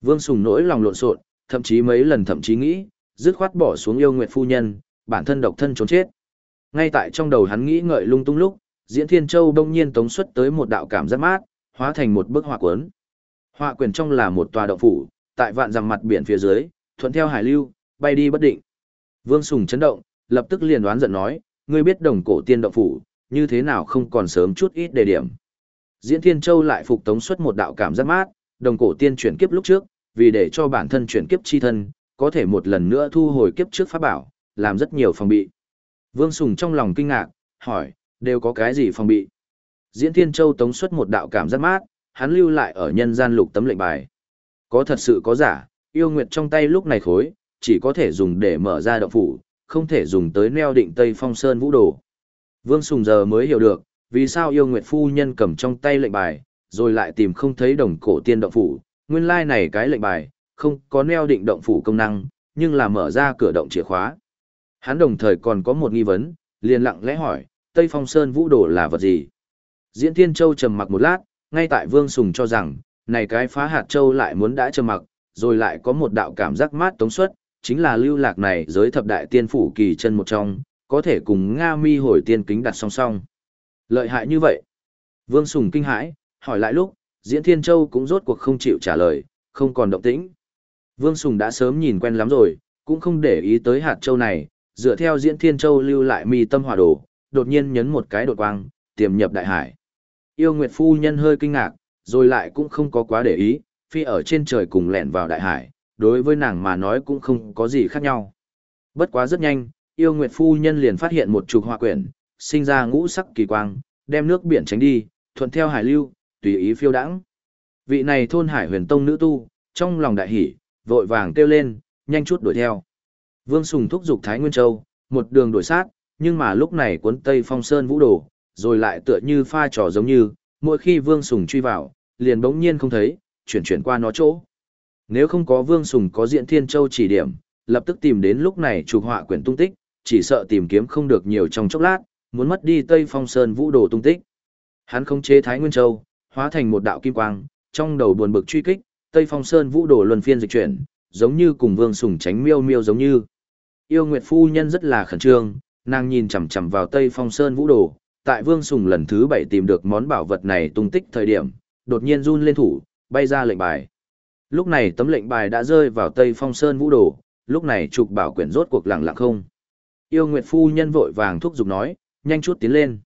Vương Sùng nỗi lòng lộn xộn, thậm chí mấy lần thậm chí nghĩ, dứt khoát bỏ xuống yêu nguyệt phu nhân, bản thân độc thân trốn chết. Ngay tại trong đầu hắn nghĩ ngợi lung tung lúc, Diễn Thiên Châu đông nhiên tống xuất tới một đạo cảm giác mát, hóa thành một bức họa cuốn. Họa quyển trong là một tòa động phủ, tại vạn dặm mặt biển phía dưới, thuận theo hải lưu, bay đi bất định. Vương Sùng chấn động, lập tức liền đoán giận nói, ngươi biết đồng cổ tiên động phủ, như thế nào không còn sớm chút ít đề điểm. Diễn Thiên Châu lại phục tống xuất một đạo cảm giác mát, đồng cổ tiên chuyển kiếp lúc trước, vì để cho bản thân chuyển kiếp chi thân, có thể một lần nữa thu hồi kiếp trước pháp bảo, làm rất nhiều phòng bị. Vương Sùng trong lòng kinh ngạc, hỏi, đều có cái gì phòng bị? Diễn Thiên Châu tống xuất một đạo cảm giác mát, hắn lưu lại ở nhân gian lục tấm lệnh bài. Có thật sự có giả, yêu nguyệt trong tay lúc này khối, chỉ có thể dùng để mở ra động phủ, không thể dùng tới neo định Tây Phong Sơn vũ đồ. Vương Sùng giờ mới hiểu được, vì sao yêu nguyệt phu nhân cầm trong tay lệnh bài, rồi lại tìm không thấy đồng cổ tiên động phủ, nguyên lai like này cái lệnh bài, không có neo định động phủ công năng, nhưng là mở ra cửa động chìa khóa. Hắn đồng thời còn có một nghi vấn, liền lặng lẽ hỏi, Tây Phong Sơn vũ đồ là vật gì? Diễn Thiên Châu trầm mặc một lát, ngay tại Vương Sùng cho rằng, này cái phá hạt châu lại muốn đã trầm mặc, rồi lại có một đạo cảm giác mát tống suất, chính là lưu lạc này giới thập đại tiên phủ kỳ chân một trong, có thể cùng Nga mi hồi tiên kính đặt song song. Lợi hại như vậy. Vương Sùng kinh hãi, hỏi lại lúc, Diễn Thiên Châu cũng rốt cuộc không chịu trả lời, không còn động tĩnh. Vương Sùng đã sớm nhìn quen lắm rồi, cũng không để ý tới hạt châu này, dựa theo Diễn Thiên Châu lưu lại mi tâm hỏa đồ, đột nhiên nhấn một cái đột quang, tiềm nhập đại hải. Yêu Nguyệt Phu Nhân hơi kinh ngạc, rồi lại cũng không có quá để ý, phi ở trên trời cùng lẹn vào đại hải, đối với nàng mà nói cũng không có gì khác nhau. Bất quá rất nhanh, Yêu Nguyệt Phu Nhân liền phát hiện một trục hỏa quyển, sinh ra ngũ sắc kỳ quang, đem nước biển tránh đi, thuận theo hải lưu, tùy ý phiêu đãng. Vị này thôn hải huyền tông nữ tu, trong lòng đại hỉ, vội vàng kêu lên, nhanh chút đuổi theo. Vương Sùng thúc giục Thái Nguyên Châu, một đường đuổi sát, nhưng mà lúc này cuốn Tây Phong Sơn vũ đồ, rồi lại tựa như pha trò giống như, mỗi khi Vương Sùng truy vào, liền bỗng nhiên không thấy, chuyển chuyển qua nó chỗ. Nếu không có Vương Sùng có diện Thiên Châu chỉ điểm, lập tức tìm đến lúc này chụp họa quyển tung tích, chỉ sợ tìm kiếm không được nhiều trong chốc lát, muốn mất đi Tây Phong Sơn vũ đồ tung tích. Hắn không chế Thái Nguyên Châu, hóa thành một đạo kim quang, trong đầu buồn bực truy kích, Tây Phong Sơn vũ đồ luân phiên dịch chuyển, giống như cùng Vương Sùng tránh miêu miêu giống như. Yêu Nguyệt phu nhân rất là khẩn trương, nàng nhìn chằm chằm vào Tây Phong Sơn vũ đồ, tại Vương Sùng lần thứ bảy tìm được món bảo vật này tung tích thời điểm, đột nhiên run lên thủ, bay ra lệnh bài. Lúc này tấm lệnh bài đã rơi vào Tây Phong Sơn vũ đồ, lúc này trục bảo quyển rốt cuộc lặng lặng không. Yêu Nguyệt phu nhân vội vàng thúc giục nói, nhanh chút tiến lên.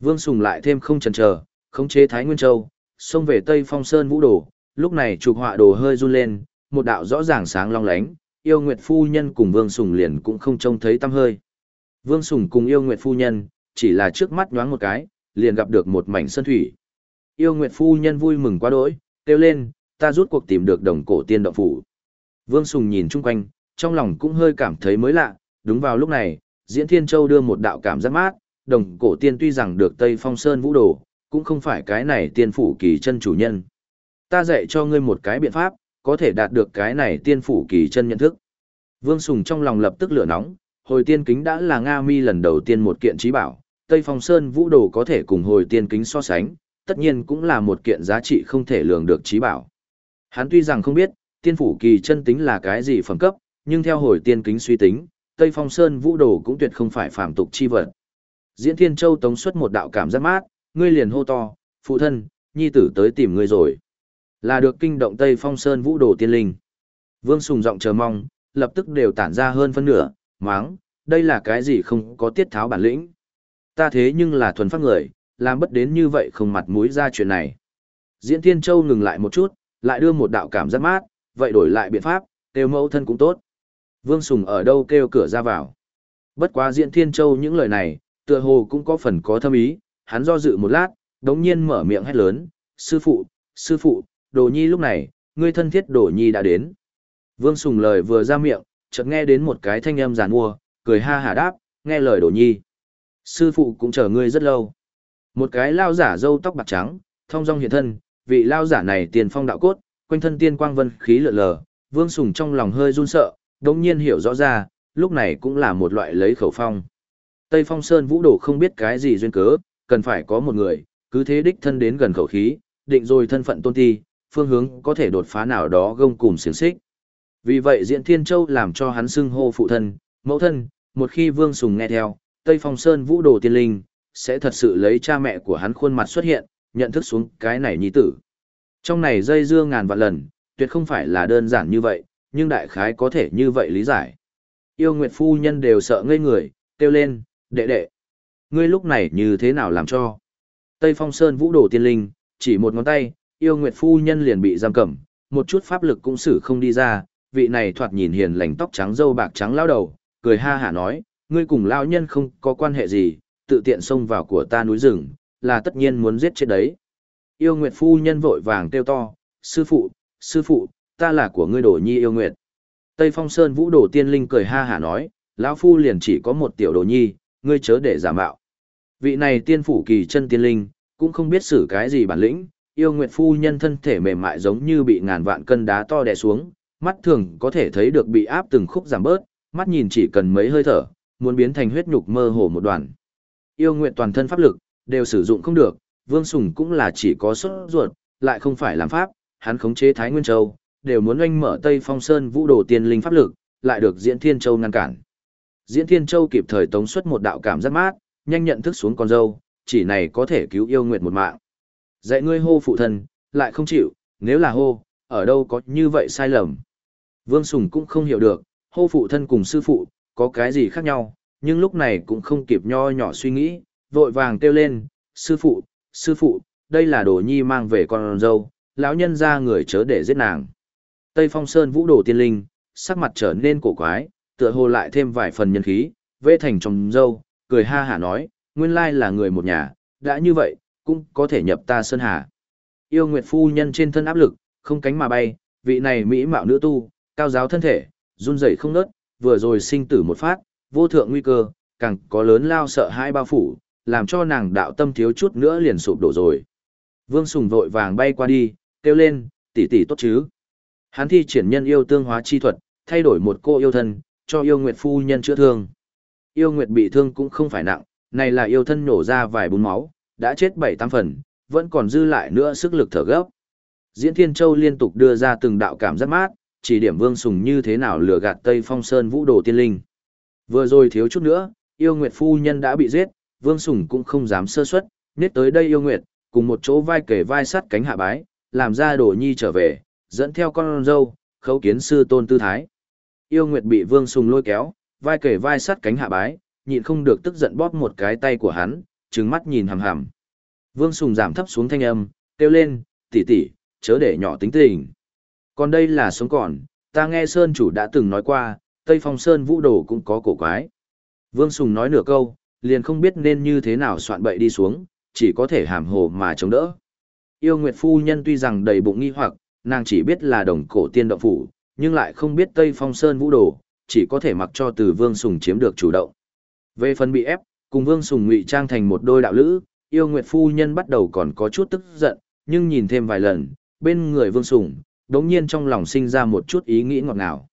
Vương Sùng lại thêm không chần chờ, khống chế Thái Nguyên Châu, xông về Tây Phong Sơn vũ đồ, lúc này trục họa đồ hơi run lên, một đạo rõ ràng sáng long lánh, yêu nguyệt phu nhân cùng Vương Sùng liền cũng không trông thấy tăm hơi. Vương Sùng cùng yêu nguyệt phu nhân, chỉ là trước mắt nhoáng một cái, liền gặp được một mảnh sân thủy. Yêu nguyệt phu nhân vui mừng quá đỗi, kêu lên, ta rút cuộc tìm được đồng cổ tiên động phủ. Vương Sùng nhìn chung quanh, trong lòng cũng hơi cảm thấy mới lạ, đúng vào lúc này, Diễn Thiên Châu đưa một đạo cảm giác mát, đồng cổ tiên tuy rằng được Tây Phong Sơn vũ đồ, cũng không phải cái này tiên phủ kỳ chân chủ nhân. Ta dạy cho ngươi một cái biện pháp, có thể đạt được cái này tiên phủ kỳ chân nhận thức. Vương Sùng trong lòng lập tức lửa nóng, hồi tiên kính đã là Nga mi lần đầu tiên một kiện trí bảo, Tây Phong Sơn vũ đồ có thể cùng hồi tiên kính so sánh, tất nhiên cũng là một kiện giá trị không thể lường được trí bảo. Hắn tuy rằng không biết, tiên phủ kỳ chân tính là cái gì phẩm cấp, nhưng theo hồi tiên kính suy tính, Tây Phong Sơn vũ đồ cũng tuyệt không phải phàm tục chi vật. Diễn Thiên Châu tống xuất một đạo cảm giác mát, ngươi liền hô to, phụ thân, nhi tử tới tìm ngươi rồi. Là được kinh động Tây Phong Sơn vũ đồ tiên linh. Vương Sùng giọng chờ mong, lập tức đều tản ra hơn phân nửa, máng, đây là cái gì không có tiết tháo bản lĩnh. Ta thế nhưng là thuần pháp người, làm bất đến như vậy không mặt mũi ra chuyện này. Diễn Thiên Châu ngừng lại một chút, lại đưa một đạo cảm giác mát, vậy đổi lại biện pháp, kêu mẫu thân cũng tốt. Vương Sùng ở đâu kêu cửa ra vào. Bất quá Diễn Thiên Châu những lời này, tựa hồ cũng có phần có thâm ý, hắn do dự một lát, đống nhiên mở miệng hét lớn, sư phụ, sư phụ, đồ nhi lúc này, ngươi thân thiết đồ nhi đã đến. Vương Sùng lời vừa ra miệng, chợt nghe đến một cái thanh âm giàn mua, cười ha hà đáp, nghe lời đồ nhi. Sư phụ cũng chờ ngươi rất lâu. Một cái lao giả râu tóc bạc trắng, thông dong hiện thân, vị lao giả này tiền phong đạo cốt, quanh thân tiên quang vân khí lượn lờ, Vương Sùng trong lòng hơi run sợ, đống nhiên hiểu rõ ra, lúc này cũng là một loại lấy khẩu phong. Tây Phong Sơn Vũ Đồ không biết cái gì duyên cớ, cần phải có một người, cứ thế đích thân đến gần khẩu khí, định rồi thân phận tôn ti, phương hướng có thể đột phá nào đó gông cùng xiềng xích. Vì vậy Diễn Thiên Châu làm cho hắn xưng hô phụ thân, mẫu thân, một khi Vương Sùng nghe theo, Tây Phong Sơn vũ đồ tiên linh, sẽ thật sự lấy cha mẹ của hắn khuôn mặt xuất hiện, nhận thức xuống cái này nhi tử. Trong này dây dưa ngàn vạn lần, tuyệt không phải là đơn giản như vậy, nhưng đại khái có thể như vậy lý giải. Yêu Nguyệt Phu Nhân đều sợ ngây người, kêu lên, đệ đệ. Ngươi lúc này như thế nào làm cho? Tây Phong Sơn vũ đồ tiên linh, chỉ một ngón tay, yêu Nguyệt Phu Nhân liền bị giam cầm, một chút pháp lực cũng xử không đi ra, vị này thoạt nhìn hiền lành tóc trắng dâu bạc trắng lao đầu, cười ha hả nói, ngươi cùng lao nhân không có quan hệ gì, tự tiện xông vào của ta núi rừng, là tất nhiên muốn giết chết đấy. Yêu Nguyệt phu nhân vội vàng kêu to, sư phụ, sư phụ, ta là của ngươi đổ nhi yêu Nguyệt. Tây Phong Sơn Vũ Đồ Tiên Linh cười ha hả nói, lão phu liền chỉ có một tiểu đồ nhi, ngươi chớ để giả mạo. Vị này tiên phủ kỳ chân tiên linh, cũng không biết xử cái gì bản lĩnh, yêu Nguyệt phu nhân thân thể mềm mại giống như bị ngàn vạn cân đá to đè xuống, mắt thường có thể thấy được bị áp từng khúc giảm bớt, mắt nhìn chỉ cần mấy hơi thở, muốn biến thành huyết nhục mơ hồ một đoàn. Yêu nguyện toàn thân pháp lực, đều sử dụng không được, Vương Sùng cũng là chỉ có xuất ruột, lại không phải làm pháp, hắn khống chế Thái Nguyên Châu, đều muốn oanh mở Tây Phong Sơn vũ đồ tiên linh pháp lực, lại được Diễn Thiên Châu ngăn cản. Diễn Thiên Châu kịp thời tống xuất một đạo cảm giác mát, nhanh nhận thức xuống con dâu, chỉ này có thể cứu yêu nguyện một mạng. Dạy ngươi hô phụ thân, lại không chịu, nếu là hô, ở đâu có như vậy sai lầm. Vương Sùng cũng không hiểu được, hô phụ thân cùng sư phụ, có cái gì khác nhau, nhưng lúc này cũng không kịp nho nhỏ suy nghĩ, vội vàng kêu lên, sư phụ, sư phụ, đây là đồ nhi mang về con dâu, lão nhân ra người chớ để giết nàng. Tây Phong Sơn vũ đồ tiên linh, sắc mặt trở nên cổ quái, tựa hồ lại thêm vài phần nhân khí, vê thành trong dâu, cười ha hả nói, nguyên lai là người một nhà, đã như vậy, cũng có thể nhập ta sơn hà. Yêu Nguyệt phu nhân trên thân áp lực, không cánh mà bay, vị này mỹ mạo nữ tu, cao giáo thân thể, run rẩy không nớt, vừa rồi sinh tử một phát, vô thượng nguy cơ, càng có lớn lao sợ hai bao phủ, làm cho nàng đạo tâm thiếu chút nữa liền sụp đổ rồi. Vương Sùng vội vàng bay qua đi, kêu lên, tỷ tỷ tốt chứ. Hắn thi triển nhân yêu tương hóa chi thuật, thay đổi một cô yêu thân, cho yêu nguyệt phu nhân chữa thương. Yêu nguyệt bị thương cũng không phải nặng, này là yêu thân nổ ra vài bún máu, đã chết bảy tám phần, vẫn còn dư lại nữa sức lực thở gấp. Diễn Thiên Châu liên tục đưa ra từng đạo cảm giác mát, chỉ điểm Vương Sùng như thế nào lừa gạt Tây Phong Sơn Vũ Đồ Tiên Linh. Vừa rồi thiếu chút nữa, yêu nguyệt phu nhân đã bị giết, Vương Sùng cũng không dám sơ suất, nết tới đây yêu nguyệt, cùng một chỗ vai kể vai sắt cánh hạ bái, làm ra đồ nhi trở về, dẫn theo con dâu, khấu kiến sư tôn tư thái. Yêu nguyệt bị Vương Sùng lôi kéo, vai kề vai sắt cánh hạ bái, nhịn không được tức giận bóp một cái tay của hắn, trừng mắt nhìn hằm hằm. Vương Sùng giảm thấp xuống thanh âm, kêu lên, tỷ tỷ, chớ để nhỏ tính tình. Còn đây là sống còn, ta nghe Sơn chủ đã từng nói qua, Tây Phong Sơn vũ đồ cũng có cổ quái. Vương Sùng nói nửa câu, liền không biết nên như thế nào soạn bậy đi xuống, chỉ có thể hàm hồ mà chống đỡ. Yêu Nguyệt Phu Nhân tuy rằng đầy bụng nghi hoặc, nàng chỉ biết là đồng cổ tiên động phủ, nhưng lại không biết Tây Phong Sơn vũ đồ, chỉ có thể mặc cho từ Vương Sùng chiếm được chủ động. Về phần bị ép, cùng Vương Sùng ngụy trang thành một đôi đạo lữ, Yêu Nguyệt Phu Nhân bắt đầu còn có chút tức giận, nhưng nhìn thêm vài lần, bên người Vương Sùng, đống nhiên trong lòng sinh ra một chút ý nghĩ ngọt ngào.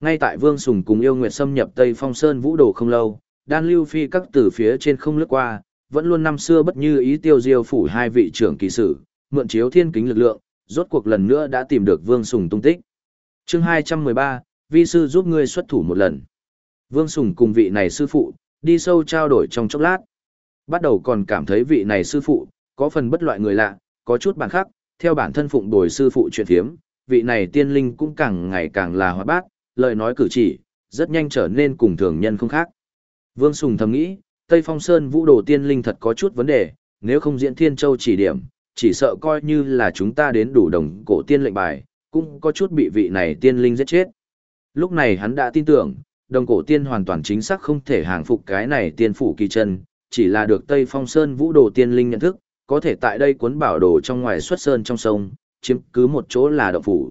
Ngay tại Vương Sùng cùng yêu nguyệt xâm nhập Tây Phong Sơn vũ đồ không lâu, đan lưu phi các từ phía trên không lướt qua, vẫn luôn năm xưa bất như ý tiêu diêu phủ hai vị trưởng kỳ sử, mượn chiếu thiên kính lực lượng, rốt cuộc lần nữa đã tìm được Vương Sùng tung tích. chương 213, vi sư giúp ngươi xuất thủ một lần. Vương Sùng cùng vị này sư phụ, đi sâu trao đổi trong chốc lát. Bắt đầu còn cảm thấy vị này sư phụ, có phần bất loại người lạ, có chút bản khác, theo bản thân phụng đổi sư phụ chuyện thiếm, vị này tiên linh cũng càng ngày càng là hóa bát, lời nói cử chỉ, rất nhanh trở nên cùng thường nhân không khác. Vương Sùng thầm nghĩ, Tây Phong Sơn vũ đồ tiên linh thật có chút vấn đề, nếu không diễn thiên châu chỉ điểm, chỉ sợ coi như là chúng ta đến đủ đồng cổ tiên lệnh bài, cũng có chút bị vị này tiên linh giết chết. Lúc này hắn đã tin tưởng, đồng cổ tiên hoàn toàn chính xác không thể hàng phục cái này tiên phủ kỳ chân, chỉ là được Tây Phong Sơn vũ đồ tiên linh nhận thức, có thể tại đây cuốn bảo đồ trong ngoài xuất sơn trong sông, chiếm cứ một chỗ là động phủ.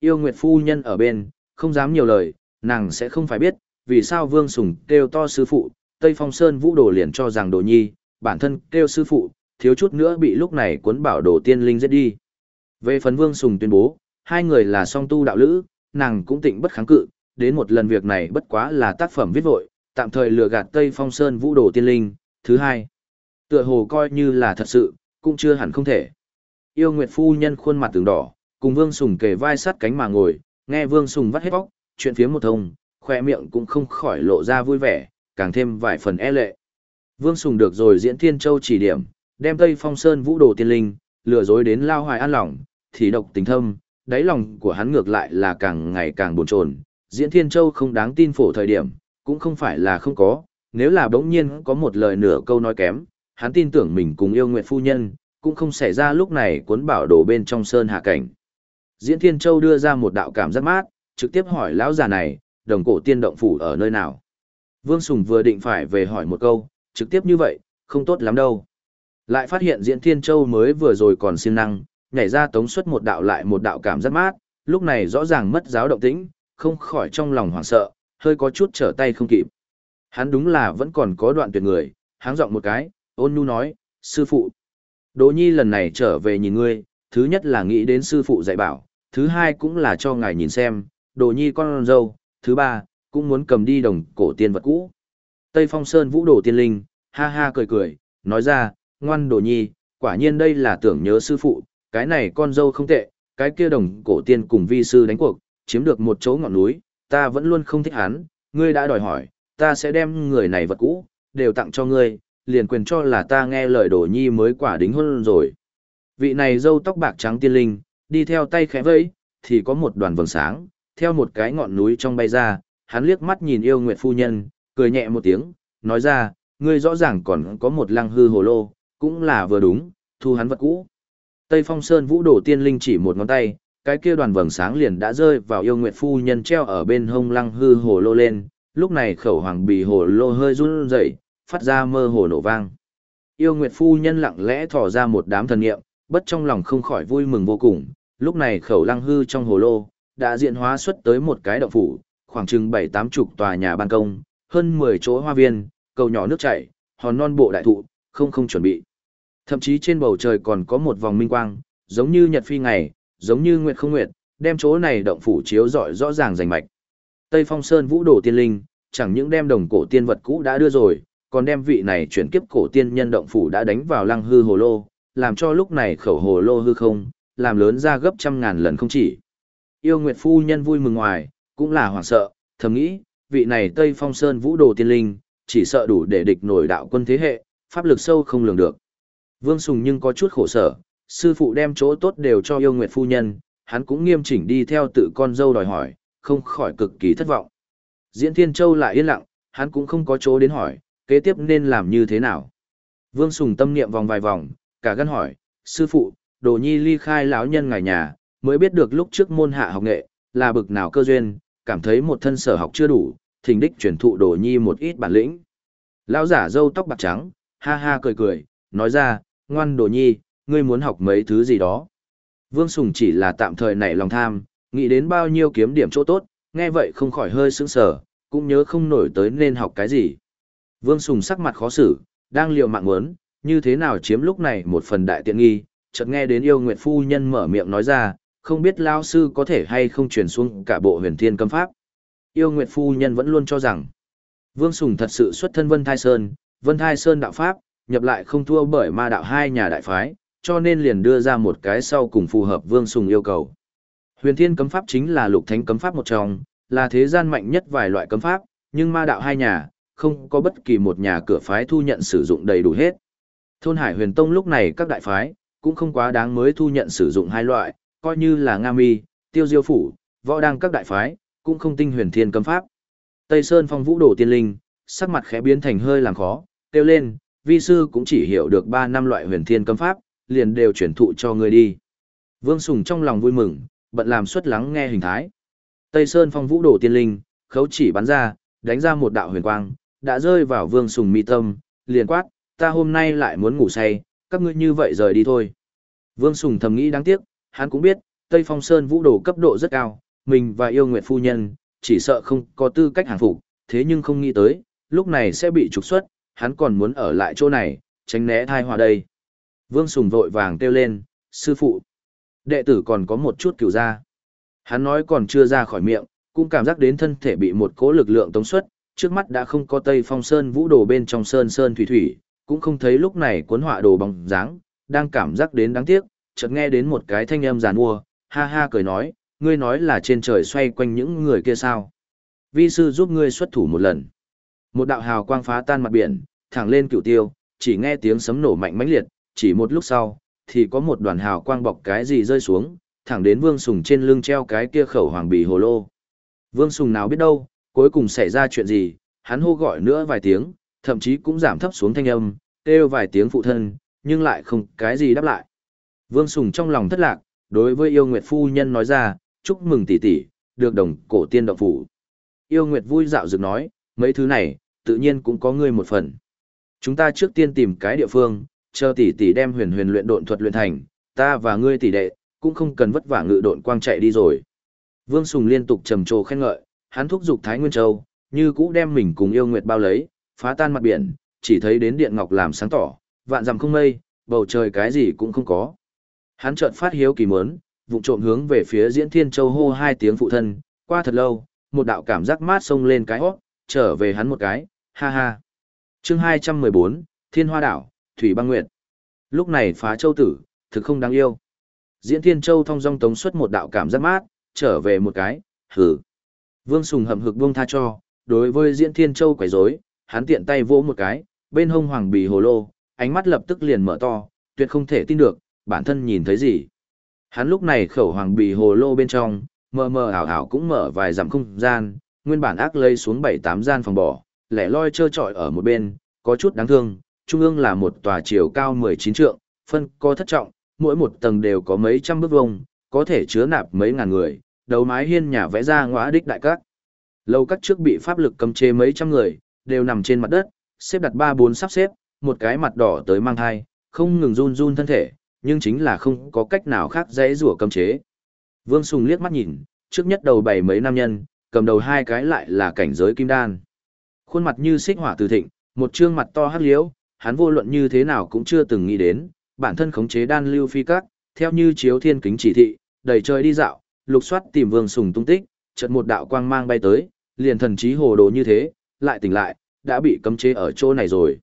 Yêu Nguyệt Phu Nhân ở bên, không dám nhiều lời, nàng sẽ không phải biết, vì sao Vương Sùng kêu to sư phụ, Tây Phong Sơn Vũ Đồ liền cho rằng đồ nhi, bản thân kêu sư phụ, thiếu chút nữa bị lúc này cuốn bảo đồ tiên linh giết đi. Về phần Vương Sùng tuyên bố, hai người là song tu đạo lữ, nàng cũng tịnh bất kháng cự, đến một lần việc này bất quá là tác phẩm viết vội, tạm thời lừa gạt Tây Phong Sơn Vũ Đồ tiên linh. Thứ hai, tựa hồ coi như là thật sự, cũng chưa hẳn không thể. Yêu Nguyệt Phu Nhân khuôn mặt tường đỏ, cùng Vương Sùng kề vai sát cánh mà ngồi, nghe Vương Sùng vắt hết bóc, chuyện phía một thông, khoe miệng cũng không khỏi lộ ra vui vẻ, càng thêm vài phần e lệ. Vương Sùng được rồi diễn Thiên Châu chỉ điểm, đem Tây Phong Sơn vũ đồ tiên linh, lừa dối đến lao hoài an lòng, thì độc tình thâm, đáy lòng của hắn ngược lại là càng ngày càng bồn chồn. Diễn Thiên Châu không đáng tin phổ thời điểm, cũng không phải là không có, nếu là bỗng nhiên có một lời nửa câu nói kém, hắn tin tưởng mình cùng yêu nguyện phu nhân, cũng không xảy ra lúc này cuốn bảo đồ bên trong sơn hạ cảnh. Diễn Thiên Châu đưa ra một đạo cảm giác mát, trực tiếp hỏi lão già này, đồng cổ tiên động phủ ở nơi nào. Vương Sùng vừa định phải về hỏi một câu, trực tiếp như vậy, không tốt lắm đâu. Lại phát hiện Diễn Thiên Châu mới vừa rồi còn siêng năng, nhảy ra tống xuất một đạo lại một đạo cảm giác mát, lúc này rõ ràng mất giáo động tĩnh, không khỏi trong lòng hoảng sợ, hơi có chút trở tay không kịp. Hắn đúng là vẫn còn có đoạn tuyệt người, háng giọng một cái, ôn nhu nói, sư phụ. Đỗ nhi lần này trở về nhìn ngươi, thứ nhất là nghĩ đến sư phụ dạy bảo, thứ hai cũng là cho ngài nhìn xem, đồ nhi con dâu, thứ ba, cũng muốn cầm đi đồng cổ tiên vật cũ. Tây Phong Sơn vũ đồ tiên linh, ha ha cười cười, nói ra, ngoan đồ nhi, quả nhiên đây là tưởng nhớ sư phụ, cái này con dâu không tệ, cái kia đồng cổ tiên cùng vi sư đánh cuộc, chiếm được một chỗ ngọn núi, ta vẫn luôn không thích hắn, ngươi đã đòi hỏi, ta sẽ đem người này vật cũ, đều tặng cho ngươi, liền quyền cho là ta nghe lời đổ nhi mới quả đính hôn rồi. Vị này dâu tóc bạc trắng tiên linh, đi theo tay khẽ vẫy, thì có một đoàn vầng sáng, theo một cái ngọn núi trong bay ra, hắn liếc mắt nhìn yêu nguyệt phu nhân, cười nhẹ một tiếng, nói ra, ngươi rõ ràng còn có một lăng hư hồ lô, cũng là vừa đúng, thu hắn vật cũ. Tây Phong Sơn Vũ Đổ Tiên Linh chỉ một ngón tay, cái kia đoàn vầng sáng liền đã rơi vào yêu nguyệt phu nhân treo ở bên hông lăng hư hồ lô lên, lúc này khẩu hoàng bì hồ lô hơi run rẩy, phát ra mơ hồ nổ vang. Yêu nguyệt phu nhân lặng lẽ thò ra một đám thần niệm, bất trong lòng không khỏi vui mừng vô cùng, lúc này khẩu lăng hư trong hồ lô, đã diện hóa xuất tới một cái động phủ, khoảng chừng bảy tám chục tòa nhà ban công, hơn 10 chỗ hoa viên, cầu nhỏ nước chảy, hòn non bộ đại thụ, không không chuẩn bị. Thậm chí trên bầu trời còn có một vòng minh quang, giống như nhật phi ngày, giống như nguyệt không nguyệt, đem chỗ này động phủ chiếu rọi rõ ràng rành mạch. Tây Phong Sơn Vũ Đồ Tiên Linh, chẳng những đem đồng cổ tiên vật cũ đã đưa rồi, còn đem vị này chuyển kiếp cổ tiên nhân động phủ đã đánh vào lăng hư hồ lô, làm cho lúc này khẩu hồ lô hư không, làm lớn ra gấp trăm ngàn lần không chỉ. Yêu Nguyệt Phu Nhân vui mừng ngoài, cũng là hoảng sợ, thầm nghĩ, vị này Tây Phong Sơn Vũ Đồ Tiên Linh, chỉ sợ đủ để địch nổi đạo quân thế hệ, pháp lực sâu không lường được. Vương Sùng nhưng có chút khổ sở, sư phụ đem chỗ tốt đều cho yêu Nguyệt Phu Nhân, hắn cũng nghiêm chỉnh đi theo tự con dâu đòi hỏi, không khỏi cực kỳ thất vọng. Diễn Thiên Châu lại yên lặng, hắn cũng không có chỗ đến hỏi, kế tiếp nên làm như thế nào. Vương Sùng tâm niệm vòng vài vòng, cả gân hỏi, sư phụ, đồ nhi ly khai lão nhân ngài nhà, mới biết được lúc trước môn hạ học nghệ, là bực nào cơ duyên, cảm thấy một thân sở học chưa đủ, thỉnh đích truyền thụ đồ nhi một ít bản lĩnh. Lão giả dâu tóc bạc trắng, ha ha cười cười, nói ra, ngoan đồ nhi, ngươi muốn học mấy thứ gì đó. Vương Sùng chỉ là tạm thời nảy lòng tham, nghĩ đến bao nhiêu kiếm điểm chỗ tốt, nghe vậy không khỏi hơi sững sờ, cũng nhớ không nổi tới nên học cái gì. Vương Sùng sắc mặt khó xử, đang liều mạng muốn, như thế nào chiếm lúc này một phần đại tiện nghi, chợt nghe đến yêu nguyệt phu nhân mở miệng nói ra, không biết lao sư có thể hay không truyền xuống cả bộ huyền thiên cấm pháp. Yêu nguyệt phu nhân vẫn luôn cho rằng, Vương Sùng thật sự xuất thân Vân Thai Sơn, Vân Thai Sơn đạo pháp, nhập lại không thua bởi ma đạo hai nhà đại phái, cho nên liền đưa ra một cái sau cùng phù hợp Vương Sùng yêu cầu. Huyền thiên cấm pháp chính là lục thánh cấm pháp một trong, là thế gian mạnh nhất vài loại cấm pháp, nhưng ma đạo hai nhà, không có bất kỳ một nhà cửa phái thu nhận sử dụng đầy đủ hết. Thôn Hải Huyền Tông lúc này các đại phái, cũng không quá đáng mới thu nhận sử dụng hai loại, coi như là Nga Mi, Tiêu Diêu Phủ, Võ Đăng các đại phái, cũng không tinh huyền thiên cấm pháp. Tây Sơn phong vũ đồ tiên linh, sắc mặt khẽ biến thành hơi làm khó, kêu lên, vi sư cũng chỉ hiểu được 3 năm loại huyền thiên cấm pháp, liền đều chuyển thụ cho người đi. Vương Sùng trong lòng vui mừng, bận làm suất lắng nghe hình thái. Tây Sơn phong vũ đổ tiên linh, khấu chỉ bắn ra, đánh ra một đạo huyền quang, đã rơi vào Vương Sùng mi tâm, liền quát, ta hôm nay lại muốn ngủ say, các ngươi như vậy rời đi thôi. Vương Sùng thầm nghĩ đáng tiếc, hắn cũng biết, Tây Phong Sơn vũ đồ cấp độ rất cao, mình và yêu nguyệt phu nhân, chỉ sợ không có tư cách hàng phục, thế nhưng không nghĩ tới, lúc này sẽ bị trục xuất, hắn còn muốn ở lại chỗ này, tránh né thai hòa đây. Vương Sùng vội vàng kêu lên, sư phụ, đệ tử còn có một chút cửu ra. Hắn nói còn chưa ra khỏi miệng, cũng cảm giác đến thân thể bị một cố lực lượng tống xuất, trước mắt đã không có Tây Phong Sơn vũ đồ bên trong sơn sơn thủy thủy, cũng không thấy lúc này cuốn họa đồ bóng dáng, đang cảm giác đến đáng tiếc, chợt nghe đến một cái thanh âm giàn mua, ha ha cười nói, ngươi nói là trên trời xoay quanh những người kia sao. Vi sư giúp ngươi xuất thủ một lần. Một đạo hào quang phá tan mặt biển, thẳng lên cựu tiêu, chỉ nghe tiếng sấm nổ mạnh mãnh liệt, chỉ một lúc sau, thì có một đoàn hào quang bọc cái gì rơi xuống, thẳng đến Vương Sùng trên lưng treo cái kia khẩu hoàng bì hồ lô. Vương Sùng nào biết đâu, cuối cùng xảy ra chuyện gì, hắn hô gọi nữa vài tiếng, thậm chí cũng giảm thấp xuống thanh âm, kêu vài tiếng phụ thân, nhưng lại không cái gì đáp lại. Vương Sùng trong lòng thất lạc, đối với yêu nguyệt phu nhân nói ra, chúc mừng tỷ tỷ, được đồng cổ tiên động phủ. Yêu nguyệt vui dạo dừng nói, mấy thứ này, tự nhiên cũng có ngươi một phần. Chúng ta trước tiên tìm cái địa phương, chờ tỷ tỷ đem huyền huyền luyện độn thuật luyện thành, ta và ngươi tỷ đệ, cũng không cần vất vả ngự độn quang chạy đi rồi. Vương Sùng liên tục trầm trồ khen ngợi, hắn thúc giục Thái Nguyên Châu, như cũ đem mình cùng yêu nguyệt bao lấy, phá tan mặt biển, chỉ thấy đến điện ngọc làm sáng tỏ, vạn dặm không mây, bầu trời cái gì cũng không có. Hắn chợt phát hiếu kỳ mớn, vụ trộm hướng về phía Diễn Thiên Châu hô hai tiếng phụ thân, qua thật lâu, một đạo cảm giác mát xông lên cái hót, trở về hắn một cái, ha ha. Chương 214, Thiên Hoa Đảo, Thủy Băng Nguyệt. Lúc này phá châu tử, thực không đáng yêu. Diễn Thiên Châu thông dong tống xuất một đạo cảm giác mát, trở về một cái, hử. Vương Sùng hậm hực buông tha cho, đối với Diễn Thiên Châu quấy rối, hắn tiện tay vỗ một cái, bên hông hoàng bì hồ lô, ánh mắt lập tức liền mở to, tuyệt không thể tin được, bản thân nhìn thấy gì. Hắn lúc này khẩu hoàng bì hồ lô bên trong, mờ mờ ảo ảo cũng mở vài dặm không gian, nguyên bản ác lây xuống bảy tám gian phòng bỏ, lẻ loi trơ trọi ở một bên, có chút đáng thương, trung ương là một tòa chiều cao 19 trượng, phân co thất trọng, mỗi một tầng đều có mấy trăm bước vuông, có thể chứa nạp mấy ngàn người, đầu mái hiên nhà vẽ ra ngõa đích đại các. Lâu các trước bị pháp lực cấm chế mấy trăm người, đều nằm trên mặt đất, xếp đặt ba bốn sắp xếp, một cái mặt đỏ tới mang thai, không ngừng run run thân thể, nhưng chính là không có cách nào khác dễ rủa cấm chế. Vương Sùng liếc mắt nhìn, trước nhất đầu bảy mấy nam nhân, cầm đầu hai cái lại là cảnh giới kim đan. Khuôn mặt như xích hỏa từ thịnh, một trương mặt to hắc liễu, hắn vô luận như thế nào cũng chưa từng nghĩ đến, bản thân khống chế đan lưu phi các, theo như chiếu thiên kính chỉ thị, đầy trời đi dạo, lục soát tìm Vương Sùng tung tích, chợt một đạo quang mang bay tới, liền thần trí hồ đồ như thế, lại tỉnh lại, đã bị cấm chế ở chỗ này rồi.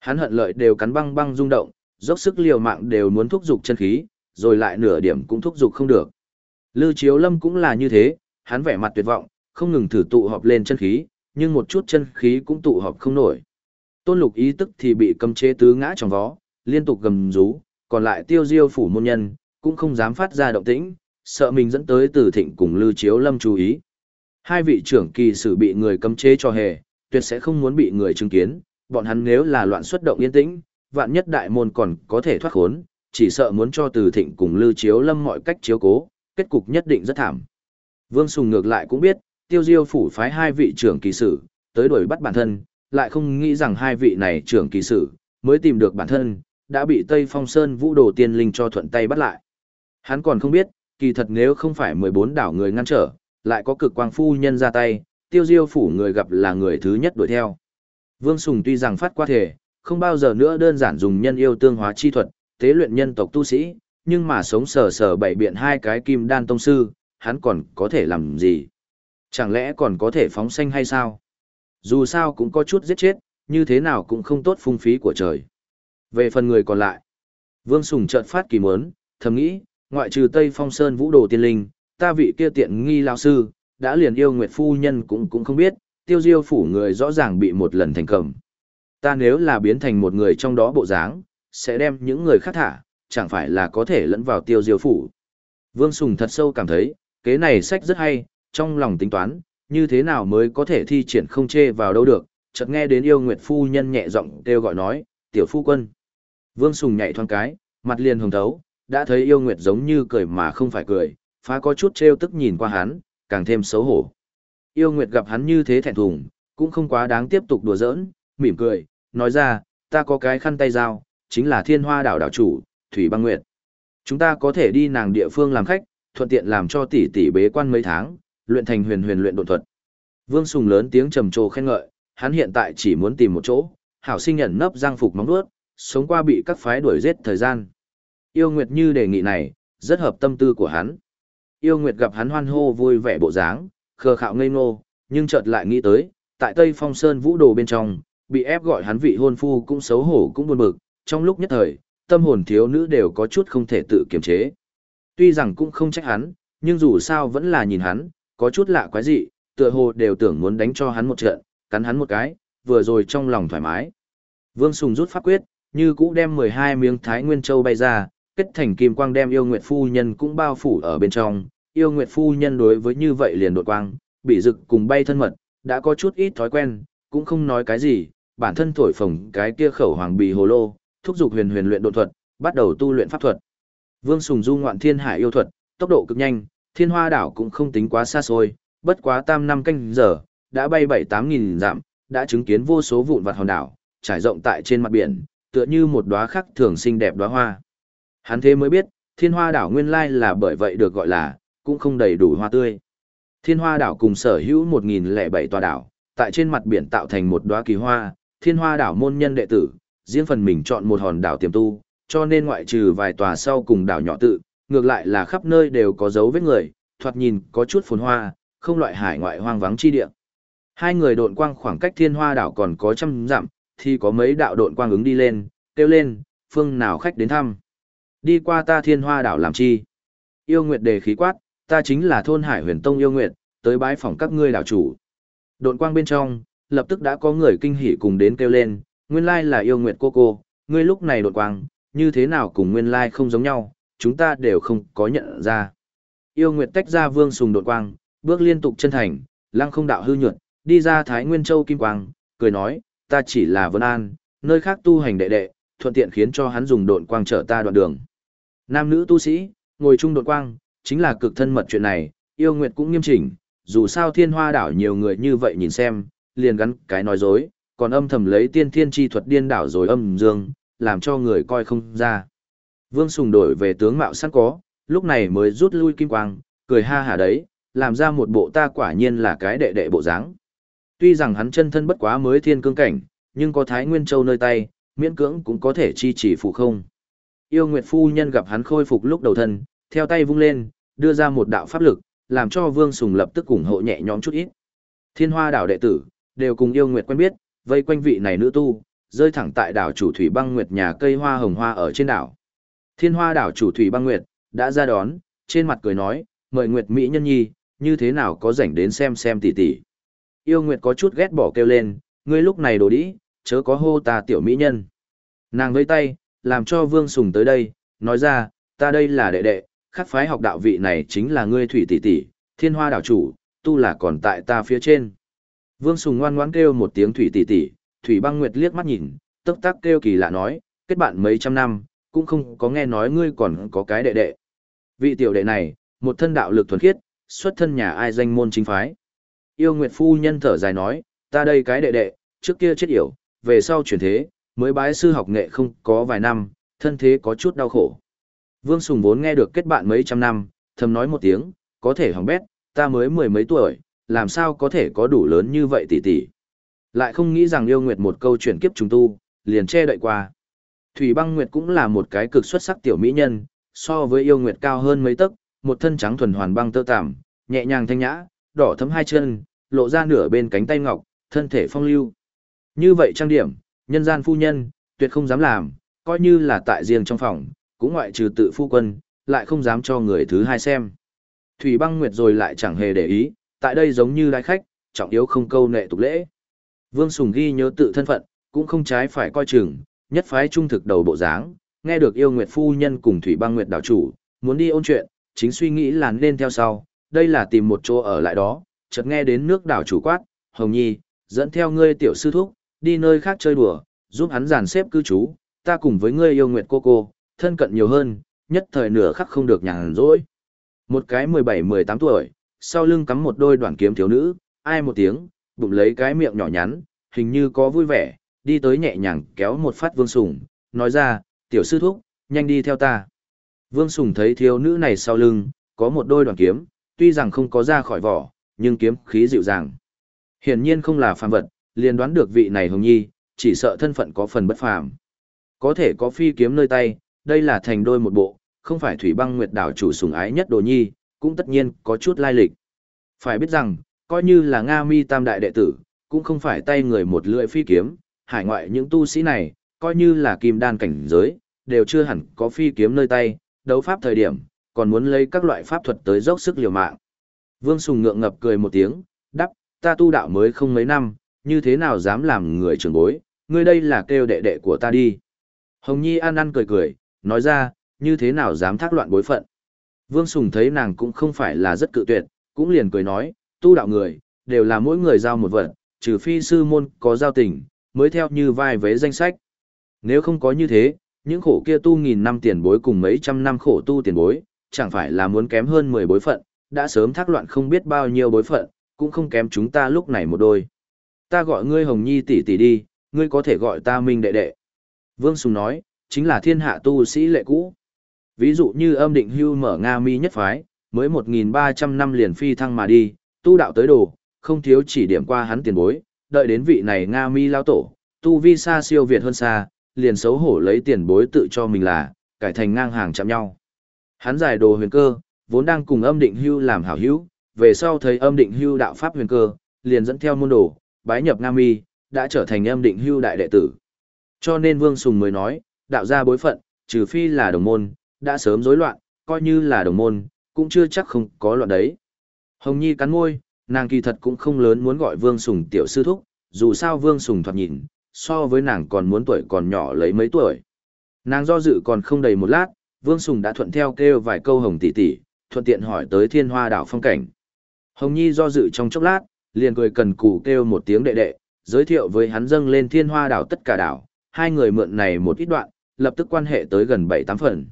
Hắn hận lợi đều cắn băng băng rung động, dốc sức liều mạng đều muốn thúc dục chân khí, rồi lại nửa điểm cũng thúc dục không được. Lư Chiếu Lâm cũng là như thế, hắn vẻ mặt tuyệt vọng, không ngừng thử tụ họp lên chân khí, nhưng một chút chân khí cũng tụ họp không nổi. Tôn Lục ý tức thì bị cấm chế tứ ngã trong vó, liên tục gầm rú, còn lại tiêu diêu phủ môn nhân, cũng không dám phát ra động tĩnh, sợ mình dẫn tới từ thịnh cùng Lư Chiếu Lâm chú ý. Hai vị trưởng kỳ sử bị người cấm chế cho hề, tuyệt sẽ không muốn bị người chứng kiến, bọn hắn nếu là loạn xuất động yên tĩnh, vạn nhất đại môn còn có thể thoát khốn, chỉ sợ muốn cho từ thịnh cùng Lư Chiếu Lâm mọi cách chiếu cố, kết cục nhất định rất thảm. Vương Sùng ngược lại cũng biết, tiêu diêu phủ phái hai vị trưởng kỳ sử, tới đuổi bắt bản thân, lại không nghĩ rằng hai vị này trưởng kỳ sử, mới tìm được bản thân, đã bị Tây Phong Sơn vũ đồ tiên linh cho thuận tay bắt lại. Hắn còn không biết, kỳ thật nếu không phải 14 đảo người ngăn trở, lại có cực quang phu nhân ra tay, tiêu diêu phủ người gặp là người thứ nhất đuổi theo. Vương Sùng tuy rằng phát qua thể, không bao giờ nữa đơn giản dùng nhân yêu tương hóa chi thuật, tế luyện nhân tộc tu sĩ, nhưng mà sống sờ sờ bảy biện hai cái kim đan tông sư, hắn còn có thể làm gì? Chẳng lẽ còn có thể phóng xanh hay sao? Dù sao cũng có chút giết chết, như thế nào cũng không tốt phung phí của trời. Về phần người còn lại, Vương Sùng chợt phát kỳ muốn, thầm nghĩ, ngoại trừ Tây Phong Sơn Vũ Đồ Tiên Linh, ta vị kia tiện nghi lão sư, đã liền yêu Nguyệt Phu Nhân cũng cũng không biết, tiêu diêu phủ người rõ ràng bị một lần thành cầm. Ta nếu là biến thành một người trong đó bộ dáng, sẽ đem những người khác thả, chẳng phải là có thể lẫn vào tiêu diêu phủ. Vương Sùng thật sâu cảm thấy, kế này sách rất hay, trong lòng tính toán, như thế nào mới có thể thi triển không chê vào đâu được, chợt nghe đến yêu nguyệt phu nhân nhẹ giọng kêu gọi nói, tiểu phu quân. Vương Sùng nhảy thoáng cái, mặt liền hồng thấu, đã thấy yêu nguyệt giống như cười mà không phải cười, phá có chút trêu tức nhìn qua hắn, càng thêm xấu hổ. Yêu nguyệt gặp hắn như thế thẹn thùng, cũng không quá đáng tiếp tục đùa giỡn, mỉm cười, nói ra, ta có cái khăn tay dao, chính là thiên hoa đảo đảo chủ, Thủy Băng Nguyệt. Chúng ta có thể đi nàng địa phương làm khách, thuận tiện làm cho tỷ tỷ bế quan mấy tháng, luyện thành huyền huyền luyện độ thuật. Vương Sùng lớn tiếng trầm trồ khen ngợi, hắn hiện tại chỉ muốn tìm một chỗ, hảo sinh nhận nấp giang phục móng đuốt, sống qua bị các phái đuổi giết thời gian. Yêu Nguyệt như đề nghị này, rất hợp tâm tư của hắn. Yêu Nguyệt gặp hắn hoan hô vui vẻ bộ dáng, khờ khạo ngây ngô, nhưng chợt lại nghĩ tới, tại Tây Phong Sơn vũ đồ bên trong, bị ép gọi hắn vị hôn phu cũng xấu hổ cũng buồn bực, trong lúc nhất thời, tâm hồn thiếu nữ đều có chút không thể tự kiềm chế. Tuy rằng cũng không trách hắn, nhưng dù sao vẫn là nhìn hắn, có chút lạ quái dị, tựa hồ đều tưởng muốn đánh cho hắn một trận, cắn hắn một cái, vừa rồi trong lòng thoải mái. Vương Sùng rút pháp quyết, như cũ đem 12 miếng Thái Nguyên Châu bay ra, kết thành kim quang đem yêu nguyệt phu nhân cũng bao phủ ở bên trong. Yêu nguyệt phu nhân đối với như vậy liền đột quang, bị rực cùng bay thân mật, đã có chút ít thói quen, cũng không nói cái gì, bản thân thổi phồng cái kia khẩu hoàng bì hồ lô, thúc giục huyền huyền luyện độ thuật, bắt đầu tu luyện pháp thuật. Vương Sùng du ngoạn thiên hải yêu thuật, tốc độ cực nhanh, thiên hoa đảo cũng không tính quá xa xôi, bất quá tam năm canh giờ, đã bay bảy tám nghìn dặm, đã chứng kiến vô số vụn vặt hòn đảo, trải rộng tại trên mặt biển, tựa như một đóa khắc thường xinh đẹp đóa hoa. Hắn thế mới biết, thiên hoa đảo nguyên lai là bởi vậy được gọi là, cũng không đầy đủ hoa tươi. Thiên hoa đảo cùng sở hữu 1007 tòa đảo, tại trên mặt biển tạo thành một đóa kỳ hoa, thiên hoa đảo môn nhân đệ tử, riêng phần mình chọn một hòn đảo tiềm tu, cho nên ngoại trừ vài tòa sau cùng đảo nhỏ tự, ngược lại là khắp nơi đều có dấu vết người, thoạt nhìn có chút phồn hoa, không loại hải ngoại hoang vắng chi địa. Hai người độn quang khoảng cách thiên hoa đảo còn có trăm dặm, thì có mấy đạo độn quang ứng đi lên, kêu lên, phương nào khách đến thăm. Đi qua ta thiên hoa đảo làm chi? Yêu Nguyệt đề khí quát, ta chính là thôn hải huyền tông yêu Nguyệt, tới bái phòng các ngươi đảo chủ. Độn quang bên trong, lập tức đã có người kinh hỉ cùng đến kêu lên, nguyên lai là yêu Nguyệt cô cô, ngươi lúc này độn quang, như thế nào cùng nguyên lai không giống nhau, chúng ta đều không có nhận ra. Yêu Nguyệt tách ra vương sùng đột quang, bước liên tục chân thành, lăng không đạo hư nhuận, đi ra Thái Nguyên Châu Kim Quang, cười nói, ta chỉ là Vân An, nơi khác tu hành đệ đệ, thuận tiện khiến cho hắn dùng độn quang trở ta đoạn đường. Nam nữ tu sĩ, ngồi chung độn quang, chính là cực thân mật chuyện này, yêu nguyệt cũng nghiêm chỉnh, dù sao thiên hoa đảo nhiều người như vậy nhìn xem, liền gắn cái nói dối, còn âm thầm lấy tiên thiên chi thuật điên đảo rồi âm dương, làm cho người coi không ra. Vương Sùng đổi về tướng mạo sẵn có, lúc này mới rút lui kim quang, cười ha hả đấy, làm ra một bộ ta quả nhiên là cái đệ đệ bộ dáng. Tuy rằng hắn chân thân bất quá mới thiên cương cảnh, nhưng có Thái Nguyên Châu nơi tay, miễn cưỡng cũng có thể chi chỉ phụ không. Yêu Nguyệt Phu Nhân gặp hắn khôi phục lúc đầu thân, theo tay vung lên, đưa ra một đạo pháp lực, làm cho Vương Sùng lập tức ủng hộ nhẹ nhõm chút ít. Thiên Hoa đảo đệ tử, đều cùng Yêu Nguyệt quen biết, vây quanh vị này nữ tu, rơi thẳng tại đảo chủ thủy băng nguyệt nhà cây hoa hồng hoa ở trên đảo. Thiên Hoa đảo chủ thủy băng nguyệt đã ra đón, trên mặt cười nói, mời Nguyệt mỹ nhân nhi, như thế nào có rảnh đến xem xem tỷ tỷ. Yêu Nguyệt có chút ghét bỏ kêu lên, ngươi lúc này đồ đĩ, chớ có hô ta tiểu mỹ nhân. Nàng vây tay, làm cho Vương Sùng tới đây, nói ra, ta đây là đệ đệ, khắc phái học đạo vị này chính là ngươi thủy tỷ tỷ, thiên hoa đảo chủ, tu là còn tại ta phía trên. Vương Sùng ngoan ngoãn kêu một tiếng thủy tỷ tỷ, thủy băng nguyệt liếc mắt nhìn, tức tắc kêu kỳ lạ nói, kết bạn mấy trăm năm, cũng không có nghe nói ngươi còn có cái đệ đệ. Vị tiểu đệ này, một thân đạo lực thuần khiết, xuất thân nhà ai danh môn chính phái. Yêu Nguyệt Phu Nhân thở dài nói, ta đây cái đệ đệ, trước kia chết yểu, về sau chuyển thế, mới bái sư học nghệ không có vài năm, thân thế có chút đau khổ. Vương Sùng vốn nghe được kết bạn mấy trăm năm, thầm nói một tiếng, có thể hỏng bét, ta mới mười mấy tuổi, làm sao có thể có đủ lớn như vậy tỷ tỷ. Lại không nghĩ rằng yêu Nguyệt một câu chuyển kiếp trùng tu, liền che đậy qua. Thủy băng Nguyệt cũng là một cái cực xuất sắc tiểu mỹ nhân, so với yêu Nguyệt cao hơn mấy tấc, một thân trắng thuần hoàn băng tơ tạm, nhẹ nhàng thanh nhã, đỏ thấm hai chân, lộ ra nửa bên cánh tay ngọc, thân thể phong lưu. Như vậy trang điểm, nhân gian phu nhân, tuyệt không dám làm, coi như là tại riêng trong phòng, cũng ngoại trừ tự phu quân, lại không dám cho người thứ hai xem. Thủy băng nguyệt rồi lại chẳng hề để ý, tại đây giống như đại khách, trọng yếu không câu nệ tục lễ. Vương Sùng ghi nhớ tự thân phận, cũng không trái phải coi chừng, nhất phái trung thực đầu bộ dáng, nghe được yêu nguyệt phu nhân cùng Thủy băng nguyệt đảo chủ, muốn đi ôn chuyện, chính suy nghĩ là nên theo sau, đây là tìm một chỗ ở lại đó, chợt nghe đến nước đảo chủ quát, Hồng Nhi, dẫn theo ngươi tiểu sư thúc, đi nơi khác chơi đùa, giúp hắn giàn xếp cư trú, ta cùng với ngươi yêu nguyệt cô cô, thân cận nhiều hơn, nhất thời nửa khắc không được nhàn rỗi. Một cái 17-18 tuổi, sau lưng cắm một đôi đoạn kiếm thiếu nữ, ai một tiếng, bụng lấy cái miệng nhỏ nhắn, hình như có vui vẻ, đi tới nhẹ nhàng kéo một phát vương sùng, nói ra, tiểu sư thúc, nhanh đi theo ta. Vương sùng thấy thiếu nữ này sau lưng, có một đôi đoàn kiếm, tuy rằng không có ra khỏi vỏ, nhưng kiếm khí dịu dàng. Hiển nhiên không là phàm vật, liền đoán được vị này hồng nhi, chỉ sợ thân phận có phần bất phàm. Có thể có phi kiếm nơi tay, đây là thành đôi một bộ, không phải thủy băng nguyệt đảo chủ sủng ái nhất đồ nhi, cũng tất nhiên có chút lai lịch. Phải biết rằng, coi như là Nga mi tam đại đệ tử, cũng không phải tay người một lưỡi phi kiếm, hải ngoại những tu sĩ này, coi như là kim đan cảnh giới, đều chưa hẳn có phi kiếm nơi tay, đấu pháp thời điểm, còn muốn lấy các loại pháp thuật tới dốc sức liều mạng. Vương Sùng ngượng ngập cười một tiếng, đắp, ta tu đạo mới không mấy năm, như thế nào dám làm người trưởng bối, ngươi đây là kêu đệ đệ của ta đi. Hồng Nhi ăn ăn cười cười, nói ra, như thế nào dám thác loạn bối phận. Vương Sùng thấy nàng cũng không phải là rất cự tuyệt, cũng liền cười nói, tu đạo người, đều là mỗi người giao một vật, trừ phi sư môn có giao tình, mới theo như vai vế danh sách. Nếu không có như thế, những khổ kia tu nghìn năm tiền bối cùng mấy trăm năm khổ tu tiền bối, chẳng phải là muốn kém hơn 10 bối phận, đã sớm thác loạn không biết bao nhiêu bối phận, cũng không kém chúng ta lúc này một đôi. Ta gọi ngươi Hồng Nhi tỷ tỷ đi, ngươi có thể gọi ta Minh đệ đệ. Vương Sùng nói, chính là thiên hạ tu sĩ lệ cũ. Ví dụ như âm định hưu mở Nga mi nhất phái, mới 1.300 năm liền phi thăng mà đi, tu đạo tới đồ, không thiếu chỉ điểm qua hắn tiền bối, đợi đến vị này Nga mi lao tổ, tu vi xa siêu việt hơn xa, liền xấu hổ lấy tiền bối tự cho mình là, cải thành ngang hàng chạm nhau. Hắn giải đồ huyền cơ, vốn đang cùng âm định hưu làm hảo hữu, về sau thấy âm định hưu đạo pháp huyền cơ, liền dẫn theo môn đồ, bái nhập Nga mi, đã trở thành âm định hưu đại đệ tử. Cho nên Vương Sùng mới nói, đạo gia bối phận, trừ phi là đồng môn, đã sớm rối loạn, coi như là đồng môn, cũng chưa chắc không có loạn đấy. Hồng Nhi cắn môi, nàng kỳ thật cũng không lớn muốn gọi Vương Sùng tiểu sư thúc, dù sao Vương Sùng thoạt nhìn, so với nàng còn muốn tuổi còn nhỏ lấy mấy tuổi. Nàng do dự còn không đầy một lát, Vương Sùng đã thuận theo kêu vài câu hồng tỷ tỷ, thuận tiện hỏi tới thiên hoa đảo phong cảnh. Hồng Nhi do dự trong chốc lát, liền cười cần cù kêu một tiếng đệ đệ, giới thiệu với hắn dâng lên thiên hoa đảo tất cả đảo, hai người mượn này một ít đoạn, lập tức quan hệ tới gần bảy tám phần.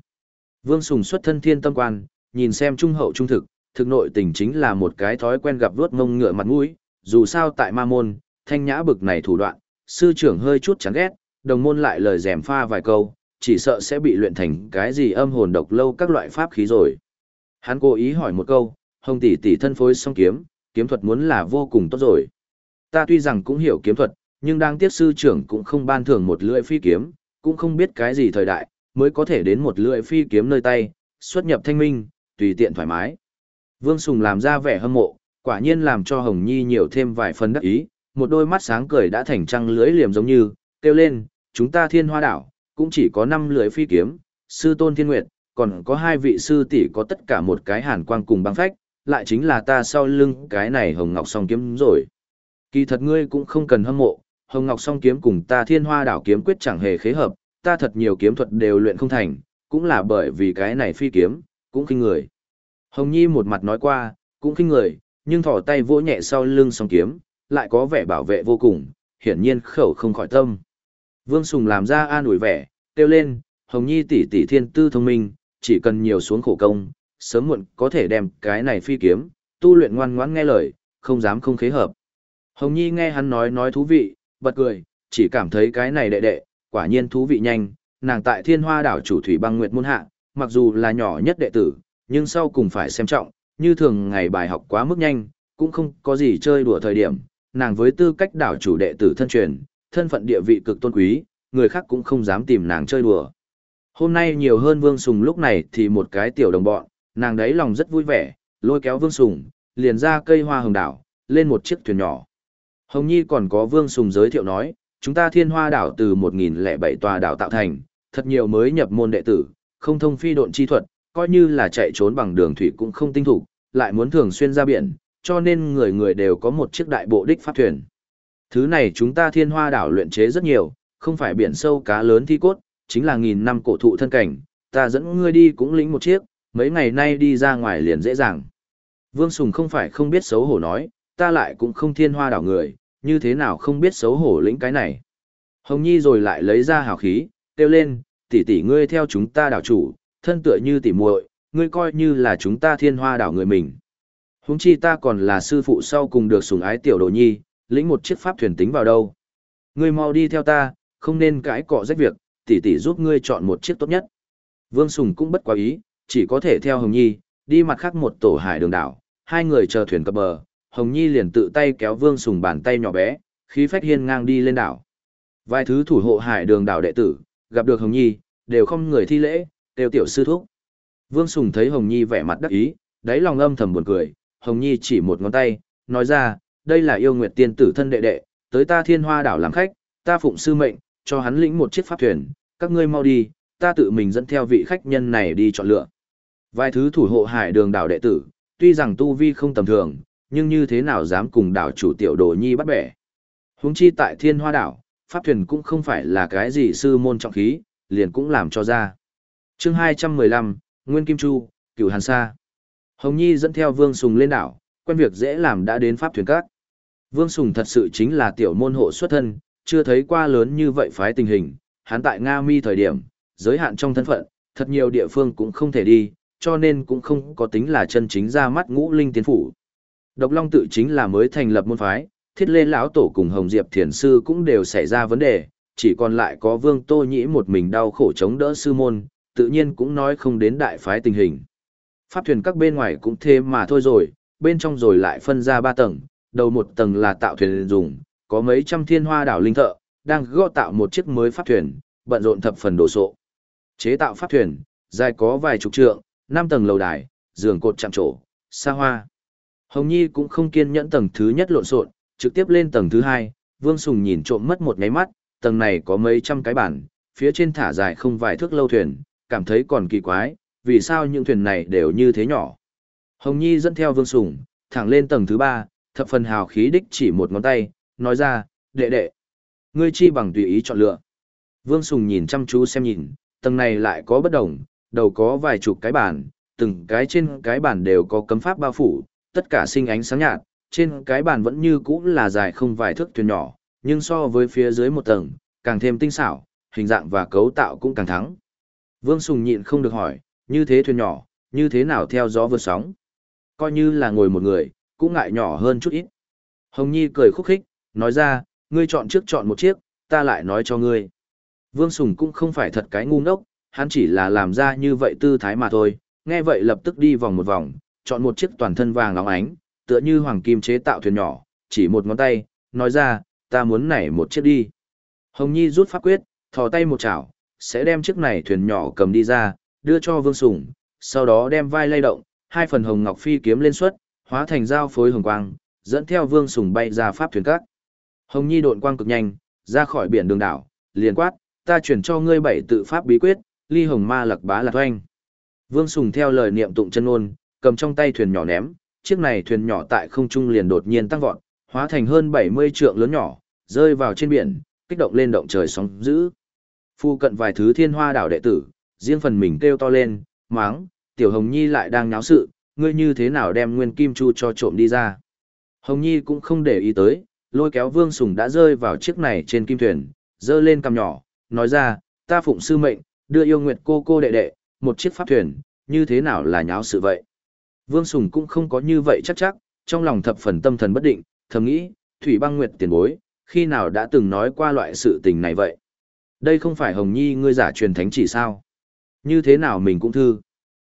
Vương Sùng xuất thân thiên tâm quan, nhìn xem trung hậu trung thực, thực nội tình chính là một cái thói quen gặp vuốt mông ngựa mặt mũi, dù sao tại ma môn, thanh nhã bực này thủ đoạn, sư trưởng hơi chút chán ghét, đồng môn lại lời dèm pha vài câu, chỉ sợ sẽ bị luyện thành cái gì âm hồn độc lâu các loại pháp khí rồi. Hắn cố ý hỏi một câu, hồng tỷ tỷ thân phối song kiếm, kiếm thuật muốn là vô cùng tốt rồi. Ta tuy rằng cũng hiểu kiếm thuật, nhưng đang tiếc sư trưởng cũng không ban thưởng một lưỡi phi kiếm, cũng không biết cái gì thời đại, mới có thể đến một lưỡi phi kiếm nơi tay, xuất nhập thanh minh, tùy tiện thoải mái. Vương Sùng làm ra vẻ hâm mộ, quả nhiên làm cho Hồng Nhi nhiều thêm vài phần đắc ý, một đôi mắt sáng cười đã thành trăng lưỡi liềm giống như, kêu lên, chúng ta thiên hoa đảo, cũng chỉ có 5 lưỡi phi kiếm, sư tôn thiên nguyệt, còn có hai vị sư tỷ có tất cả một cái hàn quang cùng băng phách, lại chính là ta sau lưng cái này hồng ngọc song kiếm rồi. Kỳ thật ngươi cũng không cần hâm mộ, hồng ngọc song kiếm cùng ta thiên hoa đảo kiếm quyết chẳng hề khế hợp, ta thật nhiều kiếm thuật đều luyện không thành, cũng là bởi vì cái này phi kiếm, cũng kinh người. Hồng Nhi một mặt nói qua, cũng khinh người, nhưng thỏ tay vỗ nhẹ sau lưng song kiếm, lại có vẻ bảo vệ vô cùng, hiển nhiên khẩu không khỏi tâm. Vương Sùng làm ra an ủi vẻ, kêu lên, Hồng Nhi tỷ tỷ thiên tư thông minh, chỉ cần nhiều xuống khổ công, sớm muộn có thể đem cái này phi kiếm, tu luyện ngoan ngoãn nghe lời, không dám không khế hợp. Hồng Nhi nghe hắn nói nói thú vị, bật cười, chỉ cảm thấy cái này đệ đệ, quả nhiên thú vị nhanh, nàng tại thiên hoa đảo chủ thủy băng nguyệt môn hạ, mặc dù là nhỏ nhất đệ tử, nhưng sau cùng phải xem trọng, như thường ngày bài học quá mức nhanh, cũng không có gì chơi đùa thời điểm, nàng với tư cách đảo chủ đệ tử thân truyền, thân phận địa vị cực tôn quý, người khác cũng không dám tìm nàng chơi đùa. Hôm nay nhiều hơn Vương Sùng lúc này thì một cái tiểu đồng bọn, nàng đấy lòng rất vui vẻ, lôi kéo Vương Sùng, liền ra cây hoa hồng đảo, lên một chiếc thuyền nhỏ. Hồng Nhi còn có Vương Sùng giới thiệu nói, chúng ta thiên hoa đảo từ 1007 tòa đảo tạo thành, thật nhiều mới nhập môn đệ tử, không thông phi độn chi thuật, coi như là chạy trốn bằng đường thủy cũng không tinh thủ, lại muốn thường xuyên ra biển, cho nên người người đều có một chiếc đại bộ đích pháp thuyền. Thứ này chúng ta thiên hoa đảo luyện chế rất nhiều, không phải biển sâu cá lớn thi cốt, chính là nghìn năm cổ thụ thân cảnh, ta dẫn ngươi đi cũng lĩnh một chiếc, mấy ngày nay đi ra ngoài liền dễ dàng. Vương Sùng không phải không biết xấu hổ nói, ta lại cũng không thiên hoa đảo người, như thế nào không biết xấu hổ lĩnh cái này. Hồng Nhi rồi lại lấy ra hào khí, kêu lên, tỷ tỷ ngươi theo chúng ta đảo chủ, thân tựa như tỷ muội, ngươi coi như là chúng ta thiên hoa đảo người mình. Huống chi ta còn là sư phụ sau cùng được sủng ái tiểu đồ nhi, lĩnh một chiếc pháp thuyền tính vào đâu. Ngươi mau đi theo ta, không nên cãi cọ rách việc, tỷ tỷ giúp ngươi chọn một chiếc tốt nhất. Vương Sùng cũng bất quá ý, chỉ có thể theo Hồng Nhi, đi mặt khác một tổ hải đường đảo, hai người chờ thuyền cập bờ, Hồng Nhi liền tự tay kéo Vương Sùng bàn tay nhỏ bé, khí phách hiên ngang đi lên đảo. Vài thứ thủ hộ hải đường đảo đệ tử, gặp được Hồng Nhi, đều không người thi lễ, đều tiểu sư thúc. Vương Sùng thấy Hồng Nhi vẻ mặt đắc ý, đáy lòng âm thầm buồn cười, Hồng Nhi chỉ một ngón tay, nói ra, đây là yêu nguyệt tiên tử thân đệ đệ, tới ta thiên hoa đảo làm khách, ta phụng sư mệnh, cho hắn lĩnh một chiếc pháp thuyền, các ngươi mau đi, ta tự mình dẫn theo vị khách nhân này đi chọn lựa. Vài thứ thủ hộ hải đường đảo đệ tử, tuy rằng tu vi không tầm thường, nhưng như thế nào dám cùng đảo chủ tiểu đồ nhi bắt bẻ. Huống chi tại thiên hoa đảo, pháp thuyền cũng không phải là cái gì sư môn trọng khí, liền cũng làm cho ra chương 215, Nguyên Kim Chu, Cửu Hàn Sa. Hồng Nhi dẫn theo Vương Sùng lên đảo, quen việc dễ làm đã đến pháp thuyền các. Vương Sùng thật sự chính là tiểu môn hộ xuất thân, chưa thấy qua lớn như vậy phái tình hình, hắn tại Nga Mi thời điểm, giới hạn trong thân phận, thật nhiều địa phương cũng không thể đi, cho nên cũng không có tính là chân chính ra mắt ngũ linh tiến phủ. Độc Long tự chính là mới thành lập môn phái, thiết lên lão tổ cùng Hồng Diệp Thiền Sư cũng đều xảy ra vấn đề, chỉ còn lại có Vương Tô Nhĩ một mình đau khổ chống đỡ sư môn, tự nhiên cũng nói không đến đại phái tình hình. Pháp thuyền các bên ngoài cũng thế mà thôi rồi, bên trong rồi lại phân ra ba tầng, đầu một tầng là tạo thuyền dùng, có mấy trăm thiên hoa đảo linh thợ, đang gõ tạo một chiếc mới pháp thuyền, bận rộn thập phần đồ sộ. Chế tạo pháp thuyền, dài có vài chục trượng, năm tầng lầu đài, giường cột chạm trổ, xa hoa. Hồng Nhi cũng không kiên nhẫn tầng thứ nhất lộn xộn, trực tiếp lên tầng thứ hai, Vương Sùng nhìn trộm mất một ngáy mắt, tầng này có mấy trăm cái bản, phía trên thả dài không vài thước lâu thuyền, cảm thấy còn kỳ quái, vì sao những thuyền này đều như thế nhỏ. Hồng Nhi dẫn theo Vương Sùng, thẳng lên tầng thứ ba, thập phần hào khí đích chỉ một ngón tay, nói ra, đệ đệ. Ngươi chi bằng tùy ý chọn lựa. Vương Sùng nhìn chăm chú xem nhìn, tầng này lại có bất đồng, đầu có vài chục cái bàn, từng cái trên cái bàn đều có cấm pháp bao phủ, tất cả sinh ánh sáng nhạt, trên cái bàn vẫn như cũ là dài không vài thước thuyền nhỏ, nhưng so với phía dưới một tầng, càng thêm tinh xảo, hình dạng và cấu tạo cũng càng thắng. Vương Sùng nhịn không được hỏi, như thế thuyền nhỏ, như thế nào theo gió vượt sóng? Coi như là ngồi một người, cũng ngại nhỏ hơn chút ít. Hồng Nhi cười khúc khích, nói ra, ngươi chọn trước chọn một chiếc, ta lại nói cho ngươi. Vương Sùng cũng không phải thật cái ngu ngốc, hắn chỉ là làm ra như vậy tư thái mà thôi, nghe vậy lập tức đi vòng một vòng, chọn một chiếc toàn thân vàng óng ánh, tựa như hoàng kim chế tạo thuyền nhỏ, chỉ một ngón tay, nói ra, ta muốn nảy một chiếc đi. Hồng Nhi rút pháp quyết, thò tay một chảo, sẽ đem chiếc này thuyền nhỏ cầm đi ra, đưa cho Vương Sùng, sau đó đem vai lay động, hai phần hồng ngọc phi kiếm lên xuất, hóa thành dao phối hồng quang, dẫn theo Vương Sùng bay ra pháp thuyền cát. Hồng Nhi độn quang cực nhanh, ra khỏi biển đường đảo, liền quát, ta chuyển cho ngươi bảy tự pháp bí quyết, ly hồng ma lặc bá lạc oanh. Vương Sùng theo lời niệm tụng chân ôn, cầm trong tay thuyền nhỏ ném, chiếc này thuyền nhỏ tại không trung liền đột nhiên tăng vọt, hóa thành hơn 70 trượng lớn nhỏ, rơi vào trên biển, kích động lên động trời sóng dữ. Phu cận vài thứ thiên hoa đảo đệ tử, riêng phần mình kêu to lên, máng, tiểu hồng nhi lại đang nháo sự, ngươi như thế nào đem nguyên kim chu cho trộm đi ra. Hồng nhi cũng không để ý tới, lôi kéo vương sùng đã rơi vào chiếc này trên kim thuyền, dơ lên cằm nhỏ, nói ra, ta phụng sư mệnh, đưa yêu nguyệt cô cô đệ đệ, một chiếc pháp thuyền, như thế nào là nháo sự vậy. Vương Sùng cũng không có như vậy chắc chắc, trong lòng thập phần tâm thần bất định, thầm nghĩ, Thủy băng nguyệt tiền bối, khi nào đã từng nói qua loại sự tình này vậy. Đây không phải Hồng Nhi ngươi giả truyền thánh chỉ sao. Như thế nào mình cũng thư.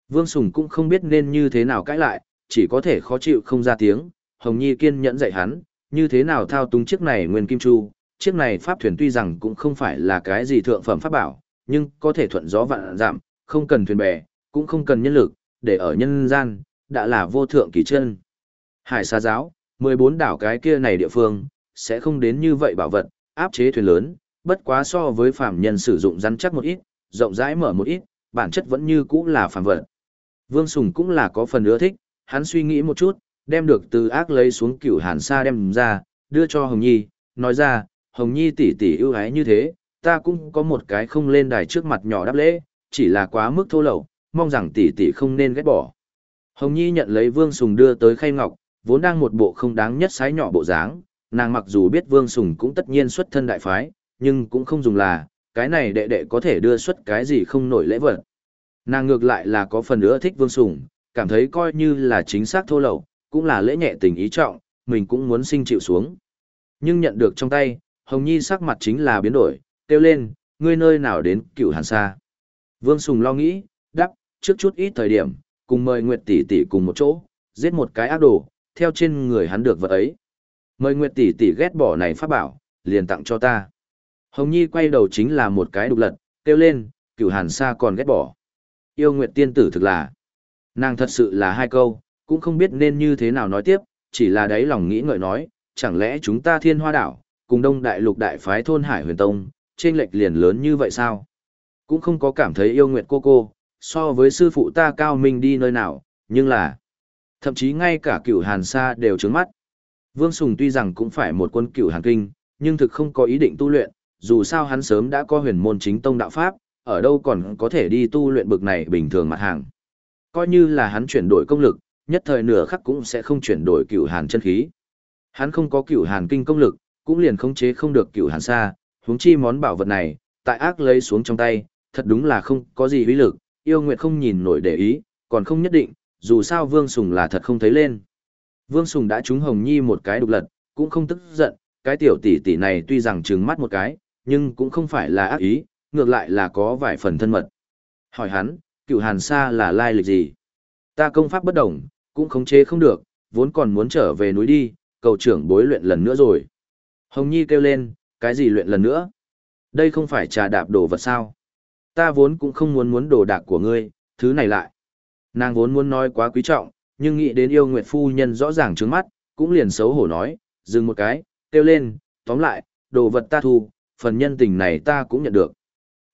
Vương Sùng cũng không biết nên như thế nào cãi lại, chỉ có thể khó chịu không ra tiếng. Hồng Nhi kiên nhẫn dạy hắn, như thế nào thao túng chiếc này nguyên kim chu. Chiếc này pháp thuyền tuy rằng cũng không phải là cái gì thượng phẩm pháp bảo, nhưng có thể thuận gió vạn giảm, không cần thuyền bè, cũng không cần nhân lực, để ở nhân gian, đã là vô thượng kỳ chân. Hải xa giáo, 14 đảo cái kia này địa phương, sẽ không đến như vậy bảo vật, áp chế thuyền lớn, bất quá so với phạm nhân sử dụng rắn chắc một ít, rộng rãi mở một ít, bản chất vẫn như cũ là phàm vật. Vương Sùng cũng là có phần ưa thích, hắn suy nghĩ một chút, đem được từ ác lấy xuống cửu hàn sa đem ra, đưa cho Hồng Nhi, nói ra, Hồng Nhi tỷ tỷ ưu ái như thế, ta cũng có một cái không lên đài trước mặt nhỏ đáp lễ, chỉ là quá mức thô lậu, mong rằng tỷ tỷ không nên ghét bỏ. Hồng Nhi nhận lấy Vương Sùng đưa tới khay ngọc, vốn đang một bộ không đáng nhất sái nhỏ bộ dáng, nàng mặc dù biết Vương Sùng cũng tất nhiên xuất thân đại phái, nhưng cũng không dùng là, cái này đệ đệ có thể đưa xuất cái gì không nổi lễ vật. Nàng ngược lại là có phần nữa thích Vương Sùng, cảm thấy coi như là chính xác thô lậu, cũng là lễ nhẹ tình ý trọng, mình cũng muốn sinh chịu xuống. Nhưng nhận được trong tay, Hồng Nhi sắc mặt chính là biến đổi, kêu lên, ngươi nơi nào đến cựu hàn xa. Vương Sùng lo nghĩ, đắp, trước chút ít thời điểm, cùng mời Nguyệt tỷ tỷ cùng một chỗ, giết một cái ác đồ, theo trên người hắn được vật ấy. Mời Nguyệt tỷ tỷ ghét bỏ này pháp bảo, liền tặng cho ta. Hồng Nhi quay đầu chính là một cái đục lật, kêu lên, cửu hàn sa còn ghét bỏ. Yêu Nguyệt tiên tử thực là. Nàng thật sự là hai câu, cũng không biết nên như thế nào nói tiếp, chỉ là đáy lòng nghĩ ngợi nói, chẳng lẽ chúng ta thiên hoa đảo, cùng đông đại lục đại phái thôn hải huyền tông, trên lệch liền lớn như vậy sao? Cũng không có cảm thấy yêu Nguyệt cô cô, so với sư phụ ta cao minh đi nơi nào, nhưng là, thậm chí ngay cả cửu hàn sa đều trướng mắt. Vương Sùng tuy rằng cũng phải một quân cửu hàn kinh, nhưng thực không có ý định tu luyện, dù sao hắn sớm đã có huyền môn chính tông đạo pháp, ở đâu còn có thể đi tu luyện bực này bình thường mặt hàng. Coi như là hắn chuyển đổi công lực, nhất thời nửa khắc cũng sẽ không chuyển đổi cửu hàn chân khí. Hắn không có cửu hàn kinh công lực, cũng liền khống chế không được cửu hàn xa, huống chi món bảo vật này, tại ác lấy xuống trong tay, thật đúng là không có gì uy lực, yêu nguyện không nhìn nổi để ý, còn không nhất định, dù sao Vương Sùng là thật không thấy lên. Vương Sùng đã trúng Hồng Nhi một cái đục lật, cũng không tức giận, cái tiểu tỷ tỷ này tuy rằng trừng mắt một cái, nhưng cũng không phải là ác ý, ngược lại là có vài phần thân mật. Hỏi hắn, cựu hàn sa là lai lịch gì? Ta công pháp bất đồng, cũng khống chế không được, vốn còn muốn trở về núi đi, cầu trưởng bối luyện lần nữa rồi. Hồng Nhi kêu lên, cái gì luyện lần nữa? Đây không phải trà đạp đồ vật sao? Ta vốn cũng không muốn muốn đồ đạc của ngươi, thứ này lại. Nàng vốn muốn nói quá quý trọng, nhưng nghĩ đến yêu nguyệt phu nhân rõ ràng trướng mắt, cũng liền xấu hổ nói, dừng một cái, kêu lên, tóm lại, đồ vật ta thu, phần nhân tình này ta cũng nhận được.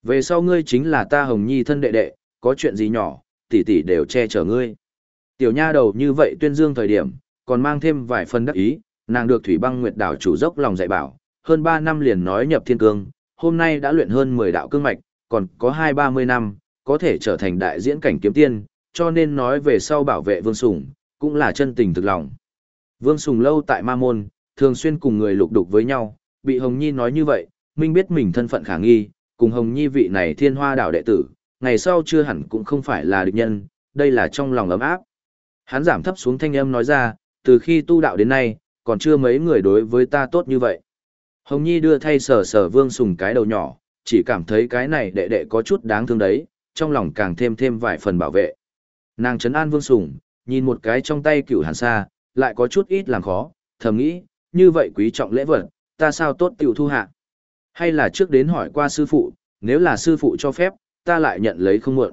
Về sau ngươi chính là ta hồng nhi thân đệ đệ, có chuyện gì nhỏ, tỷ tỷ đều che chở ngươi. Tiểu nha đầu như vậy tuyên dương thời điểm, còn mang thêm vài phần đắc ý, nàng được thủy băng nguyệt đảo chủ dốc lòng dạy bảo, hơn 3 năm liền nói nhập thiên cương, hôm nay đã luyện hơn 10 đạo cương mạch, còn có 2-30 năm, có thể trở thành đại diễn cảnh kiếm tiên, cho nên nói về sau bảo vệ Vương Sùng, cũng là chân tình thực lòng. Vương Sùng lâu tại Ma Môn, thường xuyên cùng người lục đục với nhau, bị Hồng Nhi nói như vậy, Minh biết mình thân phận khả nghi, cùng Hồng Nhi vị này thiên hoa đảo đệ tử, ngày sau chưa hẳn cũng không phải là địch nhân, đây là trong lòng ấm áp. Hắn giảm thấp xuống thanh âm nói ra, từ khi tu đạo đến nay, còn chưa mấy người đối với ta tốt như vậy. Hồng Nhi đưa thay sở sở vương sùng cái đầu nhỏ, chỉ cảm thấy cái này đệ đệ có chút đáng thương đấy, trong lòng càng thêm thêm vài phần bảo vệ. Nàng trấn an vương sùng, nhìn một cái trong tay cửu hàn sa, lại có chút ít làm khó, thầm nghĩ, như vậy quý trọng lễ vật, ta sao tốt tiểu thu hạ. Hay là trước đến hỏi qua sư phụ, nếu là sư phụ cho phép, ta lại nhận lấy không muộn.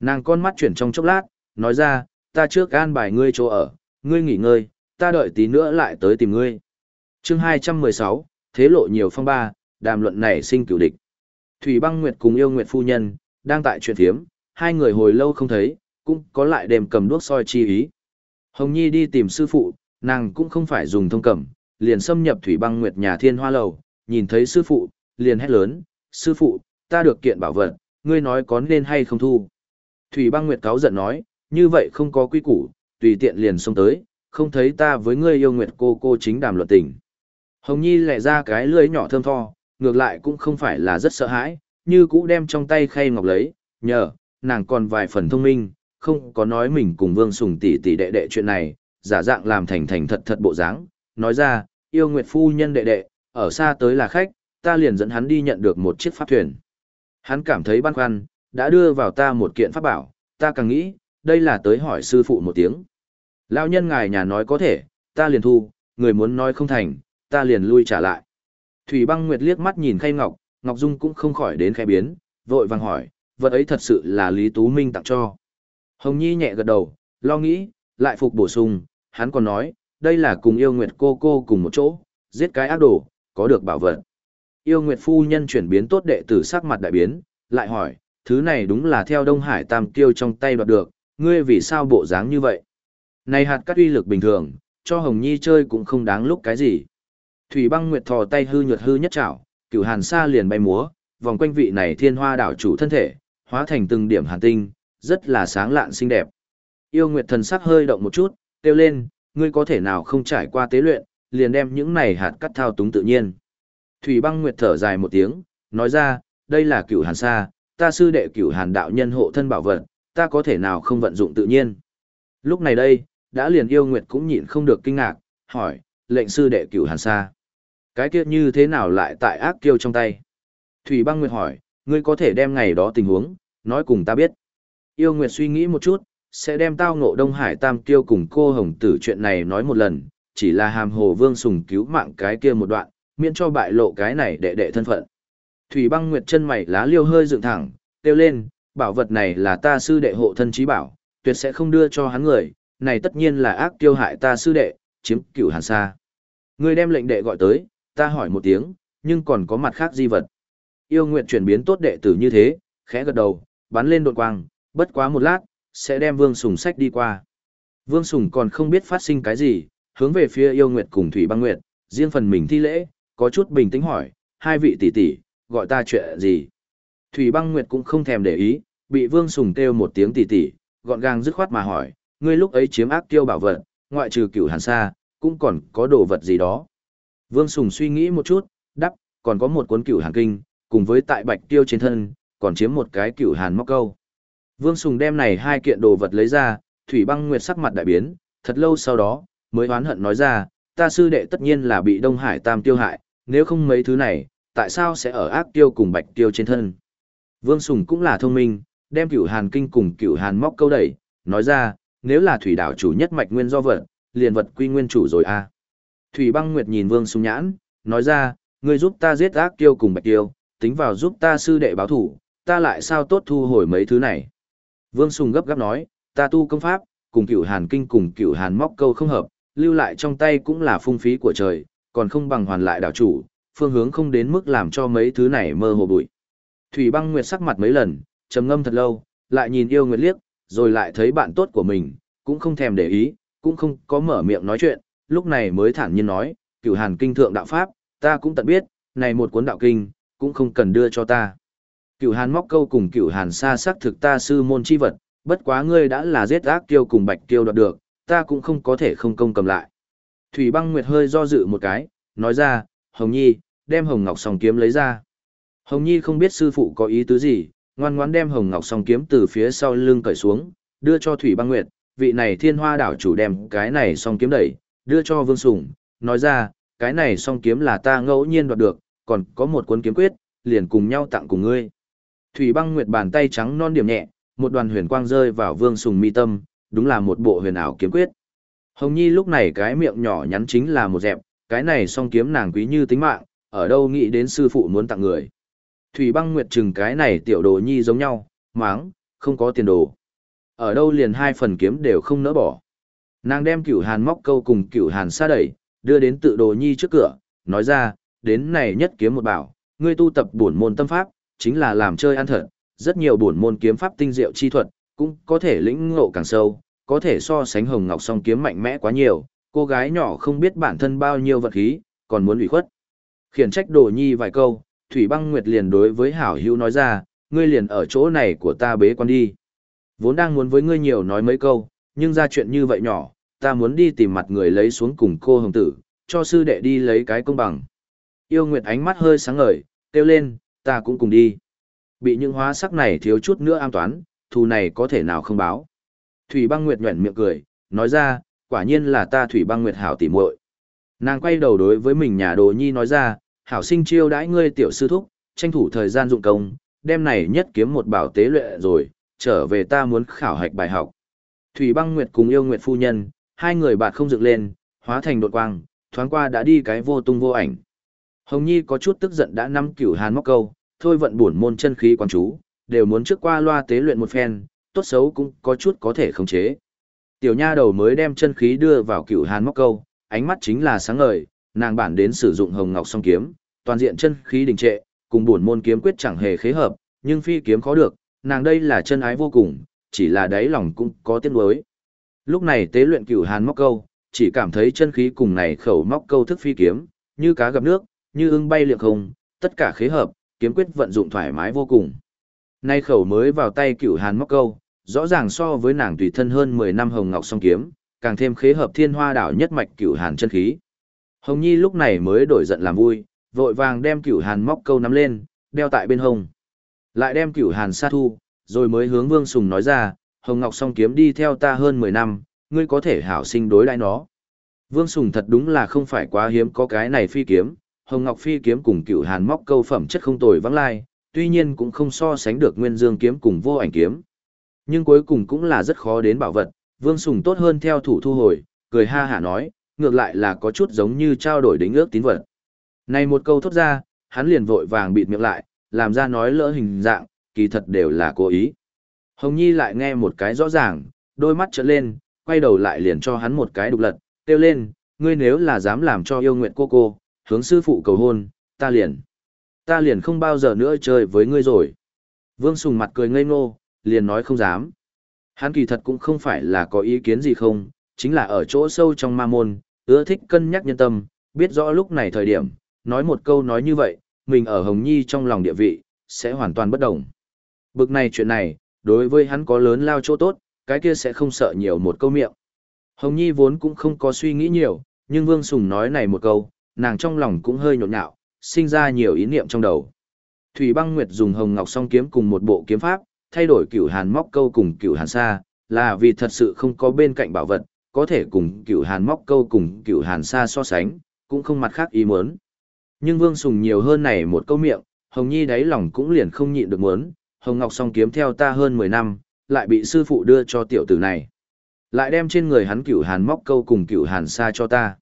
Nàng con mắt chuyển trong chốc lát, nói ra, ta trước an bài ngươi chỗ ở, ngươi nghỉ ngơi, ta đợi tí nữa lại tới tìm ngươi. chương 216, thế lộ nhiều phong ba, đàm luận này sinh cửu địch. Thủy băng nguyệt cùng yêu nguyệt phu nhân, đang tại chuyện thiếm, hai người hồi lâu không thấy, cũng có lại đềm cầm đuốc soi chi ý. Hồng Nhi đi tìm sư phụ, nàng cũng không phải dùng thông cẩm, liền xâm nhập thủy băng nguyệt nhà thiên hoa lầu, nhìn thấy sư phụ, liền hét lớn, sư phụ, ta được kiện bảo vật, ngươi nói có nên hay không thu. Thủy băng nguyệt cáo giận nói, như vậy không có quy củ, tùy tiện liền xông tới, không thấy ta với ngươi yêu nguyệt cô cô chính đàm luận tình. Hồng Nhi lẻ ra cái lưới nhỏ thơm tho, ngược lại cũng không phải là rất sợ hãi, như cũ đem trong tay khay ngọc lấy, nhờ, nàng còn vài phần thông minh, không có nói mình cùng Vương Sùng tỷ tỷ đệ đệ chuyện này, giả dạng làm thành thành thật thật bộ dáng, nói ra, yêu nguyệt phu nhân đệ đệ, ở xa tới là khách, ta liền dẫn hắn đi nhận được một chiếc pháp thuyền. Hắn cảm thấy băn khoăn, đã đưa vào ta một kiện pháp bảo, ta càng nghĩ, đây là tới hỏi sư phụ một tiếng. Lão nhân ngài nhà nói có thể, ta liền thu, người muốn nói không thành, ta liền lui trả lại. Thủy băng nguyệt liếc mắt nhìn khay ngọc, Ngọc Dung cũng không khỏi đến khai biến, vội vàng hỏi, vật ấy thật sự là Lý Tú Minh tặng cho. Hồng Nhi nhẹ gật đầu, lo nghĩ, lại phục bổ sung, hắn còn nói, đây là cùng yêu nguyệt cô cô cùng một chỗ, giết cái ác đồ, có được bảo vật. Yêu nguyệt phu nhân chuyển biến tốt đệ tử sắc mặt đại biến, lại hỏi, thứ này đúng là theo Đông Hải Tam Kiêu trong tay đoạt được, ngươi vì sao bộ dáng như vậy? Này hạt cắt uy lực bình thường, cho Hồng Nhi chơi cũng không đáng lúc cái gì. Thủy băng nguyệt thò tay hư nhuật hư nhất chảo, cửu hàn sa liền bay múa, vòng quanh vị này thiên hoa đảo chủ thân thể, hóa thành từng điểm hàn tinh, rất là sáng lạn xinh đẹp. Yêu nguyệt thần sắc hơi động một chút, kêu lên, ngươi có thể nào không trải qua tế luyện, liền đem những này hạt cắt thao túng tự nhiên. Thủy băng nguyệt thở dài một tiếng, nói ra, đây là cửu hàn sa, ta sư đệ cửu hàn đạo nhân hộ thân bảo vật, ta có thể nào không vận dụng tự nhiên. Lúc này đây, đã liền yêu nguyệt cũng nhịn không được kinh ngạc, hỏi, lệnh sư đệ cửu hàn sa. Cái kia như thế nào lại tại ác kiêu trong tay? Thủy băng nguyệt hỏi, ngươi có thể đem ngày đó tình huống, nói cùng ta biết. Yêu nguyệt suy nghĩ một chút, sẽ đem tao ngộ Đông Hải Tam Kiêu cùng cô Hồng Tử chuyện này nói một lần, chỉ là hàm hồ vương sùng cứu mạng cái kia một đoạn, miễn cho bại lộ cái này đệ đệ thân phận. Thủy băng nguyệt chân mày lá liêu hơi dựng thẳng, kêu lên, bảo vật này là ta sư đệ hộ thân trí bảo, tuyệt sẽ không đưa cho hắn người, này tất nhiên là ác tiêu hại ta sư đệ, chiếm cửu hàn xa. Người đem lệnh đệ gọi tới, ta hỏi một tiếng, nhưng còn có mặt khác di vật. Yêu nguyện chuyển biến tốt đệ tử như thế, khẽ gật đầu, bắn lên đột quang, bất quá một lát, sẽ đem Vương Sùng sách đi qua. Vương Sùng còn không biết phát sinh cái gì, hướng về phía yêu nguyệt cùng Thủy băng nguyệt, riêng phần mình thi lễ, có chút bình tĩnh hỏi, hai vị tỷ tỷ, gọi ta chuyện gì? Thủy băng nguyệt cũng không thèm để ý, bị Vương Sùng kêu một tiếng tỷ tỷ, gọn gàng dứt khoát mà hỏi, ngươi lúc ấy chiếm ác tiêu bảo vật, ngoại trừ cửu hàn sa, cũng còn có đồ vật gì đó. Vương Sùng suy nghĩ một chút, đắp, còn có một cuốn cửu hàn kinh, cùng với tại bạch tiêu trên thân, còn chiếm một cái cửu hàn móc câu. Vương Sùng đem này hai kiện đồ vật lấy ra, Thủy băng nguyệt sắc mặt đại biến, thật lâu sau đó, mới oán hận nói ra, ta sư đệ tất nhiên là bị Đông Hải Tam tiêu hại, nếu không mấy thứ này, tại sao sẽ ở ác tiêu cùng bạch tiêu trên thân. Vương Sùng cũng là thông minh, đem cửu hàn kinh cùng cửu hàn móc câu đẩy, nói ra, nếu là thủy đảo chủ nhất mạch nguyên do vật, liền vật quy nguyên chủ rồi a. À. Thủy băng nguyệt nhìn Vương Sùng nhãn, nói ra, ngươi giúp ta giết ác tiêu cùng bạch tiêu, tính vào giúp ta sư đệ báo thủ, ta lại sao tốt thu hồi mấy thứ này. Vương Sùng gấp gáp nói, ta tu công pháp, cùng cửu hàn kinh cùng cửu hàn móc câu không hợp, lưu lại trong tay cũng là phung phí của trời, còn không bằng hoàn lại đảo chủ, phương hướng không đến mức làm cho mấy thứ này mơ hồ bụi. Thủy băng nguyệt sắc mặt mấy lần, trầm ngâm thật lâu, lại nhìn yêu nguyệt liếc, rồi lại thấy bạn tốt của mình, cũng không thèm để ý, cũng không có mở miệng nói chuyện, lúc này mới thản nhiên nói, cửu hàn kinh thượng đạo pháp, ta cũng tận biết, này một cuốn đạo kinh, cũng không cần đưa cho ta. Cửu hàn móc câu cùng cửu hàn xa sắc thực ta sư môn chi vật, bất quá ngươi đã là giết ác kiêu cùng bạch kiêu đoạt được, ta cũng không có thể không công cầm lại. Thủy băng nguyệt hơi do dự một cái, nói ra, Hồng Nhi, đem Hồng Ngọc song kiếm lấy ra. Hồng Nhi không biết sư phụ có ý tứ gì, ngoan ngoãn đem Hồng Ngọc song kiếm từ phía sau lưng cởi xuống, đưa cho Thủy băng nguyệt, vị này thiên hoa đảo chủ đem cái này song kiếm đẩy, đưa cho Vương Sùng, nói ra, cái này song kiếm là ta ngẫu nhiên đoạt được, còn có một cuốn kiếm quyết, liền cùng nhau tặng cùng ngươi. Thủy băng nguyệt bàn tay trắng non điểm nhẹ, một đoàn huyền quang rơi vào Vương Sùng mi tâm, đúng là một bộ huyền ảo kiếm quyết. Hồng Nhi lúc này cái miệng nhỏ nhắn chính là một dẹp, cái này song kiếm nàng quý như tính mạng, ở đâu nghĩ đến sư phụ muốn tặng người. Thủy băng nguyệt trừng cái này tiểu đồ nhi giống nhau, máng, không có tiền đồ. Ở đâu liền hai phần kiếm đều không nỡ bỏ. Nàng đem cửu hàn móc câu cùng cửu hàn xa đẩy, đưa đến tự đồ nhi trước cửa, nói ra, đến này nhất kiếm một bảo, ngươi tu tập bổn môn tâm pháp, chính là làm chơi ăn thật, rất nhiều bổn môn kiếm pháp tinh diệu chi thuật, cũng có thể lĩnh ngộ càng sâu, có thể so sánh hồng ngọc song kiếm mạnh mẽ quá nhiều, cô gái nhỏ không biết bản thân bao nhiêu vật khí, còn muốn ủy khuất. Khiển trách đồ nhi vài câu, Thủy băng nguyệt liền đối với hảo hữu nói ra, ngươi liền ở chỗ này của ta bế quan đi. Vốn đang muốn với ngươi nhiều nói mấy câu, nhưng ra chuyện như vậy nhỏ, ta muốn đi tìm mặt người lấy xuống cùng cô hồng tử, cho sư đệ đi lấy cái công bằng. Yêu Nguyệt ánh mắt hơi sáng ngời, kêu lên, ta cũng cùng đi. Bị những hóa sắc này thiếu chút nữa an toán, thù này có thể nào không báo. Thủy băng Nguyệt nhuẩn miệng cười, nói ra, quả nhiên là ta Thủy băng Nguyệt hảo tỉ muội. Nàng quay đầu đối với mình nhà đồ nhi nói ra, hảo sinh chiêu đãi ngươi tiểu sư thúc, tranh thủ thời gian dụng công, đem này nhất kiếm một bảo tế luyện rồi, trở về ta muốn khảo hạch bài học. Thủy băng Nguyệt cùng yêu Nguyệt phu nhân, hai người bạn không dựng lên, hóa thành đột quang, thoáng qua đã đi cái vô tung vô ảnh. Hồng Nhi có chút tức giận đã năm cửu hàn móc câu, thôi vận buồn môn chân khí quan chú, đều muốn trước qua loa tế luyện một phen, tốt xấu cũng có chút có thể khống chế. Tiểu nha đầu mới đem chân khí đưa vào cửu hàn móc câu, ánh mắt chính là sáng ngời, nàng bản đến sử dụng hồng ngọc song kiếm, toàn diện chân khí đình trệ, cùng buồn môn kiếm quyết chẳng hề khế hợp, nhưng phi kiếm khó được, nàng đây là chân ái vô cùng, chỉ là đáy lòng cũng có tiếc nuối. Lúc này tế luyện cửu hàn móc câu, chỉ cảm thấy chân khí cùng này khẩu móc câu thức phi kiếm, như cá gặp nước, như ưng bay liệng không, tất cả khế hợp, kiếm quyết vận dụng thoải mái vô cùng. Nay khẩu mới vào tay cửu hàn móc câu, rõ ràng so với nàng tùy thân hơn 10 năm hồng ngọc song kiếm, càng thêm khế hợp thiên hoa đảo nhất mạch cửu hàn chân khí. Hồng Nhi lúc này mới đổi giận làm vui, vội vàng đem cửu hàn móc câu nắm lên, đeo tại bên hông. Lại đem cửu hàn sa thu, rồi mới hướng Vương Sùng nói ra, Hồng Ngọc song kiếm đi theo ta hơn 10 năm, ngươi có thể hảo sinh đối đãi nó. Vương Sùng thật đúng là không phải quá hiếm có cái này phi kiếm, Hồng Ngọc phi kiếm cùng cựu hàn móc câu phẩm chất không tồi vắng lai, tuy nhiên cũng không so sánh được Nguyên Dương kiếm cùng vô ảnh kiếm. Nhưng cuối cùng cũng là rất khó đến bảo vật, Vương Sùng tốt hơn theo thủ thu hồi, cười ha hả nói, ngược lại là có chút giống như trao đổi đính ước tín vật. Này một câu thốt ra, hắn liền vội vàng bịt miệng lại, làm ra nói lỡ hình dạng, kỳ thật đều là cố ý. Hồng Nhi lại nghe một cái rõ ràng, đôi mắt trợn lên, quay đầu lại liền cho hắn một cái đục lật, kêu lên, ngươi nếu là dám làm cho yêu nguyện cô cô, hướng sư phụ cầu hôn, ta liền. Ta liền không bao giờ nữa chơi với ngươi rồi. Vương Sùng mặt cười ngây ngô, liền nói không dám. Hắn kỳ thật cũng không phải là có ý kiến gì không, chính là ở chỗ sâu trong ma môn, ưa thích cân nhắc nhân tâm, biết rõ lúc này thời điểm, nói một câu nói như vậy, mình ở Hồng Nhi trong lòng địa vị, sẽ hoàn toàn bất đồng. Bực này chuyện này, đối với hắn có lớn lao chỗ tốt, cái kia sẽ không sợ nhiều một câu miệng. Hồng Nhi vốn cũng không có suy nghĩ nhiều, nhưng Vương Sùng nói này một câu, nàng trong lòng cũng hơi nhộn nhạo, sinh ra nhiều ý niệm trong đầu. Thủy Băng Nguyệt dùng hồng ngọc song kiếm cùng một bộ kiếm pháp, thay đổi cửu hàn móc câu cùng cửu hàn sa, là vì thật sự không có bên cạnh bảo vật, có thể cùng cửu hàn móc câu cùng cửu hàn sa so sánh, cũng không mặt khác ý muốn. Nhưng Vương Sùng nhiều hơn này một câu miệng, Hồng Nhi đáy lòng cũng liền không nhịn được muốn, Hồng Ngọc song kiếm theo ta hơn 10 năm, lại bị sư phụ đưa cho tiểu tử này. Lại đem trên người hắn cửu hàn móc câu cùng cửu hàn sa cho ta.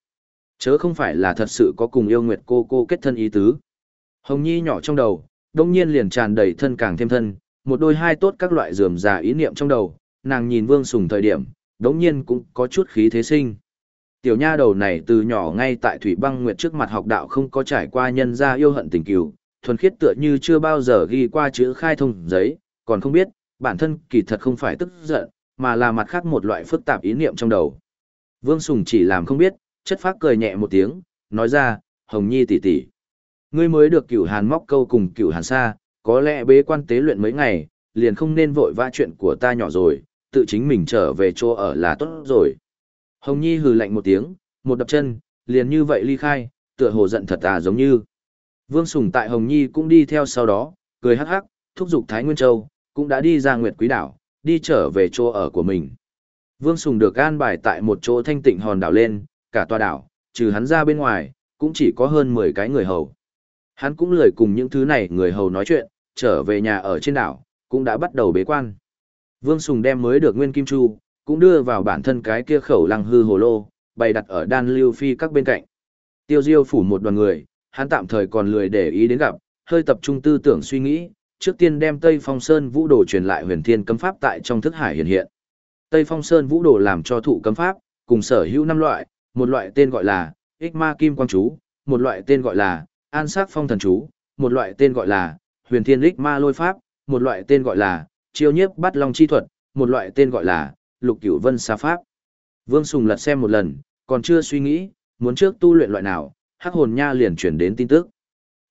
Chớ không phải là thật sự có cùng yêu nguyệt cô cô kết thân ý tứ. Hồng Nhi nhỏ trong đầu, đông nhiên liền tràn đầy thân càng thêm thân, một đôi hai tốt các loại dườm già ý niệm trong đầu, nàng nhìn Vương Sùng thời điểm, đống nhiên cũng có chút khí thế sinh. Tiểu nha đầu này từ nhỏ ngay tại Thủy Băng Nguyệt trước mặt học đạo không có trải qua nhân gia yêu hận tình cừu, thuần khiết tựa như chưa bao giờ ghi qua chữ khai thông giấy, còn không biết, bản thân kỳ thật không phải tức giận, mà là mặt khác một loại phức tạp ý niệm trong đầu. Vương Sùng chỉ làm không biết, chất phác cười nhẹ một tiếng, nói ra, Hồng Nhi tỷ tỷ, Ngươi mới được cửu hàn móc câu cùng cửu hàn sa, có lẽ bế quan tế luyện mấy ngày, liền không nên vội vã chuyện của ta nhỏ rồi, tự chính mình trở về chỗ ở là tốt rồi. Hồng Nhi hừ lạnh một tiếng, một đập chân, liền như vậy ly khai, tựa hồ giận thật à giống như. Vương Sùng tại Hồng Nhi cũng đi theo sau đó, cười hắc hắc, thúc giục Thái Nguyên Châu, cũng đã đi ra Nguyệt Quý Đảo, đi trở về chỗ ở của mình. Vương Sùng được an bài tại một chỗ thanh tịnh hòn đảo lên, cả tòa đảo, trừ hắn ra bên ngoài, cũng chỉ có hơn 10 cái người hầu. Hắn cũng lười cùng những thứ này người hầu nói chuyện, trở về nhà ở trên đảo, cũng đã bắt đầu bế quan. Vương Sùng đem mới được Nguyên Kim Chu, cũng đưa vào bản thân cái kia khẩu lăng hư hồ lô, bày đặt ở đan lưu phi các bên cạnh. Tiêu Diêu phủ một đoàn người, hắn tạm thời còn lười để ý đến gặp, hơi tập trung tư tưởng suy nghĩ, trước tiên đem Tây Phong Sơn Vũ Đồ truyền lại huyền thiên cấm pháp tại trong thức hải hiện hiện. Tây Phong Sơn Vũ Đồ làm cho thụ cấm pháp, cùng sở hữu năm loại, một loại tên gọi là Ích Ma Kim Quang Chú, một loại tên gọi là An Sắc Phong Thần Chú, một loại tên gọi là Huyền Thiên Ích Ma Lôi Pháp, một loại tên gọi là Chiêu Nhiếp Bắt Long Chi Thuật, một loại tên gọi là Lục Cửu Vân xa Pháp. Vương Sùng lật xem một lần, còn chưa suy nghĩ, muốn trước tu luyện loại nào, Hắc Hồn Nha liền chuyển đến tin tức.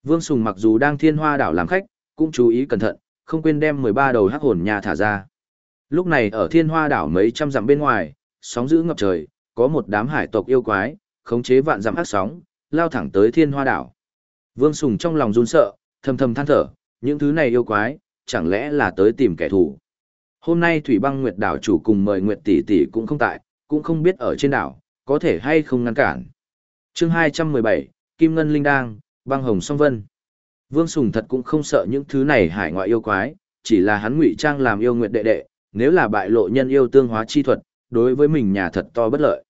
Vương Sùng mặc dù đang Thiên Hoa đảo làm khách, cũng chú ý cẩn thận, không quên đem 13 đầu Hắc Hồn Nha thả ra. Lúc này ở Thiên Hoa đảo mấy trăm dặm bên ngoài, sóng dữ ngập trời, có một đám hải tộc yêu quái, khống chế vạn dặm ác sóng, lao thẳng tới Thiên Hoa đảo. Vương Sùng trong lòng run sợ, thầm thầm than thở, những thứ này yêu quái, chẳng lẽ là tới tìm kẻ thù. Hôm nay Thủy Băng Nguyệt đảo chủ cùng mời Nguyệt tỷ tỷ cũng không tại, cũng không biết ở trên đảo, có thể hay không ngăn cản. chương 217, Kim Ngân Linh Đang, Băng Hồng Song Vân. Vương Sùng thật cũng không sợ những thứ này hải ngoại yêu quái, chỉ là hắn ngụy trang làm yêu nguyệt đệ đệ, nếu là bại lộ nhân yêu tương hóa chi thuật, đối với mình nhà thật to bất lợi.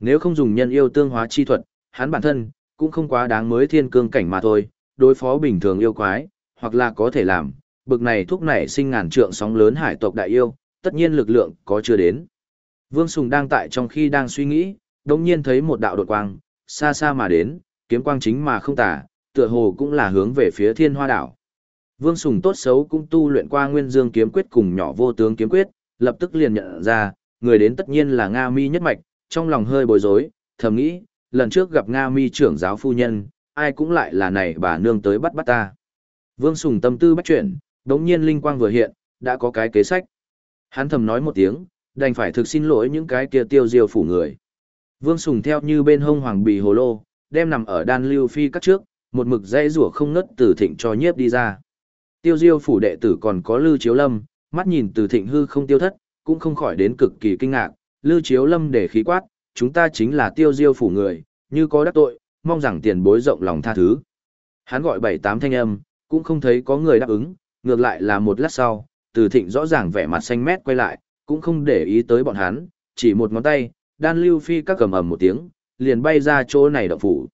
Nếu không dùng nhân yêu tương hóa chi thuật, hắn bản thân, cũng không quá đáng mới thiên cương cảnh mà thôi, đối phó bình thường yêu quái, hoặc là có thể làm, bực này thúc nảy sinh ngàn trượng sóng lớn hải tộc đại yêu, tất nhiên lực lượng có chưa đến. Vương Sùng đang tại trong khi đang suy nghĩ, đồng nhiên thấy một đạo đột quang, xa xa mà đến, kiếm quang chính mà không tả, tựa hồ cũng là hướng về phía thiên hoa đảo. Vương Sùng tốt xấu cũng tu luyện qua nguyên dương kiếm quyết cùng nhỏ vô tướng kiếm quyết, lập tức liền nhận ra, người đến tất nhiên là Nga mi nhất mạch, trong lòng hơi bối rối, thầm nghĩ, lần trước gặp Nga mi trưởng giáo phu nhân, ai cũng lại là này bà nương tới bắt bắt ta. Vương Sùng tâm tư bắt chuyển, đống nhiên linh quang vừa hiện, đã có cái kế sách. Hắn thầm nói một tiếng, đành phải thực xin lỗi những cái kia tiêu diêu phủ người. Vương Sùng theo như bên hông hoàng bì hồ lô, đem nằm ở đan lưu phi cắt trước, một mực dây rủa không ngất từ thịnh cho nhiếp đi ra. Tiêu diêu phủ đệ tử còn có lưu chiếu lâm, mắt nhìn từ thịnh hư không tiêu thất, cũng không khỏi đến cực kỳ kinh ngạc, lưu chiếu lâm để khí quát, chúng ta chính là tiêu diêu phủ người, như có đắc tội, mong rằng tiền bối rộng lòng tha thứ. Hắn gọi bảy tám thanh âm, cũng không thấy có người đáp ứng, ngược lại là một lát sau, từ thịnh rõ ràng vẻ mặt xanh mét quay lại, cũng không để ý tới bọn hắn, chỉ một ngón tay, đan lưu phi các cầm ầm một tiếng, liền bay ra chỗ này động phủ.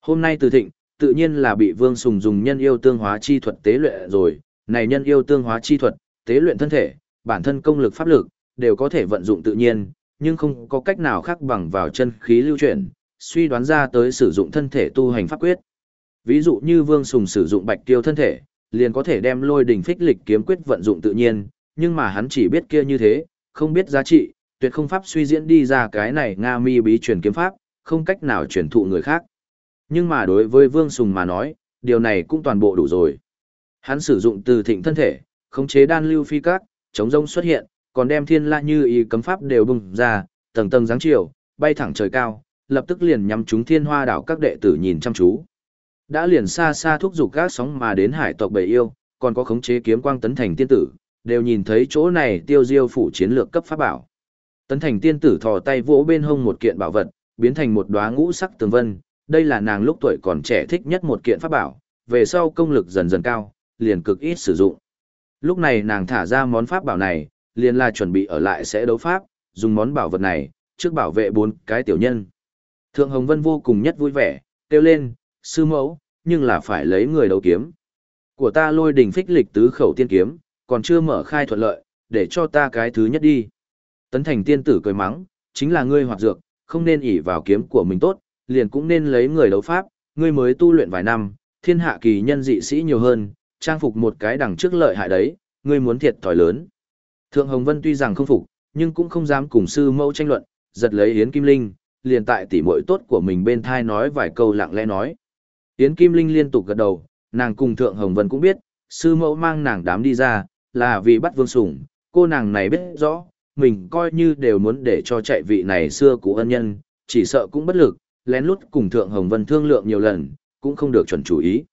Hôm nay từ thịnh, tự nhiên là bị vương sùng dùng nhân yêu tương hóa chi thuật tế luyện rồi, này nhân yêu tương hóa chi thuật, tế luyện thân thể, bản thân công lực pháp lực, đều có thể vận dụng tự nhiên, nhưng không có cách nào khác bằng vào chân khí lưu chuyển, suy đoán ra tới sử dụng thân thể tu hành pháp quyết. Ví dụ như Vương Sùng sử dụng bạch tiêu thân thể, liền có thể đem lôi đỉnh phích lịch kiếm quyết vận dụng tự nhiên, nhưng mà hắn chỉ biết kia như thế, không biết giá trị, tuyệt không pháp suy diễn đi ra cái này Nga mi bí truyền kiếm pháp, không cách nào truyền thụ người khác. Nhưng mà đối với Vương Sùng mà nói, điều này cũng toàn bộ đủ rồi. Hắn sử dụng từ thịnh thân thể, khống chế đan lưu phi các, chống rông xuất hiện, còn đem thiên la như ý cấm pháp đều bùng ra, tầng tầng dáng chiều, bay thẳng trời cao, lập tức liền nhắm chúng thiên hoa đảo các đệ tử nhìn chăm chú. Đã liền xa xa thúc giục các sóng mà đến hải tộc bầy yêu, còn có khống chế kiếm quang tấn thành tiên tử, đều nhìn thấy chỗ này tiêu diêu phủ chiến lược cấp pháp bảo. Tấn thành tiên tử thò tay vỗ bên hông một kiện bảo vật, biến thành một đóa ngũ sắc tường vân, đây là nàng lúc tuổi còn trẻ thích nhất một kiện pháp bảo, về sau công lực dần dần cao, liền cực ít sử dụng. Lúc này nàng thả ra món pháp bảo này, liền là chuẩn bị ở lại sẽ đấu pháp, dùng món bảo vật này, trước bảo vệ bốn cái tiểu nhân. Thượng Hồng Vân vô cùng nhất vui vẻ, kêu lên, sư mẫu, nhưng là phải lấy người đấu kiếm. Của ta lôi đỉnh phích lịch tứ khẩu tiên kiếm, còn chưa mở khai thuận lợi, để cho ta cái thứ nhất đi. Tấn thành tiên tử cười mắng, chính là ngươi hoạt dược, không nên ỉ vào kiếm của mình tốt, liền cũng nên lấy người đấu pháp, ngươi mới tu luyện vài năm, thiên hạ kỳ nhân dị sĩ nhiều hơn, trang phục một cái đằng trước lợi hại đấy, ngươi muốn thiệt thòi lớn. Thượng Hồng Vân tuy rằng không phục, nhưng cũng không dám cùng sư mẫu tranh luận, giật lấy Yến Kim Linh, liền tại tỉ muội tốt của mình bên thai nói vài câu lặng lẽ nói. Yến Kim Linh liên tục gật đầu, nàng cùng Thượng Hồng Vân cũng biết, sư mẫu mang nàng đám đi ra, là vì bắt vương sủng, cô nàng này biết rõ, mình coi như đều muốn để cho chạy vị này xưa cũ ân nhân, chỉ sợ cũng bất lực, lén lút cùng Thượng Hồng Vân thương lượng nhiều lần, cũng không được chuẩn chủ ý.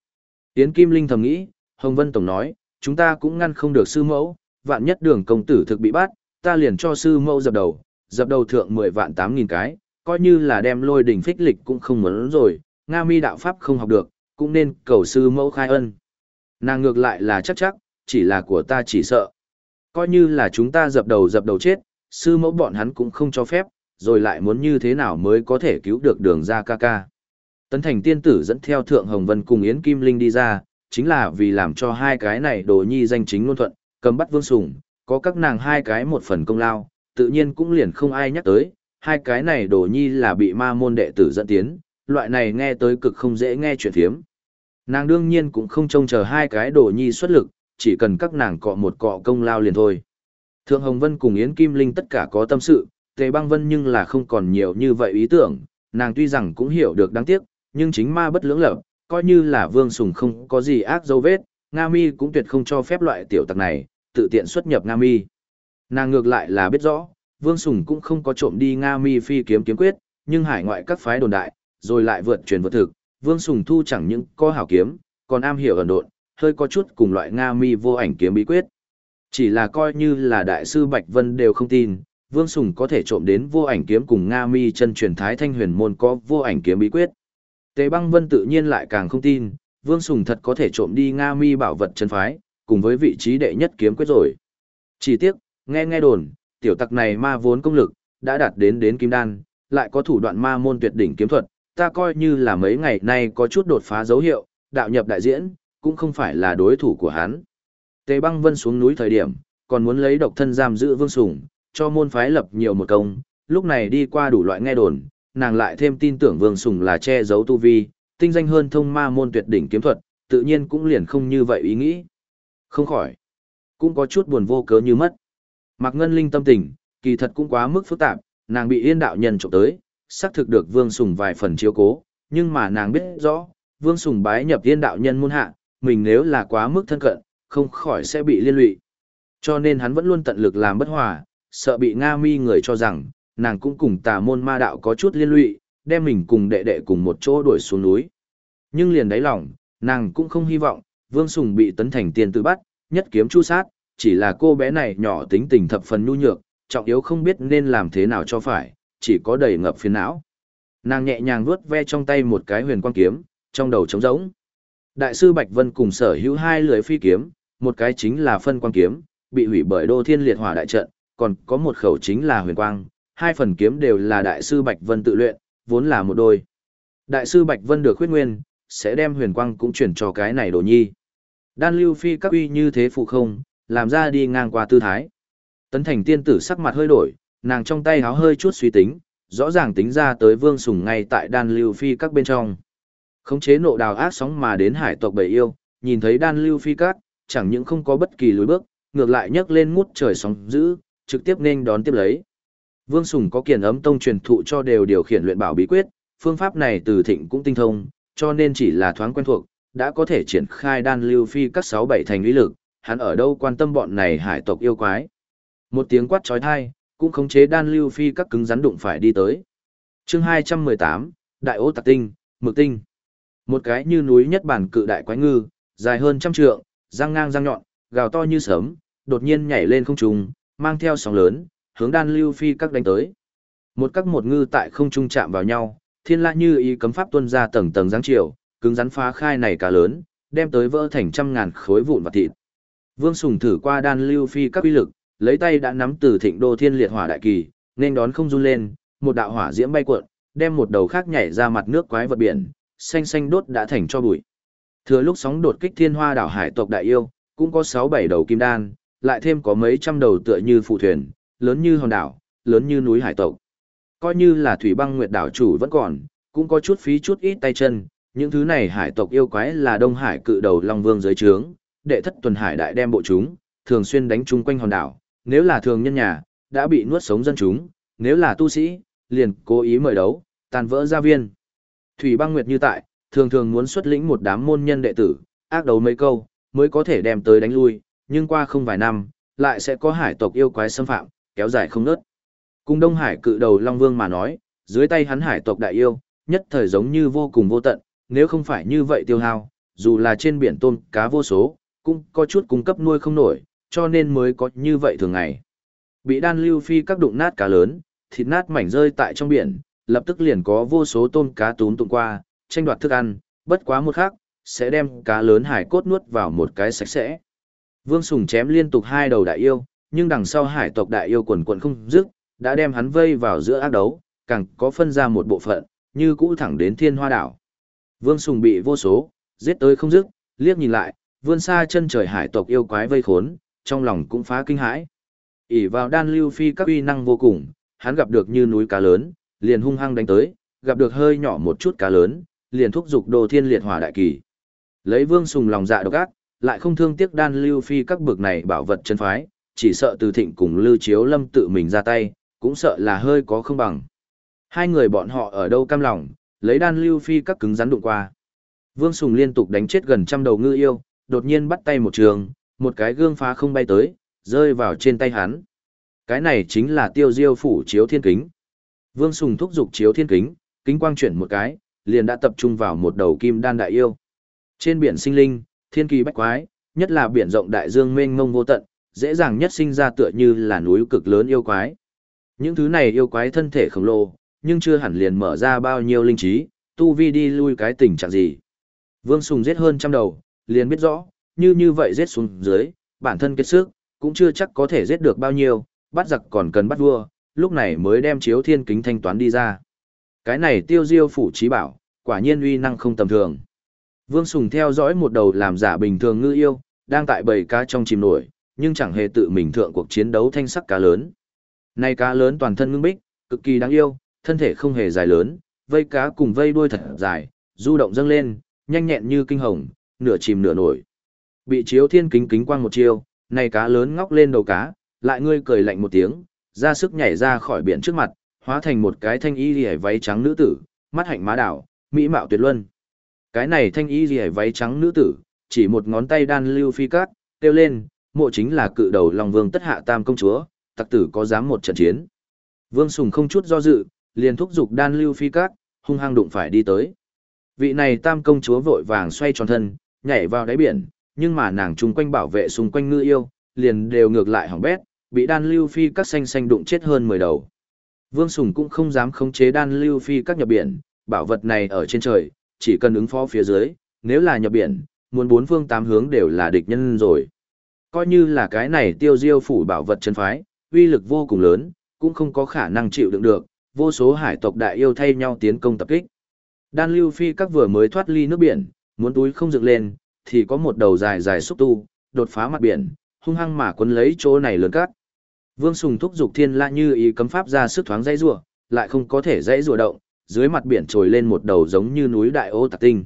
Yến Kim Linh thầm nghĩ, Hồng Vân Tổng nói, chúng ta cũng ngăn không được sư mẫu, vạn nhất đường công tử thực bị bắt, ta liền cho sư mẫu dập đầu, dập đầu thượng 10 vạn 8 nghìn cái, coi như là đem lôi đỉnh phích lịch cũng không muốn rồi, Nga mi đạo pháp không học được, cũng nên cầu sư mẫu khai ân. Nàng ngược lại là chắc chắc, chỉ là của ta chỉ sợ. Coi như là chúng ta dập đầu dập đầu chết, sư mẫu bọn hắn cũng không cho phép, rồi lại muốn như thế nào mới có thể cứu được đường ra ca ca. Tấn thành tiên tử dẫn theo Thượng Hồng Vân cùng Yến Kim Linh đi ra, chính là vì làm cho hai cái này đồ nhi danh chính ngôn thuận, cầm bắt vương sùng có các nàng hai cái một phần công lao, tự nhiên cũng liền không ai nhắc tới, hai cái này đồ nhi là bị ma môn đệ tử dẫn tiến, loại này nghe tới cực không dễ nghe chuyện thiếm. Nàng đương nhiên cũng không trông chờ hai cái đồ nhi xuất lực, chỉ cần các nàng cọ một cọ công lao liền thôi. Thượng Hồng Vân cùng Yến Kim Linh tất cả có tâm sự, Tề Băng Vân nhưng là không còn nhiều như vậy ý tưởng, nàng tuy rằng cũng hiểu được đáng tiếc, nhưng chính ma bất lưỡng lập, coi như là Vương Sùng không có gì ác dấu vết, Nga Mi cũng tuyệt không cho phép loại tiểu tặc này, tự tiện xuất nhập Nga Mi. Nàng ngược lại là biết rõ, Vương Sùng cũng không có trộm đi Nga Mi phi kiếm kiếm quyết, nhưng hải ngoại các phái đồn đại, rồi lại vượt truyền vượt thực, Vương Sùng thu chẳng những có hảo kiếm, còn am hiểu ẩn độn, hơi có chút cùng loại Nga Mi vô ảnh kiếm bí quyết. Chỉ là coi như là đại sư Bạch Vân đều không tin, Vương Sùng có thể trộm đến vô ảnh kiếm cùng Nga Mi chân truyền thái thanh huyền môn có vô ảnh kiếm bí quyết. tế Băng Vân tự nhiên lại càng không tin, Vương Sùng thật có thể trộm đi Nga Mi bảo vật chân phái, cùng với vị trí đệ nhất kiếm quyết rồi. Chỉ tiếc, nghe nghe đồn, tiểu tặc này ma vốn công lực, đã đạt đến đến kim đan, lại có thủ đoạn ma môn tuyệt đỉnh kiếm thuật, ta coi như là mấy ngày nay có chút đột phá dấu hiệu, đạo nhập đại diễn, cũng không phải là đối thủ của hắn. Tề băng vân xuống núi thời điểm, còn muốn lấy độc thân giam giữ vương sủng, cho môn phái lập nhiều một công, lúc này đi qua đủ loại nghe đồn, nàng lại thêm tin tưởng vương sủng là che giấu tu vi, tinh danh hơn thông ma môn tuyệt đỉnh kiếm thuật, tự nhiên cũng liền không như vậy ý nghĩ. Không khỏi, cũng có chút buồn vô cớ như mất. Mạc Ngân Linh tâm tình, kỳ thật cũng quá mức phức tạp, nàng bị yên đạo nhân trộm tới, xác thực được Vương Sùng vài phần chiếu cố, nhưng mà nàng biết rõ, Vương Sùng bái nhập yên đạo nhân môn hạ, mình nếu là quá mức thân cận, không khỏi sẽ bị liên lụy. Cho nên hắn vẫn luôn tận lực làm bất hòa, sợ bị Nga mi người cho rằng, nàng cũng cùng tà môn ma đạo có chút liên lụy, đem mình cùng đệ đệ cùng một chỗ đuổi xuống núi. Nhưng liền đáy lòng, nàng cũng không hy vọng, Vương Sùng bị tấn thành tiền tự bắt, nhất kiếm chu sát, chỉ là cô bé này nhỏ tính tình thập phần nhu nhược, trọng yếu không biết nên làm thế nào cho phải, chỉ có đầy ngập phiền não. Nàng nhẹ nhàng vuốt ve trong tay một cái huyền quang kiếm, trong đầu trống rỗng. Đại sư Bạch Vân cùng sở hữu hai lưỡi phi kiếm, một cái chính là phân quang kiếm, bị hủy bởi Đô Thiên Liệt Hỏa đại trận, còn có một khẩu chính là huyền quang, hai phần kiếm đều là đại sư Bạch Vân tự luyện, vốn là một đôi. Đại sư Bạch Vân được khuyết nguyên, sẽ đem huyền quang cũng chuyển cho cái này đồ nhi. Đan lưu phi các uy như thế phụ không, làm ra đi ngang qua tư thái. Tấn thành tiên tử sắc mặt hơi đổi, nàng trong tay háo hơi chút suy tính, rõ ràng tính ra tới vương sùng ngay tại đan lưu phi các bên trong. Khống chế nộ đào ác sóng mà đến hải tộc bầy yêu, nhìn thấy đan lưu phi các, chẳng những không có bất kỳ lối bước, ngược lại nhấc lên ngút trời sóng dữ, trực tiếp nên đón tiếp lấy. Vương Sùng có kiền ấm tông truyền thụ cho đều điều khiển luyện bảo bí quyết, phương pháp này từ thịnh cũng tinh thông, cho nên chỉ là thoáng quen thuộc, đã có thể triển khai đan lưu phi các sáu bảy thành uy lực, hắn ở đâu quan tâm bọn này hải tộc yêu quái. Một tiếng quát trói thai, cũng khống chế đan lưu phi các cứng rắn đụng phải đi tới. chương 218, Đại ô tạc tinh, mực tinh. Một cái như núi nhất bản cự đại quái ngư, dài hơn trăm trượng, răng ngang răng nhọn, gào to như sớm, đột nhiên nhảy lên không trung, mang theo sóng lớn, hướng đan lưu phi các đánh tới. Một các một ngư tại không trung chạm vào nhau, thiên la như ý cấm pháp tuân ra tầng tầng giáng chiều, cứng rắn phá khai này cả lớn, đem tới vỡ thành trăm ngàn khối vụn và thịt. Vương Sùng thử qua đan lưu phi các uy lực, lấy tay đã nắm từ thịnh đô thiên liệt hỏa đại kỳ, nên đón không run lên, một đạo hỏa diễm bay cuộn, đem một đầu khác nhảy ra mặt nước quái vật biển, xanh xanh đốt đã thành cho bụi. Thừa lúc sóng đột kích thiên hoa đảo hải tộc đại yêu, cũng có 6-7 đầu kim đan, lại thêm có mấy trăm đầu tựa như phụ thuyền, lớn như hòn đảo, lớn như núi hải tộc. Coi như là thủy băng nguyệt đảo chủ vẫn còn, cũng có chút phí chút ít tay chân, những thứ này hải tộc yêu quái là Đông Hải cự đầu Long Vương dưới trướng, đệ thất tuần hải đại đem bộ chúng, thường xuyên đánh chung quanh hòn đảo, nếu là thường nhân nhà, đã bị nuốt sống dân chúng, nếu là tu sĩ, liền cố ý mời đấu, tàn vỡ gia viên. Thủy băng nguyệt như tại, thường thường muốn xuất lĩnh một đám môn nhân đệ tử, ác đấu mấy câu, mới có thể đem tới đánh lui, nhưng qua không vài năm, lại sẽ có hải tộc yêu quái xâm phạm, kéo dài không nớt. Cùng Đông Hải cự đầu Long Vương mà nói, dưới tay hắn hải tộc đại yêu, nhất thời giống như vô cùng vô tận, nếu không phải như vậy tiêu hao, dù là trên biển tôm cá vô số, cũng có chút cung cấp nuôi không nổi, cho nên mới có như vậy thường ngày. Bị đan lưu phi các đụng nát cá lớn, thịt nát mảnh rơi tại trong biển, lập tức liền có vô số tôm cá túm tụng qua, tranh đoạt thức ăn, bất quá một khắc, sẽ đem cá lớn hải cốt nuốt vào một cái sạch sẽ. Vương Sùng chém liên tục hai đầu đại yêu, nhưng đằng sau hải tộc đại yêu quần quần không dứt, đã đem hắn vây vào giữa ác đấu, càng có phân ra một bộ phận, như cũ thẳng đến thiên hoa đảo. Vương Sùng bị vô số, giết tới không dứt, liếc nhìn lại, vươn xa chân trời hải tộc yêu quái vây khốn, trong lòng cũng phá kinh hãi. ỉ vào đan lưu phi các uy năng vô cùng, hắn gặp được như núi cá lớn, liền hung hăng đánh tới, gặp được hơi nhỏ một chút cá lớn, liền thúc giục đồ thiên liệt hỏa đại kỳ. Lấy vương sùng lòng dạ độc ác, lại không thương tiếc đan lưu phi các bực này bảo vật chân phái, chỉ sợ từ thịnh cùng lưu chiếu lâm tự mình ra tay, cũng sợ là hơi có không bằng. Hai người bọn họ ở đâu cam lòng, lấy đan lưu phi các cứng rắn đụng qua. Vương Sùng liên tục đánh chết gần trăm đầu ngư yêu, đột nhiên bắt tay một trường, một cái gương phá không bay tới, rơi vào trên tay hắn. Cái này chính là tiêu diêu phủ chiếu thiên kính. Vương Sùng thúc giục chiếu thiên kính, kính quang chuyển một cái, liền đã tập trung vào một đầu kim đan đại yêu. Trên biển sinh linh, thiên kỳ bách quái, nhất là biển rộng đại dương mênh mông vô tận, dễ dàng nhất sinh ra tựa như là núi cực lớn yêu quái. Những thứ này yêu quái thân thể khổng lồ, nhưng chưa hẳn liền mở ra bao nhiêu linh trí, tu vi đi lui cái tình trạng gì. Vương Sùng giết hơn trăm đầu, liền biết rõ, như như vậy giết xuống dưới, bản thân kết sức, cũng chưa chắc có thể giết được bao nhiêu, bắt giặc còn cần bắt vua, lúc này mới đem chiếu thiên kính thanh toán đi ra. Cái này tiêu diêu phủ trí bảo, quả nhiên uy năng không tầm thường. Vương Sùng theo dõi một đầu làm giả bình thường ngư yêu, đang tại bầy cá trong chìm nổi, nhưng chẳng hề tự mình thượng cuộc chiến đấu thanh sắc cá lớn. Này cá lớn toàn thân ngưng bích, cực kỳ đáng yêu, thân thể không hề dài lớn, vây cá cùng vây đuôi thật dài, du động dâng lên, nhanh nhẹn như kinh hồng, nửa chìm nửa nổi. Bị chiếu thiên kính kính quang một chiêu, này cá lớn ngóc lên đầu cá, lại ngươi cười lạnh một tiếng, ra sức nhảy ra khỏi biển trước mặt, hóa thành một cái thanh y liễu váy trắng nữ tử, mắt hạnh má đảo, mỹ mạo tuyệt luân. Cái này thanh y liễu váy trắng nữ tử, chỉ một ngón tay đan lưu phi cát, kêu lên, mộ chính là cự đầu Long Vương tất hạ tam công chúa, tặc tử có dám một trận chiến. Vương Sùng không chút do dự, liền thúc giục đan lưu phi cát, hung hăng đụng phải đi tới. Vị này tam công chúa vội vàng xoay tròn thân, nhảy vào đáy biển, nhưng mà nàng chung quanh bảo vệ xung quanh ngư yêu, liền đều ngược lại hỏng bét, bị đan lưu phi các xanh xanh đụng chết hơn 10 đầu. Vương Sùng cũng không dám khống chế đan lưu phi các nhập biển, bảo vật này ở trên trời, chỉ cần ứng phó phía dưới, nếu là nhập biển, muốn bốn phương tám hướng đều là địch nhân rồi. Coi như là cái này tiêu diêu phủ bảo vật chân phái, uy lực vô cùng lớn, cũng không có khả năng chịu đựng được, vô số hải tộc đại yêu thay nhau tiến công tập kích. Đan lưu phi các vừa mới thoát ly nước biển, muốn túi không dựng lên, thì có một đầu dài dài xúc tu, đột phá mặt biển, hung hăng mà quấn lấy chỗ này lớn cát. Vương Sùng thúc dục thiên la như ý cấm pháp ra sức thoáng dây rùa, lại không có thể dãy rùa động, dưới mặt biển trồi lên một đầu giống như núi đại ô tạc tinh.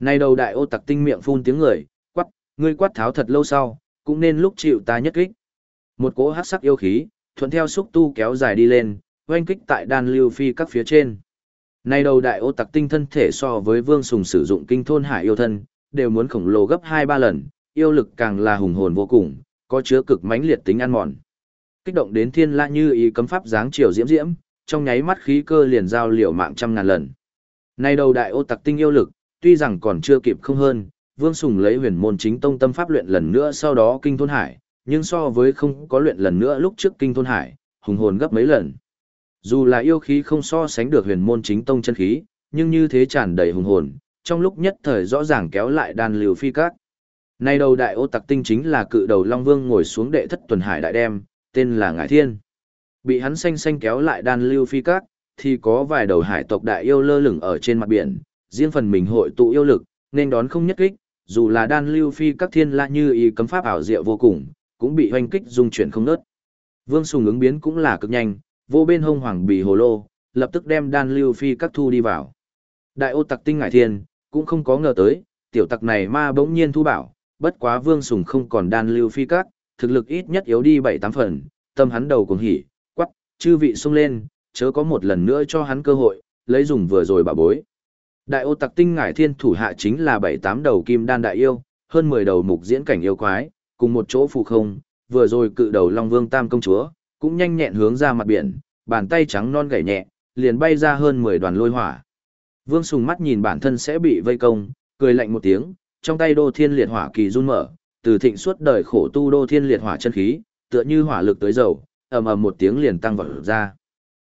Này đầu đại ô tạc tinh miệng phun tiếng người, quát, ngươi quát tháo thật lâu sau, cũng nên lúc chịu ta nhất kích. Một cỗ hắc sắc yêu khí, thuận theo xúc tu kéo dài đi lên, oanh kích tại đan lưu phi các phía trên. Nay đầu đại ô tặc tinh thân thể so với vương sùng sử dụng kinh thôn hải yêu thân, đều muốn khổng lồ gấp 2-3 lần, yêu lực càng là hùng hồn vô cùng, có chứa cực mãnh liệt tính ăn mòn. Kích động đến thiên la như ý cấm pháp dáng chiều diễm diễm, trong nháy mắt khí cơ liền giao liều mạng trăm ngàn lần. Nay đầu đại ô tặc tinh yêu lực, tuy rằng còn chưa kịp không hơn, Vương Sùng lấy huyền môn chính tông tâm pháp luyện lần nữa sau đó kinh thôn hải, nhưng so với không có luyện lần nữa lúc trước kinh thôn hải, hùng hồn gấp mấy lần. Dù là yêu khí không so sánh được huyền môn chính tông chân khí, nhưng như thế tràn đầy hùng hồn, trong lúc nhất thời rõ ràng kéo lại đàn liều phi cát Nay đầu đại ô tặc tinh chính là cự đầu Long Vương ngồi xuống đệ thất tuần hải đại đem, tên là Ngải Thiên. Bị hắn xanh xanh kéo lại đan lưu phi cát thì có vài đầu hải tộc đại yêu lơ lửng ở trên mặt biển, riêng phần mình hội tụ yêu lực, nên đón không nhất kích, dù là đan lưu phi các thiên la như ý cấm pháp ảo diệu vô cùng, cũng bị hoanh kích dung chuyển không nớt. Vương Sùng ứng biến cũng là cực nhanh, vô bên hông hoàng bì hồ lô, lập tức đem đan lưu phi các thu đi vào. Đại ô tặc tinh ngải thiên, cũng không có ngờ tới, tiểu tặc này ma bỗng nhiên thu bảo, bất quá Vương Sùng không còn đan lưu phi các, thực lực ít nhất yếu đi bảy tám phần, tâm hắn đầu cùng hỉ, quắc, chư vị xông lên, chớ có một lần nữa cho hắn cơ hội, lấy dùng vừa rồi bà bối. Đại ô tặc tinh ngải thiên thủ hạ chính là bảy tám đầu kim đan đại yêu, hơn mười đầu mục diễn cảnh yêu quái, cùng một chỗ phù không, vừa rồi cự đầu Long Vương Tam công chúa, cũng nhanh nhẹn hướng ra mặt biển, bàn tay trắng non gảy nhẹ, liền bay ra hơn mười đoàn lôi hỏa. Vương Sùng mắt nhìn bản thân sẽ bị vây công, cười lạnh một tiếng, trong tay đô thiên liệt hỏa kỳ run mở, từ thịnh suốt đời khổ tu đô thiên liệt hỏa chân khí, tựa như hỏa lực tới dầu, ầm ầm một tiếng liền tăng vọt ra.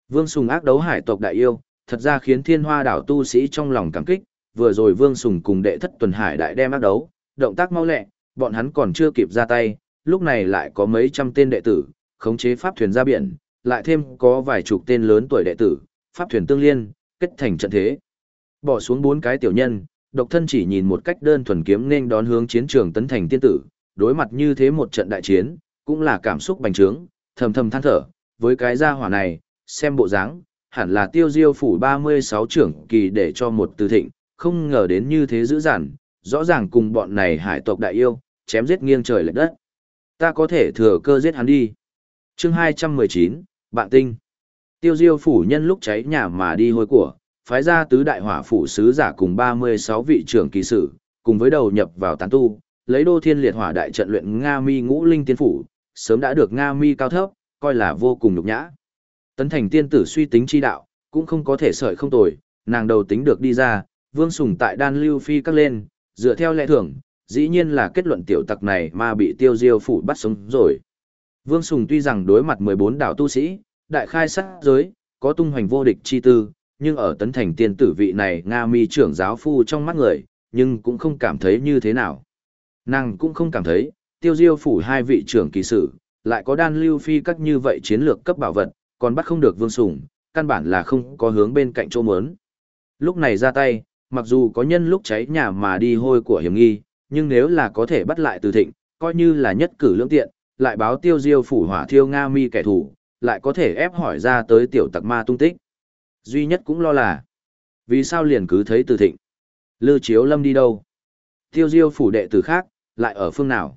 Vương Sùng ác đấu hải tộc đại yêu, thật ra khiến thiên hoa đảo tu sĩ trong lòng cảm kích, vừa rồi Vương Sùng cùng đệ thất tuần hải đại đem ác đấu, động tác mau lẹ, bọn hắn còn chưa kịp ra tay, lúc này lại có mấy trăm tên đệ tử, khống chế pháp thuyền ra biển, lại thêm có vài chục tên lớn tuổi đệ tử, pháp thuyền tương liên, kết thành trận thế. Bỏ xuống bốn cái tiểu nhân, độc thân chỉ nhìn một cách đơn thuần kiếm nên đón hướng chiến trường tấn thành tiên tử, đối mặt như thế một trận đại chiến, cũng là cảm xúc bành trướng, thầm thầm than thở, với cái gia hỏa này, xem bộ dáng, hẳn là tiêu diêu phủ 36 trưởng kỳ để cho một từ thịnh, không ngờ đến như thế dữ dằn, rõ ràng cùng bọn này hải tộc đại yêu, chém giết nghiêng trời lệch đất. Ta có thể thừa cơ giết hắn đi. Chương 219, Bạn Tinh. Tiêu diêu phủ nhân lúc cháy nhà mà đi hôi của, phái ra tứ đại hỏa phủ sứ giả cùng 36 vị trưởng kỳ sử, cùng với đầu nhập vào tán tu, lấy đô thiên liệt hỏa đại trận luyện Nga mi ngũ linh tiên phủ, sớm đã được Nga mi cao thấp, coi là vô cùng nhục nhã. Tấn thành tiên tử suy tính chi đạo, cũng không có thể sợi không tồi, nàng đầu tính được đi ra, vương sùng tại đan lưu phi các lên, dựa theo lệ thưởng, dĩ nhiên là kết luận tiểu tặc này mà bị tiêu diêu phủ bắt sống rồi. Vương Sùng tuy rằng đối mặt 14 đảo tu sĩ, đại khai sát giới, có tung hoành vô địch chi tư, nhưng ở tấn thành tiên tử vị này Nga mi trưởng giáo phu trong mắt người, nhưng cũng không cảm thấy như thế nào. Nàng cũng không cảm thấy, tiêu diêu phủ hai vị trưởng kỳ sử, lại có đan lưu phi các như vậy chiến lược cấp bảo vật, còn bắt không được vương sủng, căn bản là không có hướng bên cạnh chỗ mớn. Lúc này ra tay, mặc dù có nhân lúc cháy nhà mà đi hôi của hiểm nghi, nhưng nếu là có thể bắt lại từ thịnh, coi như là nhất cử lưỡng tiện, lại báo tiêu diêu phủ hỏa thiêu Nga mi kẻ thù, lại có thể ép hỏi ra tới tiểu tặc ma tung tích. Duy nhất cũng lo là, vì sao liền cứ thấy từ thịnh? Lư chiếu lâm đi đâu? Tiêu diêu phủ đệ tử khác, lại ở phương nào?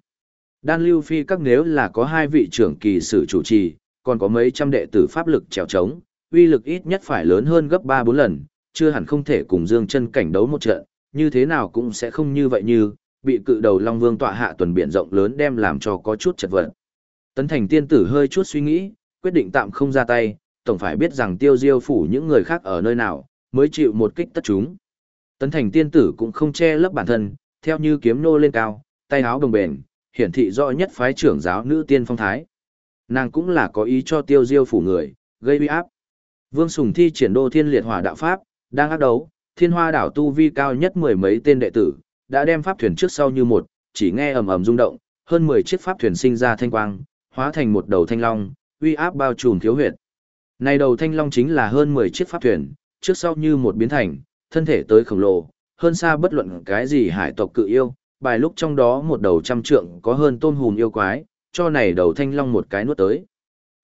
Đan lưu phi các nếu là có hai vị trưởng kỳ sử chủ trì, còn có mấy trăm đệ tử pháp lực trèo trống, uy lực ít nhất phải lớn hơn gấp 3-4 lần, chưa hẳn không thể cùng Dương chân cảnh đấu một trận, như thế nào cũng sẽ không như vậy như, bị cự đầu Long Vương tọa hạ tuần biển rộng lớn đem làm cho có chút chật vật. Tấn thành tiên tử hơi chút suy nghĩ, quyết định tạm không ra tay, tổng phải biết rằng tiêu diêu phủ những người khác ở nơi nào, mới chịu một kích tất chúng. Tấn thành tiên tử cũng không che lấp bản thân, theo như kiếm nô lên cao, tay áo đồng bền, hiển thị rõ nhất phái trưởng giáo nữ tiên phong thái. Nàng cũng là có ý cho tiêu diêu phủ người, gây uy áp. Vương Sùng thi triển đô thiên liệt hỏa đạo pháp, đang áp đấu, thiên hoa đảo tu vi cao nhất mười mấy tên đệ tử, đã đem pháp thuyền trước sau như một, chỉ nghe ầm ầm rung động, hơn 10 chiếc pháp thuyền sinh ra thanh quang, hóa thành một đầu thanh long, uy áp bao trùm thiếu huyệt. Này đầu thanh long chính là hơn 10 chiếc pháp thuyền, trước sau như một biến thành, thân thể tới khổng lồ, hơn xa bất luận cái gì hải tộc cự yêu, bài lúc trong đó một đầu trăm trượng có hơn tôn hùm yêu quái, cho này đầu thanh long một cái nuốt tới.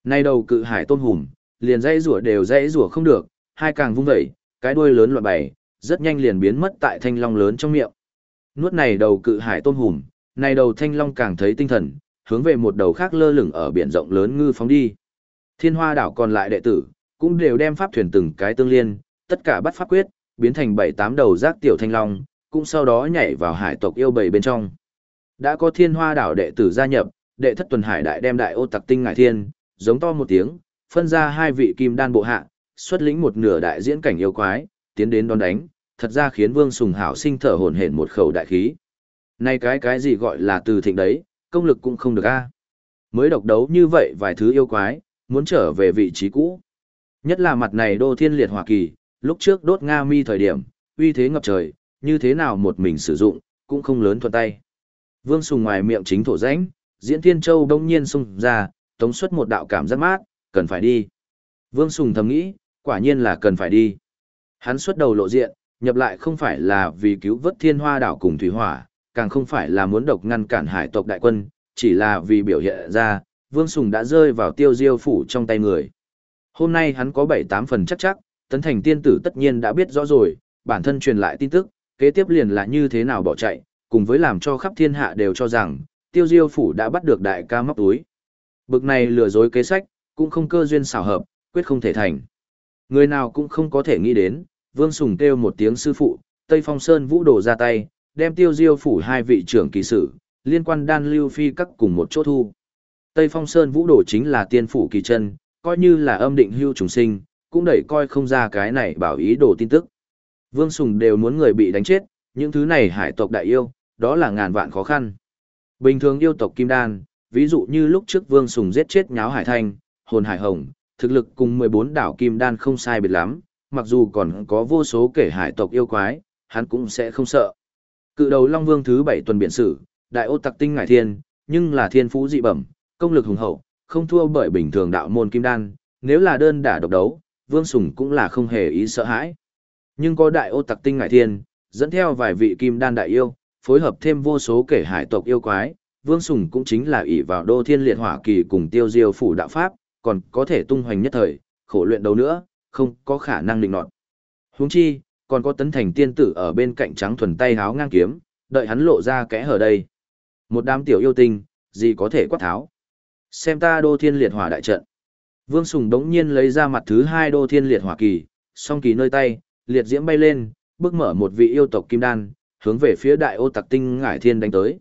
Này đầu cự hải tôn hùm, liền dãy rủa đều dãy rủa không được, hai càng vung vẩy, cái đuôi lớn loạn bày, rất nhanh liền biến mất tại thanh long lớn trong miệng. Nuốt này đầu cự hải tôn hùm, này đầu thanh long càng thấy tinh thần, hướng về một đầu khác lơ lửng ở biển rộng lớn ngư phóng đi. Thiên Hoa đảo còn lại đệ tử, cũng đều đem pháp thuyền từng cái tương liên, tất cả bắt pháp quyết, biến thành bảy tám đầu giác tiểu thanh long, cũng sau đó nhảy vào hải tộc yêu bầy bên trong. Đã có Thiên Hoa đảo đệ tử gia nhập, đệ thất tuần hải đại đem đại ô tặc tinh ngải thiên, giống to một tiếng, phân ra hai vị kim đan bộ hạ, xuất lĩnh một nửa đại diễn cảnh yêu quái, tiến đến đón đánh, thật ra khiến Vương Sùng Hảo sinh thở hổn hển một khẩu đại khí. nay cái cái gì gọi là từ thịnh đấy, công lực cũng không được a. Mới độc đấu như vậy vài thứ yêu quái, muốn trở về vị trí cũ. Nhất là mặt này đô thiên liệt hỏa kỳ, lúc trước đốt Nga mi thời điểm, uy thế ngập trời, như thế nào một mình sử dụng, cũng không lớn thuận tay. Vương Sùng ngoài miệng chính thổ rãnh, diễn thiên châu đông nhiên xung ra, tống xuất một đạo cảm giác mát, cần phải đi. Vương Sùng thầm nghĩ, quả nhiên là cần phải đi. Hắn xuất đầu lộ diện, nhập lại không phải là vì cứu vớt thiên hoa đảo cùng thủy hỏa, càng không phải là muốn độc ngăn cản hải tộc đại quân, chỉ là vì biểu hiện ra, Vương Sùng đã rơi vào tiêu diêu phủ trong tay người. Hôm nay hắn có 7-8 phần chắc chắc, tấn thành tiên tử tất nhiên đã biết rõ rồi, bản thân truyền lại tin tức, kế tiếp liền là như thế nào bỏ chạy, cùng với làm cho khắp thiên hạ đều cho rằng, tiêu diêu phủ đã bắt được đại ca móc túi. Bực này lừa dối kế sách, cũng không cơ duyên xảo hợp, quyết không thể thành. Người nào cũng không có thể nghĩ đến, Vương Sùng kêu một tiếng sư phụ, Tây Phong Sơn vũ đổ ra tay, đem tiêu diêu phủ hai vị trưởng kỳ sử, liên quan đan lưu phi các cùng một chỗ thu. Tây Phong Sơn vũ đổ chính là tiên phủ kỳ chân, coi như là âm định hưu trùng sinh, cũng đẩy coi không ra cái này bảo ý đồ tin tức. Vương Sùng đều muốn người bị đánh chết, những thứ này hải tộc đại yêu, đó là ngàn vạn khó khăn. Bình thường yêu tộc Kim Đan, ví dụ như lúc trước Vương Sùng giết chết nháo hải thanh, hồn hải hồng, thực lực cùng 14 đảo Kim Đan không sai biệt lắm, mặc dù còn có vô số kể hải tộc yêu quái, hắn cũng sẽ không sợ. Cự đầu Long Vương thứ 7 tuần biện sử, đại ô tặc tinh ngải thiên, nhưng là thiên phú dị bẩm, công lực hùng hậu, không thua bởi bình thường đạo môn kim đan, nếu là đơn đả độc đấu, Vương Sùng cũng là không hề ý sợ hãi. Nhưng có đại ô tặc tinh ngải thiên, dẫn theo vài vị kim đan đại yêu, phối hợp thêm vô số kể hải tộc yêu quái, Vương Sùng cũng chính là ỷ vào đô thiên liệt hỏa kỳ cùng tiêu diêu phủ đạo pháp, còn có thể tung hoành nhất thời, khổ luyện đấu nữa, không có khả năng định nọt. Huống chi, còn có tấn thành tiên tử ở bên cạnh trắng thuần tay háo ngang kiếm, đợi hắn lộ ra kẽ hở đây. Một đám tiểu yêu tinh, gì có thể quát tháo. Xem ta đô thiên liệt hỏa đại trận. Vương Sùng đống nhiên lấy ra mặt thứ hai đô thiên liệt hỏa kỳ, song kỳ nơi tay, liệt diễm bay lên, bước mở một vị yêu tộc kim đan, hướng về phía đại ô tặc tinh ngải thiên đánh tới.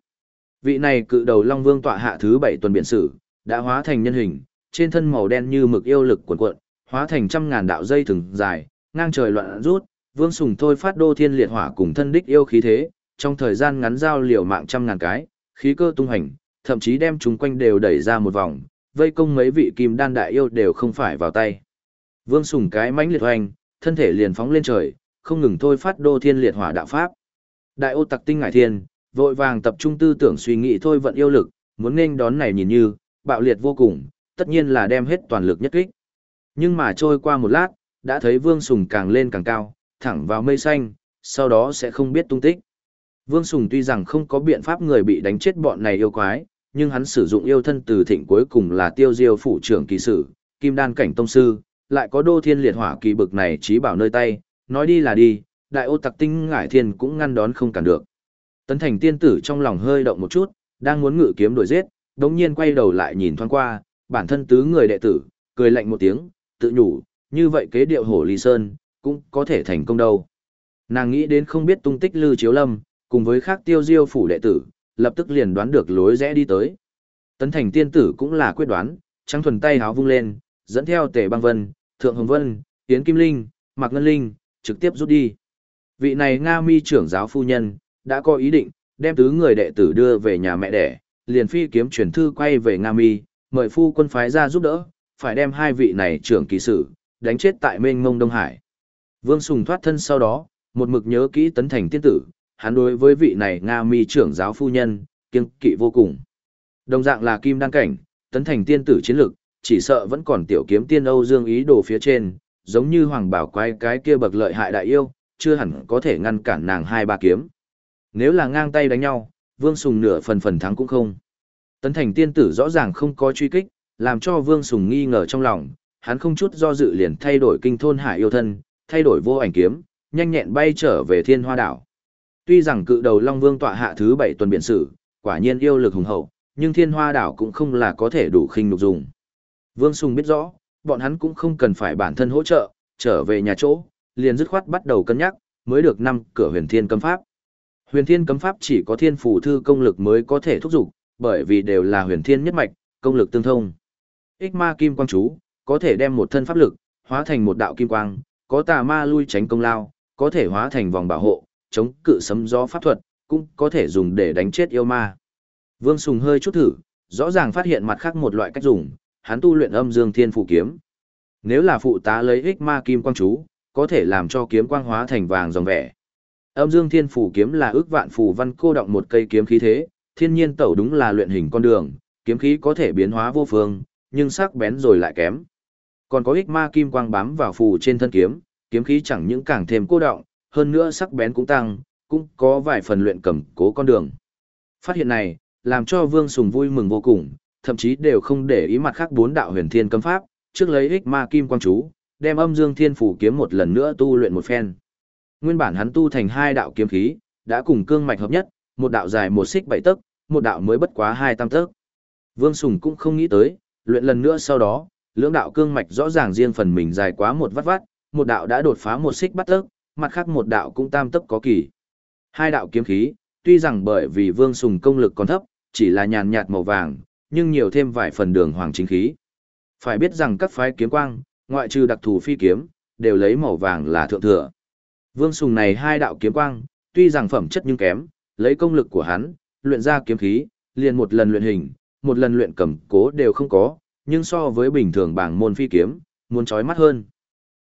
Vị này cự đầu Long Vương tọa hạ thứ bảy tuần biển sử, đã hóa thành nhân hình, trên thân màu đen như mực yêu lực cuộn cuộn, hóa thành trăm ngàn đạo dây thừng dài, ngang trời loạn rút, Vương Sùng thôi phát đô thiên liệt hỏa cùng thân đích yêu khí thế, trong thời gian ngắn giao liều mạng trăm ngàn cái, khí cơ tung hành, thậm chí đem chúng quanh đều đẩy ra một vòng, vây công mấy vị kim đan đại yêu đều không phải vào tay. Vương Sùng cái mãnh liệt hoành, thân thể liền phóng lên trời, không ngừng thôi phát đô thiên liệt hỏa đạo pháp. Đại ô tặc tinh ngải thiên, vội vàng tập trung tư tưởng suy nghĩ thôi vận yêu lực, muốn nên đón này nhìn như, bạo liệt vô cùng, tất nhiên là đem hết toàn lực nhất kích. Nhưng mà trôi qua một lát, đã thấy Vương Sùng càng lên càng cao, thẳng vào mây xanh, sau đó sẽ không biết tung tích. Vương Sùng tuy rằng không có biện pháp người bị đánh chết bọn này yêu quái, nhưng hắn sử dụng yêu thân từ thịnh cuối cùng là tiêu diêu phủ trưởng kỳ sử, kim đan cảnh tông sư, lại có đô thiên liệt hỏa kỳ bực này trí bảo nơi tay, nói đi là đi, đại ô tặc tinh ngải thiên cũng ngăn đón không cản được. Tấn thành tiên tử trong lòng hơi động một chút, đang muốn ngự kiếm đuổi giết, đống nhiên quay đầu lại nhìn thoáng qua, bản thân tứ người đệ tử, cười lạnh một tiếng, tự nhủ, như vậy kế điệu hổ ly sơn, cũng có thể thành công đâu. Nàng nghĩ đến không biết tung tích Lư Chiếu Lâm, cùng với khác tiêu diêu phủ đệ tử, lập tức liền đoán được lối rẽ đi tới. Tấn thành tiên tử cũng là quyết đoán, trắng thuần tay háo vung lên, dẫn theo tề băng vân, thượng hồng vân, tiến kim linh, mạc ngân linh, trực tiếp rút đi. Vị này Nga mi trưởng giáo phu nhân, đã có ý định, đem tứ người đệ tử đưa về nhà mẹ đẻ, liền phi kiếm truyền thư quay về Nga mi, mời phu quân phái ra giúp đỡ, phải đem hai vị này trưởng kỳ sử, đánh chết tại mênh mông Đông Hải. Vương Sùng thoát thân sau đó, một mực nhớ kỹ tấn thành tiên tử, hắn đối với vị này Nga mi trưởng giáo phu nhân, kiêng kỵ vô cùng. Đồng dạng là kim đăng cảnh, tấn thành tiên tử chiến lực, chỉ sợ vẫn còn tiểu kiếm tiên Âu Dương ý đồ phía trên, giống như hoàng bảo quay cái kia bậc lợi hại đại yêu, chưa hẳn có thể ngăn cản nàng hai ba kiếm. Nếu là ngang tay đánh nhau, Vương Sùng nửa phần phần thắng cũng không. Tấn thành tiên tử rõ ràng không có truy kích, làm cho Vương Sùng nghi ngờ trong lòng, hắn không chút do dự liền thay đổi kinh thôn hải yêu thân, thay đổi vô ảnh kiếm, nhanh nhẹn bay trở về thiên hoa đảo. Tuy rằng cự đầu Long Vương tọa hạ thứ bảy tuần biển sử, quả nhiên yêu lực hùng hậu, nhưng thiên hoa đảo cũng không là có thể đủ khinh nục dùng. Vương Sùng biết rõ, bọn hắn cũng không cần phải bản thân hỗ trợ, trở về nhà chỗ, liền dứt khoát bắt đầu cân nhắc, mới được năm cửa huyền thiên cấm pháp. Huyền thiên cấm pháp chỉ có thiên phủ thư công lực mới có thể thúc dục bởi vì đều là huyền thiên nhất mạch, công lực tương thông. Ích ma kim quang chú, có thể đem một thân pháp lực, hóa thành một đạo kim quang, có tà ma lui tránh công lao, có thể hóa thành vòng bảo hộ, chống cự sấm gió pháp thuật, cũng có thể dùng để đánh chết yêu ma. Vương Sùng hơi chút thử, rõ ràng phát hiện mặt khác một loại cách dùng, hắn tu luyện âm dương thiên phủ kiếm. Nếu là phụ tá lấy ích ma kim quang chú, có thể làm cho kiếm quang hóa thành vàng dòng vẻ. Âm dương thiên phủ kiếm là ước vạn phù văn cô động một cây kiếm khí thế, thiên nhiên tẩu đúng là luyện hình con đường, kiếm khí có thể biến hóa vô phương, nhưng sắc bén rồi lại kém. Còn có ích ma kim quang bám vào phù trên thân kiếm, kiếm khí chẳng những càng thêm cô động, hơn nữa sắc bén cũng tăng, cũng có vài phần luyện cầm cố con đường. Phát hiện này, làm cho Vương Sùng vui mừng vô cùng, thậm chí đều không để ý mặt khác bốn đạo huyền thiên cấm pháp, trước lấy ích ma kim quang chú, đem âm dương thiên phủ kiếm một lần nữa tu luyện một phen. Nguyên bản hắn tu thành hai đạo kiếm khí, đã cùng cương mạch hợp nhất, một đạo dài một xích bảy tấc, một đạo mới bất quá hai tam tấc. Vương Sùng cũng không nghĩ tới, luyện lần nữa sau đó, lưỡng đạo cương mạch rõ ràng riêng phần mình dài quá một vắt vắt, một đạo đã đột phá một xích bắt tấc, mặt khác một đạo cũng tam tấc có kỳ. Hai đạo kiếm khí, tuy rằng bởi vì Vương Sùng công lực còn thấp, chỉ là nhàn nhạt màu vàng, nhưng nhiều thêm vài phần đường hoàng chính khí. Phải biết rằng các phái kiếm quang, ngoại trừ đặc thù phi kiếm, đều lấy màu vàng là thượng thừa. Vương Sùng này hai đạo kiếm quang, tuy rằng phẩm chất nhưng kém, lấy công lực của hắn, luyện ra kiếm khí, liền một lần luyện hình, một lần luyện cầm cố đều không có, nhưng so với bình thường bảng môn phi kiếm, muốn chói mắt hơn.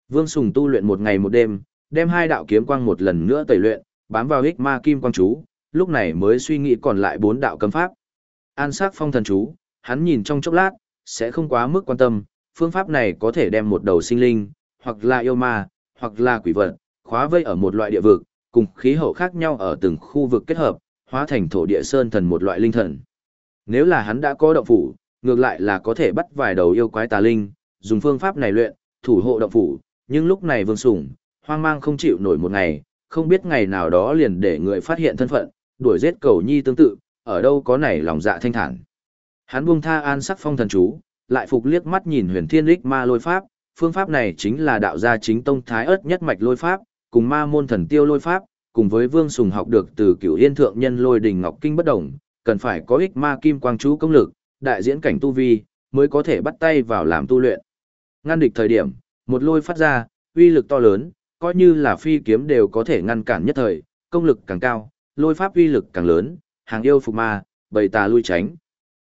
Vương Sùng tu luyện một ngày một đêm, đem hai đạo kiếm quang một lần nữa tẩy luyện, bám vào hích ma kim quang chú, lúc này mới suy nghĩ còn lại bốn đạo cấm pháp. An sát phong thần chú, hắn nhìn trong chốc lát, sẽ không quá mức quan tâm, phương pháp này có thể đem một đầu sinh linh, hoặc là yêu ma, hoặc là quỷ vật, khóa vây ở một loại địa vực, cùng khí hậu khác nhau ở từng khu vực kết hợp, hóa thành thổ địa sơn thần một loại linh thần. Nếu là hắn đã có động phủ, ngược lại là có thể bắt vài đầu yêu quái tà linh, dùng phương pháp này luyện, thủ hộ động phủ, nhưng lúc này Vương Sủng, hoang mang không chịu nổi một ngày, không biết ngày nào đó liền để người phát hiện thân phận, đuổi giết cầu nhi tương tự, ở đâu có nảy lòng dạ thanh thản. Hắn buông tha an sắc phong thần chú, lại phục liếc mắt nhìn huyền thiên lích ma lôi pháp, phương pháp này chính là đạo gia chính tông thái ớt nhất mạch lôi pháp, cùng ma môn thần tiêu lôi pháp, cùng với vương sùng học được từ cửu yên thượng nhân lôi đình ngọc kinh bất đồng, cần phải có ích ma kim quang chú công lực, đại diễn cảnh tu vi, mới có thể bắt tay vào làm tu luyện. Ngăn địch thời điểm, một lôi phát ra, uy lực to lớn, coi như là phi kiếm đều có thể ngăn cản nhất thời, công lực càng cao, lôi pháp uy lực càng lớn, hàng yêu phục ma, bầy tà lui tránh.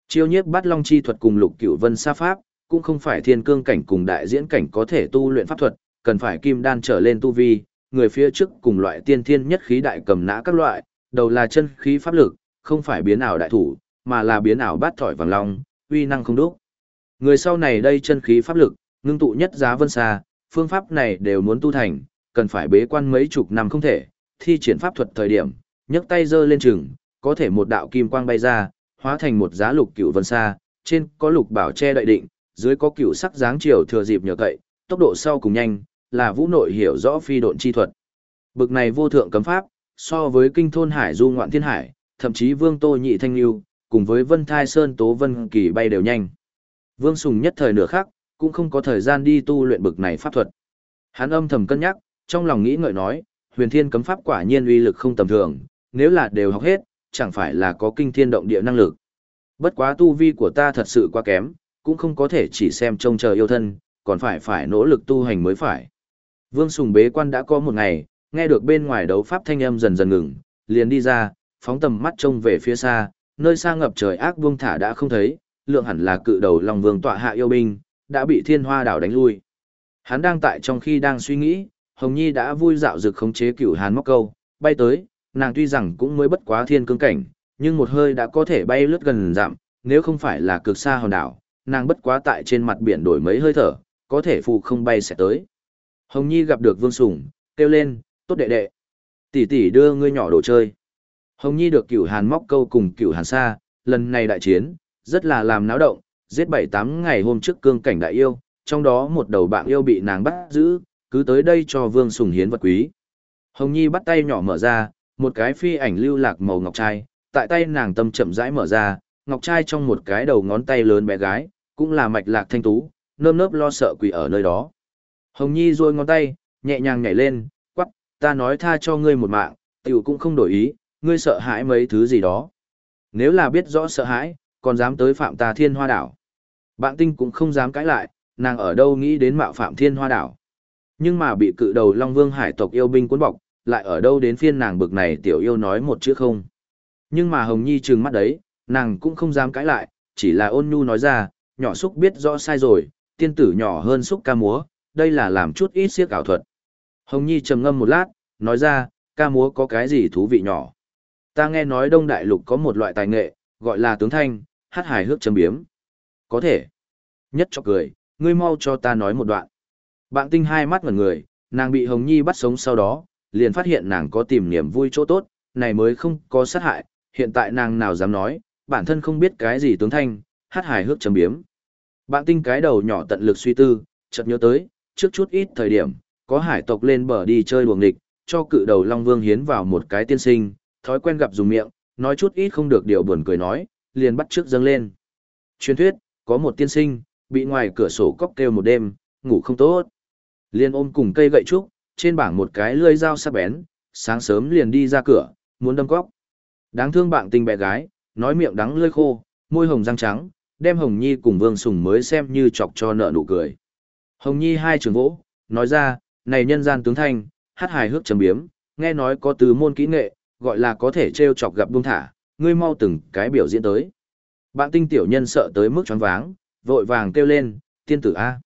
Chiêu nhiếp bắt long chi thuật cùng lục cửu vân sa pháp, cũng không phải thiên cương cảnh cùng đại diễn cảnh có thể tu luyện pháp thuật, cần phải kim đan trở lên tu vi, người phía trước cùng loại tiên thiên nhất khí đại cầm nã các loại, đầu là chân khí pháp lực, không phải biến ảo đại thủ, mà là biến ảo bát thỏi vàng long, uy năng không đúc. Người sau này đây chân khí pháp lực, ngưng tụ nhất giá vân xa, phương pháp này đều muốn tu thành, cần phải bế quan mấy chục năm không thể, thi triển pháp thuật thời điểm, nhấc tay giơ lên chừng, có thể một đạo kim quang bay ra, hóa thành một giá lục cửu vân xa, trên có lục bảo che đậy định, dưới có cửu sắc dáng chiều thừa dịp nhờ cậy, tốc độ sau cùng nhanh, là vũ nội hiểu rõ phi độn chi thuật. Bực này vô thượng cấm pháp, so với kinh thôn hải du ngoạn thiên hải, thậm chí vương tô nhị thanh lưu, cùng với vân thai sơn tố vân kỳ bay đều nhanh. Vương Sùng nhất thời nửa khắc cũng không có thời gian đi tu luyện bực này pháp thuật. Hắn âm thầm cân nhắc, trong lòng nghĩ ngợi nói, huyền thiên cấm pháp quả nhiên uy lực không tầm thường, nếu là đều học hết, chẳng phải là có kinh thiên động địa năng lực. Bất quá tu vi của ta thật sự quá kém, cũng không có thể chỉ xem trông chờ yêu thân, còn phải phải nỗ lực tu hành mới phải. Vương Sùng bế quan đã có một ngày, nghe được bên ngoài đấu pháp thanh âm dần dần ngừng, liền đi ra, phóng tầm mắt trông về phía xa, nơi xa ngập trời ác vương thả đã không thấy, lượng hẳn là cự đầu Long Vương tọa hạ yêu binh, đã bị Thiên Hoa đảo đánh lui. Hắn đang tại trong khi đang suy nghĩ, Hồng Nhi đã vui dạo dực khống chế cửu hàn móc câu, bay tới, nàng tuy rằng cũng mới bất quá thiên cương cảnh, nhưng một hơi đã có thể bay lướt gần dặm, nếu không phải là cực xa hòn đảo, nàng bất quá tại trên mặt biển đổi mấy hơi thở, có thể phụ không bay sẽ tới. Hồng Nhi gặp được Vương Sủng, kêu lên, tốt đệ đệ. Tỷ tỷ đưa ngươi nhỏ đồ chơi. Hồng Nhi được cửu hàn móc câu cùng cửu hàn xa, lần này đại chiến, rất là làm náo động, giết bảy tám ngày hôm trước cương cảnh đại yêu, trong đó một đầu bạn yêu bị nàng bắt giữ, cứ tới đây cho Vương Sùng hiến vật quý. Hồng Nhi bắt tay nhỏ mở ra, một cái phi ảnh lưu lạc màu ngọc trai, tại tay nàng tâm chậm rãi mở ra, ngọc trai trong một cái đầu ngón tay lớn bé gái, cũng là mạch lạc thanh tú, nơm nớp lo sợ quỷ ở nơi đó. Hồng Nhi rôi ngón tay, nhẹ nhàng nhảy lên, quắc, ta nói tha cho ngươi một mạng, tiểu cũng không đổi ý, ngươi sợ hãi mấy thứ gì đó. Nếu là biết rõ sợ hãi, còn dám tới phạm ta thiên hoa đảo. Bạn tinh cũng không dám cãi lại, nàng ở đâu nghĩ đến mạo phạm thiên hoa đảo. Nhưng mà bị cự đầu Long Vương hải tộc yêu binh cuốn bọc, lại ở đâu đến phiên nàng bực này tiểu yêu nói một chữ không. Nhưng mà Hồng Nhi trừng mắt đấy, nàng cũng không dám cãi lại, chỉ là ôn nhu nói ra, nhỏ xúc biết rõ sai rồi, tiên tử nhỏ hơn xúc ca múa, đây là làm chút ít siếc ảo thuật. Hồng Nhi trầm ngâm một lát, nói ra, ca múa có cái gì thú vị nhỏ. Ta nghe nói Đông Đại Lục có một loại tài nghệ, gọi là tướng thanh, hát hài hước châm biếm. Có thể. Nhất cho cười, ngươi mau cho ta nói một đoạn. Bạn tinh hai mắt ngẩn người, nàng bị Hồng Nhi bắt sống sau đó, liền phát hiện nàng có tìm niềm vui chỗ tốt, này mới không có sát hại, hiện tại nàng nào dám nói, bản thân không biết cái gì tướng thanh, hát hài hước châm biếm. Bạn tinh cái đầu nhỏ tận lực suy tư, chợt nhớ tới, trước chút ít thời điểm, có hải tộc lên bờ đi chơi luồng địch, cho cự đầu Long Vương hiến vào một cái tiên sinh, thói quen gặp dùng miệng, nói chút ít không được điều buồn cười nói, liền bắt trước dâng lên. Truyền thuyết, có một tiên sinh, bị ngoài cửa sổ cóc kêu một đêm, ngủ không tốt. Liền ôm cùng cây gậy trúc, trên bảng một cái lưỡi dao sắc bén, sáng sớm liền đi ra cửa, muốn đâm cóc. Đáng thương bạn tình bé gái, nói miệng đắng lưỡi khô, môi hồng răng trắng, đem Hồng Nhi cùng Vương Sùng mới xem như chọc cho nợ nụ cười. Hồng Nhi hai trường vỗ, nói ra, này nhân gian tướng thanh, hát hài hước trầm biếm, nghe nói có từ môn kỹ nghệ, gọi là có thể trêu chọc gặp buông thả, ngươi mau từng cái biểu diễn tới. Bạn tinh tiểu nhân sợ tới mức choáng váng, vội vàng kêu lên, tiên tử A.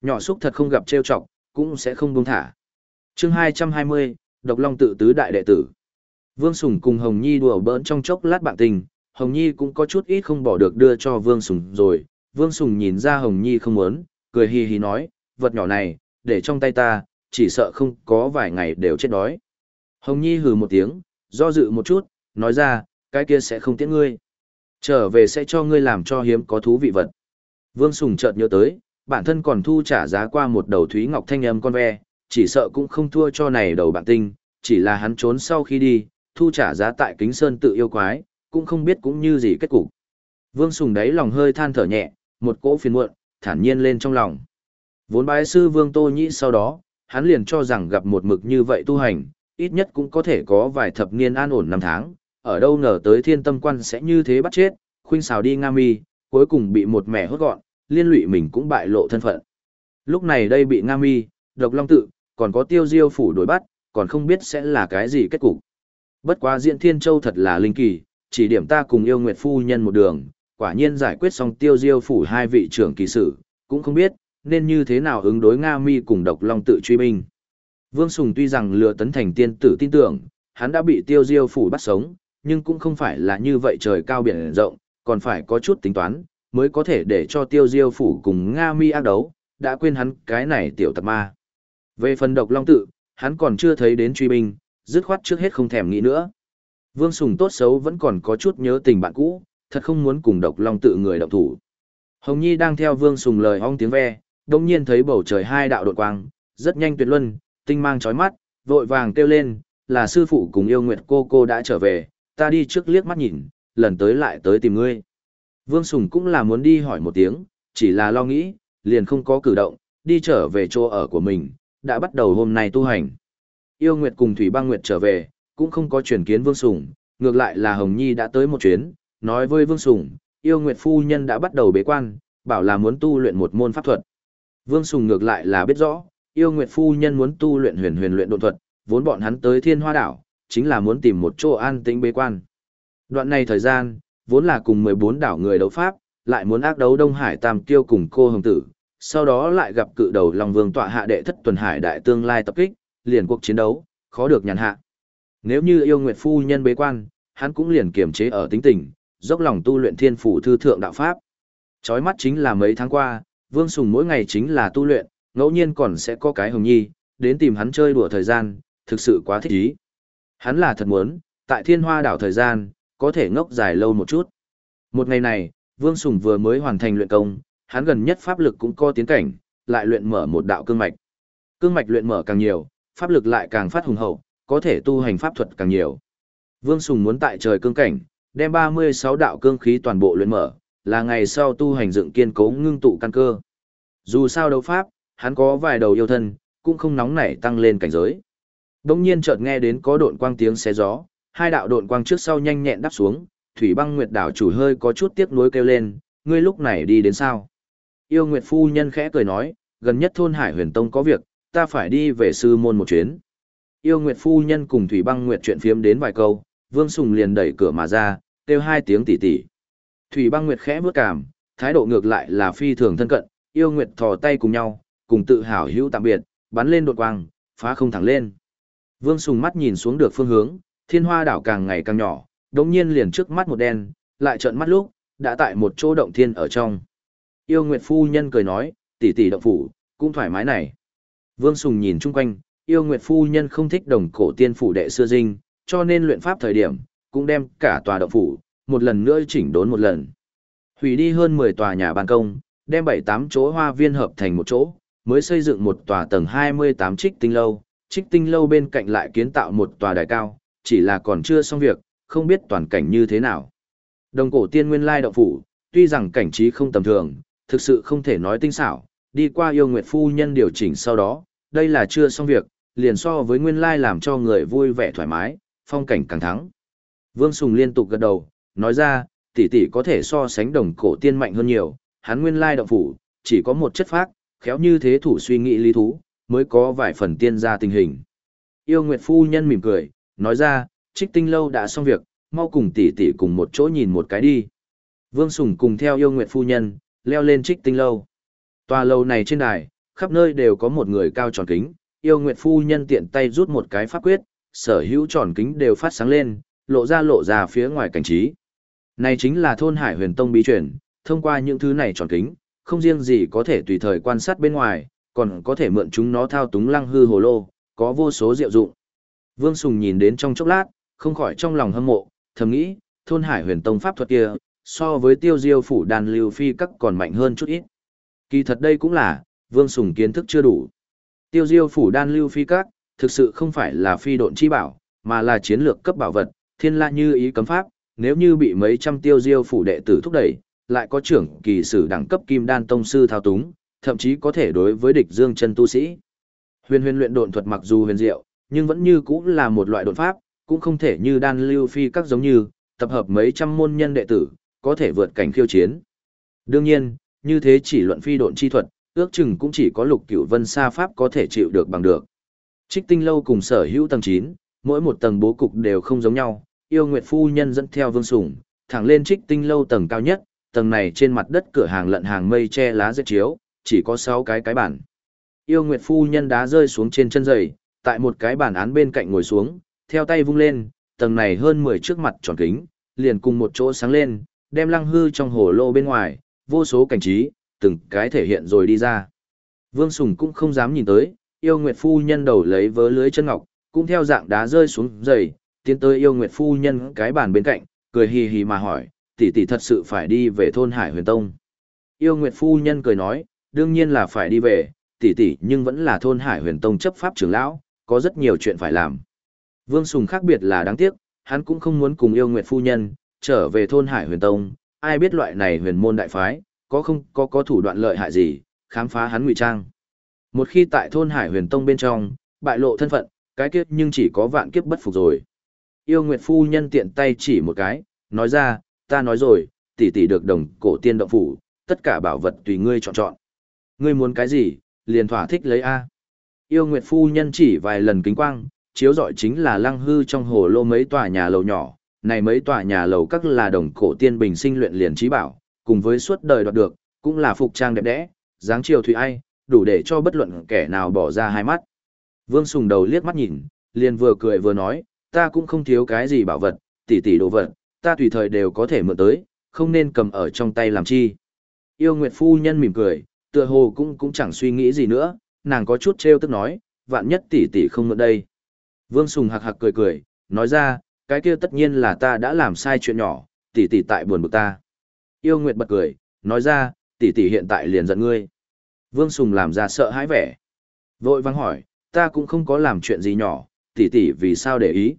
Nhỏ xúc thật không gặp trêu chọc, cũng sẽ không buông thả. chương 220, Độc Long tự tứ đại đệ tử. Vương Sùng cùng Hồng Nhi đùa bỡn trong chốc lát bạn tình, Hồng Nhi cũng có chút ít không bỏ được đưa cho Vương Sùng rồi. Vương Sùng nhìn ra Hồng Nhi không muốn, cười hì hì nói, vật nhỏ này, để trong tay ta, chỉ sợ không có vài ngày đều chết đói. Hồng Nhi hừ một tiếng, do dự một chút, nói ra, cái kia sẽ không tiễn ngươi. Trở về sẽ cho ngươi làm cho hiếm có thú vị vật. Vương Sùng chợt nhớ tới, bản thân còn thu trả giá qua một đầu thúy ngọc thanh âm con ve, chỉ sợ cũng không thua cho này đầu bạn tinh, chỉ là hắn trốn sau khi đi, thu trả giá tại kính sơn tự yêu quái, cũng không biết cũng như gì kết cục. Vương Sùng đấy lòng hơi than thở nhẹ, một cỗ phiền muộn, thản nhiên lên trong lòng. Vốn bái sư Vương Tô Nhĩ sau đó, hắn liền cho rằng gặp một mực như vậy tu hành, ít nhất cũng có thể có vài thập niên an ổn năm tháng, ở đâu ngờ tới thiên tâm quan sẽ như thế bắt chết, khuynh xào đi Nga Mi, cuối cùng bị một mẻ hốt gọn, liên lụy mình cũng bại lộ thân phận. Lúc này đây bị Nga Mi, độc long tự, còn có tiêu diêu phủ đối bắt, còn không biết sẽ là cái gì kết cục. Bất quá diện thiên châu thật là linh kỳ, chỉ điểm ta cùng yêu nguyệt phu nhân một đường, quả nhiên giải quyết xong tiêu diêu phủ hai vị trưởng kỳ sử, cũng không biết, nên như thế nào ứng đối Nga Mi cùng độc long tự truy binh. Vương Sùng tuy rằng lừa tấn thành tiên tử tin tưởng, hắn đã bị tiêu diêu phủ bắt sống, nhưng cũng không phải là như vậy trời cao biển rộng, còn phải có chút tính toán, mới có thể để cho tiêu diêu phủ cùng Nga Mi ác đấu, đã quên hắn cái này tiểu tật ma. Về phần độc long tự, hắn còn chưa thấy đến truy binh, dứt khoát trước hết không thèm nghĩ nữa. Vương Sùng tốt xấu vẫn còn có chút nhớ tình bạn cũ, thật không muốn cùng độc long tự người động thủ. Hồng Nhi đang theo Vương Sùng lời ong tiếng ve, đồng nhiên thấy bầu trời hai đạo đột quang, rất nhanh tuyệt luân, tinh mang chói mắt, vội vàng kêu lên, là sư phụ cùng yêu nguyệt cô cô đã trở về, ta đi trước liếc mắt nhìn, lần tới lại tới tìm ngươi. Vương Sùng cũng là muốn đi hỏi một tiếng, chỉ là lo nghĩ, liền không có cử động, đi trở về chỗ ở của mình, đã bắt đầu hôm nay tu hành. Yêu Nguyệt cùng Thủy Băng Nguyệt trở về, cũng không có chuyển kiến Vương Sùng, ngược lại là Hồng Nhi đã tới một chuyến, nói với Vương Sùng, yêu Nguyệt phu nhân đã bắt đầu bế quan, bảo là muốn tu luyện một môn pháp thuật. Vương Sùng ngược lại là biết rõ, yêu Nguyệt phu nhân muốn tu luyện huyền huyền luyện độ thuật, vốn bọn hắn tới Thiên Hoa đảo, chính là muốn tìm một chỗ an tĩnh bế quan. Đoạn này thời gian, vốn là cùng 14 đảo người đấu pháp, lại muốn ác đấu Đông Hải Tam Kiêu cùng cô hồng tử, sau đó lại gặp cự đầu Long Vương tọa hạ đệ thất tuần hải đại tương lai tập kích, liền cuộc chiến đấu, khó được nhàn hạ. Nếu như yêu nguyệt phu nhân bế quan, hắn cũng liền kiềm chế ở tính tình, dốc lòng tu luyện thiên phủ thư thượng đạo pháp. Chói mắt chính là mấy tháng qua, Vương Sùng mỗi ngày chính là tu luyện, ngẫu nhiên còn sẽ có cái hồng nhi, đến tìm hắn chơi đùa thời gian, thực sự quá thích ý. Hắn là thật muốn, tại thiên hoa đảo thời gian, có thể ngốc dài lâu một chút. Một ngày này, Vương Sùng vừa mới hoàn thành luyện công, hắn gần nhất pháp lực cũng có tiến cảnh, lại luyện mở một đạo cương mạch. Cương mạch luyện mở càng nhiều, pháp lực lại càng phát hùng hậu, có thể tu hành pháp thuật càng nhiều. Vương Sùng muốn tại trời cương cảnh, đem 36 đạo cương khí toàn bộ luyện mở, là ngày sau tu hành dựng kiên cố ngưng tụ căn cơ. Dù sao đấu pháp, hắn có vài đầu yêu thân, cũng không nóng nảy tăng lên cảnh giới. Đông nhiên chợt nghe đến có độn quang tiếng xé gió, hai đạo độn quang trước sau nhanh nhẹn đáp xuống, Thủy Băng Nguyệt đảo chủ hơi có chút tiếc nuối kêu lên, ngươi lúc này đi đến sao? Yêu Nguyệt phu nhân khẽ cười nói, gần nhất thôn Hải Huyền Tông có việc, ta phải đi về sư môn một chuyến. Yêu Nguyệt phu nhân cùng Thủy Băng Nguyệt chuyện phiếm đến vài câu, Vương Sùng liền đẩy cửa mà ra, kêu hai tiếng tỉ tỉ. Thủy Băng Nguyệt khẽ bước cảm, thái độ ngược lại là phi thường thân cận, Yêu Nguyệt thò tay cùng nhau, cùng tự hào hữu tạm biệt, bắn lên đột quang, phá không thẳng lên. Vương Sùng mắt nhìn xuống được phương hướng, thiên hoa đảo càng ngày càng nhỏ, đột nhiên liền trước mắt một đen, lại trợn mắt lúc, đã tại một chỗ động thiên ở trong. Yêu Nguyệt Phu Nhân cười nói, tỷ tỷ động phủ, cũng thoải mái này. Vương Sùng nhìn chung quanh, yêu Nguyệt Phu Nhân không thích đồng cổ tiên phủ đệ xưa dinh, cho nên luyện pháp thời điểm, cũng đem cả tòa động phủ, một lần nữa chỉnh đốn một lần. Hủy đi hơn 10 tòa nhà ban công, đem 7-8 chỗ hoa viên hợp thành một chỗ, mới xây dựng một tòa tầng 28 trích tinh lâu, trích tinh lâu bên cạnh lại kiến tạo một tòa đài cao, chỉ là còn chưa xong việc, không biết toàn cảnh như thế nào. Đồng cổ tiên nguyên lai động phủ, tuy rằng cảnh trí không tầm thường, thực sự không thể nói tinh xảo, đi qua yêu nguyệt phu nhân điều chỉnh sau đó, đây là chưa xong việc, liền so với nguyên lai làm cho người vui vẻ thoải mái, phong cảnh càng thắng. Vương Sùng liên tục gật đầu, nói ra, tỷ tỷ có thể so sánh đồng cổ tiên mạnh hơn nhiều, hắn nguyên lai động phủ, chỉ có một chất phác, khéo như thế thủ suy nghĩ lý thú, mới có vài phần tiên ra tình hình. Yêu Nguyệt Phu Nhân mỉm cười, nói ra, trích tinh lâu đã xong việc, mau cùng tỷ tỷ cùng một chỗ nhìn một cái đi. Vương Sùng cùng theo Yêu Nguyệt Phu Nhân, leo lên trích tinh lâu. Tòa lâu này trên đài, khắp nơi đều có một người cao tròn kính, Yêu Nguyệt Phu Nhân tiện tay rút một cái pháp quyết, sở hữu tròn kính đều phát sáng lên, lộ ra lộ ra phía ngoài cảnh trí. Này chính là thôn Hải Huyền Tông bí truyền, thông qua những thứ này tròn kính, không riêng gì có thể tùy thời quan sát bên ngoài, còn có thể mượn chúng nó thao túng lăng hư hồ lô, có vô số diệu dụng. Vương Sùng nhìn đến trong chốc lát, không khỏi trong lòng hâm mộ, thầm nghĩ, thôn hải huyền tông pháp thuật kia, so với tiêu diêu phủ đàn lưu phi các còn mạnh hơn chút ít. Kỳ thật đây cũng là, Vương Sùng kiến thức chưa đủ. Tiêu diêu phủ đan lưu phi các, thực sự không phải là phi độn chi bảo, mà là chiến lược cấp bảo vật, thiên la như ý cấm pháp, nếu như bị mấy trăm tiêu diêu phủ đệ tử thúc đẩy, lại có trưởng kỳ sử đẳng cấp kim đan tông sư thao túng, thậm chí có thể đối với địch dương chân tu sĩ. Huyền huyền luyện độn thuật mặc dù huyền diệu, nhưng vẫn như cũng là một loại đột pháp, cũng không thể như đan lưu phi các giống như, tập hợp mấy trăm môn nhân đệ tử, có thể vượt cảnh khiêu chiến. Đương nhiên, như thế chỉ luận phi độn chi thuật, ước chừng cũng chỉ có lục cửu vân sa pháp có thể chịu được bằng được. Trích tinh lâu cùng sở hữu tầng 9, mỗi một tầng bố cục đều không giống nhau, yêu nguyệt phu nhân dẫn theo vương sủng, thẳng lên trích tinh lâu tầng cao nhất, tầng này trên mặt đất cửa hàng lận hàng mây che lá dệt chiếu, chỉ có 6 cái cái bản. Yêu Nguyệt phu nhân đá rơi xuống trên chân giày, tại một cái bản án bên cạnh ngồi xuống, theo tay vung lên, tầng này hơn 10 trước mặt tròn kính, liền cùng một chỗ sáng lên, đem lăng hư trong hồ lô bên ngoài, vô số cảnh trí, từng cái thể hiện rồi đi ra. Vương Sùng cũng không dám nhìn tới, yêu Nguyệt phu nhân đầu lấy vớ lưới chân ngọc, cũng theo dạng đá rơi xuống giày, tiến tới yêu Nguyệt phu nhân cái bàn bên cạnh, cười hì hì mà hỏi, tỷ tỷ thật sự phải đi về thôn Hải Huyền Tông. Yêu Nguyệt phu nhân cười nói, đương nhiên là phải đi về, tỷ tỷ nhưng vẫn là thôn Hải Huyền Tông chấp pháp trưởng lão, có rất nhiều chuyện phải làm. Vương Sùng khác biệt là đáng tiếc, hắn cũng không muốn cùng yêu Nguyệt phu nhân trở về thôn Hải Huyền Tông, ai biết loại này huyền môn đại phái, có không có có thủ đoạn lợi hại gì, khám phá hắn ngụy trang. Một khi tại thôn Hải Huyền Tông bên trong, bại lộ thân phận, cái kiếp nhưng chỉ có vạn kiếp bất phục rồi. Yêu Nguyệt phu nhân tiện tay chỉ một cái, nói ra, ta nói rồi, tỷ tỷ được đồng cổ tiên động phủ, tất cả bảo vật tùy ngươi chọn chọn. Ngươi muốn cái gì, liền thỏa thích lấy A. Yêu Nguyệt Phu Nhân chỉ vài lần kính quang, chiếu dọi chính là lăng hư trong hồ lô mấy tòa nhà lầu nhỏ, này mấy tòa nhà lầu các là đồng cổ tiên bình sinh luyện liền trí bảo, cùng với suốt đời đoạt được, cũng là phục trang đẹp đẽ, dáng chiều thủy ai, đủ để cho bất luận kẻ nào bỏ ra hai mắt. Vương Sùng đầu liếc mắt nhìn, liền vừa cười vừa nói, ta cũng không thiếu cái gì bảo vật, tỷ tỷ đồ vật, ta tùy thời đều có thể mượn tới, không nên cầm ở trong tay làm chi. Yêu Nguyệt Phu Nhân mỉm cười, tựa hồ cũng cũng chẳng suy nghĩ gì nữa, nàng có chút treo tức nói, vạn nhất tỷ tỷ không mượn đây. Vương Sùng hạc hạc cười cười, nói ra, cái kia tất nhiên là ta đã làm sai chuyện nhỏ, tỷ tỷ tại buồn bực ta. Yêu Nguyệt bật cười, nói ra, tỷ tỷ hiện tại liền giận ngươi. Vương Sùng làm ra sợ hãi vẻ. Vội vang hỏi, ta cũng không có làm chuyện gì nhỏ, tỷ tỷ vì sao để ý.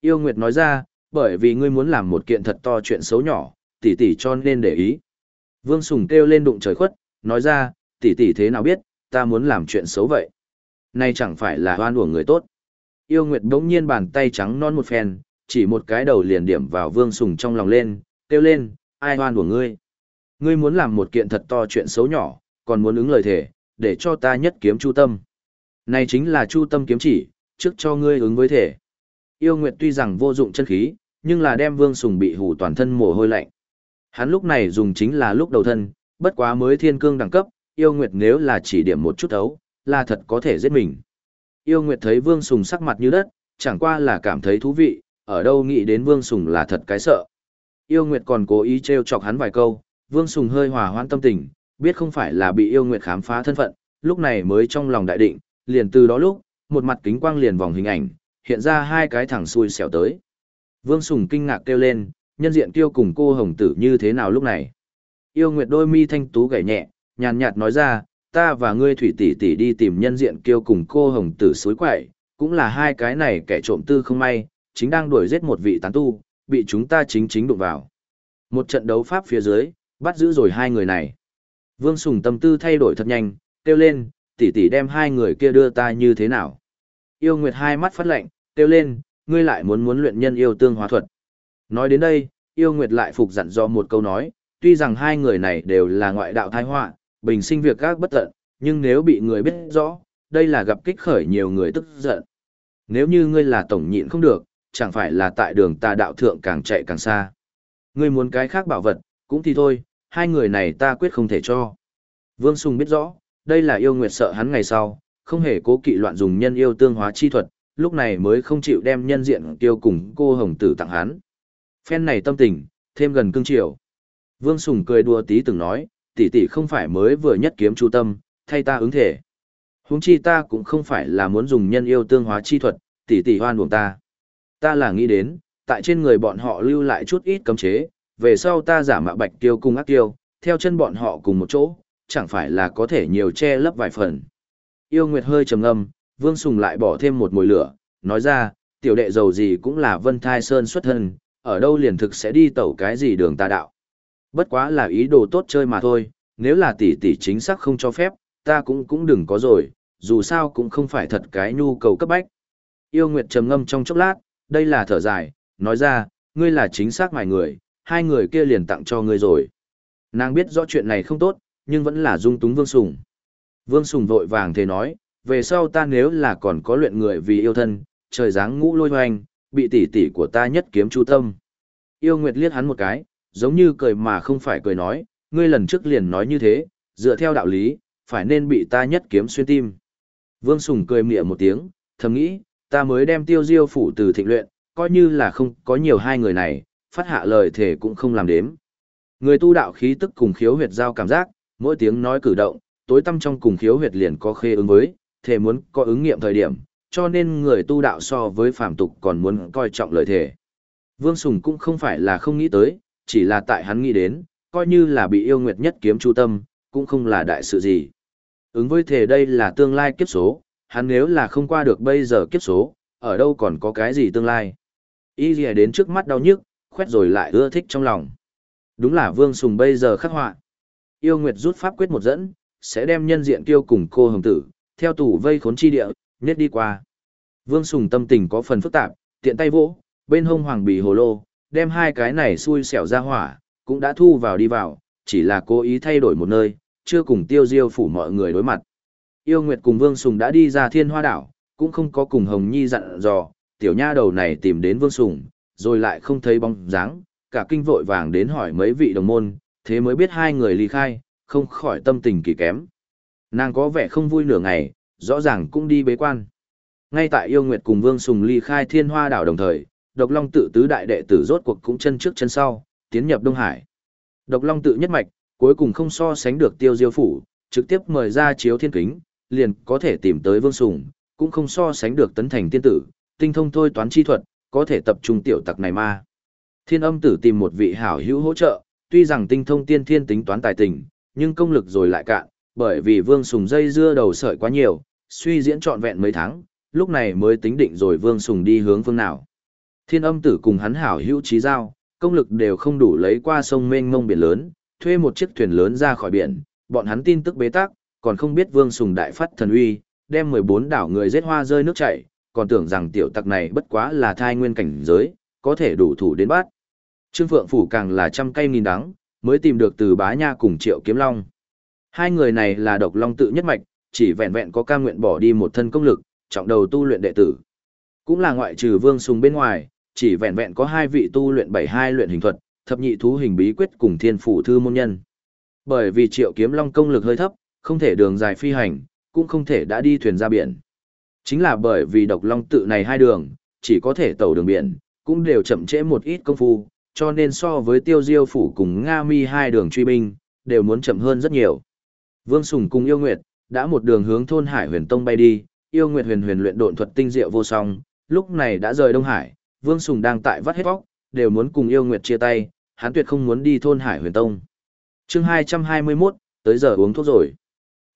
Yêu Nguyệt nói ra, bởi vì ngươi muốn làm một kiện thật to chuyện xấu nhỏ, tỷ tỷ cho nên để ý. Vương Sùng kêu lên đụng trời khuất, nói ra, tỷ tỷ thế nào biết, ta muốn làm chuyện xấu vậy. nay chẳng phải là hoan uổng người tốt. Yêu Nguyệt đống nhiên bàn tay trắng non một phen, chỉ một cái đầu liền điểm vào Vương Sùng trong lòng lên, kêu lên, ai hoan uổng ngươi. Ngươi muốn làm một kiện thật to chuyện xấu nhỏ, còn muốn ứng lời thể, để cho ta nhất kiếm chu tâm. Này chính là chu tâm kiếm chỉ, trước cho ngươi ứng với thể. Yêu Nguyệt tuy rằng vô dụng chân khí, nhưng là đem Vương Sùng bị hủ toàn thân mồ hôi lạnh. Hắn lúc này dùng chính là lúc đầu thân, bất quá mới thiên cương đẳng cấp, yêu Nguyệt nếu là chỉ điểm một chút ấu, là thật có thể giết mình. Yêu Nguyệt thấy Vương Sùng sắc mặt như đất, chẳng qua là cảm thấy thú vị, ở đâu nghĩ đến Vương Sùng là thật cái sợ. Yêu Nguyệt còn cố ý trêu chọc hắn vài câu, Vương Sùng hơi hòa hoãn tâm tình, biết không phải là bị yêu Nguyệt khám phá thân phận, lúc này mới trong lòng đại định, liền từ đó lúc, một mặt kính quang liền vòng hình ảnh, hiện ra hai cái thẳng xuôi xẻo tới. Vương Sùng kinh ngạc kêu lên, nhân diện tiêu cùng cô hồng tử như thế nào lúc này. Yêu Nguyệt đôi mi thanh tú gảy nhẹ, nhàn nhạt nói ra, ta và ngươi thủy tỷ tỷ đi tìm nhân diện kiêu cùng cô hồng tử suối quậy, cũng là hai cái này kẻ trộm tư không may, chính đang đuổi giết một vị tán tu, bị chúng ta chính chính đụng vào. Một trận đấu pháp phía dưới, bắt giữ rồi hai người này. Vương Sùng tâm tư thay đổi thật nhanh, kêu lên, tỷ tỷ đem hai người kia đưa ta như thế nào. Yêu Nguyệt hai mắt phát lạnh, kêu lên, ngươi lại muốn muốn luyện nhân yêu tương hóa thuật. Nói đến đây, Yêu Nguyệt lại phục dặn do một câu nói, tuy rằng hai người này đều là ngoại đạo thái họa, bình sinh việc các bất tận, nhưng nếu bị người biết rõ, đây là gặp kích khởi nhiều người tức giận. Nếu như ngươi là tổng nhịn không được, chẳng phải là tại đường ta đạo thượng càng chạy càng xa. Ngươi muốn cái khác bảo vật, cũng thì thôi, hai người này ta quyết không thể cho. Vương Sùng biết rõ, đây là yêu nguyệt sợ hắn ngày sau, không hề cố kỵ loạn dùng nhân yêu tương hóa chi thuật, lúc này mới không chịu đem nhân diện tiêu cùng cô hồng tử tặng hắn. Phen này tâm tình, thêm gần cương triều. Vương Sùng cười đùa tí từng nói, tỷ tỷ không phải mới vừa nhất kiếm chu tâm, thay ta ứng thể. Huống chi ta cũng không phải là muốn dùng nhân yêu tương hóa chi thuật, tỷ tỷ hoan buồng ta. Ta là nghĩ đến, tại trên người bọn họ lưu lại chút ít cấm chế, về sau ta giả mạo bạch tiêu cùng ác tiêu, theo chân bọn họ cùng một chỗ, chẳng phải là có thể nhiều che lấp vài phần. Yêu Nguyệt hơi trầm ngâm, Vương Sùng lại bỏ thêm một mùi lửa, nói ra, tiểu đệ giàu gì cũng là Vân Thai Sơn xuất thân, ở đâu liền thực sẽ đi tẩu cái gì đường ta đạo. Bất quá là ý đồ tốt chơi mà thôi, nếu là tỷ tỷ chính xác không cho phép, ta cũng cũng đừng có rồi, dù sao cũng không phải thật cái nhu cầu cấp bách. Yêu Nguyệt trầm ngâm trong chốc lát, đây là thở dài, nói ra, ngươi là chính xác mài người, hai người kia liền tặng cho ngươi rồi. Nàng biết rõ chuyện này không tốt, nhưng vẫn là dung túng Vương Sùng. Vương Sùng vội vàng thế nói, về sau ta nếu là còn có luyện người vì yêu thân, trời dáng ngũ lôi hoành, bị tỷ tỷ của ta nhất kiếm chu tâm. Yêu Nguyệt liếc hắn một cái, giống như cười mà không phải cười nói, ngươi lần trước liền nói như thế, dựa theo đạo lý, phải nên bị ta nhất kiếm xuyên tim. Vương Sùng cười mỉa một tiếng, thầm nghĩ, ta mới đem tiêu diêu phủ từ thịnh luyện, coi như là không có nhiều hai người này, phát hạ lời thể cũng không làm đếm. Người tu đạo khí tức cùng khiếu huyệt giao cảm giác, mỗi tiếng nói cử động, tối tâm trong cùng khiếu huyệt liền có khê ứng với, thể muốn có ứng nghiệm thời điểm, cho nên người tu đạo so với phàm tục còn muốn coi trọng lời thể. Vương Sùng cũng không phải là không nghĩ tới, chỉ là tại hắn nghĩ đến, coi như là bị yêu nguyệt nhất kiếm chu tâm, cũng không là đại sự gì. Ứng với thể đây là tương lai kiếp số, hắn nếu là không qua được bây giờ kiếp số, ở đâu còn có cái gì tương lai. Y gì đến trước mắt đau nhức, khoét rồi lại ưa thích trong lòng. Đúng là Vương Sùng bây giờ khắc họa. Yêu Nguyệt rút pháp quyết một dẫn, sẽ đem nhân diện kiêu cùng cô hồng tử, theo tủ vây khốn chi địa, nhét đi qua. Vương Sùng tâm tình có phần phức tạp, tiện tay vỗ, bên hông hoàng bì hồ lô, đem hai cái này xui xẻo ra hỏa, cũng đã thu vào đi vào, chỉ là cố ý thay đổi một nơi, chưa cùng tiêu diêu phủ mọi người đối mặt. Yêu Nguyệt cùng Vương Sùng đã đi ra thiên hoa đảo, cũng không có cùng Hồng Nhi dặn dò, tiểu nha đầu này tìm đến Vương Sùng, rồi lại không thấy bóng dáng, cả kinh vội vàng đến hỏi mấy vị đồng môn, thế mới biết hai người ly khai, không khỏi tâm tình kỳ kém. Nàng có vẻ không vui nửa ngày, rõ ràng cũng đi bế quan. Ngay tại Yêu Nguyệt cùng Vương Sùng ly khai thiên hoa đảo đồng thời, Độc Long tự tứ đại đệ tử rốt cuộc cũng chân trước chân sau, tiến nhập Đông Hải. Độc Long tự nhất mạch, cuối cùng không so sánh được Tiêu Diêu phủ, trực tiếp mời ra chiếu thiên kính, liền có thể tìm tới Vương Sùng, cũng không so sánh được tấn thành tiên tử, tinh thông thôi toán chi thuật, có thể tập trung tiểu tặc này ma. Thiên âm tử tìm một vị hảo hữu hỗ trợ, tuy rằng tinh thông tiên thiên tính toán tài tình, nhưng công lực rồi lại cạn, bởi vì Vương Sùng dây dưa đầu sợi quá nhiều, suy diễn trọn vẹn mấy tháng, lúc này mới tính định rồi Vương Sùng đi hướng phương nào. Thiên âm tử cùng hắn hảo hữu trí giao, công lực đều không đủ lấy qua sông mênh mông biển lớn, thuê một chiếc thuyền lớn ra khỏi biển, bọn hắn tin tức bế tắc, còn không biết Vương Sùng đại phát thần uy, đem 14 đảo người giết hoa rơi nước chảy, còn tưởng rằng tiểu tặc này bất quá là thai nguyên cảnh giới, có thể đủ thủ đến bát. Trương Phượng Phủ càng là trăm cây nghìn đắng, mới tìm được từ bá nha cùng triệu kiếm long. Hai người này là độc long tự nhất mạch, chỉ vẹn vẹn có cam nguyện bỏ đi một thân công lực, trọng đầu tu luyện đệ tử. Cũng là ngoại trừ Vương Sùng bên ngoài, chỉ vẹn vẹn có hai vị tu luyện 72 luyện hình thuật, thập nhị thú hình bí quyết cùng thiên phủ thư môn nhân. Bởi vì Triệu Kiếm Long công lực hơi thấp, không thể đường dài phi hành, cũng không thể đã đi thuyền ra biển. Chính là bởi vì độc long tự này hai đường, chỉ có thể tàu đường biển, cũng đều chậm trễ một ít công phu, cho nên so với tiêu diêu phủ cùng Nga mi hai đường truy binh, đều muốn chậm hơn rất nhiều. Vương Sùng cùng Yêu Nguyệt, đã một đường hướng thôn Hải huyền tông bay đi, Yêu Nguyệt huyền huyền luyện độn thuật tinh diệu vô song, lúc này đã rời Đông Hải, Vương Sùng đang tại vắt hết vóc, đều muốn cùng Yêu Nguyệt chia tay, hắn tuyệt không muốn đi thôn Hải huyền tông. chương 221, tới giờ uống thuốc rồi.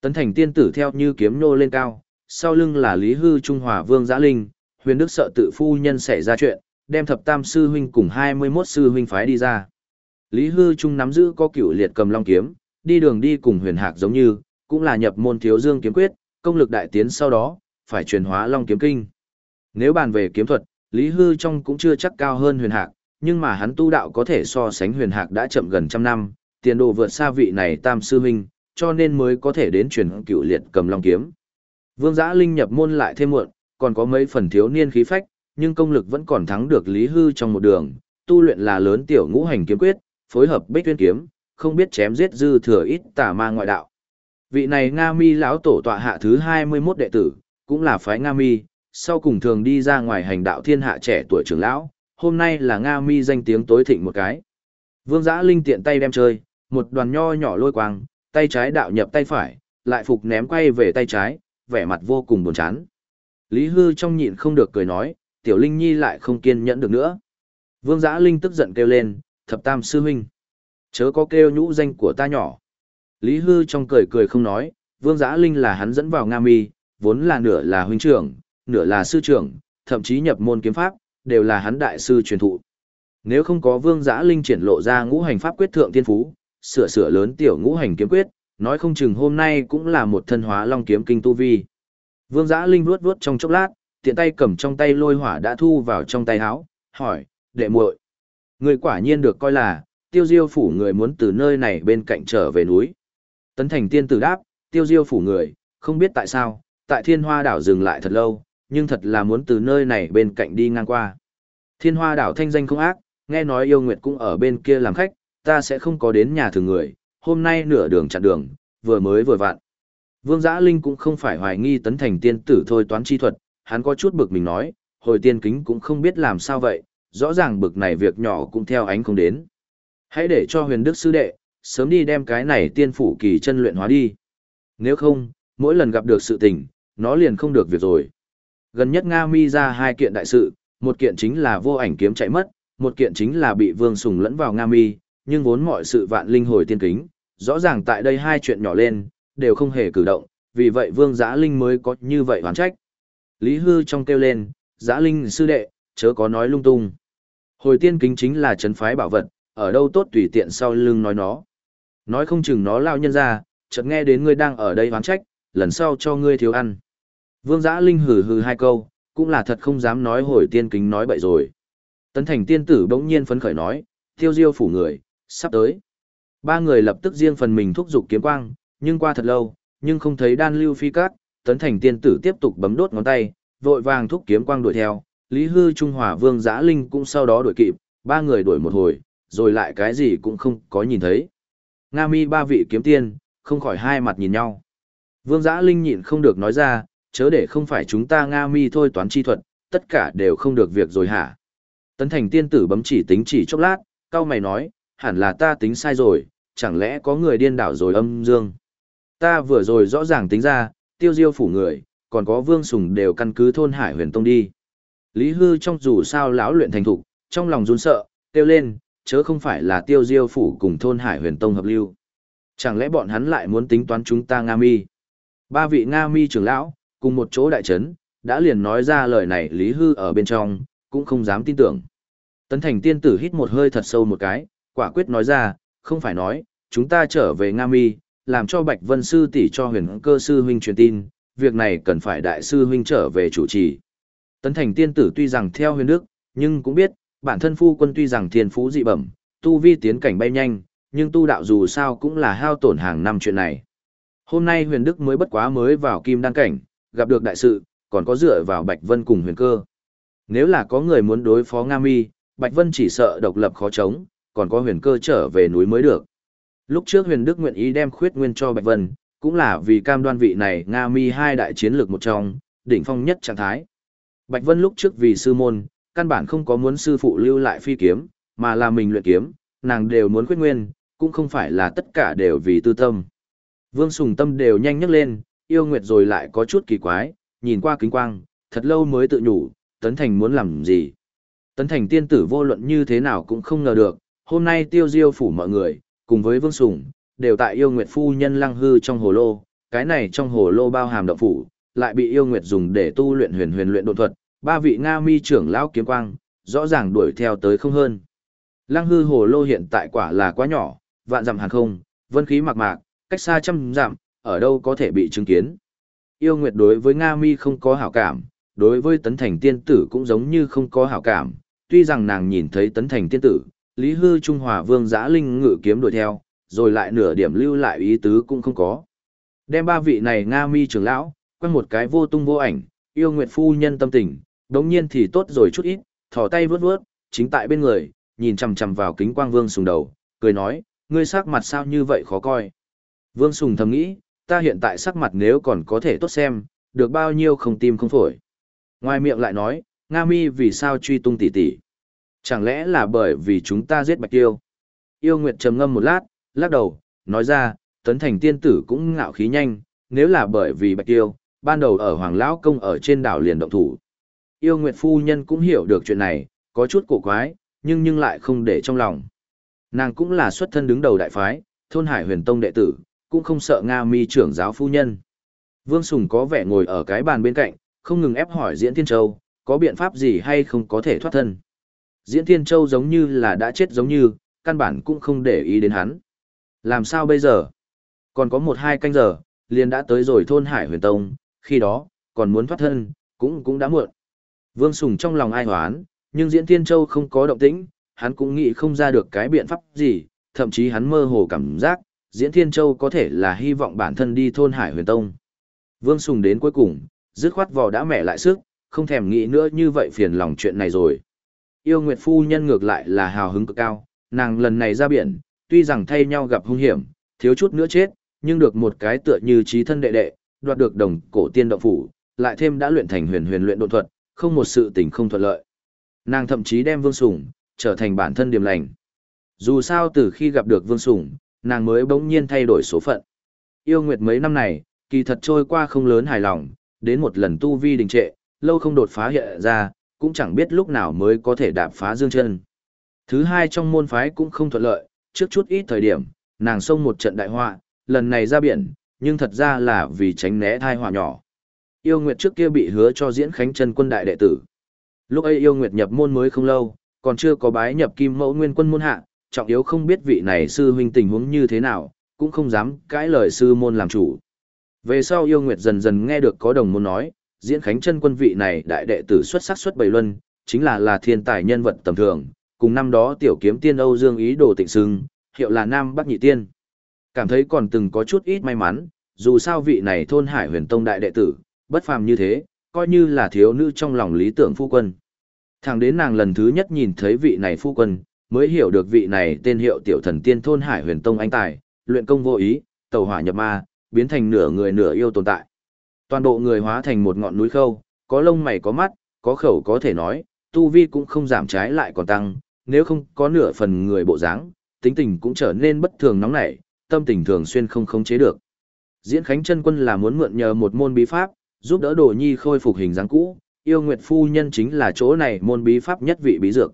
Tấn thành tiên tử theo như kiếm nô lên cao, sau lưng là Lý Hư Trung Hòa Vương Giã Linh, huyền đức sợ tự phu nhân xảy ra chuyện, đem thập tam sư huynh cùng 21 sư huynh phái đi ra. Lý Hư Trung nắm giữ có cửu liệt cầm long kiếm, đi đường đi cùng huyền hạc giống như, cũng là nhập môn thiếu dương kiếm quyết, công lực đại tiến sau đó, phải truyền hóa long kiếm kinh. Nếu bàn về kiếm thuật, Lý Hư Trong cũng chưa chắc cao hơn huyền hạc, nhưng mà hắn tu đạo có thể so sánh huyền hạc đã chậm gần trăm năm, tiền đồ vượt xa vị này tam sư huynh, cho nên mới có thể đến truyền cựu liệt cầm long kiếm. Vương Giã Linh nhập môn lại thêm muộn, còn có mấy phần thiếu niên khí phách, nhưng công lực vẫn còn thắng được Lý Hư trong một đường, tu luyện là lớn tiểu ngũ hành kiếm quyết, phối hợp bích tuyên kiếm, không biết chém giết dư thừa ít tà ma ngoại đạo. Vị này Nga Mi lão tổ tọa hạ thứ 21 đệ tử, cũng là phái Nga Mi, sau cùng thường đi ra ngoài hành đạo thiên hạ trẻ tuổi trưởng lão, hôm nay là Nga Mi danh tiếng tối thịnh một cái. Vương Giã Linh tiện tay đem chơi, một đoàn nho nhỏ lôi quang, tay trái đạo nhập tay phải, lại phục ném quay về tay trái, vẻ mặt vô cùng buồn chán. Lý Hư trong nhịn không được cười nói, Tiểu Linh Nhi lại không kiên nhẫn được nữa. Vương Giã Linh tức giận kêu lên, thập tam sư huynh. Chớ có kêu nhũ danh của ta nhỏ. Lý Hư trong cười cười không nói, Vương Giã Linh là hắn dẫn vào Nga Mi, vốn là nửa là huynh trưởng, nửa là sư trưởng, thậm chí nhập môn kiếm pháp, đều là hắn đại sư truyền thụ. Nếu không có Vương Giã Linh triển lộ ra ngũ hành pháp quyết thượng tiên phú, sửa sửa lớn tiểu ngũ hành kiếm quyết, nói không chừng hôm nay cũng là một thân hóa long kiếm kinh tu vi. Vương Giã Linh vuốt vuốt trong chốc lát, tiện tay cầm trong tay lôi hỏa đã thu vào trong tay áo, hỏi, đệ muội, người quả nhiên được coi là tiêu diêu phủ người muốn từ nơi này bên cạnh trở về núi. Tấn thành tiên tử đáp, tiêu diêu phủ người, không biết tại sao, tại thiên hoa đảo dừng lại thật lâu, nhưng thật là muốn từ nơi này bên cạnh đi ngang qua. Thiên hoa đảo thanh danh không ác, nghe nói yêu nguyệt cũng ở bên kia làm khách, ta sẽ không có đến nhà thường người, hôm nay nửa đường chặn đường, vừa mới vừa vặn. Vương Giã Linh cũng không phải hoài nghi tấn thành tiên tử thôi toán chi thuật, hắn có chút bực mình nói, hồi tiên kính cũng không biết làm sao vậy, rõ ràng bực này việc nhỏ cũng theo ánh không đến. Hãy để cho huyền đức sư đệ, sớm đi đem cái này tiên phủ kỳ chân luyện hóa đi. Nếu không, mỗi lần gặp được sự tình, nó liền không được việc rồi. Gần nhất Nga mi ra hai kiện đại sự, một kiện chính là vô ảnh kiếm chạy mất, một kiện chính là bị vương sùng lẫn vào Nga mi, nhưng vốn mọi sự vạn linh hồi tiên kính, rõ ràng tại đây hai chuyện nhỏ lên, đều không hề cử động, vì vậy vương giã linh mới có như vậy hoàn trách. Lý hư trong kêu lên, giã linh sư đệ, chớ có nói lung tung. Hồi tiên kính chính là trấn phái bảo vật, ở đâu tốt tùy tiện sau lưng nói nó. Nói không chừng nó lao nhân ra, chợt nghe đến ngươi đang ở đây hoán trách, lần sau cho ngươi thiếu ăn. Vương giã linh hừ hừ hai câu, cũng là thật không dám nói hồi tiên kính nói bậy rồi. Tấn thành tiên tử bỗng nhiên phấn khởi nói, tiêu diêu phủ người, sắp tới. Ba người lập tức riêng phần mình thúc giục kiếm quang, nhưng qua thật lâu, nhưng không thấy đan lưu phi cát, tấn thành tiên tử tiếp tục bấm đốt ngón tay, vội vàng thúc kiếm quang đuổi theo, Lý Hư Trung Hòa Vương Giã Linh cũng sau đó đuổi kịp, ba người đuổi một hồi, rồi lại cái gì cũng không có nhìn thấy. Nga mi ba vị kiếm tiên, không khỏi hai mặt nhìn nhau. Vương Giã Linh nhịn không được nói ra, chớ để không phải chúng ta Nga mi thôi toán chi thuật, tất cả đều không được việc rồi hả. Tấn thành tiên tử bấm chỉ tính chỉ chốc lát, cao mày nói, hẳn là ta tính sai rồi, chẳng lẽ có người điên đảo rồi âm dương. Ta vừa rồi rõ ràng tính ra, tiêu diêu phủ người, còn có vương sùng đều căn cứ thôn hải huyền tông đi. Lý hư trong dù sao lão luyện thành thục, trong lòng run sợ, kêu lên, chớ không phải là tiêu diêu phủ cùng thôn hải huyền tông hợp lưu. Chẳng lẽ bọn hắn lại muốn tính toán chúng ta Nga mi? Ba vị Nga mi trưởng lão, cùng một chỗ đại trấn, đã liền nói ra lời này Lý hư ở bên trong, cũng không dám tin tưởng. Tấn thành tiên tử hít một hơi thật sâu một cái, quả quyết nói ra, không phải nói, chúng ta trở về Nga Mi, làm cho Bạch Vân Sư tỷ cho huyền cơ sư huynh truyền tin, việc này cần phải đại sư huynh trở về chủ trì. Tấn thành tiên tử tuy rằng theo huyền đức, nhưng cũng biết, bản thân phu quân tuy rằng thiên phú dị bẩm, tu vi tiến cảnh bay nhanh, nhưng tu đạo dù sao cũng là hao tổn hàng năm chuyện này. Hôm nay huyền đức mới bất quá mới vào kim đăng cảnh, gặp được đại sự, còn có dựa vào Bạch Vân cùng huyền cơ. Nếu là có người muốn đối phó Nga Mi, Bạch Vân chỉ sợ độc lập khó chống, còn có huyền cơ trở về núi mới được. Lúc trước huyền đức nguyện ý đem khuyết nguyên cho Bạch Vân, cũng là vì cam đoan vị này Nga Mi hai đại chiến lược một trong, đỉnh phong nhất trạng thái. Bạch Vân lúc trước vì sư môn, căn bản không có muốn sư phụ lưu lại phi kiếm, mà là mình luyện kiếm, nàng đều muốn khuyết nguyên, cũng không phải là tất cả đều vì tư tâm. Vương Sùng Tâm đều nhanh nhấc lên, yêu nguyệt rồi lại có chút kỳ quái, nhìn qua kính quang, thật lâu mới tự nhủ, Tấn Thành muốn làm gì. Tấn Thành tiên tử vô luận như thế nào cũng không ngờ được, hôm nay tiêu diêu phủ mọi người, cùng với Vương Sùng, đều tại yêu nguyệt phu nhân lăng hư trong hồ lô, cái này trong hồ lô bao hàm động phủ, lại bị yêu nguyệt dùng để tu luyện huyền huyền luyện độ thuật, ba vị Nga mi trưởng lão kiếm quang, rõ ràng đuổi theo tới không hơn. Lăng hư hồ lô hiện tại quả là quá nhỏ, vạn dặm hàng không, vân khí mạc mạc, cách xa trăm dặm, ở đâu có thể bị chứng kiến. Yêu Nguyệt đối với Nga Mi không có hảo cảm, đối với Tấn Thành tiên tử cũng giống như không có hảo cảm, tuy rằng nàng nhìn thấy Tấn Thành tiên tử, Lý Hư Trung Hòa Vương Giã Linh ngự kiếm đuổi theo, rồi lại nửa điểm lưu lại ý tứ cũng không có. Đem ba vị này Nga Mi trưởng lão, quăng một cái vô tung vô ảnh, yêu Nguyệt phu nhân tâm tình, đống nhiên thì tốt rồi chút ít, thò tay vướt vướt, chính tại bên người, nhìn chằm chằm vào kính quang vương sùng đầu, cười nói, ngươi sắc mặt sao như vậy khó coi. Vương Sùng thầm nghĩ, ta hiện tại sắc mặt nếu còn có thể tốt xem, được bao nhiêu không tim không phổi. Ngoài miệng lại nói, Nga mi vì sao truy tung tỷ tỷ? Chẳng lẽ là bởi vì chúng ta giết Bạch Tiêu? Yêu Nguyệt trầm ngâm một lát, lắc đầu, nói ra, tấn thành tiên tử cũng ngạo khí nhanh, nếu là bởi vì Bạch Tiêu, ban đầu ở Hoàng Lão Công ở trên đảo liền động thủ. Yêu Nguyệt phu nhân cũng hiểu được chuyện này, có chút cổ quái, nhưng nhưng lại không để trong lòng. Nàng cũng là xuất thân đứng đầu đại phái, thôn hải huyền tông đệ tử, cũng không sợ Nga mi trưởng giáo phu nhân. Vương Sùng có vẻ ngồi ở cái bàn bên cạnh, không ngừng ép hỏi Diễn Thiên Châu, có biện pháp gì hay không có thể thoát thân. Diễn Thiên Châu giống như là đã chết giống như, căn bản cũng không để ý đến hắn. Làm sao bây giờ? Còn có một hai canh giờ, liền đã tới rồi thôn Hải huyền tông, khi đó, còn muốn thoát thân, cũng cũng đã muộn. Vương Sùng trong lòng ai hoán, nhưng Diễn Thiên Châu không có động tĩnh, hắn cũng nghĩ không ra được cái biện pháp gì, thậm chí hắn mơ hồ cảm giác, Diễn Thiên Châu có thể là hy vọng bản thân đi thôn Hải Huyền Tông. Vương Sùng đến cuối cùng, dứt khoát vò đã mẹ lại sức, không thèm nghĩ nữa như vậy phiền lòng chuyện này rồi. Yêu Nguyệt Phu Nhân ngược lại là hào hứng cực cao, nàng lần này ra biển, tuy rằng thay nhau gặp hung hiểm, thiếu chút nữa chết, nhưng được một cái tựa như trí thân đệ đệ, đoạt được đồng cổ tiên động phủ, lại thêm đã luyện thành huyền huyền luyện độ thuật, không một sự tình không thuận lợi. Nàng thậm chí đem Vương Sủng trở thành bản thân điểm lành. Dù sao từ khi gặp được Vương Sủng, nàng mới bỗng nhiên thay đổi số phận. Yêu Nguyệt mấy năm này, kỳ thật trôi qua không lớn hài lòng, đến một lần tu vi đình trệ, lâu không đột phá hiện ra, cũng chẳng biết lúc nào mới có thể đạp phá dương chân. Thứ hai trong môn phái cũng không thuận lợi, trước chút ít thời điểm, nàng xông một trận đại họa, lần này ra biển, nhưng thật ra là vì tránh né thai họa nhỏ. Yêu Nguyệt trước kia bị hứa cho diễn khánh chân quân đại đệ tử. Lúc ấy Yêu Nguyệt nhập môn mới không lâu, còn chưa có bái nhập kim mẫu nguyên quân môn hạ, trọng yếu không biết vị này sư huynh tình huống như thế nào, cũng không dám cãi lời sư môn làm chủ. Về sau yêu nguyệt dần dần nghe được có đồng môn nói, diễn khánh chân quân vị này đại đệ tử xuất sắc xuất bảy luân, chính là là thiên tài nhân vật tầm thường, cùng năm đó tiểu kiếm tiên Âu Dương ý đồ tịnh sưng, hiệu là Nam Bắc Nhị Tiên. Cảm thấy còn từng có chút ít may mắn, dù sao vị này thôn hải huyền tông đại đệ tử, bất phàm như thế, coi như là thiếu nữ trong lòng lý tưởng phu quân. Thẳng đến nàng lần thứ nhất nhìn thấy vị này phu quân, mới hiểu được vị này tên hiệu tiểu thần tiên thôn hải huyền tông anh tài, luyện công vô ý, tàu hỏa nhập ma, biến thành nửa người nửa yêu tồn tại. Toàn bộ người hóa thành một ngọn núi khâu, có lông mày có mắt, có khẩu có thể nói, tu vi cũng không giảm trái lại còn tăng, nếu không có nửa phần người bộ dáng, tính tình cũng trở nên bất thường nóng nảy, tâm tình thường xuyên không khống chế được. Diễn Khánh chân quân là muốn mượn nhờ một môn bí pháp, giúp đỡ Đồ Nhi khôi phục hình dáng cũ, yêu nguyệt phu nhân chính là chỗ này môn bí pháp nhất vị bí dược.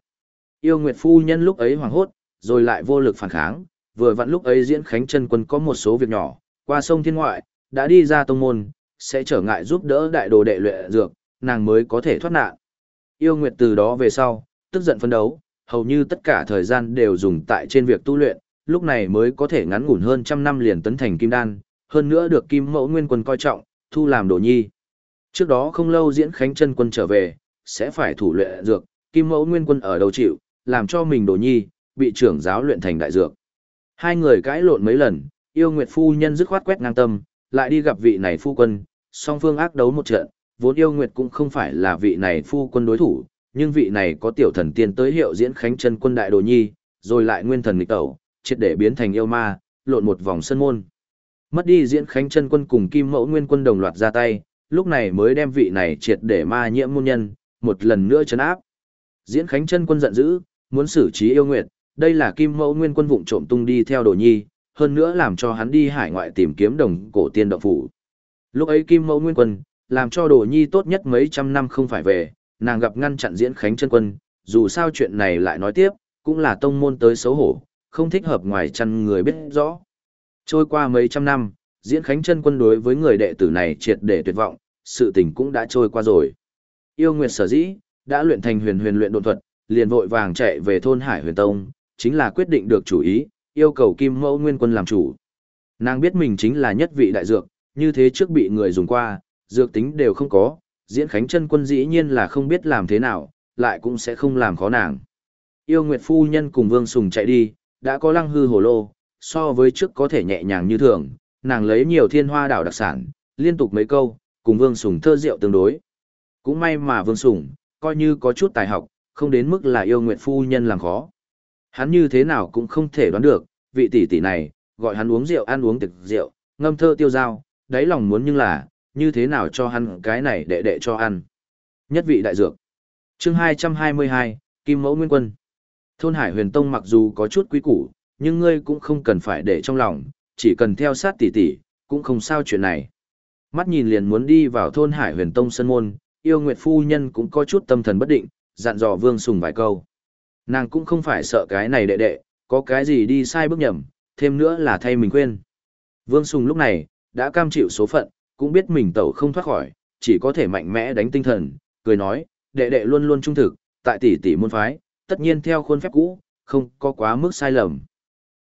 Yêu nguyệt phu nhân lúc ấy hoảng hốt, rồi lại vô lực phản kháng, vừa vặn lúc ấy diễn khánh chân quân có một số việc nhỏ, qua sông thiên ngoại, đã đi ra tông môn, sẽ trở ngại giúp đỡ đại đồ đệ luyện dược, nàng mới có thể thoát nạn. Yêu Nguyệt từ đó về sau, tức giận phấn đấu, hầu như tất cả thời gian đều dùng tại trên việc tu luyện, lúc này mới có thể ngắn ngủn hơn trăm năm liền tấn thành kim đan, hơn nữa được kim mẫu nguyên quân coi trọng, thu làm đồ nhi. Trước đó không lâu diễn khánh chân quân trở về, sẽ phải thủ luyện dược, kim mẫu nguyên quân ở đầu chịu, làm cho mình đồ nhi, bị trưởng giáo luyện thành đại dược. Hai người cãi lộn mấy lần, yêu nguyệt phu nhân dứt khoát quét ngang tâm, lại đi gặp vị này phu quân, song phương ác đấu một trận, vốn yêu nguyệt cũng không phải là vị này phu quân đối thủ, nhưng vị này có tiểu thần tiên tới hiệu diễn khánh chân quân đại đồ nhi, rồi lại nguyên thần nghịch tẩu, triệt để biến thành yêu ma, lộn một vòng sân môn. Mất đi diễn khánh chân quân cùng kim mẫu nguyên quân đồng loạt ra tay, lúc này mới đem vị này triệt để ma nhiễm môn nhân, một lần nữa chấn áp. Diễn khánh chân quân giận dữ, muốn xử trí yêu nguyệt, đây là kim mẫu nguyên quân vụng trộm tung đi theo đồ nhi, hơn nữa làm cho hắn đi hải ngoại tìm kiếm đồng cổ tiên động phủ. Lúc ấy kim mẫu nguyên quân, làm cho đồ nhi tốt nhất mấy trăm năm không phải về, nàng gặp ngăn chặn diễn khánh chân quân, dù sao chuyện này lại nói tiếp, cũng là tông môn tới xấu hổ, không thích hợp ngoài chăn người biết rõ. Trôi qua mấy trăm năm, diễn khánh chân quân đối với người đệ tử này triệt để tuyệt vọng, sự tình cũng đã trôi qua rồi. Yêu Nguyệt sở dĩ, đã luyện thành huyền huyền luyện độn thuật, liền vội vàng chạy về thôn Hải Huyền Tông, chính là quyết định được chủ ý, yêu cầu Kim Mẫu Nguyên Quân làm chủ. Nàng biết mình chính là nhất vị đại dược, như thế trước bị người dùng qua, dược tính đều không có, diễn khánh chân quân dĩ nhiên là không biết làm thế nào, lại cũng sẽ không làm khó nàng. Yêu Nguyệt Phu Nhân cùng Vương Sùng chạy đi, đã có lăng hư hồ lô, so với trước có thể nhẹ nhàng như thường, nàng lấy nhiều thiên hoa đảo đặc sản, liên tục mấy câu, cùng Vương Sùng thơ rượu tương đối. Cũng may mà Vương Sùng, coi như có chút tài học, không đến mức là yêu nguyện Phu Nhân làm khó. Hắn như thế nào cũng không thể đoán được, vị tỷ tỷ này, gọi hắn uống rượu ăn uống tiệc rượu, ngâm thơ tiêu dao, đáy lòng muốn nhưng là, như thế nào cho hắn cái này đệ đệ cho ăn. Nhất vị đại dược. chương 222, Kim Mẫu Nguyên Quân. Thôn Hải Huyền Tông mặc dù có chút quý củ, nhưng ngươi cũng không cần phải để trong lòng, chỉ cần theo sát tỷ tỷ, cũng không sao chuyện này. Mắt nhìn liền muốn đi vào thôn Hải Huyền Tông sân môn, yêu Nguyệt Phu Nhân cũng có chút tâm thần bất định, dặn dò Vương Sùng vài câu. Nàng cũng không phải sợ cái này đệ đệ, có cái gì đi sai bước nhầm, thêm nữa là thay mình quên. Vương Sùng lúc này, đã cam chịu số phận, cũng biết mình tẩu không thoát khỏi, chỉ có thể mạnh mẽ đánh tinh thần, cười nói, đệ đệ luôn luôn trung thực, tại tỷ tỷ môn phái, tất nhiên theo khuôn phép cũ, không có quá mức sai lầm.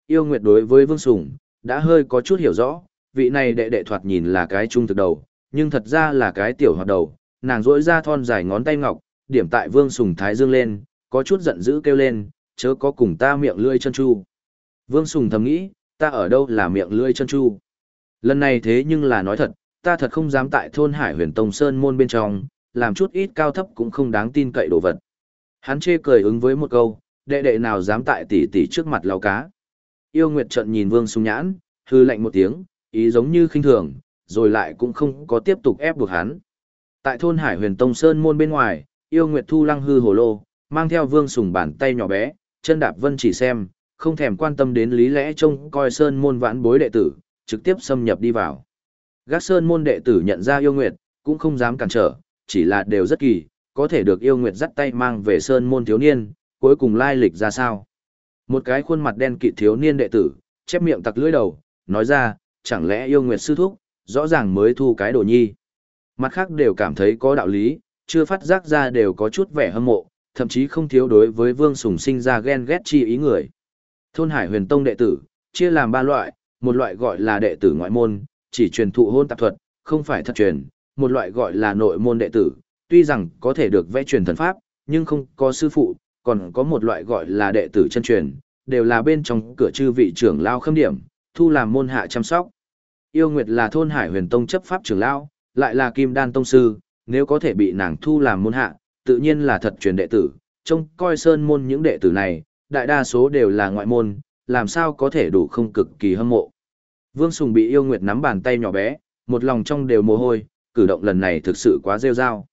Yêu Nguyệt đối với Vương Sùng, đã hơi có chút hiểu rõ, vị này đệ đệ thoạt nhìn là cái trung thực đầu, nhưng thật ra là cái tiểu hoạt đầu, nàng rỗi ra thon dài ngón tay ngọc, điểm tại Vương Sùng Thái Dương lên, có chút giận dữ kêu lên, chớ có cùng ta miệng lươi chân chu. Vương Sùng thầm nghĩ, ta ở đâu là miệng lươi chân chu. Lần này thế nhưng là nói thật, ta thật không dám tại thôn Hải huyền Tông Sơn môn bên trong, làm chút ít cao thấp cũng không đáng tin cậy đồ vật. Hắn chê cười ứng với một câu, đệ đệ nào dám tại tỷ tỷ trước mặt lao cá. Yêu Nguyệt trận nhìn Vương Sùng nhãn, hư lạnh một tiếng, ý giống như khinh thường, rồi lại cũng không có tiếp tục ép buộc hắn. Tại thôn Hải huyền Tông Sơn môn bên ngoài, Yêu Nguyệt thu lăng hư hồ lô, mang theo Vương Sùng bàn tay nhỏ bé, chân đạp vân chỉ xem, không thèm quan tâm đến lý lẽ trông coi Sơn môn vãn bối đệ tử, trực tiếp xâm nhập đi vào. Gác Sơn môn đệ tử nhận ra Yêu Nguyệt, cũng không dám cản trở, chỉ là đều rất kỳ, có thể được Yêu Nguyệt dắt tay mang về Sơn môn thiếu niên, cuối cùng lai lịch ra sao. Một cái khuôn mặt đen kịt thiếu niên đệ tử, chép miệng tặc lưỡi đầu, nói ra, chẳng lẽ yêu nguyệt sư thúc, rõ ràng mới thu cái đồ nhi. Mặt khác đều cảm thấy có đạo lý, chưa phát giác ra đều có chút vẻ hâm mộ, thậm chí không thiếu đối với vương sùng sinh ra ghen ghét chi ý người. Thôn Hải huyền tông đệ tử, chia làm ba loại, một loại gọi là đệ tử ngoại môn, chỉ truyền thụ hôn tạp thuật, không phải thật truyền, một loại gọi là nội môn đệ tử, tuy rằng có thể được vẽ truyền thần pháp, nhưng không có sư phụ, còn có một loại gọi là đệ tử chân truyền, đều là bên trong cửa chư vị trưởng lao khâm điểm, thu làm môn hạ chăm sóc. Yêu Nguyệt là thôn Hải Huyền Tông chấp pháp trưởng lao, lại là Kim Đan tông sư, nếu có thể bị nàng thu làm môn hạ, tự nhiên là thật truyền đệ tử, trông coi sơn môn những đệ tử này, đại đa số đều là ngoại môn, làm sao có thể đủ không cực kỳ hâm mộ. Vương Sùng bị Yêu Nguyệt nắm bàn tay nhỏ bé, một lòng trong đều mồ hôi, cử động lần này thực sự quá rêu rao.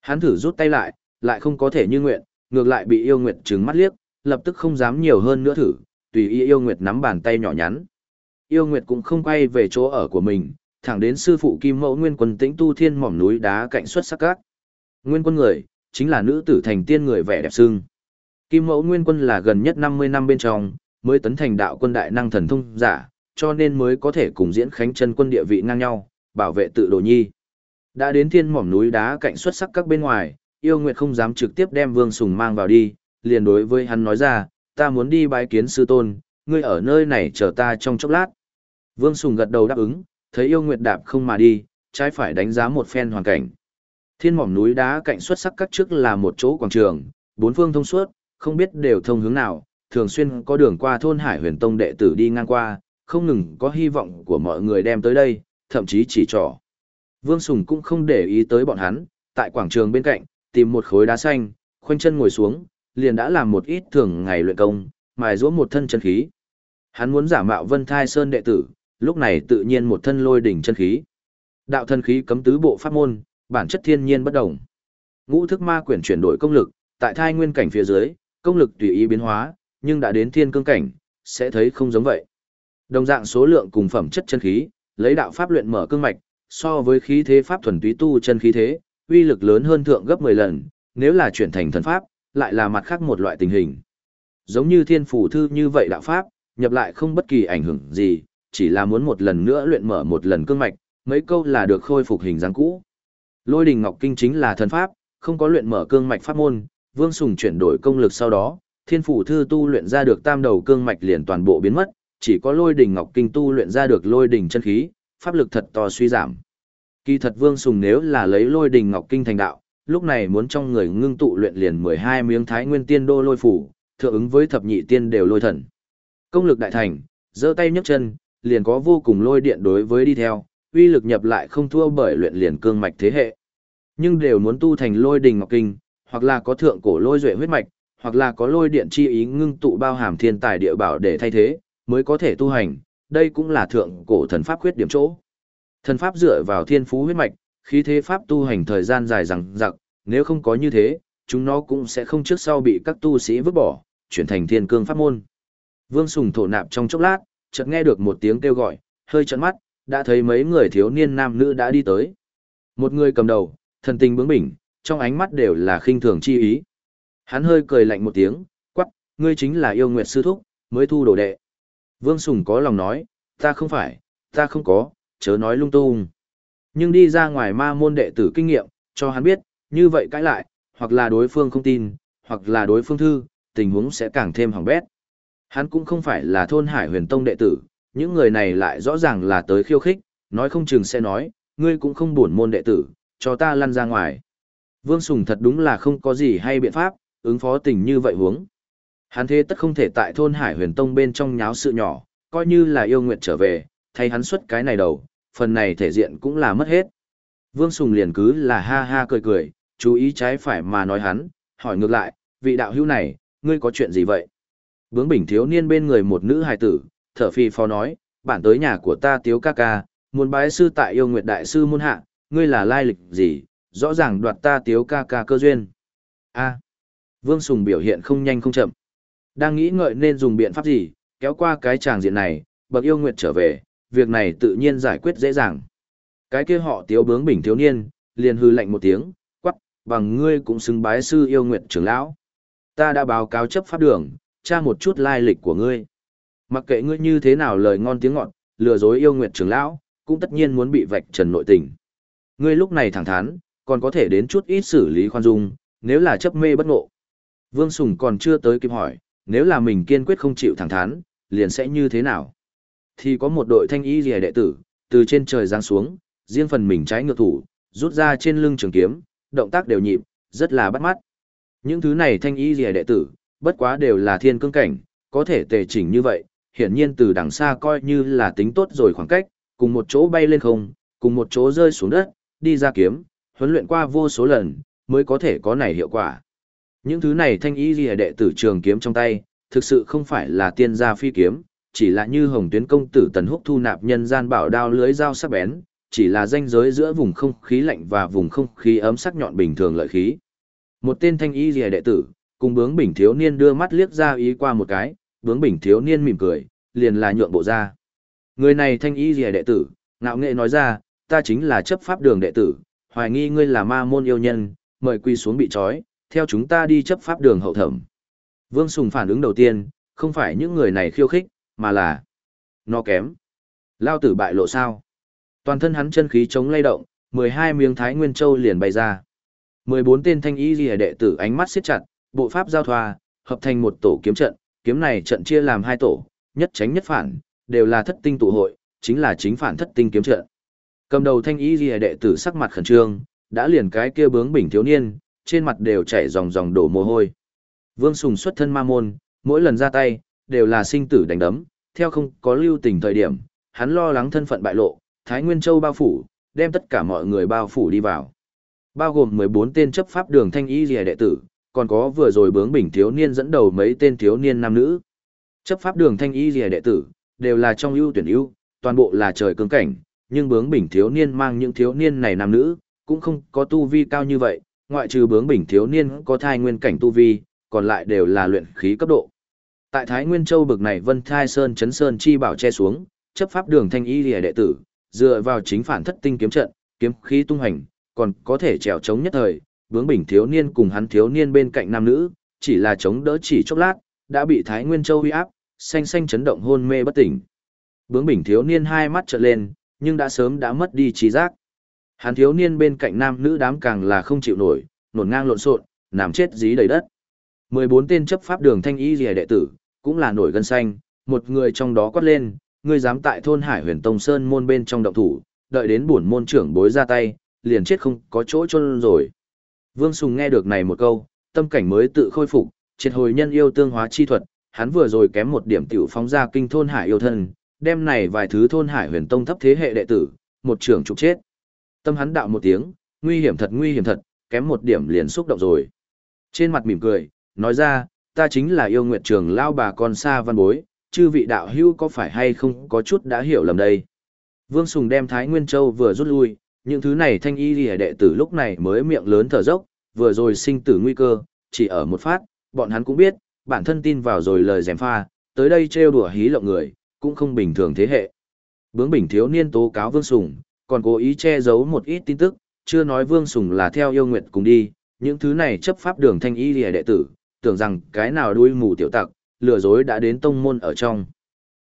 Hắn thử rút tay lại, lại không có thể như nguyện, ngược lại bị yêu nguyệt trừng mắt liếc, lập tức không dám nhiều hơn nữa thử, tùy ý yêu nguyệt nắm bàn tay nhỏ nhắn. Yêu nguyệt cũng không quay về chỗ ở của mình, thẳng đến sư phụ kim mẫu nguyên quân tĩnh tu thiên mỏm núi đá cạnh xuất sắc các. Nguyên quân người, chính là nữ tử thành tiên người vẻ đẹp xương. Kim mẫu nguyên quân là gần nhất 50 năm bên trong, mới tấn thành đạo quân đại năng thần thông giả, cho nên mới có thể cùng diễn khánh chân quân địa vị ngang nhau, bảo vệ tự đồ nhi. Đã đến thiên mỏm núi đá cạnh xuất sắc các bên ngoài, yêu nguyệt không dám trực tiếp đem Vương Sùng mang vào đi, liền đối với hắn nói ra, ta muốn đi bái kiến sư tôn, ngươi ở nơi này chờ ta trong chốc lát. Vương Sùng gật đầu đáp ứng, thấy yêu nguyệt đạp không mà đi, trái phải đánh giá một phen hoàn cảnh. Thiên mỏm núi đá cạnh xuất sắc các trước là một chỗ quảng trường, bốn phương thông suốt, không biết đều thông hướng nào, thường xuyên có đường qua thôn Hải Huyền Tông đệ tử đi ngang qua, không ngừng có hy vọng của mọi người đem tới đây, thậm chí chỉ trỏ. Vương Sùng cũng không để ý tới bọn hắn, tại quảng trường bên cạnh, tìm một khối đá xanh, khoanh chân ngồi xuống, liền đã làm một ít thường ngày luyện công, mài giũa một thân chân khí. Hắn muốn giả mạo Vân Thai Sơn đệ tử, lúc này tự nhiên một thân lôi đỉnh chân khí. Đạo thân khí cấm tứ bộ pháp môn, bản chất thiên nhiên bất động. Ngũ thức ma quyển chuyển đổi công lực, tại thai nguyên cảnh phía dưới, công lực tùy ý biến hóa, nhưng đã đến thiên cương cảnh, sẽ thấy không giống vậy. Đồng dạng số lượng cùng phẩm chất chân khí, lấy đạo pháp luyện mở cương mạch, so với khí thế pháp thuần túy tu chân khí thế, uy lực lớn hơn thượng gấp 10 lần, nếu là chuyển thành thần pháp, lại là mặt khác một loại tình hình. Giống như thiên phủ thư như vậy đạo pháp, nhập lại không bất kỳ ảnh hưởng gì, chỉ là muốn một lần nữa luyện mở một lần cương mạch, mấy câu là được khôi phục hình dáng cũ. Lôi đình ngọc kinh chính là thần pháp, không có luyện mở cương mạch pháp môn, Vương Sùng chuyển đổi công lực sau đó, thiên phủ thư tu luyện ra được tam đầu cương mạch liền toàn bộ biến mất, chỉ có lôi đình ngọc kinh tu luyện ra được lôi đình chân khí, pháp lực thật to suy giảm. Kỳ thật Vương Sùng nếu là lấy lôi đình ngọc kinh thành đạo, lúc này muốn trong người ngưng tụ luyện liền 12 miếng thái nguyên tiên đô lôi phủ, thượng ứng với thập nhị tiên đều lôi thần. Công lực đại thành, giơ tay nhấc chân, liền có vô cùng lôi điện đối với đi theo, uy lực nhập lại không thua bởi luyện liền cương mạch thế hệ. Nhưng đều muốn tu thành lôi đình ngọc kinh, hoặc là có thượng cổ lôi duệ huyết mạch, hoặc là có lôi điện chi ý ngưng tụ bao hàm thiên tài địa bảo để thay thế, mới có thể tu hành, đây cũng là thượng cổ thần pháp khuyết điểm chỗ. Thần pháp dựa vào thiên phú huyết mạch, khí thế pháp tu hành thời gian dài rằng rặc, nếu không có như thế, chúng nó cũng sẽ không trước sau bị các tu sĩ vứt bỏ, chuyển thành thiên cương pháp môn. Vương Sùng thổ nạp trong chốc lát, chợt nghe được một tiếng kêu gọi, hơi trợn mắt, đã thấy mấy người thiếu niên nam nữ đã đi tới. Một người cầm đầu, thần tình bướng bỉnh, trong ánh mắt đều là khinh thường chi ý. Hắn hơi cười lạnh một tiếng, quắc, ngươi chính là yêu nguyệt sư thúc, mới thu đồ đệ. Vương Sùng có lòng nói, ta không phải, ta không có, chớ nói lung tung. Nhưng đi ra ngoài ma môn đệ tử kinh nghiệm, cho hắn biết, như vậy cãi lại, hoặc là đối phương không tin, hoặc là đối phương thư, tình huống sẽ càng thêm hỏng bét. Hắn cũng không phải là thôn hải huyền tông đệ tử, những người này lại rõ ràng là tới khiêu khích, nói không chừng sẽ nói, ngươi cũng không buồn môn đệ tử, cho ta lăn ra ngoài. Vương Sùng thật đúng là không có gì hay biện pháp, ứng phó tình như vậy huống. Hắn thế tất không thể tại thôn Hải Huyền Tông bên trong nháo sự nhỏ, coi như là yêu nguyện trở về, thay hắn xuất cái này đầu, phần này thể diện cũng là mất hết. Vương Sùng liền cứ là ha ha cười cười, chú ý trái phải mà nói hắn, hỏi ngược lại, vị đạo hữu này, ngươi có chuyện gì vậy? Bướng bỉnh thiếu niên bên người một nữ hài tử, thở phi phò nói, bản tới nhà của ta tiếu ca ca, muốn bái sư tại yêu nguyệt đại sư môn hạ, ngươi là lai lịch gì, rõ ràng đoạt ta tiếu ca ca cơ duyên. a Vương Sùng biểu hiện không nhanh không chậm. Đang nghĩ ngợi nên dùng biện pháp gì, kéo qua cái tràng diện này, bậc yêu nguyệt trở về, việc này tự nhiên giải quyết dễ dàng. Cái kia họ tiếu bướng bỉnh thiếu niên, liền hư lạnh một tiếng, quắc, bằng ngươi cũng xứng bái sư yêu nguyện trưởng lão. Ta đã báo cáo chấp pháp đường, tra một chút lai lịch của ngươi. Mặc kệ ngươi như thế nào lời ngon tiếng ngọt, lừa dối yêu nguyện trưởng lão, cũng tất nhiên muốn bị vạch trần nội tình. Ngươi lúc này thẳng thắn, còn có thể đến chút ít xử lý khoan dung, nếu là chấp mê bất ngộ. Vương Sùng còn chưa tới kịp hỏi, nếu là mình kiên quyết không chịu thẳng thắn, liền sẽ như thế nào? Thì có một đội thanh y rìa đệ tử, từ trên trời giáng xuống, riêng phần mình trái ngược thủ, rút ra trên lưng trường kiếm, động tác đều nhịp, rất là bắt mắt. Những thứ này thanh y rìa đệ tử, bất quá đều là thiên cương cảnh, có thể tề chỉnh như vậy, hiển nhiên từ đằng xa coi như là tính tốt rồi khoảng cách, cùng một chỗ bay lên không, cùng một chỗ rơi xuống đất, đi ra kiếm, huấn luyện qua vô số lần, mới có thể có này hiệu quả. Những thứ này thanh y rìa đệ tử trường kiếm trong tay, thực sự không phải là tiên gia phi kiếm, chỉ là như hồng tuyến công tử tần húc thu nạp nhân gian bảo đao lưới dao sắc bén, chỉ là danh giới giữa vùng không khí lạnh và vùng không khí ấm sắc nhọn bình thường lợi khí. Một tên thanh y rìa đệ tử, cùng bướng bình thiếu niên đưa mắt liếc ra ý qua một cái, bướng bình thiếu niên mỉm cười, liền là nhượng bộ ra. Người này thanh y rìa đệ tử, ngạo nghệ nói ra, ta chính là chấp pháp đường đệ tử, hoài nghi ngươi là ma môn yêu nhân, mời quy xuống bị trói, theo chúng ta đi chấp pháp đường hậu thẩm. Vương Sùng phản ứng đầu tiên, không phải những người này khiêu khích, mà là nó kém. Lao tử bại lộ sao? Toàn thân hắn chân khí chống lay động, 12 miếng thái nguyên châu liền bay ra. 14 tên thanh y lìa đệ tử ánh mắt siết chặt, bộ pháp giao thoa, hợp thành một tổ kiếm trận, kiếm này trận chia làm hai tổ, nhất tránh nhất phản, đều là thất tinh tụ hội, chính là chính phản thất tinh kiếm trận. Cầm đầu thanh y lìa đệ tử sắc mặt khẩn trương, đã liền cái kia bướng bỉnh thiếu niên, trên mặt đều chảy dòng dòng đổ mồ hôi. Vương Sùng xuất thân ma môn, mỗi lần ra tay, đều là sinh tử đánh đấm, theo không có lưu tình thời điểm, hắn lo lắng thân phận bại lộ, Thái Nguyên Châu bao phủ, đem tất cả mọi người bao phủ đi vào. Bao gồm 14 tên chấp pháp đường thanh y rìa đệ tử, còn có vừa rồi bướng bỉnh thiếu niên dẫn đầu mấy tên thiếu niên nam nữ. Chấp pháp đường thanh y rìa đệ tử, đều là trong ưu tuyển ưu, toàn bộ là trời cứng cảnh, nhưng bướng bỉnh thiếu niên mang những thiếu niên này nam nữ, cũng không có tu vi cao như vậy, ngoại trừ bướng bỉnh thiếu niên có thai nguyên cảnh tu vi, còn lại đều là luyện khí cấp độ. Tại Thái Nguyên Châu bực này Vân Thai Sơn chấn sơn chi bảo che xuống, chấp pháp đường thanh y lìa đệ tử, dựa vào chính phản thất tinh kiếm trận, kiếm khí tung hành, còn có thể trèo chống nhất thời, bướng Bình thiếu niên cùng hắn thiếu niên bên cạnh nam nữ, chỉ là chống đỡ chỉ chốc lát, đã bị Thái Nguyên Châu uy áp, xanh xanh chấn động hôn mê bất tỉnh. Bướng Bình thiếu niên hai mắt trợn lên, nhưng đã sớm đã mất đi trí giác. Hắn thiếu niên bên cạnh nam nữ đám càng là không chịu nổi, nổn ngang lộn xộn, nằm chết dí đầy đất. 14 tên chấp pháp đường thanh y rìa đệ tử, cũng là nổi gân xanh, một người trong đó quát lên, ngươi dám tại thôn Hải Huyền Tông Sơn môn bên trong động thủ, đợi đến bổn môn trưởng bối ra tay, liền chết không có chỗ chôn rồi. Vương Sùng nghe được này một câu, tâm cảnh mới tự khôi phục, triệt hồi nhân yêu tương hóa chi thuật, hắn vừa rồi kém một điểm tiểu phóng ra kinh thôn Hải yêu thân, đem này vài thứ thôn Hải Huyền Tông thấp thế hệ đệ tử, một trưởng trục chết. Tâm hắn đạo một tiếng, nguy hiểm thật nguy hiểm thật, kém một điểm liền xúc động rồi. Trên mặt mỉm cười, nói ra, ta chính là yêu nguyệt trường lao bà con xa văn bối, chư vị đạo hữu có phải hay không có chút đã hiểu lầm đây. Vương Sùng đem Thái Nguyên Châu vừa rút lui, những thứ này thanh y lìa đệ tử lúc này mới miệng lớn thở dốc, vừa rồi sinh tử nguy cơ, chỉ ở một phát, bọn hắn cũng biết, bản thân tin vào rồi lời dèm pha, tới đây trêu đùa hí lộng người, cũng không bình thường thế hệ. Bướng bình thiếu niên tố cáo Vương Sùng, còn cố ý che giấu một ít tin tức, chưa nói Vương Sùng là theo yêu nguyệt cùng đi, những thứ này chấp pháp đường thanh y lìa đệ tử, tưởng rằng cái nào đuôi mù tiểu tặc, lừa dối đã đến tông môn ở trong.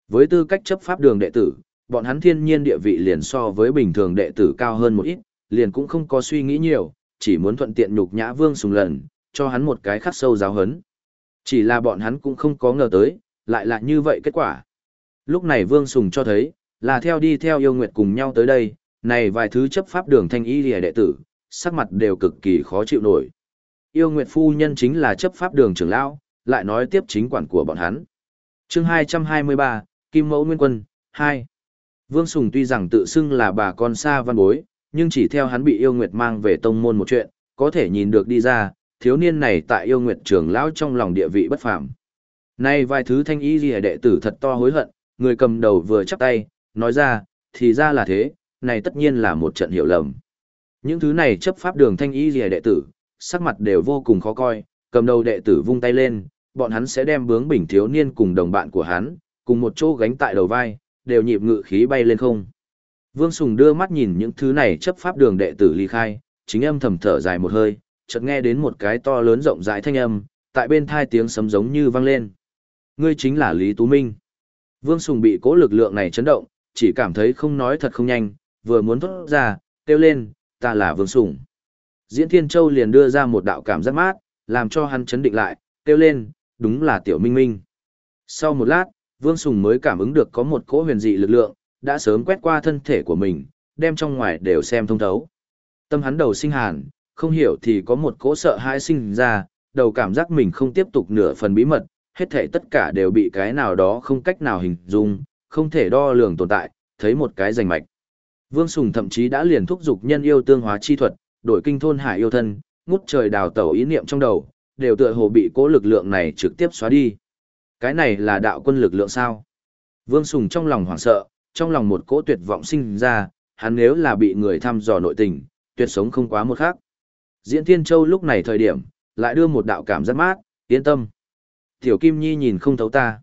Với tư cách chấp pháp đường đệ tử, bọn hắn thiên nhiên địa vị liền so với bình thường đệ tử cao hơn một ít, liền cũng không có suy nghĩ nhiều, chỉ muốn thuận tiện nhục nhã Vương Sùng lần, cho hắn một cái khắc sâu giáo hấn. Chỉ là bọn hắn cũng không có ngờ tới, lại là như vậy kết quả. Lúc này Vương Sùng cho thấy, là theo đi theo yêu nguyệt cùng nhau tới đây, này vài thứ chấp pháp đường thanh y lìa đệ tử, sắc mặt đều cực kỳ khó chịu nổi. Yêu nguyệt phu nhân chính là chấp pháp đường trưởng lão, lại nói tiếp chính quản của bọn hắn. chương 223, Kim Mẫu Nguyên Quân, 2. Vương Sùng tuy rằng tự xưng là bà con xa văn bối, nhưng chỉ theo hắn bị yêu nguyệt mang về tông môn một chuyện, có thể nhìn được đi ra, thiếu niên này tại yêu nguyệt trưởng lão trong lòng địa vị bất phàm. Nay vài thứ thanh ý gì đệ tử thật to hối hận, người cầm đầu vừa chắp tay, nói ra, thì ra là thế, này tất nhiên là một trận hiểu lầm. Những thứ này chấp pháp đường thanh ý gì đệ tử, sắc mặt đều vô cùng khó coi, cầm đầu đệ tử vung tay lên, bọn hắn sẽ đem bướng bình thiếu niên cùng đồng bạn của hắn, cùng một chỗ gánh tại đầu vai, đều nhịp ngự khí bay lên không. Vương Sùng đưa mắt nhìn những thứ này chấp pháp đường đệ tử ly khai, chính âm thầm thở dài một hơi, chợt nghe đến một cái to lớn rộng rãi thanh âm, tại bên thai tiếng sấm giống như vang lên. Ngươi chính là Lý Tú Minh. Vương Sùng bị cố lực lượng này chấn động, chỉ cảm thấy không nói thật không nhanh, vừa muốn thốt ra, kêu lên, ta là Vương Sùng. Diễn Thiên Châu liền đưa ra một đạo cảm giác mát, làm cho hắn chấn định lại, kêu lên, đúng là Tiểu Minh Minh. Sau một lát, Vương Sùng mới cảm ứng được có một cỗ huyền dị lực lượng, đã sớm quét qua thân thể của mình, đem trong ngoài đều xem thông thấu. Tâm hắn đầu sinh hàn, không hiểu thì có một cỗ sợ hãi sinh ra, đầu cảm giác mình không tiếp tục nửa phần bí mật, hết thể tất cả đều bị cái nào đó không cách nào hình dung, không thể đo lường tồn tại, thấy một cái rành mạch. Vương Sùng thậm chí đã liền thúc dục nhân yêu tương hóa chi thuật, đổi kinh thôn hải yêu thân, ngút trời đào tẩu ý niệm trong đầu, đều tựa hồ bị cố lực lượng này trực tiếp xóa đi. Cái này là đạo quân lực lượng sao? Vương Sùng trong lòng hoảng sợ, trong lòng một cỗ tuyệt vọng sinh ra, hắn nếu là bị người thăm dò nội tình, tuyệt sống không quá một khác. Diễn Thiên Châu lúc này thời điểm, lại đưa một đạo cảm giác mát, yên tâm. Tiểu Kim Nhi nhìn không thấu ta.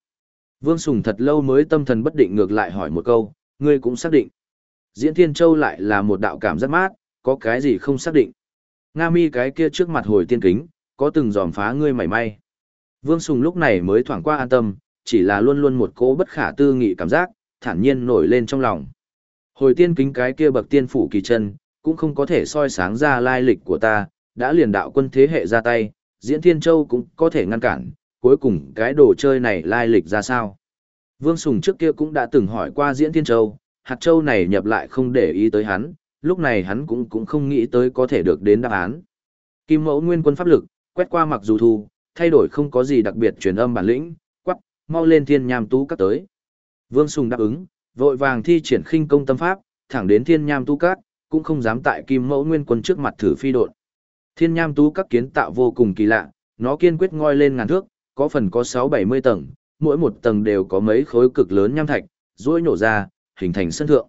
Vương Sùng thật lâu mới tâm thần bất định ngược lại hỏi một câu, ngươi cũng xác định. Diễn Thiên Châu lại là một đạo cảm giác mát, có cái gì không xác định. Nga mi cái kia trước mặt hồi tiên kính, có từng dòm phá ngươi mảy may. Vương Sùng lúc này mới thoảng qua an tâm, chỉ là luôn luôn một cố bất khả tư nghị cảm giác, thản nhiên nổi lên trong lòng. Hồi tiên kính cái kia bậc tiên phủ kỳ chân, cũng không có thể soi sáng ra lai lịch của ta, đã liền đạo quân thế hệ ra tay, Diễn Thiên Châu cũng có thể ngăn cản, cuối cùng cái đồ chơi này lai lịch ra sao. Vương Sùng trước kia cũng đã từng hỏi qua Diễn Thiên Châu, hạt châu này nhập lại không để ý tới hắn, lúc này hắn cũng cũng không nghĩ tới có thể được đến đáp án. Kim mẫu nguyên quân pháp lực, quét qua mặc dù thu, thay đổi không có gì đặc biệt truyền âm bản lĩnh, quắc, mau lên thiên nham tú các tới. Vương Sùng đáp ứng, vội vàng thi triển khinh công tâm pháp, thẳng đến thiên nham tú cát, cũng không dám tại kim mẫu nguyên quân trước mặt thử phi độn. Thiên nham tú các kiến tạo vô cùng kỳ lạ, nó kiên quyết ngoi lên ngàn thước, có phần có 6-70 tầng, mỗi một tầng đều có mấy khối cực lớn nham thạch, rũi nổ ra, hình thành sân thượng.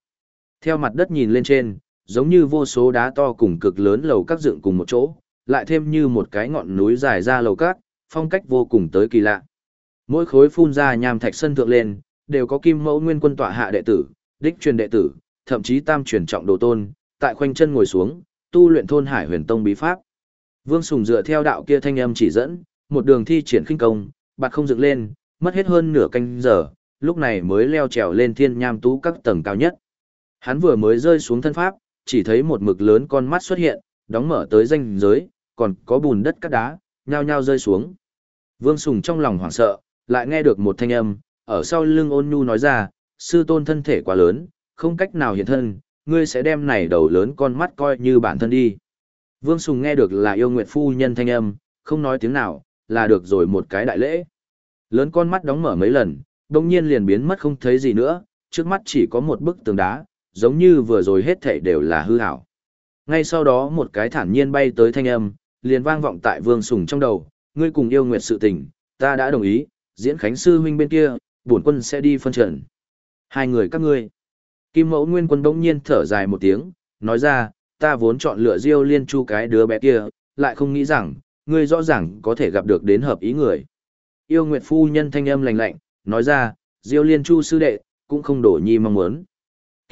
Theo mặt đất nhìn lên trên, giống như vô số đá to cùng cực lớn lầu các dựng cùng một chỗ, lại thêm như một cái ngọn núi dài ra lầu các, phong cách vô cùng tới kỳ lạ. Mỗi khối phun ra nham thạch sân thượng lên, đều có kim mẫu nguyên quân tọa hạ đệ tử, đích truyền đệ tử, thậm chí tam truyền trọng đồ tôn, tại khoanh chân ngồi xuống, tu luyện thôn hải huyền tông bí pháp. Vương Sùng dựa theo đạo kia thanh âm chỉ dẫn, một đường thi triển khinh công, bạt không dựng lên, mất hết hơn nửa canh giờ, lúc này mới leo trèo lên thiên nham tú các tầng cao nhất. Hắn vừa mới rơi xuống thân pháp, chỉ thấy một mực lớn con mắt xuất hiện, đóng mở tới danh giới, còn có bùn đất cát đá, nhao nhao rơi xuống. Vương Sùng trong lòng hoảng sợ, lại nghe được một thanh âm, ở sau lưng ôn nhu nói ra, sư tôn thân thể quá lớn, không cách nào hiện thân, ngươi sẽ đem này đầu lớn con mắt coi như bản thân đi. Vương Sùng nghe được là yêu nguyệt phu nhân thanh âm, không nói tiếng nào, là được rồi một cái đại lễ. Lớn con mắt đóng mở mấy lần, đồng nhiên liền biến mất không thấy gì nữa, trước mắt chỉ có một bức tường đá, giống như vừa rồi hết thảy đều là hư hảo Ngay sau đó một cái thản nhiên bay tới thanh âm, liền vang vọng tại Vương Sùng trong đầu, ngươi cùng yêu nguyệt sự tình, ta đã đồng ý, diễn khánh sư huynh bên kia, bổn quân sẽ đi phân trận. Hai người các ngươi. Kim mẫu nguyên quân bỗng nhiên thở dài một tiếng, nói ra, ta vốn chọn lựa diêu liên chu cái đứa bé kia, lại không nghĩ rằng, ngươi rõ ràng có thể gặp được đến hợp ý người. Yêu Nguyệt phu nhân thanh âm lạnh lạnh, nói ra, diêu liên chu sư đệ, cũng không đổ nhi mong muốn.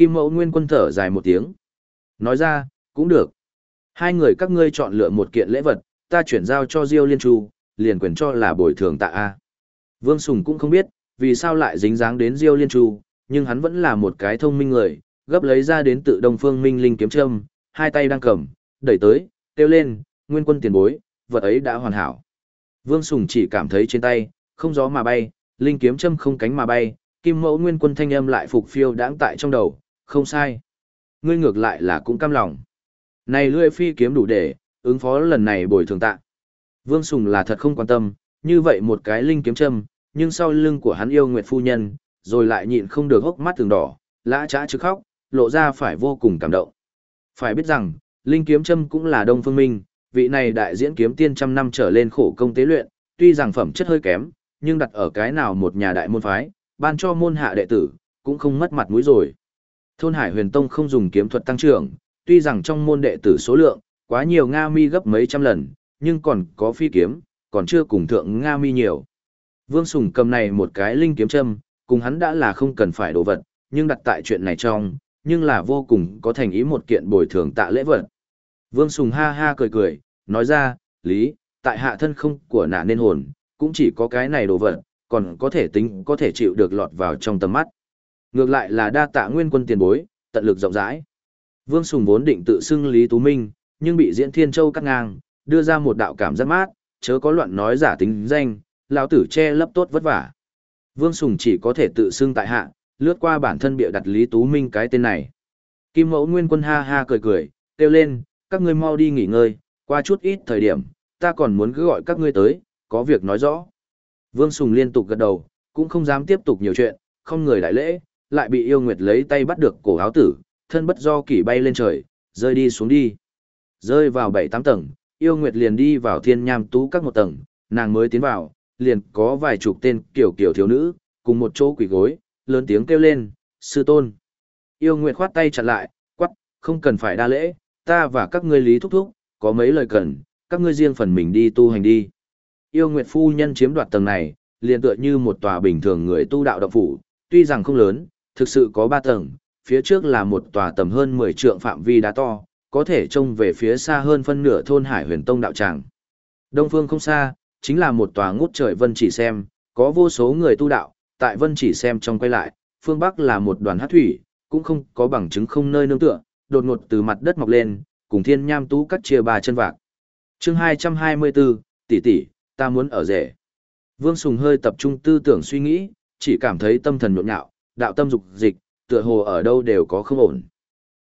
Kim mẫu nguyên quân thở dài một tiếng. Nói ra, cũng được. Hai người các ngươi chọn lựa một kiện lễ vật, ta chuyển giao cho diêu liên chu, liền quyền cho là bồi thường tạ A. Vương Sùng cũng không biết, vì sao lại dính dáng đến diêu liên chu, nhưng hắn vẫn là một cái thông minh người, gấp lấy ra đến tự đông phương minh linh kiếm châm, hai tay đang cầm, đẩy tới, kêu lên, nguyên quân tiền bối, vật ấy đã hoàn hảo. Vương Sùng chỉ cảm thấy trên tay, không gió mà bay, linh kiếm châm không cánh mà bay, kim mẫu nguyên quân thanh âm lại phục phiêu đáng tại trong đầu, không sai. Ngươi ngược lại là cũng cam lòng. Này lươi phi kiếm đủ để, ứng phó lần này bồi thường tạ. Vương Sùng là thật không quan tâm, như vậy một cái linh kiếm châm, nhưng sau lưng của hắn yêu nguyệt phu nhân, rồi lại nhịn không được hốc mắt thường đỏ, lã trã chứ khóc, lộ ra phải vô cùng cảm động. Phải biết rằng, Linh Kiếm Trâm cũng là Đông Phương Minh, vị này đại diễn kiếm tiên trăm năm trở lên khổ công tế luyện, tuy rằng phẩm chất hơi kém, nhưng đặt ở cái nào một nhà đại môn phái, ban cho môn hạ đệ tử, cũng không mất mặt mũi rồi. Thôn Hải Huyền Tông không dùng kiếm thuật tăng trưởng, tuy rằng trong môn đệ tử số lượng, quá nhiều Nga mi gấp mấy trăm lần, nhưng còn có phi kiếm, còn chưa cùng thượng Nga mi nhiều. Vương Sùng cầm này một cái linh kiếm châm, cùng hắn đã là không cần phải đồ vật, nhưng đặt tại chuyện này trong, nhưng là vô cùng có thành ý một kiện bồi thường tạ lễ vật. Vương Sùng ha ha cười cười, nói ra, lý, tại hạ thân không của nạ nên hồn, cũng chỉ có cái này đồ vật, còn có thể tính có thể chịu được lọt vào trong tầm mắt. Ngược lại là đa tạ nguyên quân tiền bối, tận lực rộng rãi. Vương Sùng vốn định tự xưng Lý Tú Minh, nhưng bị Diễn Thiên Châu cắt ngang, đưa ra một đạo cảm giác mát, chớ có loạn nói giả tính danh, lão tử che lấp tốt vất vả. Vương Sùng chỉ có thể tự xưng tại hạ, lướt qua bản thân bịa đặt Lý Tú Minh cái tên này. Kim Mẫu Nguyên Quân ha ha cười cười, kêu lên, các ngươi mau đi nghỉ ngơi, qua chút ít thời điểm, ta còn muốn cứ gọi các ngươi tới, có việc nói rõ. Vương Sùng liên tục gật đầu, cũng không dám tiếp tục nhiều chuyện, không người đại lễ, lại bị yêu nguyệt lấy tay bắt được cổ áo tử, thân bất do kỷ bay lên trời, rơi đi xuống đi. Rơi vào bảy tám tầng, yêu nguyệt liền đi vào thiên nham tú các một tầng, nàng mới tiến vào, liền có vài chục tên kiểu kiểu thiếu nữ, cùng một chỗ quỷ gối, lớn tiếng kêu lên, sư tôn. Yêu Nguyệt khoát tay chặn lại, quắc, không cần phải đa lễ, ta và các ngươi lý thúc thúc, có mấy lời cần, các ngươi riêng phần mình đi tu hành đi. Yêu Nguyệt phu nhân chiếm đoạt tầng này, liền tựa như một tòa bình thường người tu đạo động phủ, tuy rằng không lớn, thực sự có ba tầng, phía trước là một tòa tầm hơn 10 trượng phạm vi đá to, có thể trông về phía xa hơn phân nửa thôn Hải Huyền Tông đạo tràng. Đông phương không xa, chính là một tòa ngút trời vân chỉ xem, có vô số người tu đạo, tại vân chỉ xem trong quay lại, phương Bắc là một đoàn hát thủy, cũng không có bằng chứng không nơi nương tựa, đột ngột từ mặt đất mọc lên, cùng thiên nham tú cắt chia ba chân vạc. chương 224, tỷ tỷ, ta muốn ở rể. Vương Sùng hơi tập trung tư tưởng suy nghĩ, chỉ cảm thấy tâm thần nhộn nhạo, đạo tâm dục dịch, tựa hồ ở đâu đều có không ổn.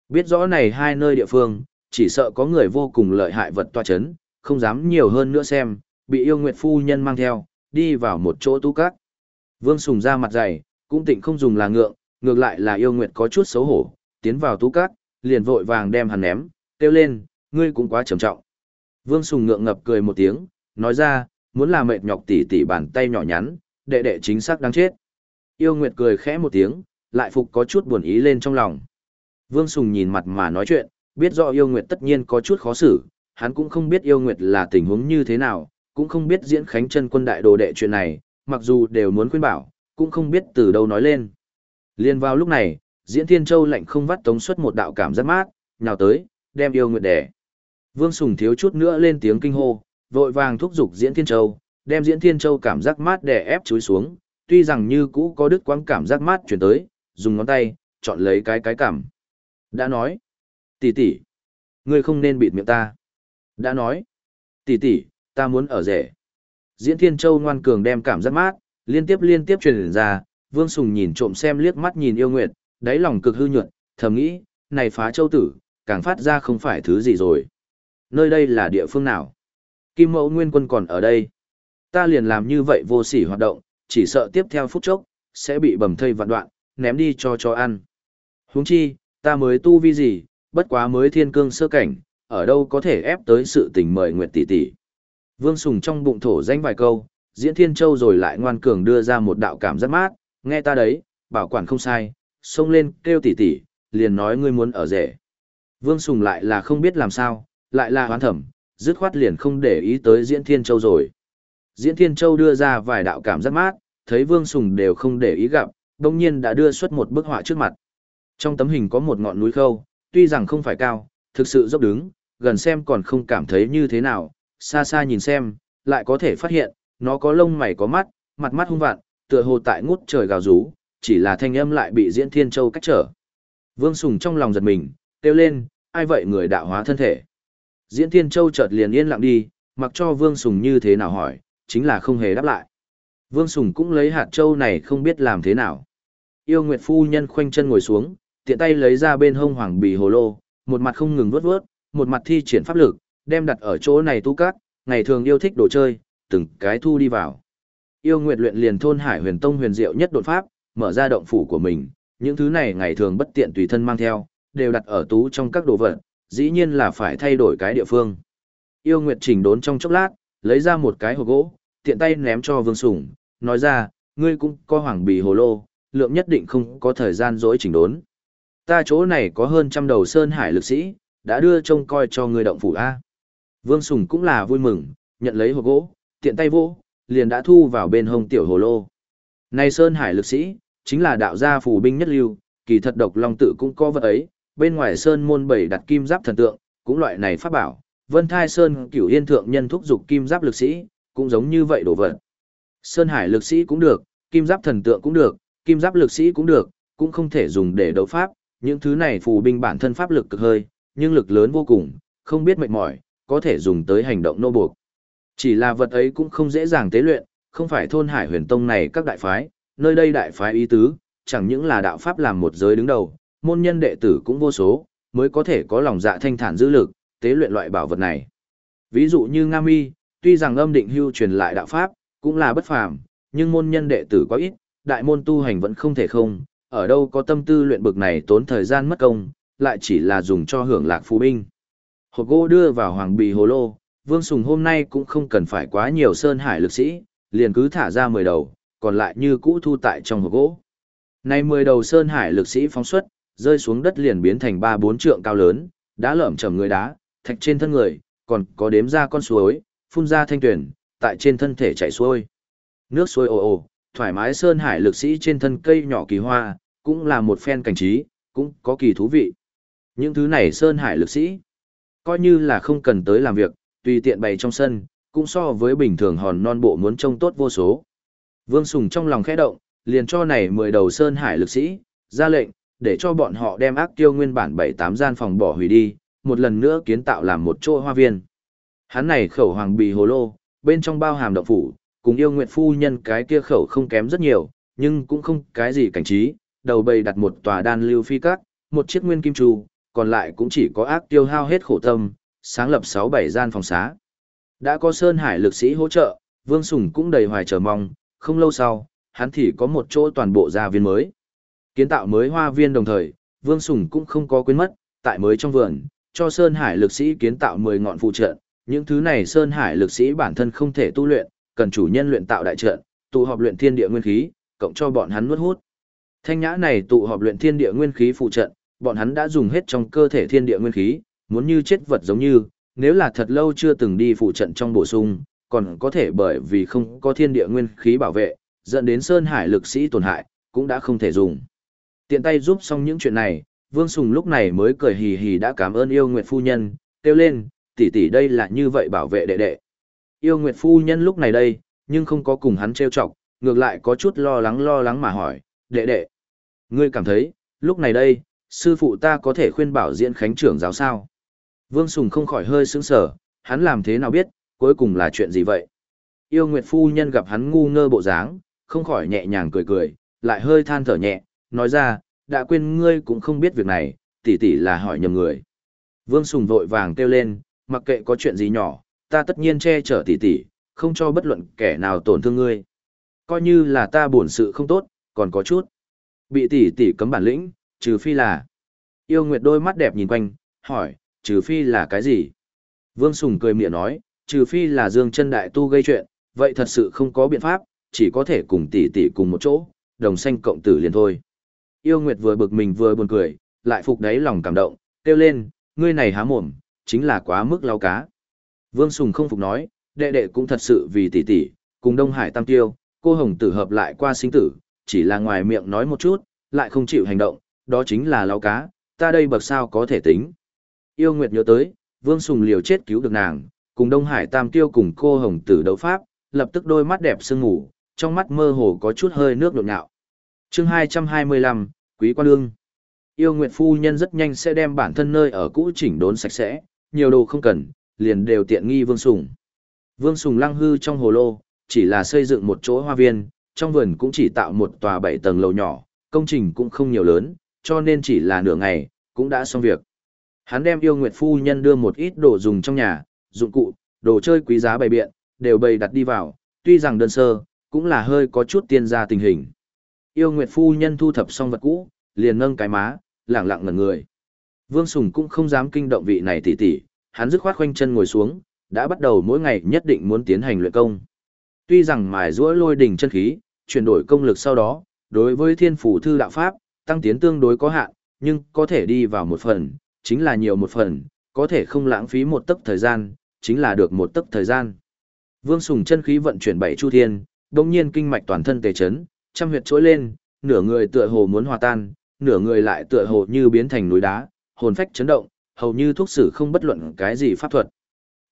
Biết rõ này hai nơi địa phương, chỉ sợ có người vô cùng lợi hại vật toa chấn, không dám nhiều hơn nữa xem, bị yêu nguyệt phu nhân mang theo, đi vào một chỗ tu cát. Vương Sùng ra mặt dày, cũng tịnh không dùng là ngượng, ngược lại là yêu nguyệt có chút xấu hổ, tiến vào tu cát, liền vội vàng đem hắn ném, kêu lên, ngươi cũng quá trầm trọng. Vương Sùng ngượng ngập cười một tiếng, nói ra, muốn là mệt nhọc tỉ tỉ bàn tay nhỏ nhắn, đệ đệ chính xác đáng chết. Yêu Nguyệt cười khẽ một tiếng, lại phục có chút buồn ý lên trong lòng. Vương Sùng nhìn mặt mà nói chuyện, biết rõ Yêu Nguyệt tất nhiên có chút khó xử, hắn cũng không biết Yêu Nguyệt là tình huống như thế nào, cũng không biết diễn khánh chân quân đại đồ đệ chuyện này, mặc dù đều muốn khuyên bảo, cũng không biết từ đâu nói lên. Liên vào lúc này, diễn thiên châu lạnh không vắt tống xuất một đạo cảm giác mát, nhào tới, đem Yêu Nguyệt đẻ. Vương Sùng thiếu chút nữa lên tiếng kinh hô, vội vàng thúc giục diễn thiên châu, đem diễn thiên châu cảm giác mát đè ép chúi xuống, tuy rằng như cũ có đứt quãng cảm giác mát chuyển tới, dùng ngón tay, chọn lấy cái cái cảm. Đã nói, tỷ tỷ, ngươi không nên bịt miệng ta. Đã nói, tỷ tỷ, ta muốn ở rể. Diễn Thiên Châu ngoan cường đem cảm giác mát, liên tiếp liên tiếp truyền ra, Vương Sùng nhìn trộm xem liếc mắt nhìn yêu nguyệt, đáy lòng cực hư nhuận, thầm nghĩ, này phá châu tử, càng phát ra không phải thứ gì rồi. Nơi đây là địa phương nào? Kim mẫu nguyên quân còn ở đây. Ta liền làm như vậy vô sỉ hoạt động, chỉ sợ tiếp theo phút chốc, sẽ bị bầm thây vạn đoạn, ném đi cho cho ăn. Huống chi, ta mới tu vi gì, bất quá mới thiên cương sơ cảnh, ở đâu có thể ép tới sự tình mời Nguyệt tỷ tỷ. Vương Sùng trong bụng thổ danh vài câu, Diễn Thiên Châu rồi lại ngoan cường đưa ra một đạo cảm giác mát, nghe ta đấy, bảo quản không sai, xông lên kêu tỷ tỷ, liền nói ngươi muốn ở rể. Vương Sùng lại là không biết làm sao, lại là hoán thẩm, dứt khoát liền không để ý tới Diễn Thiên Châu rồi. Diễn Thiên Châu đưa ra vài đạo cảm giác mát, thấy Vương Sùng đều không để ý gặp, đồng nhiên đã đưa xuất một bức họa trước mặt. Trong tấm hình có một ngọn núi khâu, tuy rằng không phải cao, thực sự dốc đứng, gần xem còn không cảm thấy như thế nào, xa xa nhìn xem, lại có thể phát hiện, nó có lông mày có mắt, mặt mắt hung vạn, tựa hồ tại ngút trời gào rú, chỉ là thanh âm lại bị Diễn Thiên Châu cách trở. Vương Sùng trong lòng giật mình, kêu lên, ai vậy người đạo hóa thân thể. Diễn Thiên Châu chợt liền yên lặng đi, mặc cho Vương Sùng như thế nào hỏi, chính là không hề đáp lại. Vương Sùng cũng lấy hạt châu này không biết làm thế nào. Yêu Nguyệt Phu Nhân khoanh chân ngồi xuống, tiện tay lấy ra bên hông hoàng bì hồ lô, một mặt không ngừng vớt vớt, một mặt thi triển pháp lực, đem đặt ở chỗ này tu cát, ngày thường yêu thích đồ chơi, từng cái thu đi vào. Yêu Nguyệt luyện liền thôn Hải Huyền Tông huyền diệu nhất đột pháp, mở ra động phủ của mình, những thứ này ngày thường bất tiện tùy thân mang theo, đều đặt ở tú trong các đồ vật, dĩ nhiên là phải thay đổi cái địa phương. Yêu Nguyệt chỉnh đốn trong chốc lát, lấy ra một cái hộp gỗ, tiện tay ném cho Vương Sủng, nói ra, ngươi cũng có hoàng bì hồ lô, lượng nhất định không có thời gian dỗi chỉnh đốn. Ta chỗ này có hơn trăm đầu sơn hải lực sĩ, đã đưa trông coi cho ngươi động phủ A. Vương Sùng cũng là vui mừng, nhận lấy hộp gỗ, tiện tay vô, liền đã thu vào bên hông tiểu hồ lô. Này sơn hải lực sĩ, chính là đạo gia phù binh nhất lưu, kỳ thật độc long tự cũng có vật ấy, bên ngoài sơn môn bảy đặt kim giáp thần tượng, cũng loại này pháp bảo, Vân Thai Sơn cửu yên thượng nhân thúc dục kim giáp lực sĩ, cũng giống như vậy đổ vật. Sơn Hải lực sĩ cũng được, kim giáp thần tượng cũng được, kim giáp lực sĩ cũng được, cũng không thể dùng để đấu pháp, những thứ này phù binh bản thân pháp lực cực hơi, nhưng lực lớn vô cùng, không biết mệt mỏi, có thể dùng tới hành động nô buộc. Chỉ là vật ấy cũng không dễ dàng tế luyện, không phải thôn Hải Huyền Tông này các đại phái, nơi đây đại phái ý tứ, chẳng những là đạo pháp làm một giới đứng đầu, môn nhân đệ tử cũng vô số, mới có thể có lòng dạ thanh thản giữ lực, tế luyện loại bảo vật này. Ví dụ như Nga Mi, tuy rằng âm định hưu truyền lại đạo pháp, cũng là bất phàm, nhưng môn nhân đệ tử quá ít, đại môn tu hành vẫn không thể không, ở đâu có tâm tư luyện bực này tốn thời gian mất công, lại chỉ là dùng cho hưởng lạc phù binh. Hộp gỗ đưa vào hoàng bì hồ lô, Vương Sùng hôm nay cũng không cần phải quá nhiều sơn hải lực sĩ, liền cứ thả ra 10 đầu, còn lại như cũ thu tại trong hộp gỗ. Nay 10 đầu sơn hải lực sĩ phóng xuất, rơi xuống đất liền biến thành 3-4 trượng cao lớn, đã lởm chầm người đá, thạch trên thân người, còn có đếm ra con suối, phun ra thanh tuyển, tại trên thân thể chảy xuôi. Nước suối ồ ồ, thoải mái sơn hải lực sĩ trên thân cây nhỏ kỳ hoa, cũng là một phen cảnh trí, cũng có kỳ thú vị. Những thứ này sơn hải lực sĩ, coi như là không cần tới làm việc, tùy tiện bày trong sân, cũng so với bình thường hòn non bộ muốn trông tốt vô số. Vương Sùng trong lòng khẽ động, liền cho này 10 đầu sơn hải lực sĩ, ra lệnh, để cho bọn họ đem ác tiêu nguyên bản 7-8 gian phòng bỏ hủy đi, một lần nữa kiến tạo làm một chỗ hoa viên. Hắn này khẩu hoàng bì hồ lô, bên trong bao hàm động phủ, cùng yêu nguyện phu nhân cái kia khẩu không kém rất nhiều, nhưng cũng không cái gì cảnh trí, đầu bầy đặt một tòa đan lưu phi cát một chiếc nguyên kim trù, còn lại cũng chỉ có ác tiêu hao hết khổ tâm, sáng lập 6-7 gian phòng xá. Đã có Sơn Hải lực sĩ hỗ trợ, Vương Sùng cũng đầy hoài chờ mong, không lâu sau, hắn thì có một chỗ toàn bộ gia viên mới. Kiến tạo mới hoa viên đồng thời, Vương Sùng cũng không có quên mất, tại mới trong vườn, cho Sơn Hải lực sĩ kiến tạo 10 ngọn phụ trận, những thứ này Sơn Hải lực sĩ bản thân không thể tu luyện, cần chủ nhân luyện tạo đại trận, tụ họp luyện thiên địa nguyên khí, cộng cho bọn hắn nuốt hút. Thanh nhã này tụ họp luyện thiên địa nguyên khí phụ trận, bọn hắn đã dùng hết trong cơ thể thiên địa nguyên khí, muốn như chết vật giống như, nếu là thật lâu chưa từng đi phụ trận trong bổ sung, còn có thể bởi vì không có thiên địa nguyên khí bảo vệ, dẫn đến Sơn Hải lực sĩ tổn hại, cũng đã không thể dùng. Tiện tay giúp xong những chuyện này, Vương Sùng lúc này mới cười hì hì đã cảm ơn yêu nguyệt phu nhân, kêu lên, tỷ tỷ đây là như vậy bảo vệ đệ đệ. Yêu nguyệt phu nhân lúc này đây, nhưng không có cùng hắn trêu chọc, ngược lại có chút lo lắng lo lắng mà hỏi, đệ đệ. Ngươi cảm thấy, lúc này đây, sư phụ ta có thể khuyên bảo diễn khánh trưởng giáo sao? Vương Sùng không khỏi hơi sững sở, hắn làm thế nào biết, cuối cùng là chuyện gì vậy? Yêu Nguyệt Phu Nhân gặp hắn ngu ngơ bộ dáng, không khỏi nhẹ nhàng cười cười, lại hơi than thở nhẹ, nói ra, đã quên ngươi cũng không biết việc này, tỷ tỷ là hỏi nhầm người. Vương Sùng vội vàng kêu lên, mặc kệ có chuyện gì nhỏ, ta tất nhiên che chở tỷ tỷ, không cho bất luận kẻ nào tổn thương ngươi. Coi như là ta buồn sự không tốt, còn có chút. Bị tỷ tỷ cấm bản lĩnh, trừ phi là. Yêu Nguyệt đôi mắt đẹp nhìn quanh, hỏi, trừ phi là cái gì? Vương Sùng cười miệng nói, trừ phi là Dương chân đại tu gây chuyện, vậy thật sự không có biện pháp, chỉ có thể cùng tỷ tỷ cùng một chỗ, đồng sanh cộng tử liền thôi. Yêu Nguyệt vừa bực mình vừa buồn cười, lại phục đáy lòng cảm động, kêu lên, ngươi này há mồm, chính là quá mức lao cá. Vương Sùng không phục nói, đệ đệ cũng thật sự vì tỷ tỷ, cùng Đông Hải Tam Tiêu, cô Hồng Tử hợp lại qua sinh tử, chỉ là ngoài miệng nói một chút, lại không chịu hành động, đó chính là lao cá, ta đây bậc sao có thể tính. Yêu Nguyệt nhớ tới, Vương Sùng liều chết cứu được nàng, cùng Đông Hải Tam Tiêu cùng cô Hồng Tử đấu pháp, lập tức đôi mắt đẹp sương ngủ, trong mắt mơ hồ có chút hơi nước nhộn nhạo. chương 225, Quý Quan Lương. Yêu Nguyệt Phu Nhân rất nhanh sẽ đem bản thân nơi ở cũ chỉnh đốn sạch sẽ, nhiều đồ không cần, liền đều tiện nghi Vương Sùng. Vương Sùng lăng hư trong hồ lô, chỉ là xây dựng một chỗ hoa viên, trong vườn cũng chỉ tạo một tòa bảy tầng lầu nhỏ, công trình cũng không nhiều lớn, cho nên chỉ là nửa ngày, cũng đã xong việc. Hắn đem yêu nguyệt phu nhân đưa một ít đồ dùng trong nhà, dụng cụ, đồ chơi quý giá bày biện, đều bày đặt đi vào, tuy rằng đơn sơ, cũng là hơi có chút tiên ra tình hình. Yêu nguyệt phu nhân thu thập xong vật cũ, liền nâng cái má, lẳng lặng ngẩn người. Vương Sùng cũng không dám kinh động vị này tỉ tỉ, hắn dứt khoát khoanh chân ngồi xuống, đã bắt đầu mỗi ngày nhất định muốn tiến hành luyện công. Tuy rằng mài rũa lôi đỉnh chân khí, chuyển đổi công lực sau đó, đối với thiên phủ thư đạo pháp, tăng tiến tương đối có hạn, nhưng có thể đi vào một phần, chính là nhiều một phần, có thể không lãng phí một tấc thời gian, chính là được một tấc thời gian. Vương Sùng chân khí vận chuyển bảy chu thiên, đồng nhiên kinh mạch toàn thân tề chấn, trăm huyệt trỗi lên, nửa người tựa hồ muốn hòa tan, nửa người lại tựa hồ như biến thành núi đá, hồn phách chấn động, hầu như thuốc sử không bất luận cái gì pháp thuật.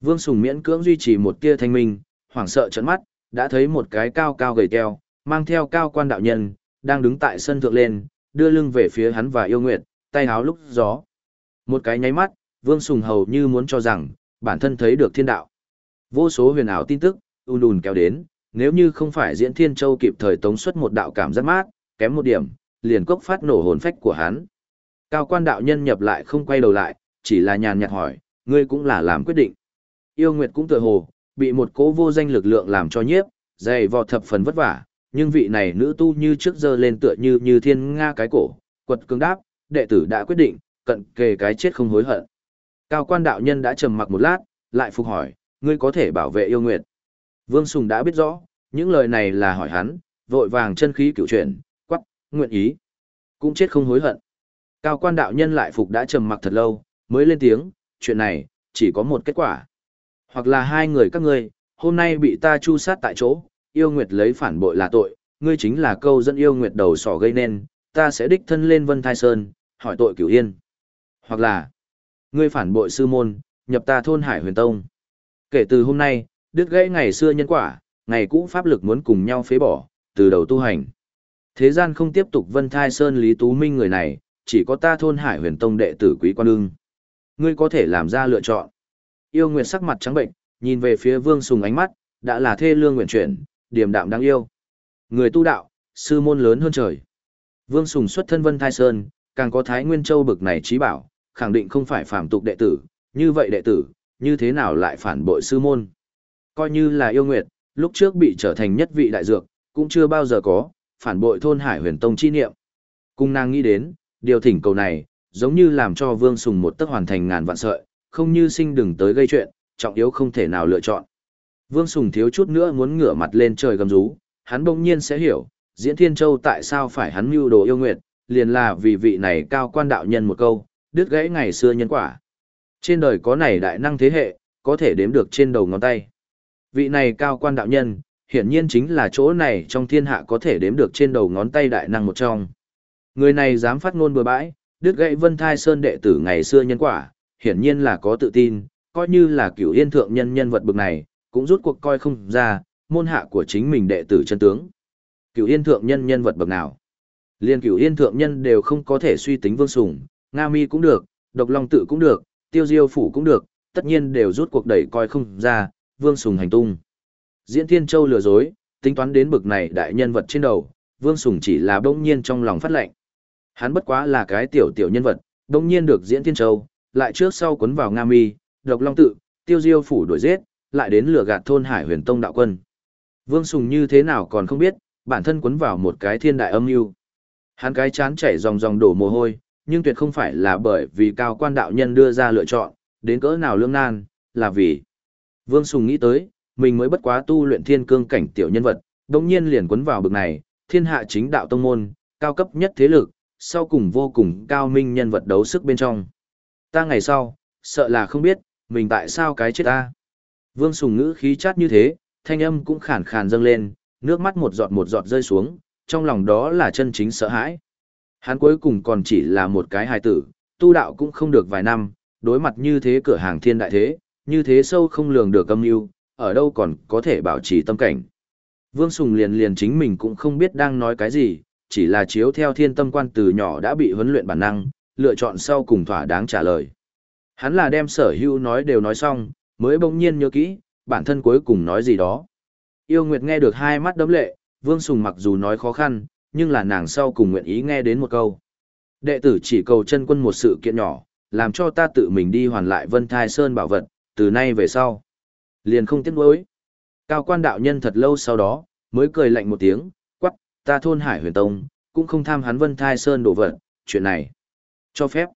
Vương Sùng miễn cưỡng duy trì một tia thanh minh, hoảng sợ chấn mắt, đã thấy một cái cao cao gầy teo, mang theo cao quan đạo nhân, đang đứng tại sân thượng lên, đưa lưng về phía hắn và yêu nguyệt, tay háo lúc gió. Một cái nháy mắt, Vương Sùng hầu như muốn cho rằng, bản thân thấy được thiên đạo. Vô số huyền ảo tin tức, ùn ùn kéo đến, nếu như không phải diễn thiên châu kịp thời tống xuất một đạo cảm giác mát, kém một điểm, liền cốc phát nổ hồn phách của hắn. Cao quan đạo nhân nhập lại không quay đầu lại, chỉ là nhàn nhạt hỏi, ngươi cũng là làm quyết định. Yêu Nguyệt cũng tựa hồ, bị một cố vô danh lực lượng làm cho nhiếp, dày vò thập phần vất vả, nhưng vị này nữ tu như trước giờ lên tựa như như thiên nga cái cổ, quật cứng đáp, đệ tử đã quyết định, cận kề cái chết không hối hận. Cao quan đạo nhân đã trầm mặc một lát, lại phục hỏi, ngươi có thể bảo vệ yêu nguyệt. Vương Sùng đã biết rõ, những lời này là hỏi hắn, vội vàng chân khí cựu chuyển, quắc, nguyện ý. Cũng chết không hối hận. Cao quan đạo nhân lại phục đã trầm mặc thật lâu, mới lên tiếng, chuyện này, chỉ có một kết quả. Hoặc là hai người các ngươi, hôm nay bị ta chu sát tại chỗ, yêu nguyệt lấy phản bội là tội, ngươi chính là câu dẫn yêu nguyệt đầu sỏ gây nên, ta sẽ đích thân lên Vân Thai Sơn, hỏi tội cửu yên. Hoặc là, ngươi phản bội sư môn, nhập ta thôn Hải Huyền Tông. Kể từ hôm nay, đứt gãy ngày xưa nhân quả, ngày cũ pháp lực muốn cùng nhau phế bỏ, từ đầu tu hành. Thế gian không tiếp tục Vân Thai Sơn Lý Tú Minh người này, chỉ có ta thôn Hải Huyền Tông đệ tử Quý Quan ương. Ngươi có thể làm ra lựa chọn. Yêu Nguyệt sắc mặt trắng bệnh, nhìn về phía Vương Sùng ánh mắt, đã là thê lương nguyện chuyển, điềm đạm đáng yêu. Người tu đạo, sư môn lớn hơn trời. Vương Sùng xuất thân Vân Thai Sơn, càng có Thái Nguyên Châu bực này trí bảo, khẳng định không phải phàm tục đệ tử, như vậy đệ tử, như thế nào lại phản bội sư môn. Coi như là yêu nguyệt, lúc trước bị trở thành nhất vị đại dược, cũng chưa bao giờ có, phản bội thôn Hải huyền tông chi niệm. Cung nàng nghĩ đến, điều thỉnh cầu này, giống như làm cho Vương Sùng một tấc hoàn thành ngàn vạn sợi, không như sinh đừng tới gây chuyện, trọng yếu không thể nào lựa chọn. Vương Sùng thiếu chút nữa muốn ngửa mặt lên trời gầm rú, hắn bỗng nhiên sẽ hiểu, Diễn Thiên Châu tại sao phải hắn mưu đồ yêu nguyệt, liền là vì vị này cao quan đạo nhân một câu, đứt gãy ngày xưa nhân quả. Trên đời có này đại năng thế hệ, có thể đếm được trên đầu ngón tay. Vị này cao quan đạo nhân, hiển nhiên chính là chỗ này trong thiên hạ có thể đếm được trên đầu ngón tay đại năng một trong. Người này dám phát ngôn bừa bãi, đứt gãy Vân Thai Sơn đệ tử ngày xưa nhân quả, hiển nhiên là có tự tin, coi như là cửu yên thượng nhân nhân vật bực này, cũng rút cuộc coi không ra, môn hạ của chính mình đệ tử chân tướng. Cửu yên thượng nhân nhân vật bậc nào? Liên cửu yên thượng nhân đều không có thể suy tính vương sủng, Nga mi cũng được, độc long tự cũng được, tiêu diêu phủ cũng được, tất nhiên đều rút cuộc đẩy coi không ra, vương sùng hành tung. Diễn Thiên Châu lừa dối, tính toán đến bực này đại nhân vật trên đầu, vương sùng chỉ là bỗng nhiên trong lòng phát lệnh. Hắn bất quá là cái tiểu tiểu nhân vật, bỗng nhiên được Diễn Thiên Châu, lại trước sau cuốn vào Nga mi, độc long tự, tiêu diêu phủ đuổi giết, lại đến lừa gạt thôn hải huyền tông đạo quân. Vương Sùng như thế nào còn không biết, bản thân cuốn vào một cái thiên đại âm mưu Hắn cái chán chảy dòng dòng đổ mồ hôi, nhưng tuyệt không phải là bởi vì cao quan đạo nhân đưa ra lựa chọn, đến cỡ nào lương nan, là vì Vương Sùng nghĩ tới, mình mới bất quá tu luyện thiên cương cảnh tiểu nhân vật, đồng nhiên liền quấn vào bực này, thiên hạ chính đạo tông môn, cao cấp nhất thế lực, sau cùng vô cùng cao minh nhân vật đấu sức bên trong. Ta ngày sau, sợ là không biết, mình tại sao cái chết ta. Vương Sùng ngữ khí chát như thế, thanh âm cũng khản khàn dâng lên, nước mắt một giọt một giọt rơi xuống, trong lòng đó là chân chính sợ hãi. Hắn cuối cùng còn chỉ là một cái hài tử, tu đạo cũng không được vài năm, đối mặt như thế cửa hàng thiên đại thế, như thế sâu không lường được âm mưu, ở đâu còn có thể bảo trì tâm cảnh. Vương Sùng liền liền chính mình cũng không biết đang nói cái gì, chỉ là chiếu theo thiên tâm quan từ nhỏ đã bị huấn luyện bản năng, lựa chọn sau cùng thỏa đáng trả lời. Hắn là đem sở hữu nói đều nói xong, mới bỗng nhiên nhớ kỹ, bản thân cuối cùng nói gì đó. Yêu Nguyệt nghe được hai mắt đấm lệ, Vương Sùng mặc dù nói khó khăn, nhưng là nàng sau cùng nguyện ý nghe đến một câu. Đệ tử chỉ cầu chân quân một sự kiện nhỏ, làm cho ta tự mình đi hoàn lại Vân Thai Sơn bảo vật, từ nay về sau. Liền không tiếc nuối. Cao quan đạo nhân thật lâu sau đó, mới cười lạnh một tiếng, ta thôn Hải huyền tông, cũng không tham hắn Vân Thai Sơn đổ vật, chuyện này. Cho phép.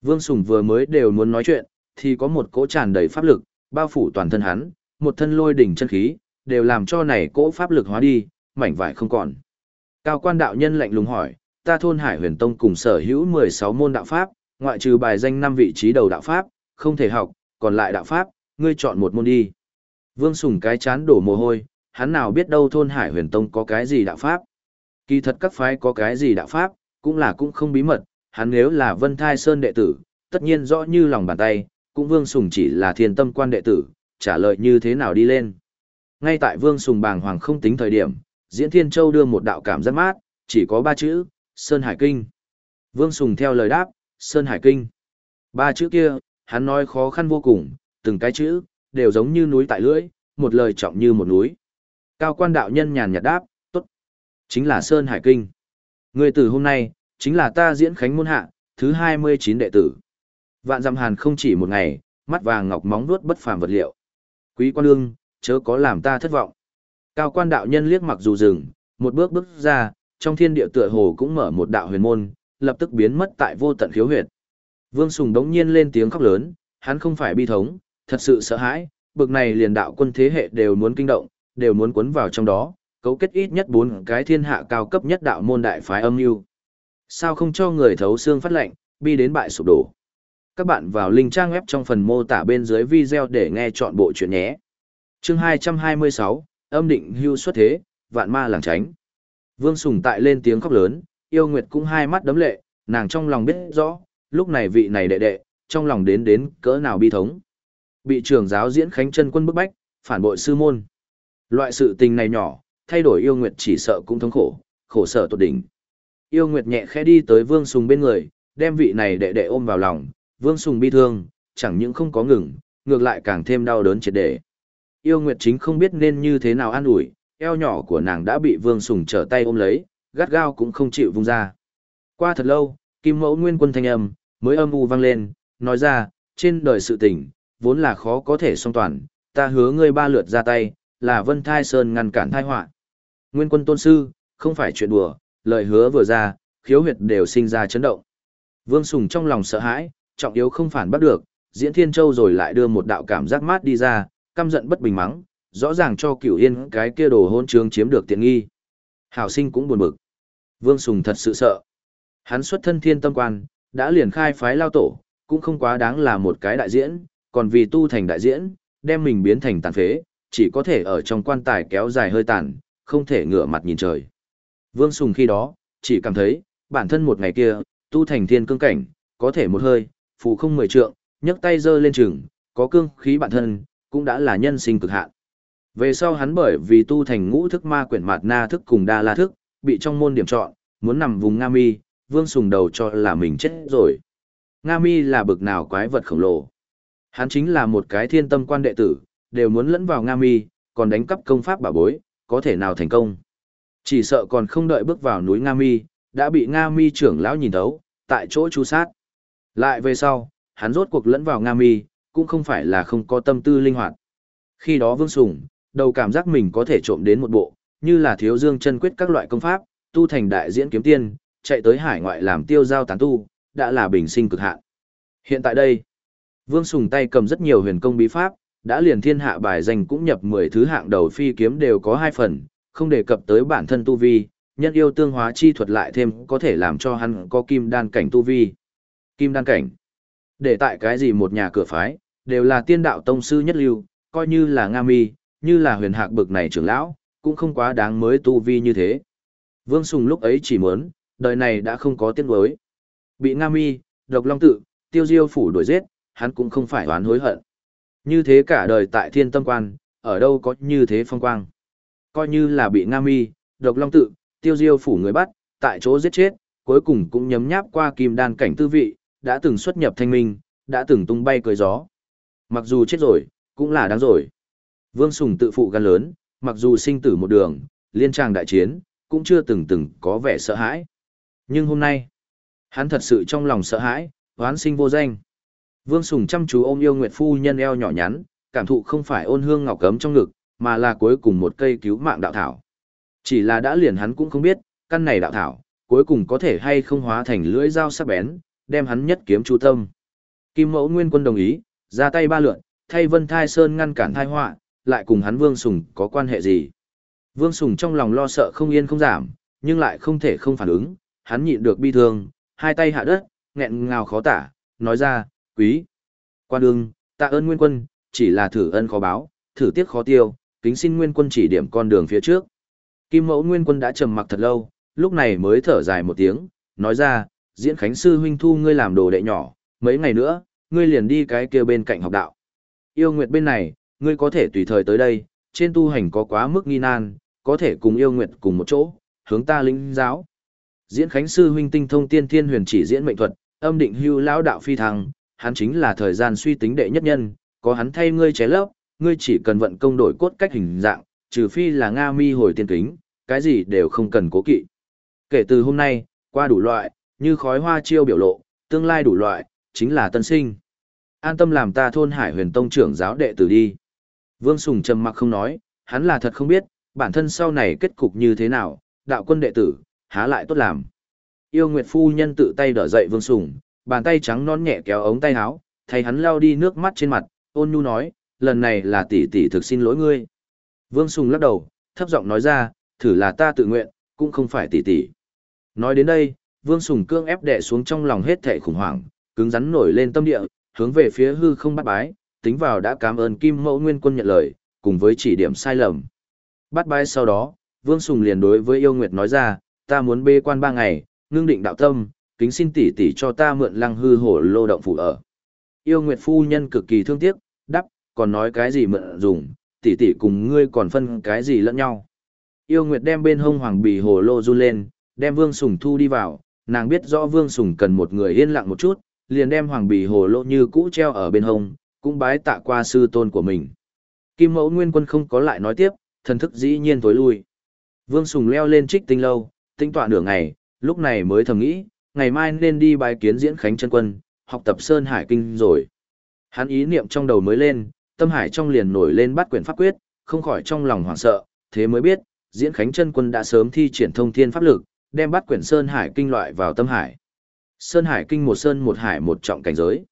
Vương Sùng vừa mới đều muốn nói chuyện, thì có một cỗ tràn đầy pháp lực, bao phủ toàn thân hắn, một thân lôi đỉnh chân khí, đều làm cho này cỗ pháp lực hóa đi, mảnh vải không còn. Cao quan đạo nhân lạnh lùng hỏi, ta thôn Hải Huyền Tông cùng sở hữu 16 môn đạo pháp, ngoại trừ bài danh 5 vị trí đầu đạo pháp, không thể học, còn lại đạo pháp, ngươi chọn một môn đi. Vương Sùng cái chán đổ mồ hôi, hắn nào biết đâu thôn Hải Huyền Tông có cái gì đạo pháp. Kỳ thật các phái có cái gì đạo pháp, cũng là cũng không bí mật, hắn nếu là Vân Thai Sơn đệ tử, tất nhiên rõ như lòng bàn tay, cũng Vương Sùng chỉ là thiên tâm quan đệ tử, trả lời như thế nào đi lên. Ngay tại Vương Sùng bàng hoàng không tính thời điểm, Diễn Thiên Châu đưa một đạo cảm giác mát, chỉ có ba chữ, Sơn Hải Kinh. Vương Sùng theo lời đáp, Sơn Hải Kinh. Ba chữ kia, hắn nói khó khăn vô cùng, từng cái chữ, đều giống như núi tại lưỡi, một lời trọng như một núi. Cao quan đạo nhân nhàn nhạt đáp. Chính là Sơn Hải Kinh. Người từ hôm nay, chính là ta diễn khánh môn hạ, thứ 29 đệ tử. Vạn dặm hàn không chỉ một ngày, mắt vàng ngọc móng nuốt bất phàm vật liệu. Quý quan lương, chớ có làm ta thất vọng. Cao quan đạo nhân liếc mặc dù rừng, một bước bước ra, trong thiên địa tựa hồ cũng mở một đạo huyền môn, lập tức biến mất tại vô tận khiếu huyệt. Vương Sùng đống nhiên lên tiếng khóc lớn, hắn không phải bi thống, thật sự sợ hãi, bực này liền đạo quân thế hệ đều muốn kinh động, đều muốn cuốn vào trong đó, cấu kết ít nhất bốn cái thiên hạ cao cấp nhất đạo môn đại phái âm mưu. Sao không cho người thấu xương phát lệnh, bi đến bại sụp đổ. Các bạn vào link trang web trong phần mô tả bên dưới video để nghe chọn bộ chuyện nhé. Chương 226, âm định hưu xuất thế, vạn ma làng tránh. Vương Sùng tại lên tiếng khóc lớn, yêu nguyệt cũng hai mắt đấm lệ, nàng trong lòng biết rõ, lúc này vị này đệ đệ, trong lòng đến đến cỡ nào bi thống. Bị trưởng giáo diễn khánh chân quân bức bách, phản bội sư môn. Loại sự tình này nhỏ, thay đổi yêu nguyệt chỉ sợ cũng thống khổ, khổ sở tột đỉnh. Yêu nguyệt nhẹ khẽ đi tới Vương Sùng bên người, đem vị này đệ đệ ôm vào lòng, Vương Sùng bi thương, chẳng những không có ngừng, ngược lại càng thêm đau đớn triệt để. Yêu Nguyệt chính không biết nên như thế nào an ủi, eo nhỏ của nàng đã bị Vương Sùng trở tay ôm lấy, gắt gao cũng không chịu vung ra. Qua thật lâu, Kim Mẫu Nguyên Quân thanh âm mới âm u vang lên, nói ra, trên đời sự tình, vốn là khó có thể song toàn, ta hứa ngươi ba lượt ra tay, là Vân Thai Sơn ngăn cản thai họa. Nguyên Quân tôn sư, không phải chuyện đùa, lời hứa vừa ra, khiếu huyệt đều sinh ra chấn động. Vương Sùng trong lòng sợ hãi, trọng yếu không phản bắt được, Diễn Thiên Châu rồi lại đưa một đạo cảm giác mát đi ra, căm giận bất bình mắng, rõ ràng cho Cửu Yên cái kia đồ hôn trướng chiếm được tiện nghi. Hảo Sinh cũng buồn bực. Vương Sùng thật sự sợ. Hắn xuất thân thiên tâm quan, đã liền khai phái lao tổ, cũng không quá đáng là một cái đại diễn, còn vì tu thành đại diễn, đem mình biến thành tàn phế, chỉ có thể ở trong quan tài kéo dài hơi tàn, không thể ngửa mặt nhìn trời. Vương Sùng khi đó, chỉ cảm thấy, bản thân một ngày kia, tu thành thiên cương cảnh, có thể một hơi, phù không mười trượng, nhấc tay dơ lên trường, có cương khí bản thân, cũng đã là nhân sinh cực hạn. Về sau hắn bởi vì tu thành ngũ thức ma quyển mạt na thức cùng đa la thức, bị trong môn điểm chọn, muốn nằm vùng Nga Mi, Vương Sùng đầu cho là mình chết rồi. Nga Mi là bực nào quái vật khổng lồ. Hắn chính là một cái thiên tâm quan đệ tử, đều muốn lẫn vào Nga Mi, còn đánh cắp công pháp bảo bối, có thể nào thành công. Chỉ sợ còn không đợi bước vào núi Nga Mi, đã bị Nga Mi trưởng lão nhìn thấu, tại chỗ chú sát. Lại về sau, hắn rốt cuộc lẫn vào Nga Mi, cũng không phải là không có tâm tư linh hoạt. Khi đó Vương Sùng, đầu cảm giác mình có thể trộm đến một bộ, như là thiếu dương chân quyết các loại công pháp, tu thành đại diễn kiếm tiên, chạy tới hải ngoại làm tiêu giao tán tu, đã là bình sinh cực hạn. Hiện tại đây, Vương Sùng tay cầm rất nhiều huyền công bí pháp, đã liền thiên hạ bài danh cũng nhập 10 thứ hạng đầu phi kiếm đều có hai phần, không đề cập tới bản thân tu vi, nhân yêu tương hóa chi thuật lại thêm có thể làm cho hắn có kim đan cảnh tu vi. Kim đan cảnh. Để tại cái gì một nhà cửa phái, đều là tiên đạo tông sư nhất lưu, coi như là Nga Mi, như là huyền hạc bực này trưởng lão, cũng không quá đáng mới tu vi như thế. Vương Sùng lúc ấy chỉ muốn, đời này đã không có tiếc nuối. Bị Nga Mi, độc long tự, tiêu diêu phủ đuổi giết, hắn cũng không phải oán hối hận. Như thế cả đời tại thiên tâm quan, ở đâu có như thế phong quang. Coi như là bị Nga Mi, độc long tự, tiêu diêu phủ người bắt, tại chỗ giết chết, cuối cùng cũng nhấm nháp qua kim đan cảnh tư vị, đã từng xuất nhập thanh minh, đã từng tung bay cười gió. Mặc dù chết rồi, cũng là đáng rồi. Vương Sùng tự phụ gan lớn, mặc dù sinh tử một đường, liên tràng đại chiến, cũng chưa từng từng có vẻ sợ hãi. Nhưng hôm nay, hắn thật sự trong lòng sợ hãi, hoán sinh vô danh. Vương Sùng chăm chú ôm yêu Nguyệt Phu nhân eo nhỏ nhắn, cảm thụ không phải ôn hương ngọc cấm trong ngực, mà là cuối cùng một cây cứu mạng đạo thảo. Chỉ là đã liền hắn cũng không biết, căn này đạo thảo, cuối cùng có thể hay không hóa thành lưỡi dao sắc bén, đem hắn nhất kiếm chú tâm. Kim Mẫu Nguyên Quân đồng ý, ra tay ba lượn, thay Vân Thai Sơn ngăn cản thai họa, lại cùng hắn Vương Sùng có quan hệ gì? Vương Sùng trong lòng lo sợ không yên không giảm, nhưng lại không thể không phản ứng, hắn nhịn được bi thương, hai tay hạ đất, nghẹn ngào khó tả, nói ra, quý. Quan ương, tạ ơn Nguyên Quân, chỉ là thử ân khó báo, thử tiếc khó tiêu, kính xin Nguyên Quân chỉ điểm con đường phía trước. Kim Mẫu Nguyên Quân đã trầm mặc thật lâu, lúc này mới thở dài một tiếng, nói ra, diễn khánh sư huynh thu ngươi làm đồ đệ nhỏ, mấy ngày nữa, ngươi liền đi cái kia bên cạnh học đạo. Yêu Nguyệt bên này, ngươi có thể tùy thời tới đây, trên tu hành có quá mức nghi nan, có thể cùng yêu Nguyệt cùng một chỗ, hướng ta linh giáo. Diễn khánh sư huynh tinh thông tiên thiên huyền chỉ diễn mệnh thuật, âm định hưu lão đạo phi thăng, hắn chính là thời gian suy tính đệ nhất nhân, có hắn thay ngươi chế lớp, ngươi chỉ cần vận công đổi cốt cách hình dạng, trừ phi là Nga mi hồi tiên kính, cái gì đều không cần cố kỵ. Kể từ hôm nay, qua đủ loại, như khói hoa chiêu biểu lộ, tương lai đủ loại, chính là tân sinh. An tâm làm ta thôn hải huyền tông trưởng giáo đệ tử đi. Vương Sùng trầm mặc không nói, hắn là thật không biết, bản thân sau này kết cục như thế nào, đạo quân đệ tử, há lại tốt làm. Yêu Nguyệt Phu Nhân tự tay đỡ dậy Vương Sùng, bàn tay trắng non nhẹ kéo ống tay áo, thay hắn lao đi nước mắt trên mặt, ôn nhu nói, lần này là tỷ tỷ thực xin lỗi ngươi. Vương Sùng lắc đầu, thấp giọng nói ra, thử là ta tự nguyện, cũng không phải tỷ tỷ. Nói đến đây, Vương Sùng cương ép đè xuống trong lòng hết thảy khủng hoảng, cứng rắn nổi lên tâm địa, hướng về phía hư không bắt bái, tính vào đã cảm ơn Kim Mẫu Nguyên Quân nhận lời, cùng với chỉ điểm sai lầm. Bắt bái sau đó, Vương Sùng liền đối với Yêu Nguyệt nói ra, ta muốn bê quan ba ngày, ngưng định đạo tâm, kính xin tỷ tỷ cho ta mượn lăng hư hổ lô động phủ ở. Yêu Nguyệt phu nhân cực kỳ thương tiếc, đắp, còn nói cái gì mượn dùng, tỷ tỷ cùng ngươi còn phân cái gì lẫn nhau. Yêu Nguyệt đem bên hông hoàng bì hồ lô run lên, đem Vương Sùng thu đi vào, nàng biết rõ Vương Sùng cần một người yên lặng một chút, liền đem hoàng bì hồ lô như cũ treo ở bên hông, cũng bái tạ qua sư tôn của mình. Kim Mẫu Nguyên Quân không có lại nói tiếp, thần thức dĩ nhiên tối lui. Vương Sùng leo lên trích tinh lâu, tinh tọa nửa ngày, lúc này mới thầm nghĩ, ngày mai nên đi bài kiến diễn khánh chân quân, học tập Sơn Hải Kinh rồi. Hắn ý niệm trong đầu mới lên, tâm hải trong liền nổi lên bắt quyển pháp quyết, không khỏi trong lòng hoảng sợ, thế mới biết, diễn khánh chân quân đã sớm thi triển thông thiên pháp lực, đem bắt quyển Sơn Hải Kinh loại vào tâm hải. Sơn Hải Kinh một sơn một hải một trọng cảnh giới.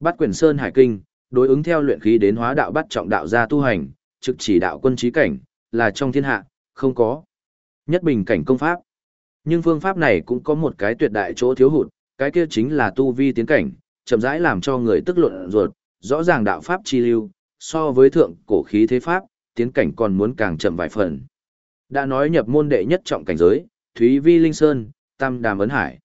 Bắt quyển Sơn Hải Kinh, đối ứng theo luyện khí đến hóa đạo bắt trọng đạo gia tu hành, trực chỉ đạo quân trí cảnh, là trong thiên hạ, không có. Nhất bình cảnh công pháp. Nhưng phương pháp này cũng có một cái tuyệt đại chỗ thiếu hụt, cái kia chính là tu vi tiến cảnh, chậm rãi làm cho người tức luận ruột, rõ ràng đạo pháp chi lưu, so với thượng cổ khí thế pháp, tiến cảnh còn muốn càng chậm vài phần. Đã nói nhập môn đệ nhất trọng cảnh giới, Thúy Vi Linh Sơn, Tam Đàm Ấn Hải.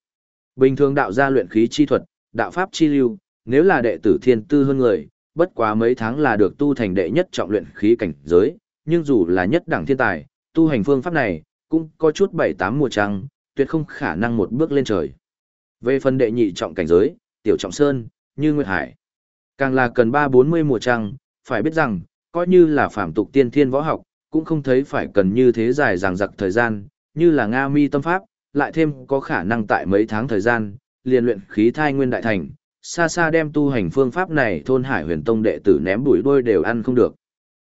Bình thường đạo gia luyện khí chi thuật, đạo pháp chi lưu, nếu là đệ tử thiên tư hơn người, bất quá mấy tháng là được tu thành đệ nhất trọng luyện khí cảnh giới, nhưng dù là nhất đẳng thiên tài, tu hành phương pháp này, cũng có chút bảy tám mùa trăng, tuyệt không khả năng một bước lên trời. Về phần đệ nhị trọng cảnh giới, tiểu trọng sơn, như Nguyệt Hải, càng là cần ba bốn mươi mùa trăng, phải biết rằng, coi như là phạm tục tiên thiên võ học, cũng không thấy phải cần như thế dài dằng dặc thời gian, như là Nga mi tâm pháp, lại thêm có khả năng tại mấy tháng thời gian, liền luyện khí thai nguyên đại thành, xa xa đem tu hành phương pháp này thôn hải huyền tông đệ tử ném bụi đôi đều ăn không được.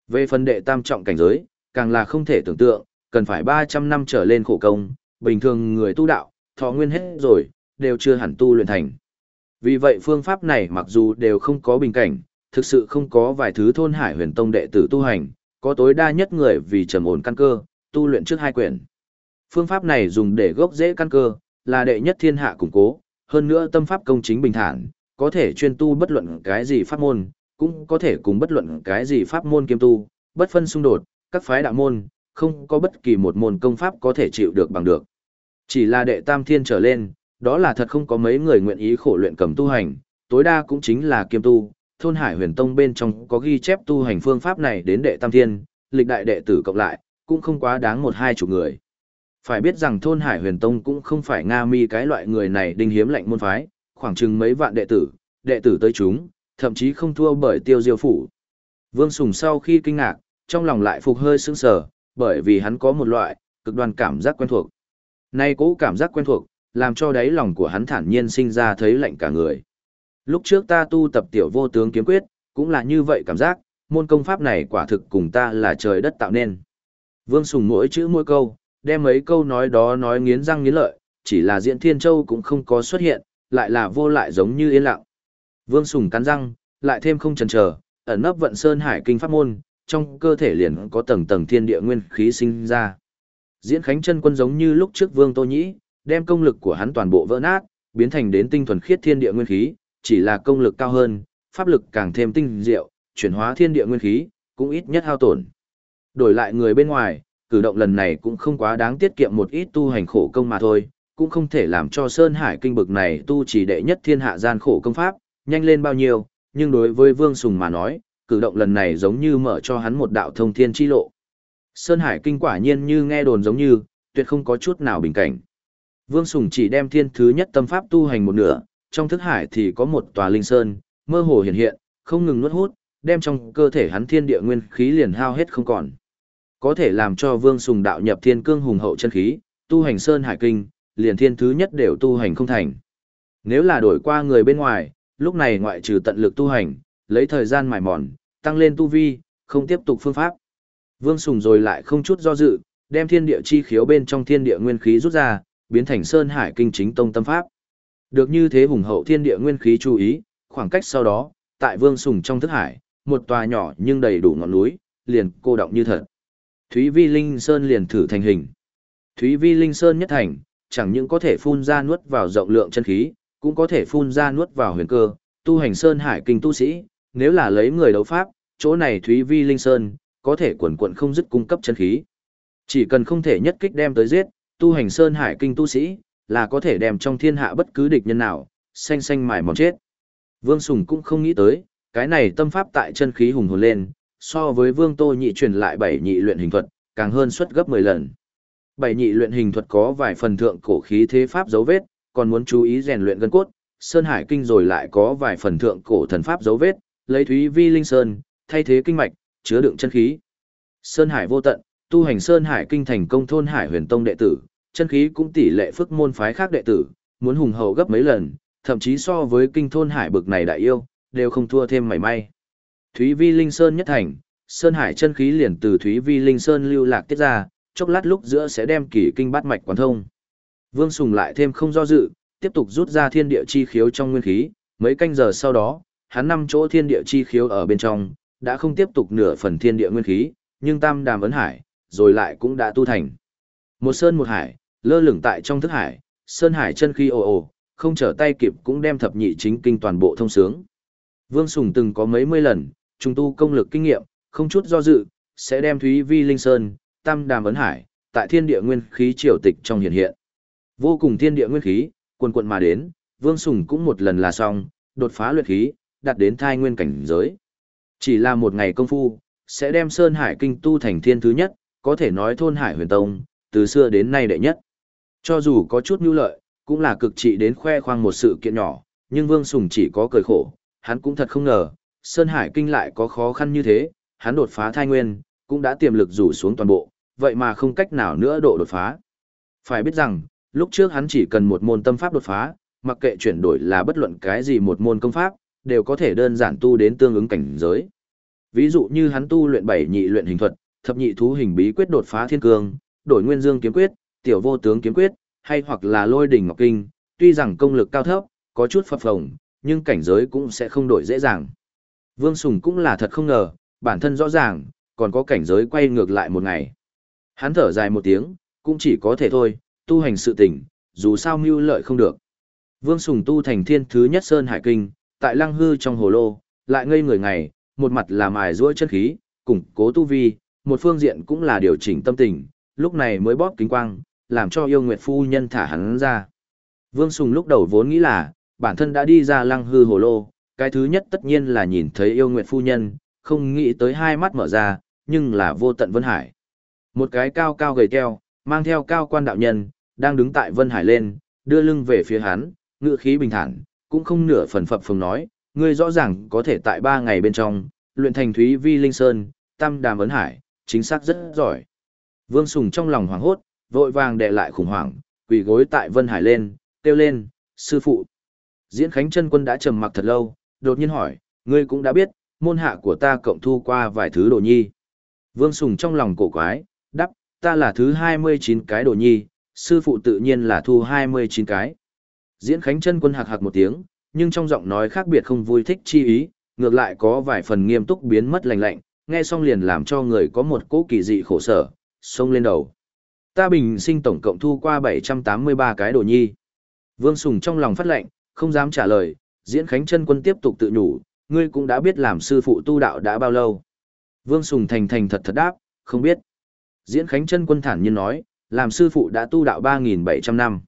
Về phần đệ tam trọng cảnh giới, càng là không thể tưởng tượng, cần phải 300 năm trở lên khổ công, bình thường người tu đạo, thọ nguyên hết rồi, đều chưa hẳn tu luyện thành. Vì vậy phương pháp này mặc dù đều không có bình cảnh, thực sự không có vài thứ thôn hải huyền tông đệ tử tu hành, có tối đa nhất người vì trầm ổn căn cơ, tu luyện trước hai quyển. Phương pháp này dùng để gốc dễ căn cơ, là đệ nhất thiên hạ củng cố, hơn nữa tâm pháp công chính bình thản, có thể chuyên tu bất luận cái gì pháp môn, cũng có thể cùng bất luận cái gì pháp môn kiêm tu, bất phân xung đột, các phái đạo môn, không có bất kỳ một môn công pháp có thể chịu được bằng được. Chỉ là đệ tam thiên trở lên, đó là thật không có mấy người nguyện ý khổ luyện cầm tu hành, tối đa cũng chính là kiêm tu. Thôn Hải huyền tông bên trong có ghi chép tu hành phương pháp này đến đệ tam thiên, lịch đại đệ tử cộng lại, cũng không quá đáng một hai chục người. Phải biết rằng thôn Hải huyền tông cũng không phải Nga mi cái loại người này đinh hiếm lạnh môn phái, khoảng chừng mấy vạn đệ tử, đệ tử tới chúng, thậm chí không thua bởi tiêu diêu phủ. Vương Sùng sau khi kinh ngạc, trong lòng lại phục hơi sững sờ, bởi vì hắn có một loại, cực đoan cảm giác quen thuộc. Nay cố cảm giác quen thuộc, làm cho đáy lòng của hắn thản nhiên sinh ra thấy lạnh cả người. Lúc trước ta tu tập tiểu vô tướng kiếm quyết, cũng là như vậy cảm giác, môn công pháp này quả thực cùng ta là trời đất tạo nên. Vương Sùng mỗi chữ mỗi câu, đem mấy câu nói đó nói nghiến răng nghiến lợi, chỉ là diễn thiên châu cũng không có xuất hiện, lại là vô lại giống như yên lặng. Vương Sùng cắn răng, lại thêm không chần chờ, ẩn nấp vận sơn hải kinh pháp môn, trong cơ thể liền có tầng tầng thiên địa nguyên khí sinh ra. Diễn Khánh chân quân giống như lúc trước Vương Tô Nhĩ, đem công lực của hắn toàn bộ vỡ nát, biến thành đến tinh thuần khiết thiên địa nguyên khí, chỉ là công lực cao hơn, pháp lực càng thêm tinh diệu, chuyển hóa thiên địa nguyên khí, cũng ít nhất hao tổn. Đổi lại người bên ngoài, cử động lần này cũng không quá đáng tiết kiệm một ít tu hành khổ công mà thôi, cũng không thể làm cho Sơn Hải kinh bực này tu chỉ đệ nhất thiên hạ gian khổ công pháp, nhanh lên bao nhiêu, nhưng đối với Vương Sùng mà nói, cử động lần này giống như mở cho hắn một đạo thông thiên chi lộ. Sơn Hải kinh quả nhiên như nghe đồn giống như, tuyệt không có chút nào bình cảnh. Vương Sùng chỉ đem thiên thứ nhất tâm pháp tu hành một nửa, trong thức hải thì có một tòa linh sơn, mơ hồ hiện hiện, không ngừng nuốt hút, đem trong cơ thể hắn thiên địa nguyên khí liền hao hết không còn. Có thể làm cho Vương Sùng đạo nhập thiên cương hùng hậu chân khí, tu hành Sơn Hải kinh, liền thiên thứ nhất đều tu hành không thành. Nếu là đổi qua người bên ngoài, lúc này ngoại trừ tận lực tu hành, lấy thời gian mài mòn, tăng lên tu vi, không tiếp tục phương pháp. Vương Sùng rồi lại không chút do dự, đem thiên địa chi khiếu bên trong thiên địa nguyên khí rút ra, biến thành Sơn Hải Kinh chính tông tâm pháp. Được như thế hùng hậu thiên địa nguyên khí chú ý, khoảng cách sau đó, tại Vương Sùng trong thức hải, một tòa nhỏ nhưng đầy đủ ngọn núi, liền cô động như thật. Thúy Vi Linh Sơn liền thử thành hình. Thúy Vi Linh Sơn nhất thành, chẳng những có thể phun ra nuốt vào rộng lượng chân khí, cũng có thể phun ra nuốt vào huyền cơ, tu hành Sơn Hải Kinh tu sĩ, nếu là lấy người đấu pháp, chỗ này Thúy Vi Linh Sơn, có thể quần quận không dứt cung cấp chân khí. Chỉ cần không thể nhất kích đem tới giết, tu hành Sơn Hải Kinh tu sĩ, là có thể đem trong thiên hạ bất cứ địch nhân nào, xanh xanh mài mòn chết. Vương Sùng cũng không nghĩ tới, cái này tâm pháp tại chân khí hùng hồn lên, so với Vương Tô nhị truyền lại bảy nhị luyện hình thuật, càng hơn suất gấp 10 lần. Bảy nhị luyện hình thuật có vài phần thượng cổ khí thế pháp dấu vết, còn muốn chú ý rèn luyện gân cốt, Sơn Hải Kinh rồi lại có vài phần thượng cổ thần pháp dấu vết, lấy Thúy Vi Linh Sơn, thay thế kinh mạch, chứa đựng chân khí. Sơn Hải vô tận, tu hành Sơn Hải kinh thành công thôn Hải Huyền Tông đệ tử, chân khí cũng tỷ lệ phức môn phái khác đệ tử, muốn hùng hậu gấp mấy lần, thậm chí so với kinh thôn Hải bực này đại yêu, đều không thua thêm mảy may. Thúy Vi Linh Sơn nhất thành, Sơn Hải chân khí liền từ Thúy Vi Linh Sơn lưu lạc tiết ra, chốc lát lúc giữa sẽ đem kỳ kinh bát mạch quán thông. Vương Sùng lại thêm không do dự, tiếp tục rút ra thiên địa chi khiếu trong nguyên khí, mấy canh giờ sau đó, hắn năm chỗ thiên địa chi khiếu ở bên trong, đã không tiếp tục nửa phần thiên địa nguyên khí, nhưng tam đàm ấn hải, rồi lại cũng đã tu thành. Một sơn một hải, lơ lửng tại trong thức hải, sơn hải chân khí ồ ồ, không trở tay kịp cũng đem thập nhị chính kinh toàn bộ thông sướng. Vương Sùng từng có mấy mươi lần, trùng tu công lực kinh nghiệm, không chút do dự, sẽ đem Thúy Vi Linh Sơn, Tam Đàm Ấn Hải, tại thiên địa nguyên khí triều tịch trong hiện hiện. Vô cùng thiên địa nguyên khí, quần quận mà đến, Vương Sùng cũng một lần là xong, đột phá luyện khí, đạt đến thai nguyên cảnh giới. Chỉ là một ngày công phu, sẽ đem Sơn Hải kinh tu thành thiên thứ nhất, có thể nói thôn Hải huyền tông, từ xưa đến nay đệ nhất. Cho dù có chút nhu lợi, cũng là cực trị đến khoe khoang một sự kiện nhỏ, nhưng Vương Sùng chỉ có cười khổ, hắn cũng thật không ngờ, Sơn Hải kinh lại có khó khăn như thế, hắn đột phá thai nguyên, cũng đã tiềm lực rủ xuống toàn bộ, vậy mà không cách nào nữa độ đột phá. Phải biết rằng, lúc trước hắn chỉ cần một môn tâm pháp đột phá, mặc kệ chuyển đổi là bất luận cái gì một môn công pháp, đều có thể đơn giản tu đến tương ứng cảnh giới. Ví dụ như hắn tu luyện bảy nhị luyện hình thuật, thập nhị thú hình bí quyết đột phá thiên cương, đổi nguyên dương kiếm quyết, tiểu vô tướng kiếm quyết, hay hoặc là lôi đỉnh ngọc kinh, tuy rằng công lực cao thấp, có chút phập phồng, nhưng cảnh giới cũng sẽ không đổi dễ dàng. Vương Sùng cũng là thật không ngờ, bản thân rõ ràng, còn có cảnh giới quay ngược lại một ngày. Hắn thở dài một tiếng, cũng chỉ có thể thôi, tu hành sự tỉnh, dù sao mưu lợi không được. Vương Sùng tu thành thiên thứ nhất Sơn Hải Kinh, tại lăng hư trong hồ lô, lại ngây người ngày, một mặt là mài ruôi chân khí, củng cố tu vi, một phương diện cũng là điều chỉnh tâm tình, lúc này mới bóp kính quang, làm cho yêu nguyệt phu nhân thả hắn ra. Vương Sùng lúc đầu vốn nghĩ là, bản thân đã đi ra lăng hư hồ lô, cái thứ nhất tất nhiên là nhìn thấy yêu nguyệt phu nhân, không nghĩ tới hai mắt mở ra, nhưng là vô tận Vân Hải. Một cái cao cao gầy keo, mang theo cao quan đạo nhân, đang đứng tại Vân Hải lên, đưa lưng về phía hắn, ngựa khí bình thản, cũng không nửa phần phập phồng nói, ngươi rõ ràng có thể tại ba ngày bên trong, luyện thành Thúy Vi Linh Sơn, Tam Đàm Ấn Hải, chính xác rất giỏi. Vương Sùng trong lòng hoảng hốt, vội vàng đè lại khủng hoảng, quỳ gối tại Vân Hải lên, kêu lên, sư phụ. Diễn Khánh chân quân đã trầm mặc thật lâu, đột nhiên hỏi, ngươi cũng đã biết, môn hạ của ta cộng thu qua vài thứ đồ nhi. Vương Sùng trong lòng cổ quái, đắp, ta là thứ 29 cái đồ nhi, sư phụ tự nhiên là thu 29 cái. Diễn Khánh chân quân hạc hạc một tiếng, nhưng trong giọng nói khác biệt không vui thích chi ý, ngược lại có vài phần nghiêm túc biến mất lành lạnh, nghe xong liền làm cho người có một cỗ kỳ dị khổ sở, xông lên đầu. Ta bình sinh tổng cộng thu qua 783 cái đồ nhi. Vương Sùng trong lòng phát lệnh, không dám trả lời, Diễn Khánh chân quân tiếp tục tự nhủ, ngươi cũng đã biết làm sư phụ tu đạo đã bao lâu. Vương Sùng thành thành thật thật đáp, không biết. Diễn Khánh chân quân thản nhiên nói, làm sư phụ đã tu đạo 3.700 năm.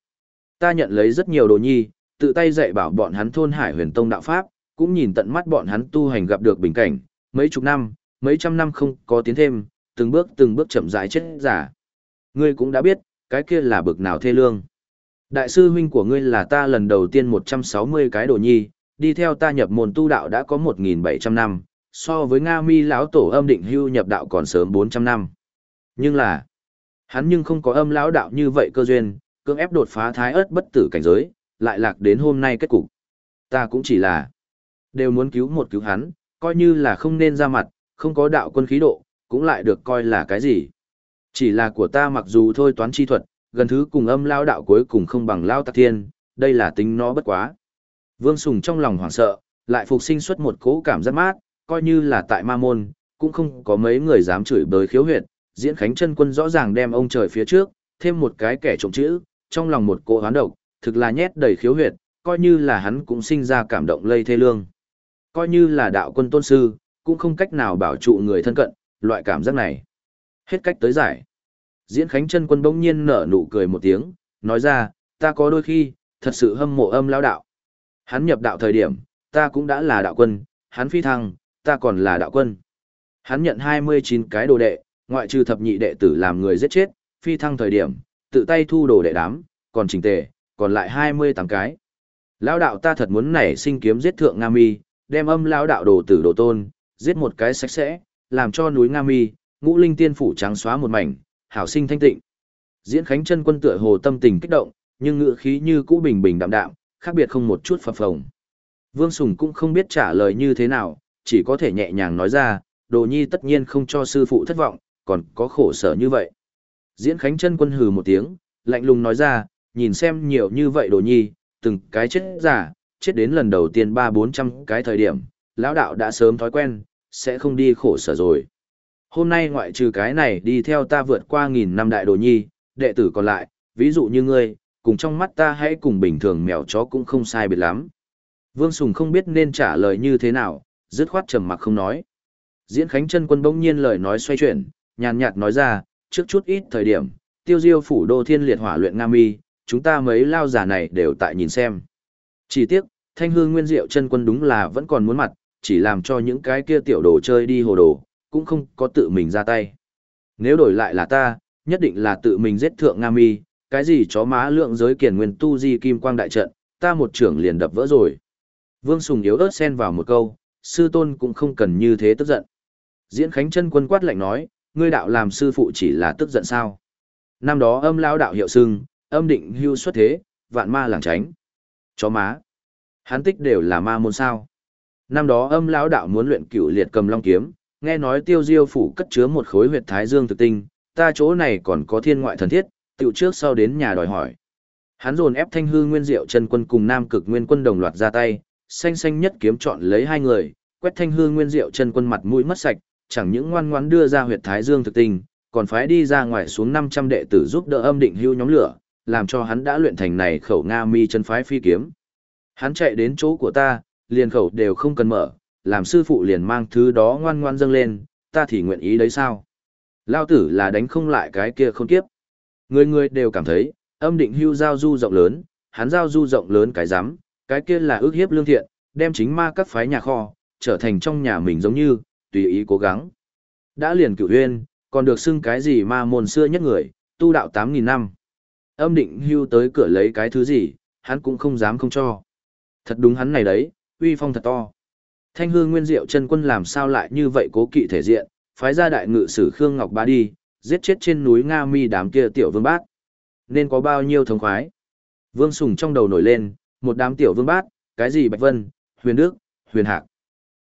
Ta nhận lấy rất nhiều đồ nhi, tự tay dạy bảo bọn hắn thôn hải huyền tông đạo Pháp, cũng nhìn tận mắt bọn hắn tu hành gặp được bình cảnh, mấy chục năm, mấy trăm năm không có tiến thêm, từng bước từng bước chậm rãi chết giả. Ngươi cũng đã biết, cái kia là bực nào thê lương. Đại sư huynh của ngươi là ta lần đầu tiên 160 cái đồ nhi, đi theo ta nhập môn tu đạo đã có 1.700 năm, so với Nga mi lão tổ âm định hưu nhập đạo còn sớm 400 năm. Nhưng là, hắn nhưng không có âm lão đạo như vậy cơ duyên, cưỡng ép đột phá thái ớt bất tử cảnh giới, lại lạc đến hôm nay kết cục. Ta cũng chỉ là, đều muốn cứu một cứu hắn, coi như là không nên ra mặt, không có đạo quân khí độ, cũng lại được coi là cái gì. Chỉ là của ta mặc dù thôi toán chi thuật, gần thứ cùng âm lao đạo cuối cùng không bằng lao tạc thiên, đây là tính nó bất quá. Vương Sùng trong lòng hoảng sợ, lại phục sinh xuất một cố cảm giác mát, coi như là tại ma môn, cũng không có mấy người dám chửi bới khiếu huyệt, diễn khánh chân quân rõ ràng đem ông trời phía trước, thêm một cái kẻ trộm chữ, trong lòng một cỗ hoán độc, thực là nhét đầy khiếu huyệt, coi như là hắn cũng sinh ra cảm động lây thê lương. Coi như là đạo quân tôn sư, cũng không cách nào bảo trụ người thân cận, loại cảm giác này. Hết cách tới giải. Diễn Khánh chân quân bỗng nhiên nở nụ cười một tiếng, nói ra, ta có đôi khi, thật sự hâm mộ âm lao đạo. Hắn nhập đạo thời điểm, ta cũng đã là đạo quân, hắn phi thăng, ta còn là đạo quân. Hắn nhận 29 cái đồ đệ, ngoại trừ thập nhị đệ tử làm người giết chết, phi thăng thời điểm, tự tay thu đồ đệ đám, còn trình tề, còn lại 28 cái. Lão đạo ta thật muốn nảy sinh kiếm giết thượng Nga Mi, đem âm lão đạo đồ tử đồ tôn, giết một cái sạch sẽ, làm cho núi Nga Mi, ngũ linh tiên phủ trắng xóa một mảnh, hảo sinh thanh tịnh. Diễn Khánh chân quân tựa hồ tâm tình kích động, nhưng ngữ khí như cũ bình bình đạm đạm, khác biệt không một chút phập phồng. Vương Sùng cũng không biết trả lời như thế nào, chỉ có thể nhẹ nhàng nói ra, đồ nhi tất nhiên không cho sư phụ thất vọng, còn có khổ sở như vậy. Diễn Khánh chân quân hừ một tiếng, lạnh lùng nói ra, nhìn xem nhiều như vậy đồ nhi, từng cái chết giả, chết đến lần đầu tiên ba bốn trăm cái thời điểm, lão đạo đã sớm thói quen, sẽ không đi khổ sở rồi. Hôm nay ngoại trừ cái này đi theo ta vượt qua nghìn năm đại đồ nhi, đệ tử còn lại, ví dụ như ngươi, cùng trong mắt ta hãy cùng bình thường mèo chó cũng không sai biệt lắm. Vương Sùng không biết nên trả lời như thế nào, dứt khoát trầm mặc không nói. Diễn Khánh chân quân bỗng nhiên lời nói xoay chuyển, nhàn nhạt nói ra, trước chút ít thời điểm, tiêu diêu phủ đô thiên liệt hỏa luyện nam mi, chúng ta mấy lao giả này đều tại nhìn xem. Chỉ tiếc, thanh hương nguyên diệu chân quân đúng là vẫn còn muốn mặt, chỉ làm cho những cái kia tiểu đồ chơi đi hồ đồ, cũng không có tự mình ra tay. Nếu đổi lại là ta, nhất định là tự mình giết thượng nam mi, cái gì chó má lượng giới kiền nguyên tu di kim quang đại trận, ta một trưởng liền đập vỡ rồi. Vương Sùng yếu ớt xen vào một câu, sư tôn cũng không cần như thế tức giận. Diễn Khánh chân quân quát lạnh nói, ngươi đạo làm sư phụ chỉ là tức giận sao. Năm đó âm lao đạo hiệu sưng, âm định hưu xuất thế, vạn ma làng tránh. Chó má. Hán tích đều là ma môn sao. Năm đó âm lão đạo muốn luyện cửu liệt cầm long kiếm, nghe nói tiêu diêu phủ cất chứa một khối huyệt thái dương thực tinh, ta chỗ này còn có thiên ngoại thần thiết, tiểu trước sau đến nhà đòi hỏi. Hắn dồn ép thanh hư nguyên diệu chân quân cùng nam cực nguyên quân đồng loạt ra tay, xanh xanh nhất kiếm chọn lấy hai người, quét thanh hư nguyên diệu chân quân mặt mũi mất sạch, chẳng những ngoan ngoãn đưa ra huyệt thái dương thực tình, còn phải đi ra ngoài xuống 500 đệ tử giúp đỡ âm định hưu nhóm lửa, làm cho hắn đã luyện thành này khẩu Nga mi chân phái phi kiếm. Hắn chạy đến chỗ của ta, liền khẩu đều không cần mở, làm sư phụ liền mang thứ đó ngoan ngoan dâng lên, ta thì nguyện ý đấy sao? Lao tử là đánh không lại cái kia không kiếp. Người người đều cảm thấy, âm định hưu giao du rộng lớn, hắn giao du rộng lớn cái giám, cái kia là ước hiếp lương thiện, đem chính ma các phái nhà kho, trở thành trong nhà mình giống như, tùy ý cố gắng. Đã liền cửu huyên, còn được xưng cái gì ma môn xưa nhất người, tu đạo 8.000 năm. Âm định hưu tới cửa lấy cái thứ gì, hắn cũng không dám không cho. Thật đúng hắn này đấy, uy phong thật to. Thanh hương nguyên diệu chân quân làm sao lại như vậy cố kỵ thể diện, phái ra đại ngự sử Khương Ngọc Ba đi, giết chết trên núi Nga Mi đám kia tiểu vương bát. Nên có bao nhiêu thống khoái. Vương Sùng trong đầu nổi lên, một đám tiểu vương bát, cái gì Bạch Vân, Huyền Đức, Huyền Hạc.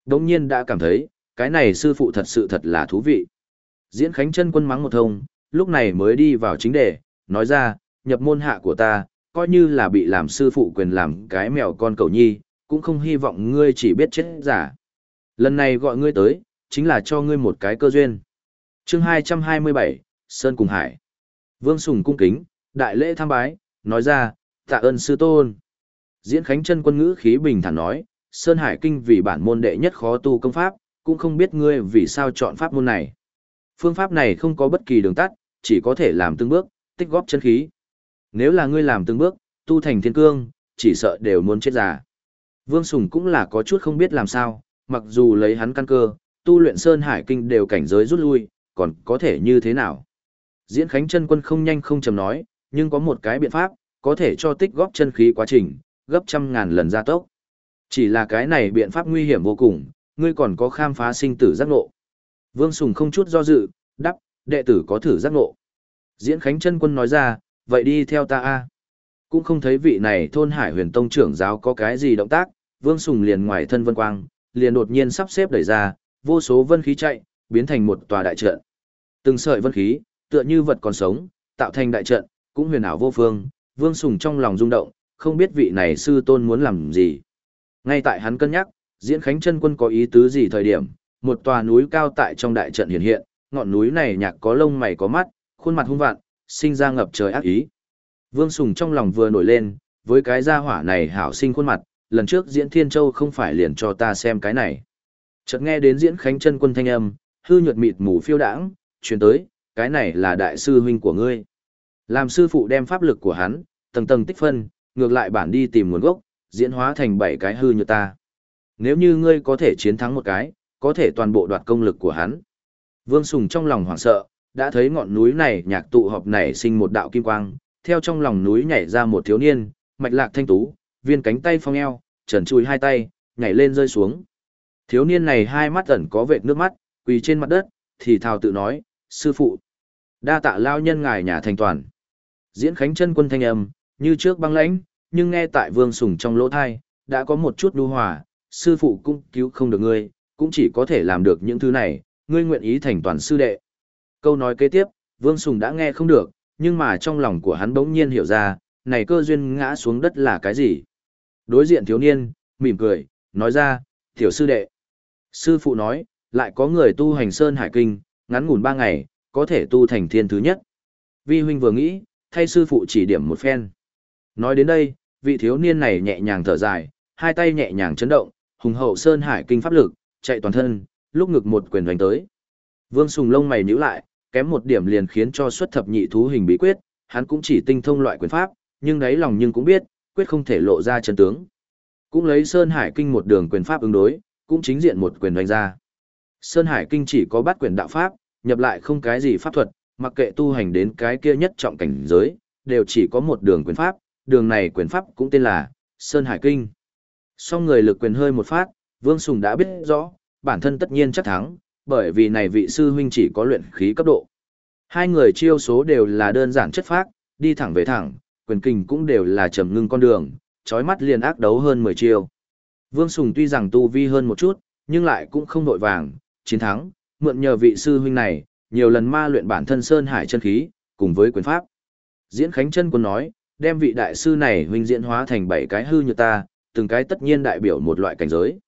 Đống nhiên đã cảm thấy, cái này sư phụ thật sự thật là thú vị. Diễn Khánh chân quân mắng một thông, lúc này mới đi vào chính đề, nói ra, nhập môn hạ của ta, coi như là bị làm sư phụ quyền làm cái mèo con cầu nhi, cũng không hy vọng ngươi chỉ biết chết giả. Lần này gọi ngươi tới, chính là cho ngươi một cái cơ duyên. chương 227, Sơn Cùng Hải. Vương Sùng cung kính, đại lễ tham bái, nói ra, tạ ơn sư tôn. Diễn Khánh chân quân ngữ khí bình thản nói, Sơn Hải Kinh vì bản môn đệ nhất khó tu công pháp, cũng không biết ngươi vì sao chọn pháp môn này. Phương pháp này không có bất kỳ đường tắt, chỉ có thể làm từng bước, tích góp chân khí. Nếu là ngươi làm từng bước, tu thành thiên cương, chỉ sợ đều muốn chết già. Vương Sùng cũng là có chút không biết làm sao, mặc dù lấy hắn căn cơ, tu luyện Sơn Hải Kinh đều cảnh giới rút lui, còn có thể như thế nào. Diễn Khánh chân quân không nhanh không chầm nói, nhưng có một cái biện pháp, có thể cho tích góp chân khí quá trình, gấp trăm ngàn lần gia tốc. Chỉ là cái này biện pháp nguy hiểm vô cùng, ngươi còn có khám phá sinh tử giác ngộ. Vương Sùng không chút do dự, đắp, đệ tử có thử giác ngộ. Diễn Khánh chân quân nói ra, vậy đi theo ta a Cũng không thấy vị này thôn hải huyền tông trưởng giáo có cái gì động tác, Vương Sùng liền ngoài thân vân quang, liền đột nhiên sắp xếp đẩy ra, vô số vân khí chạy, biến thành một tòa đại trận. Từng sợi vân khí, tựa như vật còn sống, tạo thành đại trận, cũng huyền ảo vô phương, Vương Sùng trong lòng rung động, không biết vị này sư tôn muốn làm gì. Ngay tại hắn cân nhắc, diễn khánh chân quân có ý tứ gì thời điểm, một tòa núi cao tại trong đại trận hiện hiện, ngọn núi này nhạc có lông mày có mắt, khuôn mặt hung vạn, sinh ra ngập trời ác ý. Vương Sùng trong lòng vừa nổi lên, với cái gia hỏa này hảo sinh khuôn mặt, lần trước diễn Thiên Châu không phải liền cho ta xem cái này. Chợt nghe đến diễn Khánh chân quân thanh âm, hư nhuật mịt mù phiêu đãng, truyền tới, cái này là đại sư huynh của ngươi. Làm sư phụ đem pháp lực của hắn, tầng tầng tích phân, ngược lại bản đi tìm nguồn gốc, diễn hóa thành bảy cái hư như ta. Nếu như ngươi có thể chiến thắng một cái, có thể toàn bộ đoạt công lực của hắn. Vương Sùng trong lòng hoảng sợ, đã thấy ngọn núi này nhạc tụ họp nảy sinh một đạo kim quang, theo trong lòng núi nhảy ra một thiếu niên, mạch lạc thanh tú, viên cánh tay phong eo, trần chùi hai tay, nhảy lên rơi xuống. Thiếu niên này hai mắt ẩn có vệt nước mắt, quỳ trên mặt đất, thì thào tự nói, sư phụ. Đa tạ lao nhân ngài nhà thành toàn. Diễn khánh chân quân thanh âm, như trước băng lãnh, nhưng nghe tại vương sùng trong lỗ thai, đã có một chút đu hòa, sư phụ cũng cứu không được ngươi, cũng chỉ có thể làm được những thứ này, ngươi nguyện ý thành toàn sư đệ. Câu nói kế tiếp, vương sùng đã nghe không được, nhưng mà trong lòng của hắn bỗng nhiên hiểu ra, này cơ duyên ngã xuống đất là cái gì. Đối diện thiếu niên, mỉm cười, nói ra, tiểu sư đệ. Sư phụ nói, lại có người tu hành Sơn Hải Kinh, ngắn ngủn ba ngày, có thể tu thành thiên thứ nhất. Vi huynh vừa nghĩ, thay sư phụ chỉ điểm một phen. Nói đến đây, vị thiếu niên này nhẹ nhàng thở dài, hai tay nhẹ nhàng chấn động, hùng hậu Sơn Hải Kinh pháp lực, chạy toàn thân, lúc ngực một quyền đánh tới. Vương Sùng lông mày nhíu lại, kém một điểm liền khiến cho xuất thập nhị thú hình bí quyết, hắn cũng chỉ tinh thông loại quyền pháp, nhưng đáy lòng nhưng cũng biết, quyết không thể lộ ra chân tướng. Cũng lấy Sơn Hải Kinh một đường quyền pháp ứng đối, cũng chính diện một quyền đánh ra. Sơn Hải Kinh chỉ có bắt quyền đạo pháp, nhập lại không cái gì pháp thuật, mặc kệ tu hành đến cái kia nhất trọng cảnh giới, đều chỉ có một đường quyền pháp, đường này quyền pháp cũng tên là Sơn Hải Kinh. Song người lực quyền hơi một phát, Vương Sùng đã biết rõ, bản thân tất nhiên chắc thắng, bởi vì này vị sư huynh chỉ có luyện khí cấp độ. Hai người chiêu số đều là đơn giản chất phác, đi thẳng về thẳng, quyền kình cũng đều là trầm ngưng con đường, chói mắt liền ác đấu hơn 10 chiêu. Vương Sùng tuy rằng tu vi hơn một chút, nhưng lại cũng không nội vàng, chiến thắng, mượn nhờ vị sư huynh này, nhiều lần ma luyện bản thân Sơn Hải chân khí, cùng với quyền pháp. Diễn Khánh chân quân nói, đem vị đại sư này huynh diễn hóa thành bảy cái hư như ta, từng cái tất nhiên đại biểu một loại cảnh giới.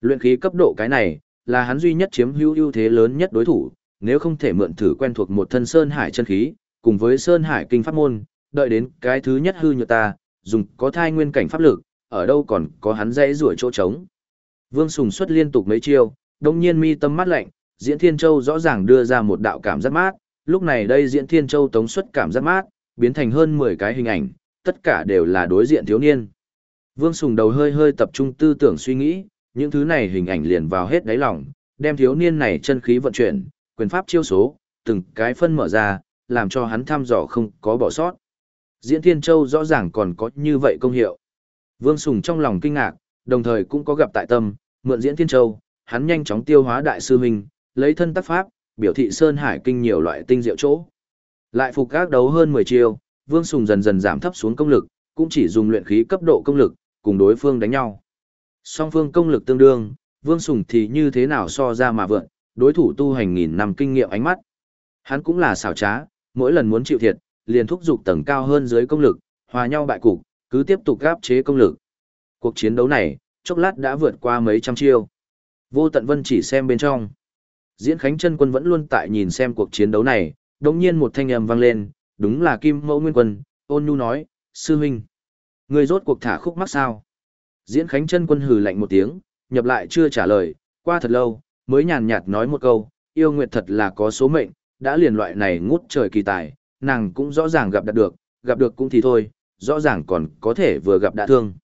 Luyện khí cấp độ cái này, là hắn duy nhất chiếm hữu ưu thế lớn nhất đối thủ, nếu không thể mượn thử quen thuộc một thân Sơn Hải chân khí, cùng với Sơn Hải kinh pháp môn, đợi đến cái thứ nhất hư như ta, dùng có thai nguyên cảnh pháp lực, ở đâu còn có hắn dễ rủa chỗ trống. Vương Sùng xuất liên tục mấy chiêu, đồng nhiên mi tâm mắt lạnh, Diễn Thiên Châu rõ ràng đưa ra một đạo cảm giác mát, lúc này đây Diễn Thiên Châu tống xuất cảm giác mát, biến thành hơn 10 cái hình ảnh, tất cả đều là đối diện thiếu niên. Vương Sùng đầu hơi hơi tập trung tư tưởng suy nghĩ, những thứ này hình ảnh liền vào hết đáy lòng, đem thiếu niên này chân khí vận chuyển, quyền pháp chiêu số, từng cái phân mở ra, làm cho hắn thăm dò không có bỏ sót. Diễn Thiên Châu rõ ràng còn có như vậy công hiệu. Vương Sùng trong lòng kinh ngạc, đồng thời cũng có gặp tại tâm, mượn Diễn Thiên Châu, hắn nhanh chóng tiêu hóa đại sư mình, lấy thân tác pháp, biểu thị Sơn Hải kinh nhiều loại tinh diệu chỗ. Lại phục các đấu hơn 10 chiêu, Vương Sùng dần dần giảm thấp xuống công lực, cũng chỉ dùng luyện khí cấp độ công lực, cùng đối phương đánh nhau. Song phương công lực tương đương, Vương Sùng thì như thế nào so ra mà vượn, đối thủ tu hành nghìn năm kinh nghiệm ánh mắt. Hắn cũng là xảo trá, mỗi lần muốn chịu thiệt, liền thúc giục tầng cao hơn dưới công lực, hòa nhau bại cục, cứ tiếp tục gáp chế công lực. Cuộc chiến đấu này, chốc lát đã vượt qua mấy trăm chiêu. Vô tận vân chỉ xem bên trong. Diễn Khánh chân quân vẫn luôn tại nhìn xem cuộc chiến đấu này, đột nhiên một thanh âm vang lên, đúng là Kim Mẫu Nguyên Quân, ôn nhu nói, sư huynh. Người rốt cuộc thả khúc mắc sao? Diễn Khánh chân quân hừ lạnh một tiếng, nhập lại chưa trả lời, qua thật lâu, mới nhàn nhạt nói một câu, yêu nguyệt thật là có số mệnh, đã liền loại này ngút trời kỳ tài, nàng cũng rõ ràng gặp đạt được, gặp được cũng thì thôi, rõ ràng còn có thể vừa gặp đã thương.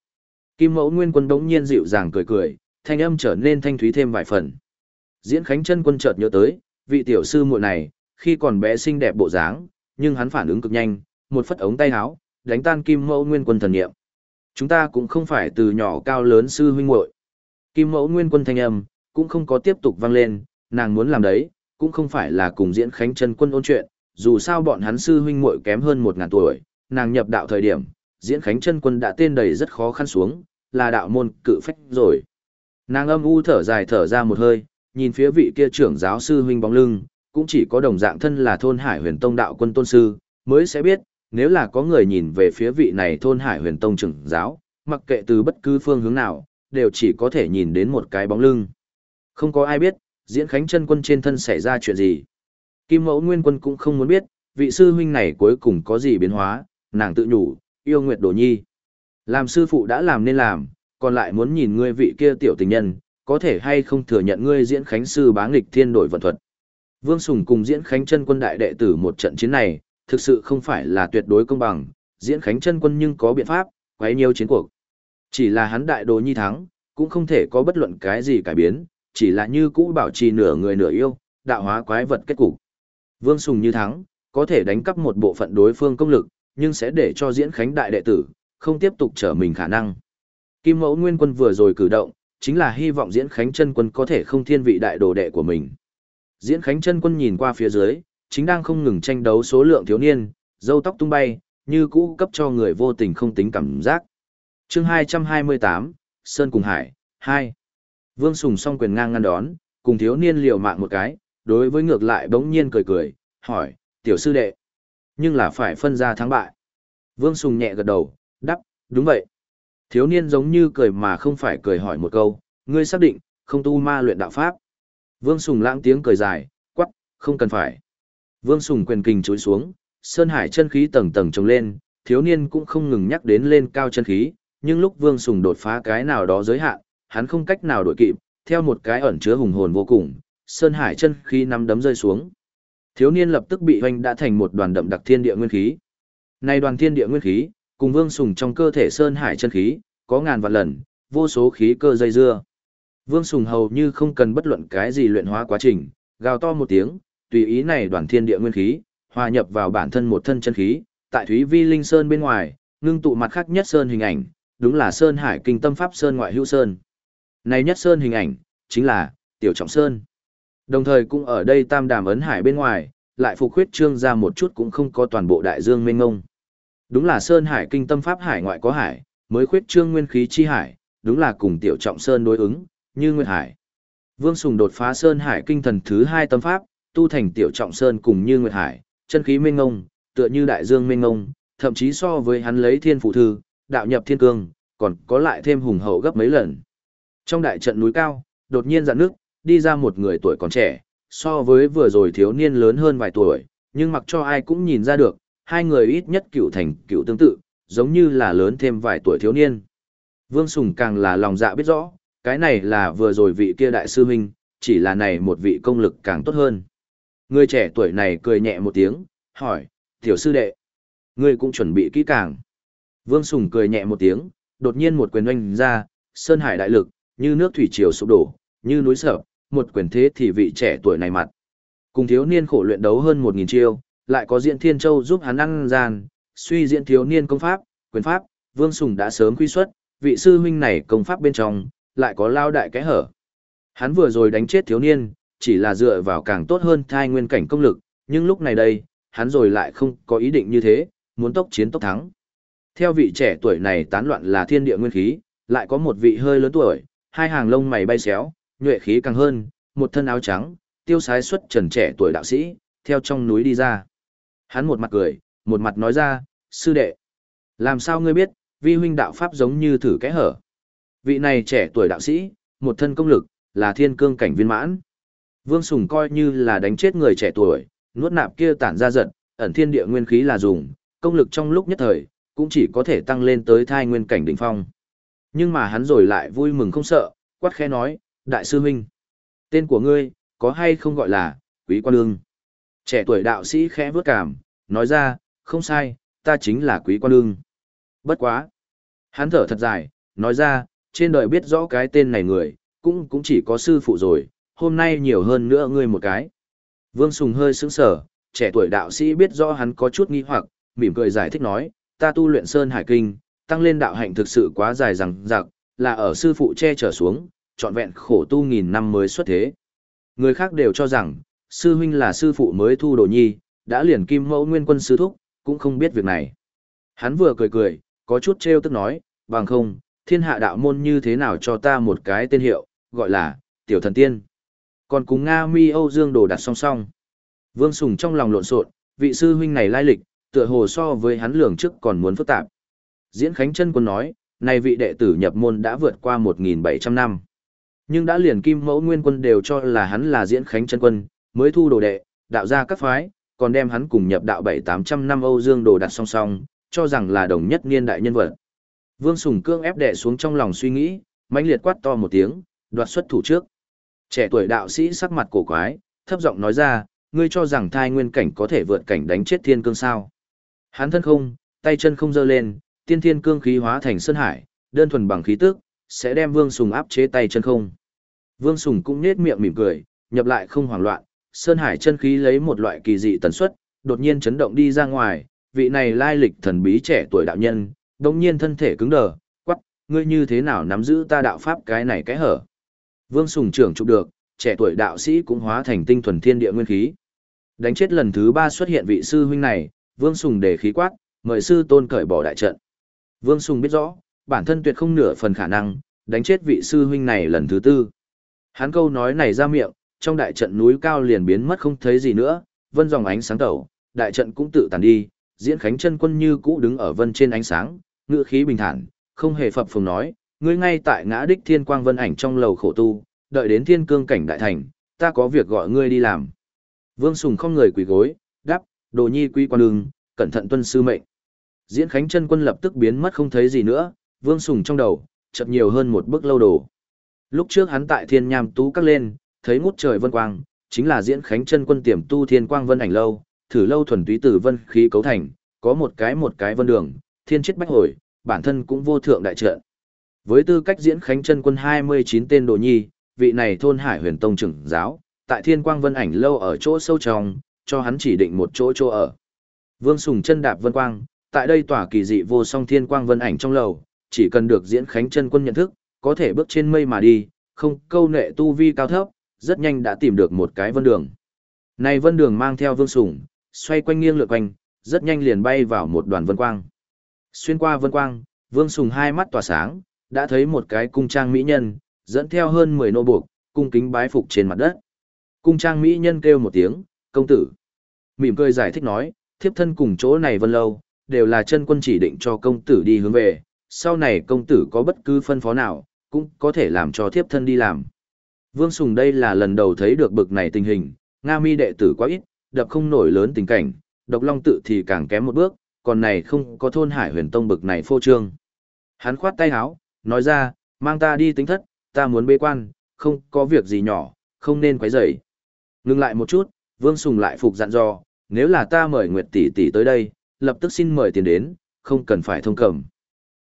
Kim mẫu nguyên quân đống nhiên dịu dàng cười cười, thanh âm trở nên thanh thúy thêm vài phần. Diễn Khánh chân quân chợt nhớ tới, vị tiểu sư muội này, khi còn bé xinh đẹp bộ dáng, nhưng hắn phản ứng cực nhanh, một phất ống tay áo, đánh tan Kim mẫu nguyên quân thần niệm. Chúng ta cũng không phải từ nhỏ cao lớn sư huynh muội. Kim mẫu nguyên quân thanh âm, cũng không có tiếp tục vang lên, nàng muốn làm đấy, cũng không phải là cùng diễn khánh chân quân ôn chuyện, dù sao bọn hắn sư huynh muội kém hơn một ngàn tuổi, nàng nhập đạo thời điểm, diễn khánh chân quân đã tên đầy rất khó khăn xuống, là đạo môn cự phách rồi. Nàng âm u thở dài thở ra một hơi, nhìn phía vị kia trưởng giáo sư huynh bóng lưng, cũng chỉ có đồng dạng thân là thôn hải huyền tông đạo quân tôn sư, mới sẽ biết, nếu là có người nhìn về phía vị này thôn hải huyền tông trưởng giáo, mặc kệ từ bất cứ phương hướng nào, đều chỉ có thể nhìn đến một cái bóng lưng. Không có ai biết, diễn khánh chân quân trên thân xảy ra chuyện gì. Kim mẫu nguyên quân cũng không muốn biết, vị sư huynh này cuối cùng có gì biến hóa, nàng tự nhủ, yêu nguyệt đồ nhi. Làm sư phụ đã làm nên làm, còn lại muốn nhìn ngươi vị kia tiểu tình nhân, có thể hay không thừa nhận ngươi diễn khánh sư bá nghịch thiên đổi vận thuật. Vương Sùng cùng diễn khánh chân quân đại đệ tử một trận chiến này, thực sự không phải là tuyệt đối công bằng, diễn khánh chân quân nhưng có biện pháp, quấy nhiều chiến cuộc. Chỉ là hắn đại đồ nhi thắng, cũng không thể có bất luận cái gì cải biến, chỉ là như cũ bảo trì nửa người nửa yêu, đạo hóa quái vật kết cục. Vương Sùng như thắng, có thể đánh cắp một bộ phận đối phương công lực, nhưng sẽ để cho diễn khánh đại đệ tử, không tiếp tục trở mình khả năng. Kim mẫu nguyên quân vừa rồi cử động, chính là hy vọng diễn khánh chân quân có thể không thiên vị đại đồ đệ của mình. Diễn Khánh chân quân nhìn qua phía dưới, chính đang không ngừng tranh đấu số lượng thiếu niên, dâu tóc tung bay, như cũ cấp cho người vô tình không tính cảm giác. chương 228, Sơn cùng Hải, 2. Vương Sùng song quyền ngang ngăn đón, cùng thiếu niên liều mạng một cái, đối với ngược lại bỗng nhiên cười cười, hỏi, tiểu sư đệ. Nhưng là phải phân ra thắng bại. Vương Sùng nhẹ gật đầu, đắp, đúng vậy. Thiếu niên giống như cười mà không phải cười hỏi một câu, ngươi xác định, không tu ma luyện đạo pháp. Vương Sùng lãng tiếng cười dài, quắc, không cần phải. Vương Sùng quyền kình chối xuống, sơn hải chân khí tầng tầng trồng lên, thiếu niên cũng không ngừng nhắc đến lên cao chân khí, nhưng lúc Vương Sùng đột phá cái nào đó giới hạn, hắn không cách nào đổi kịp, theo một cái ẩn chứa hùng hồn vô cùng, sơn hải chân khí nắm đấm rơi xuống. Thiếu niên lập tức bị hoành đã thành một đoàn đậm đặc thiên địa nguyên khí. Này đoàn thiên địa nguyên khí, cùng Vương Sùng trong cơ thể sơn hải chân khí, có ngàn vạn lần, vô số khí cơ dây dưa. Vương Sùng hầu như không cần bất luận cái gì luyện hóa quá trình, gào to một tiếng, tùy ý này đoàn thiên địa nguyên khí, hòa nhập vào bản thân một thân chân khí, tại Thúy Vi Linh Sơn bên ngoài, ngưng tụ mặt khác nhất sơn hình ảnh, đúng là Sơn Hải Kinh Tâm Pháp Sơn ngoại hữu sơn. Này nhất sơn hình ảnh, chính là Tiểu Trọng Sơn. Đồng thời cũng ở đây Tam Đàm ấn hải bên ngoài, lại phục huyết trương ra một chút cũng không có toàn bộ đại dương mênh ngông. Đúng là Sơn Hải Kinh Tâm Pháp hải ngoại có hải, mới khuyết trương nguyên khí chi hải, đúng là cùng Tiểu Trọng Sơn đối ứng, như Nguyên Hải. Vương Sùng đột phá Sơn Hải Kinh thần thứ hai tâm pháp, tu thành Tiểu Trọng Sơn cùng như Nguyệt Hải, chân khí minh ngông, tựa như đại dương minh ngông, thậm chí so với hắn lấy thiên phụ thư, đạo nhập thiên cương, còn có lại thêm hùng hậu gấp mấy lần. Trong đại trận núi cao, đột nhiên dạn nước, đi ra một người tuổi còn trẻ, so với vừa rồi thiếu niên lớn hơn vài tuổi, nhưng mặc cho ai cũng nhìn ra được, hai người ít nhất cựu thành cựu tương tự, giống như là lớn thêm vài tuổi thiếu niên. Vương Sùng càng là lòng dạ biết rõ, cái này là vừa rồi vị kia đại sư huynh, chỉ là này một vị công lực càng tốt hơn. Người trẻ tuổi này cười nhẹ một tiếng, hỏi, tiểu sư đệ, ngươi cũng chuẩn bị kỹ càng. Vương Sùng cười nhẹ một tiếng, đột nhiên một quyền oanh ra, sơn hải đại lực, như nước thủy triều sụp đổ, như núi sở, một quyền thế thì vị trẻ tuổi này mặt. Cùng thiếu niên khổ luyện đấu hơn một nghìn chiêu, lại có diện thiên châu giúp hắn ăn gian, suy diễn thiếu niên công pháp, quyền pháp, Vương Sùng đã sớm quy xuất, vị sư huynh này công pháp bên trong, lại có lao đại cái hở. Hắn vừa rồi đánh chết thiếu niên, chỉ là dựa vào càng tốt hơn thai nguyên cảnh công lực, nhưng lúc này đây, hắn rồi lại không có ý định như thế, muốn tốc chiến tốc thắng. Theo vị trẻ tuổi này tán loạn là thiên địa nguyên khí, lại có một vị hơi lớn tuổi, hai hàng lông mày bay xéo, nhuệ khí càng hơn, một thân áo trắng, tiêu sái xuất trần trẻ tuổi đạo sĩ, theo trong núi đi ra. Hắn một mặt cười, một mặt nói ra, sư đệ, làm sao ngươi biết, vi huynh đạo pháp giống như thử kẽ hở. Vị này trẻ tuổi đạo sĩ, một thân công lực, là thiên cương cảnh viên mãn. Vương Sùng coi như là đánh chết người trẻ tuổi, nuốt nạp kia tản ra giật, ẩn thiên địa nguyên khí là dùng, công lực trong lúc nhất thời, cũng chỉ có thể tăng lên tới thai nguyên cảnh đỉnh phong. Nhưng mà hắn rồi lại vui mừng không sợ, quát khẽ nói, đại sư huynh, tên của ngươi, có hay không gọi là, quý quan lương. Trẻ tuổi đạo sĩ khẽ vướt cảm, nói ra, không sai, ta chính là quý quan lương. Bất quá. Hắn thở thật dài, nói ra, trên đời biết rõ cái tên này người, cũng cũng chỉ có sư phụ rồi, hôm nay nhiều hơn nữa ngươi một cái. Vương Sùng hơi sững sở, trẻ tuổi đạo sĩ biết rõ hắn có chút nghi hoặc, mỉm cười giải thích nói, ta tu luyện Sơn Hải Kinh, tăng lên đạo hạnh thực sự quá dài rằng rạc, là ở sư phụ che trở xuống, trọn vẹn khổ tu nghìn năm mới xuất thế. Người khác đều cho rằng, sư huynh là sư phụ mới thu đồ nhi, đã liền kim mẫu nguyên quân sư thúc, cũng không biết việc này. Hắn vừa cười cười, có chút trêu tức nói, bằng không, thiên hạ đạo môn như thế nào cho ta một cái tên hiệu, gọi là, tiểu thần tiên. Còn cùng Nga mi Âu Dương đồ đặt song song. Vương Sùng trong lòng lộn xộn, vị sư huynh này lai lịch, tựa hồ so với hắn lường trước còn muốn phức tạp. Diễn Khánh chân quân nói, này vị đệ tử nhập môn đã vượt qua 1.700 năm. Nhưng đã liền kim mẫu nguyên quân đều cho là hắn là diễn khánh chân quân, mới thu đồ đệ, đạo ra các phái, còn đem hắn cùng nhập đạo 7-800 năm Âu Dương đồ đặt song song, cho rằng là đồng nhất niên đại nhân vật. Vương Sùng cương ép đè xuống trong lòng suy nghĩ, mãnh liệt quát to một tiếng, đoạt xuất thủ trước. Trẻ tuổi đạo sĩ sắc mặt cổ quái, thấp giọng nói ra, ngươi cho rằng thai nguyên cảnh có thể vượt cảnh đánh chết thiên cương sao. Hắn thân không, tay chân không dơ lên, tiên thiên cương khí hóa thành sơn hải, đơn thuần bằng khí tức, sẽ đem Vương Sùng áp chế tay chân không. Vương Sùng cũng nết miệng mỉm cười, nhập lại không hoảng loạn, sơn hải chân khí lấy một loại kỳ dị tần suất, đột nhiên chấn động đi ra ngoài, vị này lai lịch thần bí trẻ tuổi đạo nhân, đồng nhiên thân thể cứng đờ, quắc, ngươi như thế nào nắm giữ ta đạo pháp cái này cái hở. Vương Sùng trưởng chụp được, trẻ tuổi đạo sĩ cũng hóa thành tinh thuần thiên địa nguyên khí. Đánh chết lần thứ ba xuất hiện vị sư huynh này, Vương Sùng để khí quát, mời sư tôn cởi bỏ đại trận. Vương Sùng biết rõ, bản thân tuyệt không nửa phần khả năng, đánh chết vị sư huynh này lần thứ tư. Hắn câu nói này ra miệng, trong đại trận núi cao liền biến mất không thấy gì nữa, vân dòng ánh sáng tẩu, đại trận cũng tự tàn đi, diễn khánh chân quân như cũ đứng ở vân trên ánh sáng, ngựa khí bình thản, không hề phập phồng nói, ngươi ngay tại ngã đích thiên quang vân ảnh trong lầu khổ tu, đợi đến thiên cương cảnh đại thành, ta có việc gọi ngươi đi làm. Vương Sùng không người quỳ gối, đáp, đồ nhi quý quan đường, cẩn thận tuân sư mệnh. Diễn khánh chân quân lập tức biến mất không thấy gì nữa, Vương Sùng trong đầu, chợt nhiều hơn một bức lâu đồ. Lúc trước hắn tại thiên nham tú các lên, thấy ngút trời vân quang, chính là diễn khánh chân quân tiềm tu thiên quang vân ảnh lâu, thử lâu thuần túy tử vân khí cấu thành, có một cái một cái vân đường, thiên chết bách hồi, bản thân cũng vô thượng đại trận. Với tư cách diễn khánh chân quân 29 tên đồ nhi, vị này thôn hải huyền tông trưởng giáo, tại thiên quang vân ảnh lâu ở chỗ sâu trong, cho hắn chỉ định một chỗ chỗ ở. Vương Sùng chân đạp vân quang, tại đây tỏa kỳ dị vô song thiên quang vân ảnh trong lầu, chỉ cần được diễn khánh chân quân nhận thức, có thể bước trên mây mà đi, không câu nệ tu vi cao thấp, rất nhanh đã tìm được một cái vân đường. Này vân đường mang theo vương sủng, xoay quanh nghiêng lượn quanh, rất nhanh liền bay vào một đoàn vân quang. Xuyên qua vân quang, vương sùng hai mắt tỏa sáng, đã thấy một cái cung trang mỹ nhân, dẫn theo hơn 10 nô buộc, cung kính bái phục trên mặt đất. Cung trang mỹ nhân kêu một tiếng, công tử. Mỉm cười giải thích nói, thiếp thân cùng chỗ này vân lâu, đều là chân quân chỉ định cho công tử đi hướng về, sau này công tử có bất cứ phân phó nào, cũng có thể làm cho thiếp thân đi làm. Vương Sùng đây là lần đầu thấy được bực này tình hình, Nga mi đệ tử quá ít, đập không nổi lớn tình cảnh, độc long tự thì càng kém một bước, còn này không có thôn hải huyền tông bực này phô trương. Hắn khoát tay áo, nói ra, mang ta đi tính thất, ta muốn bế quan, không có việc gì nhỏ, không nên quấy rầy. Ngưng lại một chút, Vương Sùng lại phục dặn dò, nếu là ta mời Nguyệt tỷ tỷ tới đây, lập tức xin mời tiền đến, không cần phải thông cầm.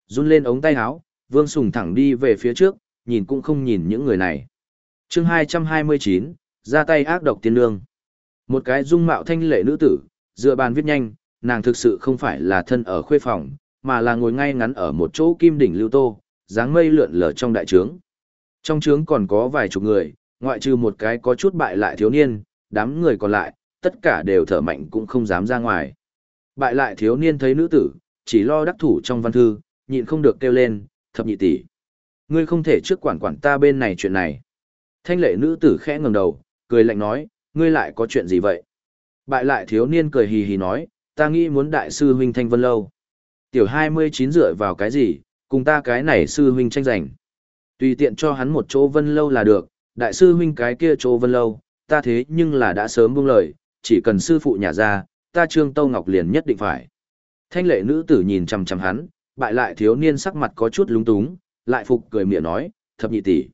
Run lên ống tay áo, Vương Sùng thẳng đi về phía trước, nhìn cũng không nhìn những người này. chương 229, ra tay ác độc tiên lương. Một cái dung mạo thanh lệ nữ tử, dựa bàn viết nhanh, nàng thực sự không phải là thân ở khuê phòng, mà là ngồi ngay ngắn ở một chỗ kim đỉnh lưu tô, dáng mây lượn lờ trong đại trướng. Trong trướng còn có vài chục người, ngoại trừ một cái có chút bại lại thiếu niên, đám người còn lại, tất cả đều thở mạnh cũng không dám ra ngoài. Bại lại thiếu niên thấy nữ tử, chỉ lo đắc thủ trong văn thư, nhịn không được kêu lên, thập nhị tỷ. Ngươi không thể trước quản quản ta bên này chuyện này. Thanh lệ nữ tử khẽ ngẩng đầu, cười lạnh nói, ngươi lại có chuyện gì vậy? Bại lại thiếu niên cười hì hì nói, ta nghĩ muốn đại sư huynh thanh vân lâu. Tiểu 29 dựa vào cái gì, cùng ta cái này sư huynh tranh giành. Tùy tiện cho hắn một chỗ vân lâu là được, đại sư huynh cái kia chỗ vân lâu, ta thế nhưng là đã sớm buông lời, chỉ cần sư phụ nhà ra, ta trương tâu ngọc liền nhất định phải. Thanh lệ nữ tử nhìn chằm chằm hắn, bại lại thiếu niên sắc mặt có chút lúng túng, lại phục cười miệng nói, thập nhị tỷ,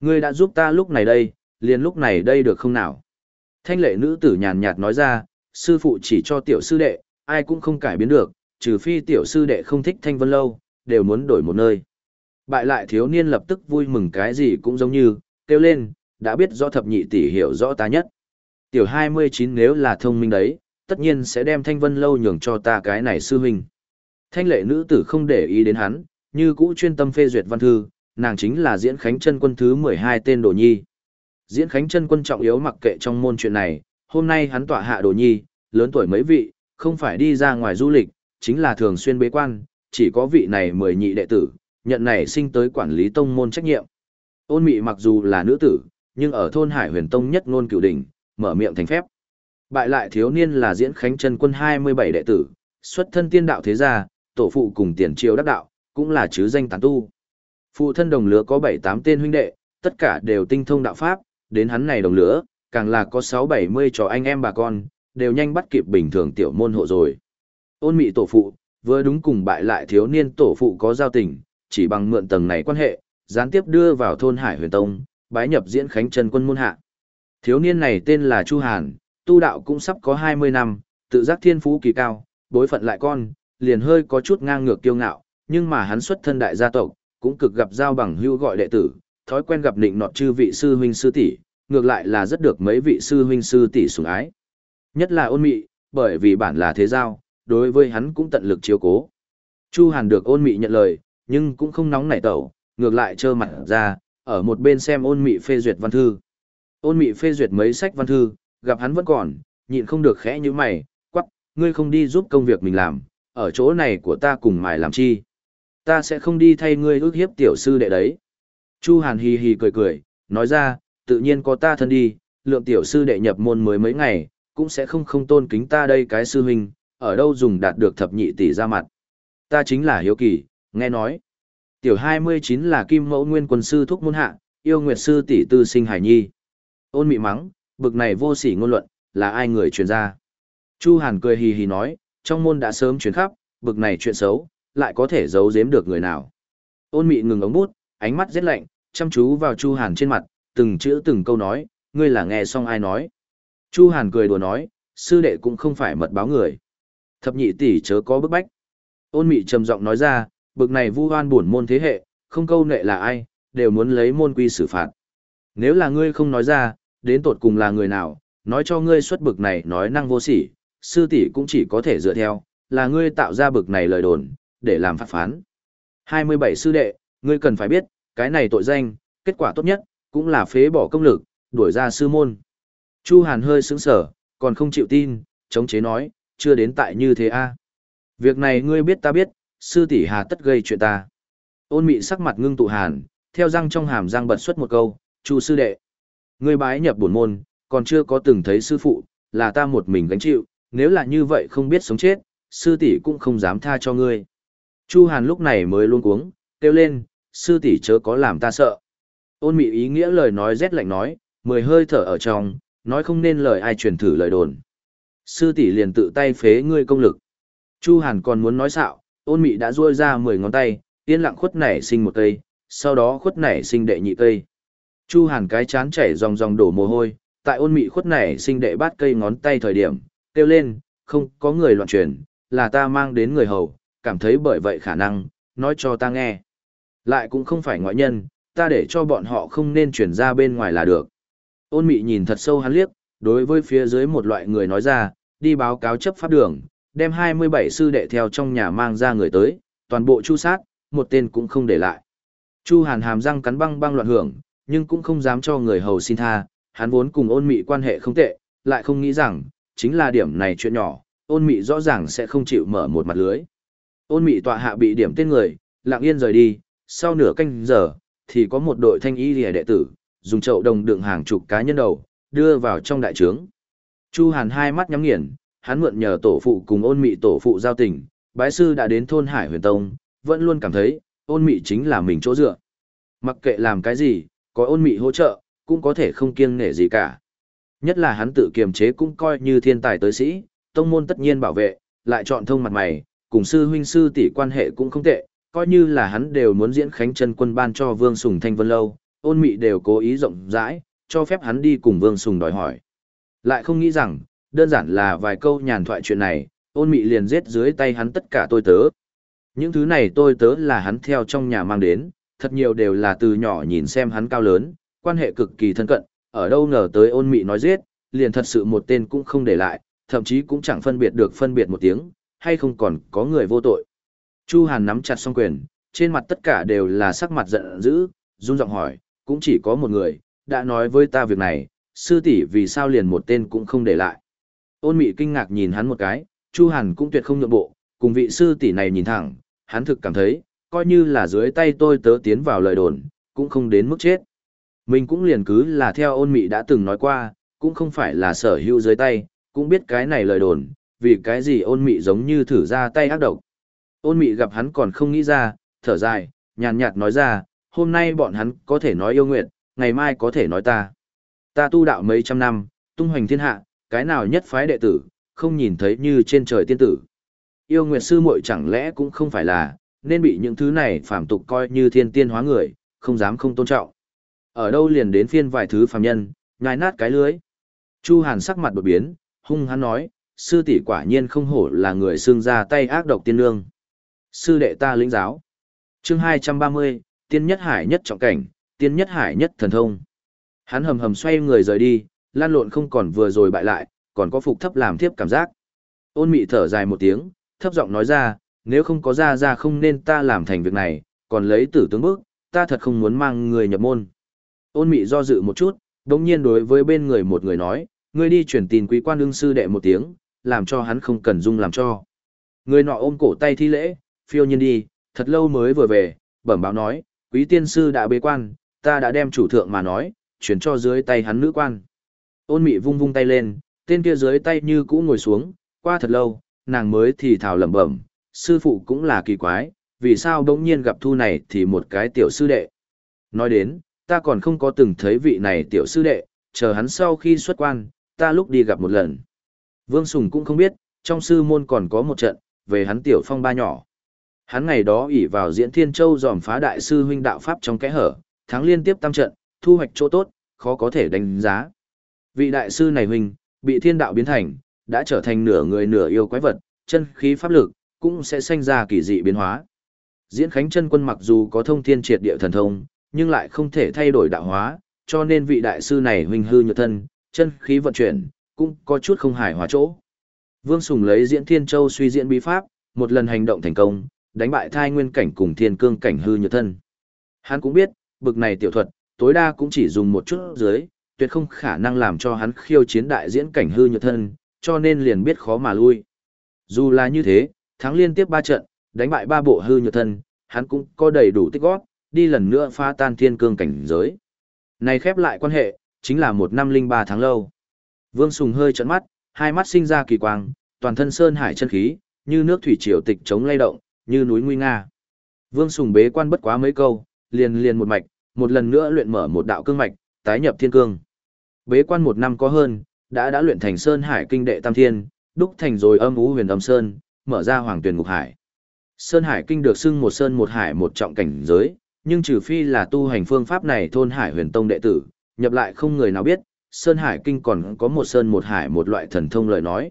ngươi đã giúp ta lúc này đây, liền lúc này đây được không nào? Thanh lệ nữ tử nhàn nhạt nói ra, sư phụ chỉ cho tiểu sư đệ, ai cũng không cải biến được, trừ phi tiểu sư đệ không thích thanh vân lâu, đều muốn đổi một nơi. Bại lại thiếu niên lập tức vui mừng cái gì cũng giống như, kêu lên, đã biết rõ thập nhị tỷ hiểu rõ ta nhất. Tiểu 29 nếu là thông minh đấy, tất nhiên sẽ đem thanh vân lâu nhường cho ta cái này sư huynh. Thanh lệ nữ tử không để ý đến hắn, như cũ chuyên tâm phê duyệt văn thư, nàng chính là diễn khánh chân quân thứ 12 tên đồ nhi. Diễn khánh chân quân trọng yếu mặc kệ trong môn chuyện này, hôm nay hắn tỏa hạ đồ nhi, lớn tuổi mấy vị, không phải đi ra ngoài du lịch, chính là thường xuyên bế quan, chỉ có vị này mười nhị đệ tử, nhận này sinh tới quản lý tông môn trách nhiệm. Ôn mị mặc dù là nữ tử, nhưng ở thôn Hải huyền tông nhất ngôn cửu đỉnh, mở miệng thành phép. Bại lại thiếu niên là diễn khánh chân quân 27 đệ tử, xuất thân tiên đạo thế gia, tổ phụ cùng tiền triều đắc đạo, cũng là chứ danh tán tu. Phụ thân đồng lứa có 7-8 tên huynh đệ, tất cả đều tinh thông đạo pháp, đến hắn này đồng lứa, càng là có 6-70 trò anh em bà con, đều nhanh bắt kịp bình thường tiểu môn hộ rồi. Ôn mị tổ phụ, vừa đúng cùng bại lại thiếu niên tổ phụ có giao tình, chỉ bằng mượn tầng này quan hệ, gián tiếp đưa vào thôn Hải Huyền Tông, bái nhập diễn khánh chân quân môn hạ. Thiếu niên này tên là Chu Hàn, tu đạo cũng sắp có 20 năm, tự giác thiên phú kỳ cao, bối phận lại con, liền hơi có chút ngang ngược kiêu ngạo, nhưng mà hắn xuất thân đại gia tộc, cũng cực gặp giao bằng hưu gọi đệ tử, thói quen gặp định nọt chư vị sư huynh sư tỷ, ngược lại là rất được mấy vị sư huynh sư tỷ sủng ái. Nhất là ôn mị, bởi vì bản là thế giao, đối với hắn cũng tận lực chiếu cố. Chu Hàn được ôn mị nhận lời, nhưng cũng không nóng nảy tẩu, ngược lại trơ mặt ra, ở một bên xem ôn mị phê duyệt văn thư. Ôn mị phê duyệt mấy sách văn thư, gặp hắn vẫn còn, nhịn không được khẽ như mày, quắc, ngươi không đi giúp công việc mình làm, ở chỗ này của ta cùng mài làm chi. Ta sẽ không đi thay ngươi ước hiếp tiểu sư đệ đấy. Chu Hàn hì hì cười cười, nói ra, tự nhiên có ta thân đi, lượng tiểu sư đệ nhập môn mới mấy ngày, cũng sẽ không không tôn kính ta đây cái sư huynh, ở đâu dùng đạt được thập nhị tỷ ra mặt. Ta chính là hiếu kỳ, nghe nói. Tiểu 29 là kim mẫu nguyên quân sư thúc môn hạ, yêu nguyệt sư tỷ tư sinh hải nhi. Ôn mị mắng, bực này vô sỉ ngôn luận, là ai người truyền ra. Chu Hàn cười hì hì nói, trong môn đã sớm truyền khắp, bực này chuyện xấu, lại có thể giấu giếm được người nào. Ôn mị ngừng ống bút, ánh mắt rất lạnh, chăm chú vào Chu Hàn trên mặt, từng chữ từng câu nói, ngươi là nghe xong ai nói. Chu Hàn cười đùa nói, sư đệ cũng không phải mật báo người. Thập nhị tỷ chớ có bức bách. Ôn mị trầm giọng nói ra, bực này vu hoan buồn môn thế hệ, không câu nệ là ai, đều muốn lấy môn quy xử phạt. Nếu là ngươi không nói ra, đến tột cùng là người nào, nói cho ngươi xuất bực này nói năng vô sỉ, sư tỷ cũng chỉ có thể dựa theo, là ngươi tạo ra bực này lời đồn, để làm phát phán. 27 sư đệ, ngươi cần phải biết, cái này tội danh, kết quả tốt nhất, cũng là phế bỏ công lực, đuổi ra sư môn. Chu Hàn hơi sững sở, còn không chịu tin, chống chế nói, chưa đến tại như thế a. Việc này ngươi biết ta biết, sư tỷ hà tất gây chuyện ta. Ôn mị sắc mặt ngưng tụ hàn, theo răng trong hàm răng bật xuất một câu, Chu sư đệ. Ngươi bái nhập bổn môn, còn chưa có từng thấy sư phụ, là ta một mình gánh chịu, nếu là như vậy không biết sống chết, sư tỷ cũng không dám tha cho ngươi. Chu Hàn lúc này mới luôn cuống, kêu lên, sư tỷ chớ có làm ta sợ. Ôn mị ý nghĩa lời nói rét lạnh nói, mười hơi thở ở trong, nói không nên lời ai truyền thử lời đồn. Sư tỷ liền tự tay phế ngươi công lực. Chu Hàn còn muốn nói xạo, ôn mị đã duỗi ra mười ngón tay, yên lặng khuất nảy sinh một cây, sau đó khuất nảy sinh đệ nhị cây. Chu Hàn cái chán chảy dòng dòng đổ mồ hôi, tại ôn mị khuất nảy sinh đệ bát cây ngón tay thời điểm, kêu lên, không có người loạn truyền, là ta mang đến người hầu, cảm thấy bởi vậy khả năng, nói cho ta nghe. Lại cũng không phải ngoại nhân, ta để cho bọn họ không nên chuyển ra bên ngoài là được. Ôn mị nhìn thật sâu hắn liếc, đối với phía dưới một loại người nói ra, đi báo cáo chấp pháp đường, đem 27 sư đệ theo trong nhà mang ra người tới, toàn bộ chu sát, một tên cũng không để lại. Chu hàn hàm răng cắn băng băng loạn hưởng, nhưng cũng không dám cho người hầu xin tha, hắn vốn cùng ôn mị quan hệ không tệ, lại không nghĩ rằng, chính là điểm này chuyện nhỏ, ôn mị rõ ràng sẽ không chịu mở một mặt lưới. Ôn mị tọa hạ bị điểm tên người, lặng yên rời đi, sau nửa canh giờ, thì có một đội thanh y lìa đệ tử, dùng chậu đồng đựng hàng chục cá nhân đầu, đưa vào trong đại trướng. Chu Hàn hai mắt nhắm nghiền, hắn mượn nhờ tổ phụ cùng ôn mị tổ phụ giao tình, bái sư đã đến thôn Hải Huyền Tông, vẫn luôn cảm thấy, ôn mị chính là mình chỗ dựa. Mặc kệ làm cái gì, có ôn mị hỗ trợ, cũng có thể không kiêng nể gì cả. Nhất là hắn tự kiềm chế cũng coi như thiên tài tới sĩ, tông môn tất nhiên bảo vệ, lại chọn thông mặt mày, cùng sư huynh sư tỷ quan hệ cũng không tệ, coi như là hắn đều muốn diễn khánh chân quân ban cho Vương Sùng Thanh Vân Lâu, ôn mị đều cố ý rộng rãi, cho phép hắn đi cùng Vương Sùng đòi hỏi. Lại không nghĩ rằng, đơn giản là vài câu nhàn thoại chuyện này, ôn mị liền giết dưới tay hắn tất cả tôi tớ. Những thứ này tôi tớ là hắn theo trong nhà mang đến, thật nhiều đều là từ nhỏ nhìn xem hắn cao lớn, quan hệ cực kỳ thân cận, ở đâu ngờ tới ôn mị nói giết, liền thật sự một tên cũng không để lại, thậm chí cũng chẳng phân biệt được phân biệt một tiếng, hay không còn có người vô tội. Chu Hàn nắm chặt song quyền, trên mặt tất cả đều là sắc mặt giận dữ, run giọng hỏi, cũng chỉ có một người, đã nói với ta việc này, sư tỷ vì sao liền một tên cũng không để lại. Ôn mị kinh ngạc nhìn hắn một cái, Chu Hàn cũng tuyệt không nhượng bộ, cùng vị sư tỷ này nhìn thẳng, hắn thực cảm thấy, coi như là dưới tay tôi tớ tiến vào lời đồn, cũng không đến mức chết. Mình cũng liền cứ là theo ôn mị đã từng nói qua, cũng không phải là sở hữu dưới tay, cũng biết cái này lời đồn, vì cái gì ôn mị giống như thử ra tay ác độc. Ôn mị gặp hắn còn không nghĩ ra, thở dài, nhàn nhạt nói ra, hôm nay bọn hắn có thể nói yêu nguyện, ngày mai có thể nói ta. Ta tu đạo mấy trăm năm, tung hoành thiên hạ, cái nào nhất phái đệ tử, không nhìn thấy như trên trời tiên tử. Yêu nguyệt sư muội chẳng lẽ cũng không phải là, nên bị những thứ này phàm tục coi như thiên tiên hóa người, không dám không tôn trọng. Ở đâu liền đến phiên vài thứ phàm nhân, nhai nát cái lưới. Chu Hàn sắc mặt đột biến, hung hắn nói, sư tỷ quả nhiên không hổ là người xương ra tay ác độc tiên lương. Sư đệ ta lĩnh giáo. Chương 230, tiên nhất hải nhất trọng cảnh, tiên nhất hải nhất thần thông. Hắn hầm hầm xoay người rời đi, lan lộn không còn vừa rồi bại lại, còn có phục thấp làm thiếp cảm giác. Ôn mị thở dài một tiếng, thấp giọng nói ra, nếu không có ra ra không nên ta làm thành việc này, còn lấy tử tướng bước, ta thật không muốn mang người nhập môn. Ôn mị do dự một chút, Đồng nhiên đối với bên người một người nói, ngươi đi truyền tin quý quan đương sư đệ một tiếng, làm cho hắn không cần dung làm cho. Người nọ ôm cổ tay thi lễ, phiêu nhiên đi, thật lâu mới vừa về, bẩm báo nói, quý tiên sư đã bế quan, ta đã đem chủ thượng mà nói, chuyển cho dưới tay hắn nữ quan. Ôn mị vung vung tay lên, tên kia dưới tay như cũ ngồi xuống, qua thật lâu, nàng mới thì thào lẩm bẩm, sư phụ cũng là kỳ quái, vì sao đống nhiên gặp thu này thì một cái tiểu sư đệ. Nói đến, ta còn không có từng thấy vị này tiểu sư đệ, chờ hắn sau khi xuất quan, ta lúc đi gặp một lần. Vương Sùng cũng không biết, trong sư môn còn có một trận, về hắn tiểu phong ba nhỏ. Hắn ngày đó ỷ vào diễn thiên châu dòm phá đại sư huynh đạo pháp trong kẽ hở, thắng liên tiếp tam trận, thu hoạch chỗ tốt, khó có thể đánh giá. Vị đại sư này huynh, bị thiên đạo biến thành, đã trở thành nửa người nửa yêu quái vật, chân khí pháp lực, cũng sẽ sinh ra kỳ dị biến hóa. Diễn Khánh chân quân mặc dù có thông thiên triệt địa thần thông, nhưng lại không thể thay đổi đạo hóa, cho nên vị đại sư này huynh hư nhược thân, chân khí vận chuyển, cũng có chút không hài hòa chỗ. Vương Sùng lấy diễn thiên châu suy diễn bí pháp, một lần hành động thành công, đánh bại thai nguyên cảnh cùng thiên cương cảnh hư nhược thân. Hắn cũng biết, bực này tiểu thuật, tối đa cũng chỉ dùng một chút dưới, tuyệt không khả năng làm cho hắn khiêu chiến đại diễn cảnh hư nhược thân, cho nên liền biết khó mà lui. Dù là như thế, thắng liên tiếp ba trận, đánh bại ba bộ hư nhược thân, hắn cũng có đầy đủ tích góp, đi lần nữa phá tan thiên cương cảnh giới. Này khép lại quan hệ, chính là một năm linh ba tháng lâu. Vương Sùng hơi trận mắt, hai mắt sinh ra kỳ quang, toàn thân sơn hải chân khí, như nước thủy triều tịch chống lay động, như núi nguy nga. Vương Sùng bế quan bất quá mấy câu, liền liền một mạch, một lần nữa luyện mở một đạo cương mạch, tái nhập thiên cương. Bế quan một năm có hơn, đã đã luyện thành Sơn Hải kinh đệ tam thiên, đúc thành rồi âm ú huyền âm sơn, mở ra hoàng tuyển ngục hải. Sơn Hải kinh được xưng một sơn một hải một trọng cảnh giới, nhưng trừ phi là tu hành phương pháp này thôn Hải Huyền Tông đệ tử, nhập lại không người nào biết, Sơn Hải kinh còn có một sơn một hải một loại thần thông lời nói.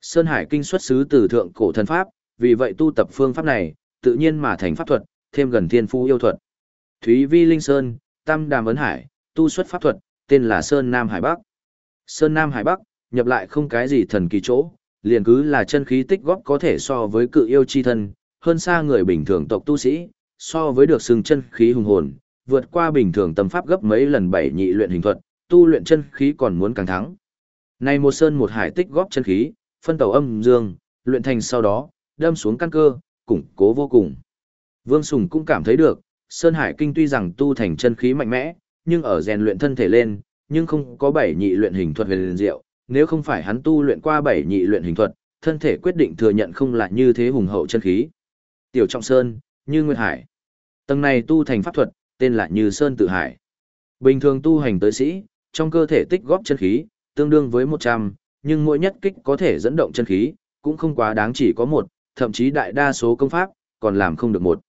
Sơn Hải kinh xuất xứ từ thượng cổ thần pháp, vì vậy tu tập phương pháp này, tự nhiên mà thành pháp thuật, thêm gần thiên phu yêu thuật. Thúy Vi Linh Sơn, Tam Đàm Ấn Hải, tu xuất pháp thuật, tên là Sơn Nam Hải Bắc. Sơn Nam Hải Bắc, nhập lại không cái gì thần kỳ chỗ, liền cứ là chân khí tích góp có thể so với cự yêu chi thân, hơn xa người bình thường tộc tu sĩ, so với được xưng chân khí hùng hồn, vượt qua bình thường tâm pháp gấp mấy lần bảy nhị luyện hình thuật, tu luyện chân khí còn muốn càng thắng. Này một sơn một hải tích góp chân khí, phân tàu âm dương, luyện thành sau đó, đâm xuống căn cơ, củng cố vô cùng. Vương Sùng cũng cảm thấy được, Sơn Hải Kinh tuy rằng tu thành chân khí mạnh mẽ, nhưng ở rèn luyện thân thể lên, nhưng không có bảy nhị luyện hình thuật về liền diệu, nếu không phải hắn tu luyện qua bảy nhị luyện hình thuật, thân thể quyết định thừa nhận không là như thế hùng hậu chân khí. Tiểu Trọng Sơn, như Nguyệt Hải. Tầng này tu thành pháp thuật, tên là Như Sơn Tự Hải. Bình thường tu hành tới sĩ, trong cơ thể tích góp chân khí, tương đương với 100, nhưng mỗi nhất kích có thể dẫn động chân khí, cũng không quá đáng chỉ có một, thậm chí đại đa số công pháp, còn làm không được một.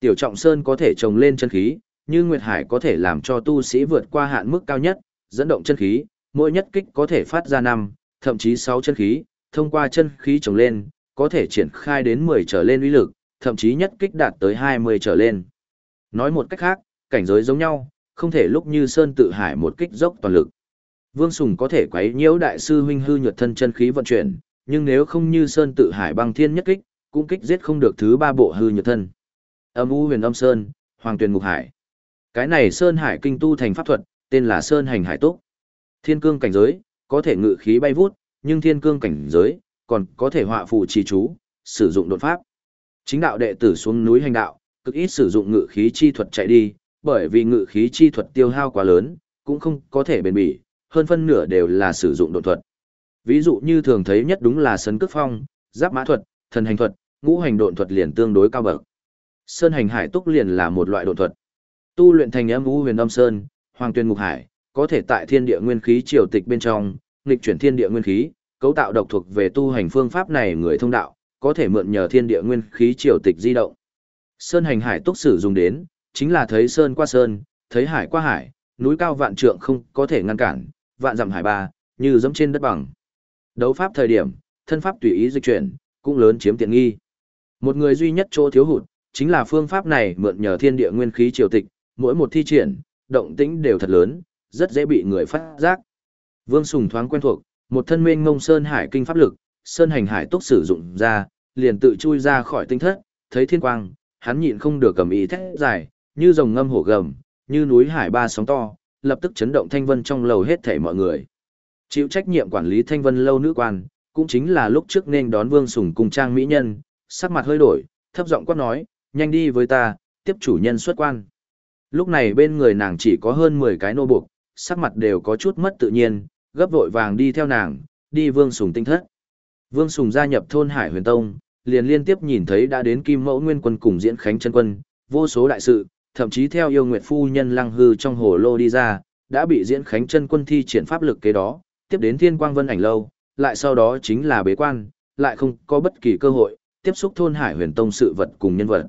Tiểu Trọng Sơn có thể trồng lên chân khí, như Nguyệt Hải có thể làm cho tu sĩ vượt qua hạn mức cao nhất, dẫn động chân khí, mỗi nhất kích có thể phát ra năm, thậm chí sáu chân khí, thông qua chân khí trồng lên, có thể triển khai đến 10 trở lên uy lực, thậm chí nhất kích đạt tới 20 trở lên. Nói một cách khác, cảnh giới giống nhau, không thể lúc như Sơn tự hải một kích dốc toàn lực. Vương Sùng có thể quấy nhiễu đại sư huynh hư nhuật thân chân khí vận chuyển, nhưng nếu không như Sơn tự hải băng thiên nhất kích, cũng kích giết không được thứ ba bộ hư nhuật thân. Âm u huyền âm sơn, hoàng tuyền ngục hải. Cái này Sơn Hải kinh tu thành pháp thuật, tên là Sơn hành hải túc. Thiên cương cảnh giới, có thể ngự khí bay vút, nhưng thiên cương cảnh giới, còn có thể họa phù trì chú, sử dụng đột pháp. Chính đạo đệ tử xuống núi hành đạo, cực ít sử dụng ngự khí chi thuật chạy đi, bởi vì ngự khí chi thuật tiêu hao quá lớn, cũng không có thể bền bỉ, hơn phân nửa đều là sử dụng đột thuật. Ví dụ như thường thấy nhất đúng là sấn cước phong, giáp mã thuật, thần hành thuật, ngũ hành độn thuật liền tương đối cao bậc. Sơn hành hải túc liền là một loại độn thuật. Tu luyện thành âm ngũ huyền âm sơn, hoàng tuyên ngục hải, có thể tại thiên địa nguyên khí triều tịch bên trong, nghịch chuyển thiên địa nguyên khí, cấu tạo độc thuộc về tu hành phương pháp này người thông đạo, có thể mượn nhờ thiên địa nguyên khí triều tịch di động. Sơn hành hải túc sử dụng đến, chính là thấy sơn qua sơn, thấy hải qua hải, núi cao vạn trượng không có thể ngăn cản, vạn dặm hải ba, như dẫm trên đất bằng. Đấu pháp thời điểm, thân pháp tùy ý dịch chuyển, cũng lớn chiếm tiện nghi. Một người duy nhất chỗ thiếu hụt, chính là phương pháp này mượn nhờ thiên địa nguyên khí triều tịch, mỗi một thi triển, động tĩnh đều thật lớn, rất dễ bị người phát giác. Vương Sùng thoáng quen thuộc, một thân mênh ngông sơn hải kinh pháp lực, sơn hành hải túc sử dụng ra, liền tự chui ra khỏi tinh thất, thấy thiên quang, hắn nhịn không được cầm ý thét dài, như rồng ngâm hổ gầm, như núi hải ba sóng to, lập tức chấn động thanh vân trong lầu hết thảy mọi người. Chịu trách nhiệm quản lý thanh vân lâu nữ quan, cũng chính là lúc trước nên đón vương sùng cùng trang mỹ nhân, sắc mặt hơi đổi, thấp giọng quát nói, nhanh đi với ta, tiếp chủ nhân xuất quan. Lúc này bên người nàng chỉ có hơn 10 cái nô buộc, sắc mặt đều có chút mất tự nhiên, gấp vội vàng đi theo nàng, đi Vương Sùng tinh thất. Vương Sùng gia nhập thôn Hải Huyền Tông, liền liên tiếp nhìn thấy đã đến Kim Mẫu Nguyên Quân cùng diễn khánh chân quân, vô số đại sự, thậm chí theo yêu nguyệt phu nhân lăng hư trong hồ lô đi ra, đã bị diễn khánh chân quân thi triển pháp lực kế đó, tiếp đến Thiên Quang Vân ảnh lâu, lại sau đó chính là bế quan, lại không có bất kỳ cơ hội tiếp xúc thôn Hải Huyền Tông sự vật cùng nhân vật.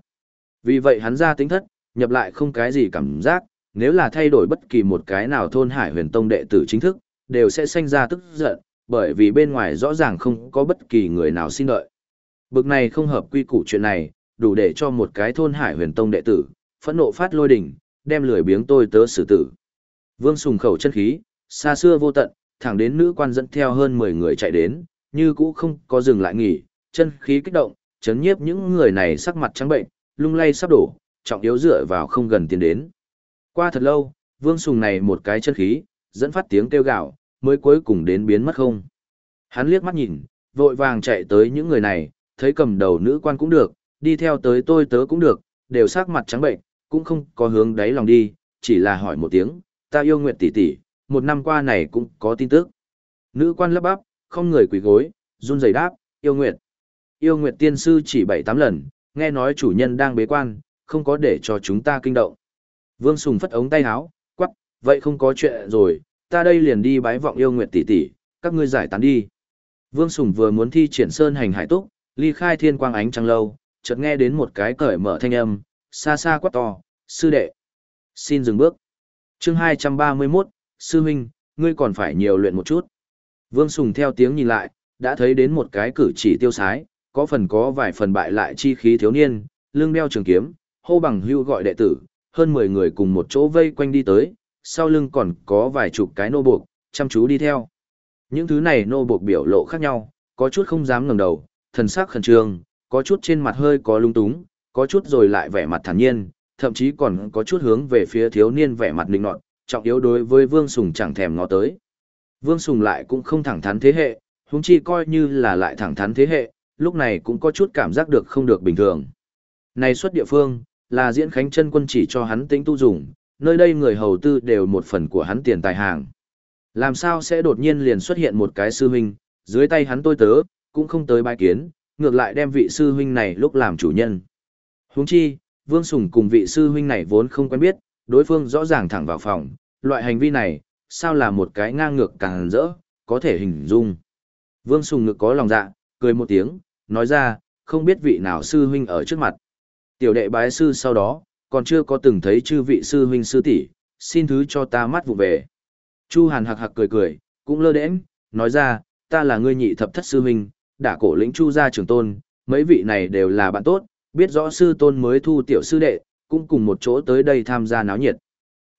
Vì vậy hắn ra tính thất, nhập lại không cái gì cảm giác, nếu là thay đổi bất kỳ một cái nào thôn Hải Huyền Tông đệ tử chính thức, đều sẽ sinh ra tức giận, bởi vì bên ngoài rõ ràng không có bất kỳ người nào xin đợi. Bực này không hợp quy củ chuyện này, đủ để cho một cái thôn Hải Huyền Tông đệ tử, phẫn nộ phát lôi đỉnh, đem lười biếng tôi tớ xử tử. Vương Sùng khẩu chân khí, xa xưa vô tận, thẳng đến nữ quan dẫn theo hơn 10 người chạy đến, như cũ không có dừng lại nghỉ, chân khí kích động, chấn nhiếp những người này sắc mặt trắng bệnh, lung lay sắp đổ, trọng yếu dựa vào không gần tiến đến. Qua thật lâu, Vương Sùng này một cái chân khí, dẫn phát tiếng kêu gạo, mới cuối cùng đến biến mất không. Hắn liếc mắt nhìn, vội vàng chạy tới những người này, thấy cầm đầu nữ quan cũng được, đi theo tới tôi tớ cũng được, đều sắc mặt trắng bệnh, cũng không có hướng đáy lòng đi, chỉ là hỏi một tiếng, ta yêu nguyện tỷ tỷ, một năm qua này cũng có tin tức. Nữ quan lấp bắp, không người quỳ gối, run rẩy đáp, yêu nguyện. Yêu nguyện tiên sư chỉ bảy tám lần, nghe nói chủ nhân đang bế quan, không có để cho chúng ta kinh động. Vương Sùng phất ống tay áo, quắc, vậy không có chuyện rồi, ta đây liền đi bái vọng yêu nguyện tỷ tỷ, các ngươi giải tán đi. Vương Sùng vừa muốn thi triển sơn hành hải túc, ly khai thiên quang ánh trăng lâu, chợt nghe đến một cái cởi mở thanh âm, xa xa quát to, sư đệ. Xin dừng bước. chương 231, sư huynh, ngươi còn phải nhiều luyện một chút. Vương Sùng theo tiếng nhìn lại, đã thấy đến một cái cử chỉ tiêu sái, có phần có vài phần bại lại chi khí thiếu niên, lưng đeo trường kiếm, hô bằng hưu gọi đệ tử, hơn 10 người cùng một chỗ vây quanh đi tới, sau lưng còn có vài chục cái nô buộc, chăm chú đi theo. Những thứ này nô buộc biểu lộ khác nhau, có chút không dám ngẩng đầu, thần sắc khẩn trương, có chút trên mặt hơi có lung túng, có chút rồi lại vẻ mặt thản nhiên, thậm chí còn có chút hướng về phía thiếu niên vẻ mặt linh nọt, trọng yếu đối với Vương Sùng chẳng thèm ngó tới. Vương Sùng lại cũng không thẳng thắn thế hệ, huống chi coi như là lại thẳng thắn thế hệ, lúc này cũng có chút cảm giác được không được bình thường. Này xuất địa phương, là diễn khánh chân quân chỉ cho hắn tính tu dùng, nơi đây người hầu tư đều một phần của hắn tiền tài hàng. Làm sao sẽ đột nhiên liền xuất hiện một cái sư huynh, dưới tay hắn tôi tớ, cũng không tới bài kiến, ngược lại đem vị sư huynh này lúc làm chủ nhân. Huống chi, Vương Sùng cùng vị sư huynh này vốn không quen biết, đối phương rõ ràng thẳng vào phòng, loại hành vi này, sao là một cái ngang ngược càng rỡ, có thể hình dung. Vương Sùng ngực có lòng dạ, cười một tiếng, nói ra, không biết vị nào sư huynh ở trước mặt. Tiểu đệ bái sư sau đó, còn chưa có từng thấy chư vị sư huynh sư tỷ, xin thứ cho ta mắt vụ về. Chu Hàn hạc hạc cười cười, cũng lơ đễnh, nói ra, ta là ngươi nhị thập thất sư huynh, đã cổ lĩnh Chu gia trưởng tôn, mấy vị này đều là bạn tốt, biết rõ sư tôn mới thu tiểu sư đệ, cũng cùng một chỗ tới đây tham gia náo nhiệt.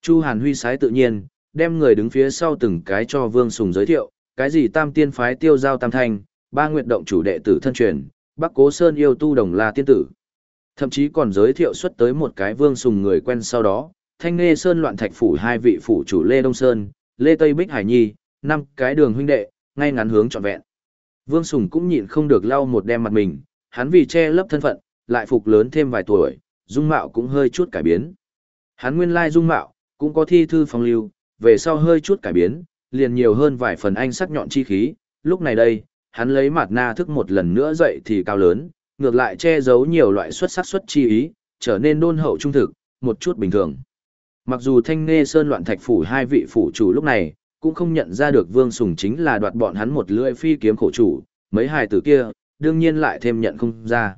Chu Hàn huy sái tự nhiên, đem người đứng phía sau từng cái cho Vương Sùng giới thiệu, cái gì tam tiên phái tiêu giao tam thanh, ba nguyệt động chủ đệ tử thân truyền, Bắc Cố Sơn yêu tu đồng la tiên tử. Thậm chí còn giới thiệu xuất tới một cái Vương Sùng người quen sau đó, Thanh Nghê Sơn loạn thạch phủ hai vị phủ chủ Lê Đông Sơn, Lê Tây Bích Hải Nhi, năm cái đường huynh đệ, ngay ngắn hướng trọn vẹn. Vương Sùng cũng nhịn không được lau một đem mặt mình, hắn vì che lấp thân phận, lại phục lớn thêm vài tuổi, dung mạo cũng hơi chút cải biến. Hắn nguyên lai dung mạo, cũng có thi thư phong lưu, về sau hơi chút cải biến, liền nhiều hơn vài phần anh sắc nhọn chi khí, lúc này đây, hắn lấy mặt na thức một lần nữa dậy thì cao lớn, ngược lại che giấu nhiều loại xuất sắc xuất chi ý, trở nên đôn hậu trung thực, một chút bình thường. Mặc dù thanh nghe sơn loạn thạch phủ hai vị phủ chủ lúc này, cũng không nhận ra được vương sùng chính là đoạt bọn hắn một lưỡi phi kiếm khổ chủ, mấy hài tử kia, đương nhiên lại thêm nhận không ra.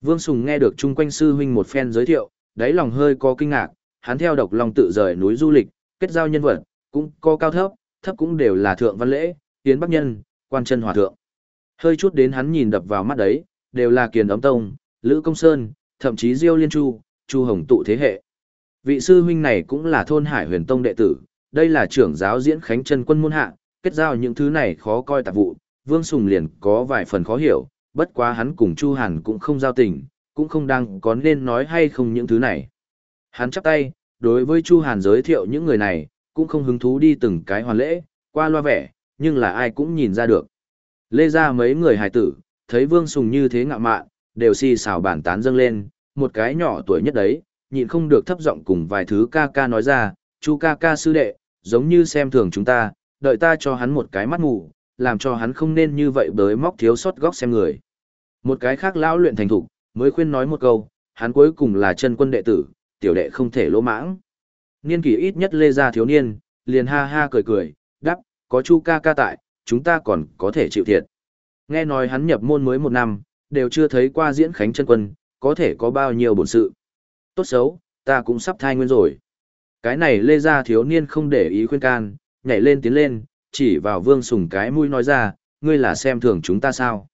Vương Sùng nghe được chung quanh sư huynh một phen giới thiệu, đáy lòng hơi có kinh ngạc, hắn theo độc lòng tự rời núi du lịch, kết giao nhân vật, cũng có cao thấp, thấp cũng đều là thượng văn lễ, tiến bắc nhân, quan chân hòa thượng. Hơi chút đến hắn nhìn đập vào mắt đấy, đều là kiền ấm tông, lữ công sơn, thậm chí diêu liên chu, chu hồng tụ thế hệ. Vị sư huynh này cũng là thôn hải huyền tông đệ tử, đây là trưởng giáo diễn khánh chân quân môn hạ, kết giao những thứ này khó coi tạp vụ, vương sùng liền có vài phần khó hiểu, bất quá hắn cùng Chu Hàn cũng không giao tình, cũng không đang có nên nói hay không những thứ này. Hắn chắp tay, đối với Chu Hàn giới thiệu những người này, cũng không hứng thú đi từng cái hoàn lễ, qua loa vẻ, nhưng là ai cũng nhìn ra được. Lê ra mấy người hài tử, thấy Vương Sùng như thế ngạo mạn, đều xì xào bản tán dâng lên, một cái nhỏ tuổi nhất đấy, nhịn không được thấp giọng cùng vài thứ ca ca nói ra, chu ca ca sư đệ, giống như xem thường chúng ta, đợi ta cho hắn một cái mắt mù, làm cho hắn không nên như vậy bới móc thiếu sót góc xem người. Một cái khác lão luyện thành thục, mới khuyên nói một câu, hắn cuối cùng là chân quân đệ tử, tiểu đệ không thể lỗ mãng. Niên kỷ ít nhất lê ra thiếu niên, liền ha ha cười cười, đắp, có chu ca ca tại, chúng ta còn có thể chịu thiệt. Nghe nói hắn nhập môn mới một năm, đều chưa thấy qua diễn khánh chân quân, có thể có bao nhiêu bổn sự. Tốt xấu, ta cũng sắp thai nguyên rồi. Cái này lê ra thiếu niên không để ý khuyên can, nhảy lên tiến lên, chỉ vào vương sùng cái mũi nói ra, ngươi là xem thường chúng ta sao.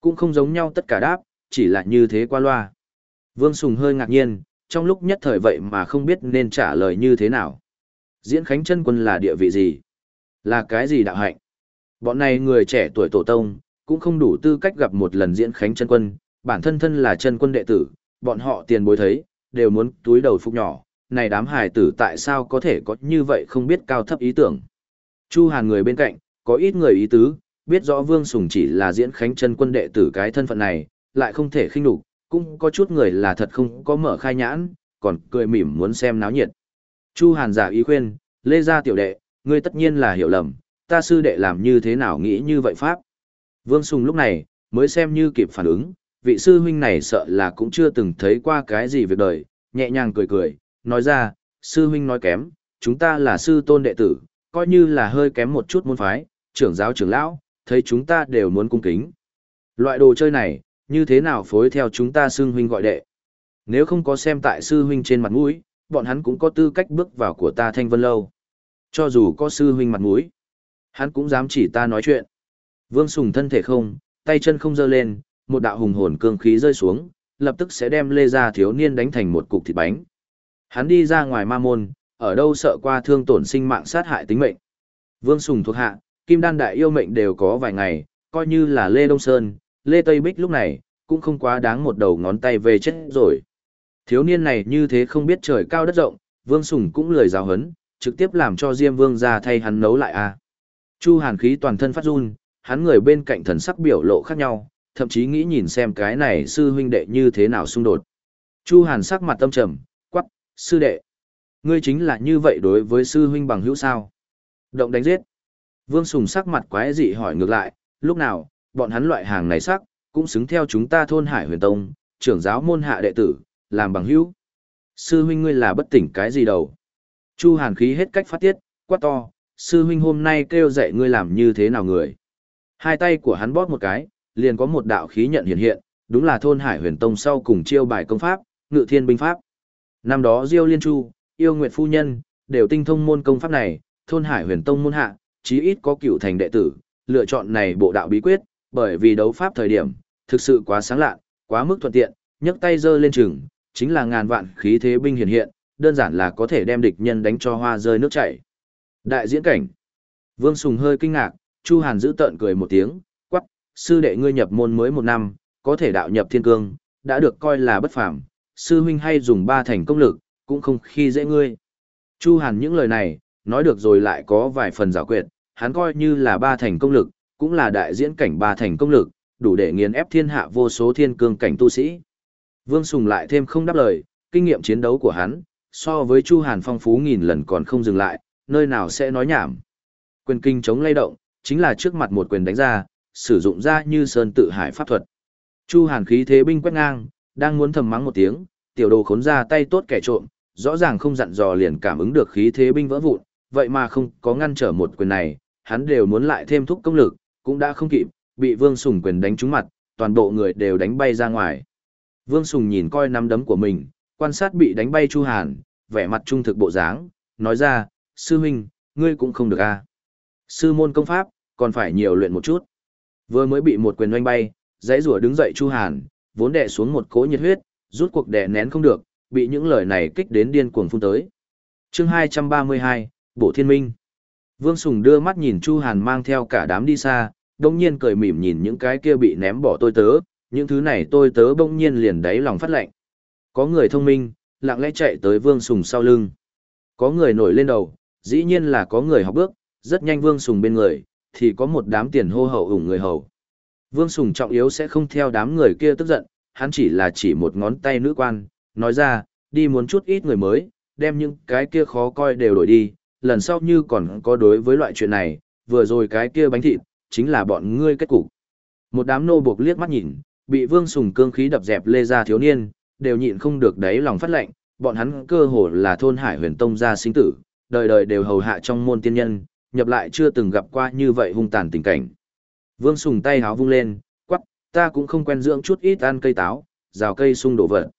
Cũng không giống nhau tất cả đáp, chỉ là như thế qua loa. Vương Sùng hơi ngạc nhiên, trong lúc nhất thời vậy mà không biết nên trả lời như thế nào. Diễn Khánh chân quân là địa vị gì? Là cái gì đạo hạnh? Bọn này người trẻ tuổi tổ tông, cũng không đủ tư cách gặp một lần diễn Khánh chân quân, bản thân thân là chân quân đệ tử, bọn họ tiền bối thấy, đều muốn túi đầu phục nhỏ, này đám hài tử tại sao có thể có như vậy không biết cao thấp ý tưởng. Chu Hàn người bên cạnh, có ít người ý tứ, biết rõ Vương Sùng chỉ là diễn khánh chân quân đệ tử cái thân phận này, lại không thể khinh đục, cũng có chút người là thật không có mở khai nhãn, còn cười mỉm muốn xem náo nhiệt. Chu Hàn giả ý khuyên, Lê Gia tiểu đệ, ngươi tất nhiên là hiểu lầm, ta sư đệ làm như thế nào nghĩ như vậy pháp. Vương Sùng lúc này, mới xem như kịp phản ứng, vị sư huynh này sợ là cũng chưa từng thấy qua cái gì việc đời, nhẹ nhàng cười cười, nói ra, sư huynh nói kém, chúng ta là sư tôn đệ tử, coi như là hơi kém một chút môn phái, trưởng giáo trưởng lão, thấy chúng ta đều muốn cung kính. Loại đồ chơi này, như thế nào phối theo chúng ta sư huynh gọi đệ. Nếu không có xem tại sư huynh trên mặt mũi, bọn hắn cũng có tư cách bước vào của ta thanh vân lâu. Cho dù có sư huynh mặt mũi, hắn cũng dám chỉ ta nói chuyện. Vương Sùng thân thể không, tay chân không dơ lên, một đạo hùng hồn cương khí rơi xuống, lập tức sẽ đem lê gia thiếu niên đánh thành một cục thịt bánh. Hắn đi ra ngoài ma môn, ở đâu sợ qua thương tổn sinh mạng sát hại tính mệnh. Vương Sùng thuộc hạ, kim đan đại yêu mệnh đều có vài ngày, coi như là Lê Đông Sơn, Lê Tây Bích lúc này, cũng không quá đáng một đầu ngón tay về chết rồi. Thiếu niên này như thế không biết trời cao đất rộng, Vương Sùng cũng lười giáo hấn, trực tiếp làm cho Diêm Vương ra thay hắn nấu lại a. Chu Hàn khí toàn thân phát run, hắn người bên cạnh thần sắc biểu lộ khác nhau, thậm chí nghĩ nhìn xem cái này sư huynh đệ như thế nào xung đột. Chu Hàn sắc mặt tâm trầm, quắc, sư đệ. Ngươi chính là như vậy đối với sư huynh bằng hữu sao? Động đánh giết. Vương Sùng sắc mặt quái dị hỏi ngược lại, lúc nào, bọn hắn loại hàng này sắc, cũng xứng theo chúng ta thôn Hải huyền tông, trưởng giáo môn hạ đệ tử, làm bằng hữu. Sư huynh ngươi là bất tỉnh cái gì đâu? Chu hàn khí hết cách phát tiết, quát to, sư huynh hôm nay kêu dạy ngươi làm như thế nào người. Hai tay của hắn bóp một cái, liền có một đạo khí nhận hiện hiện, đúng là thôn Hải huyền tông sau cùng chiêu bài công pháp, ngự thiên binh pháp. Năm đó Diêu Liên Chu, yêu nguyệt phu nhân, đều tinh thông môn công pháp này, thôn Hải huyền tông môn hạ, chí ít có cựu thành đệ tử, lựa chọn này bộ đạo bí quyết, bởi vì đấu pháp thời điểm, thực sự quá sáng lạ, quá mức thuận tiện, nhấc tay giơ lên chừng, chính là ngàn vạn khí thế binh hiện hiện, đơn giản là có thể đem địch nhân đánh cho hoa rơi nước chảy. Đại diễn cảnh. Vương Sùng hơi kinh ngạc, Chu Hàn giữ tợn cười một tiếng, quắc, sư đệ ngươi nhập môn mới một năm, có thể đạo nhập thiên cương, đã được coi là bất phàm, sư huynh hay dùng ba thành công lực, cũng không khi dễ ngươi. Chu Hàn những lời này, nói được rồi lại có vài phần giả quyệt, hắn coi như là ba thành công lực, cũng là đại diễn cảnh ba thành công lực, đủ để nghiền ép thiên hạ vô số thiên cương cảnh tu sĩ. Vương Sùng lại thêm không đáp lời, kinh nghiệm chiến đấu của hắn, so với Chu Hàn phong phú nghìn lần còn không dừng lại, nơi nào sẽ nói nhảm. Quyền kinh chống lay động, chính là trước mặt một quyền đánh ra, sử dụng ra như sơn tự hải pháp thuật. Chu Hàn khí thế binh quét ngang, đang muốn thầm mắng một tiếng, tiểu đồ khốn ra tay tốt kẻ trộm, rõ ràng không dặn dò liền cảm ứng được khí thế binh vỡ vụn, vậy mà không có ngăn trở một quyền này, hắn đều muốn lại thêm thúc công lực, cũng đã không kịp, bị Vương Sùng quyền đánh trúng mặt, toàn bộ người đều đánh bay ra ngoài. Vương Sùng nhìn coi nắm đấm của mình, quan sát bị đánh bay Chu Hàn, vẻ mặt trung thực bộ dáng, nói ra, sư huynh, ngươi cũng không được a à. Sư môn công pháp, còn phải nhiều luyện một chút. Vừa mới bị một quyền oanh bay, dãy rủa đứng dậy Chu Hàn, vốn đè xuống một cỗ nhiệt huyết, rút cuộc đè nén không được, bị những lời này kích đến điên cuồng phun tới. Chương 232, Bộ Thiên Minh. Vương Sùng đưa mắt nhìn Chu Hàn mang theo cả đám đi xa, đông nhiên cười mỉm nhìn những cái kia bị ném bỏ tôi tớ, những thứ này tôi tớ bỗng nhiên liền đáy lòng phát lạnh. Có người thông minh, lặng lẽ chạy tới Vương Sùng sau lưng. Có người nổi lên đầu, dĩ nhiên là có người học bước, rất nhanh Vương Sùng bên người, thì có một đám tiền hô hậu ủng người hầu. Vương Sùng trọng yếu sẽ không theo đám người kia tức giận, hắn chỉ là chỉ một ngón tay nữ quan, nói ra, đi muốn chút ít người mới, đem những cái kia khó coi đều đổi đi, lần sau như còn có đối với loại chuyện này, vừa rồi cái kia bánh thịt, chính là bọn ngươi kết cục. Một đám nô buộc liếc mắt nhìn, bị Vương Sùng cương khí đập dẹp lê ra thiếu niên, đều nhịn không được đáy lòng phát lệnh, bọn hắn cơ hồ là thôn Hải Huyền Tông gia sinh tử, đời đời đều hầu hạ trong môn tiên nhân, nhập lại chưa từng gặp qua như vậy hung tàn tình cảnh. Vương Sùng tay háo vung lên, quắc, ta cũng không quen dưỡng chút ít ăn cây táo, rào cây sung đổ vật.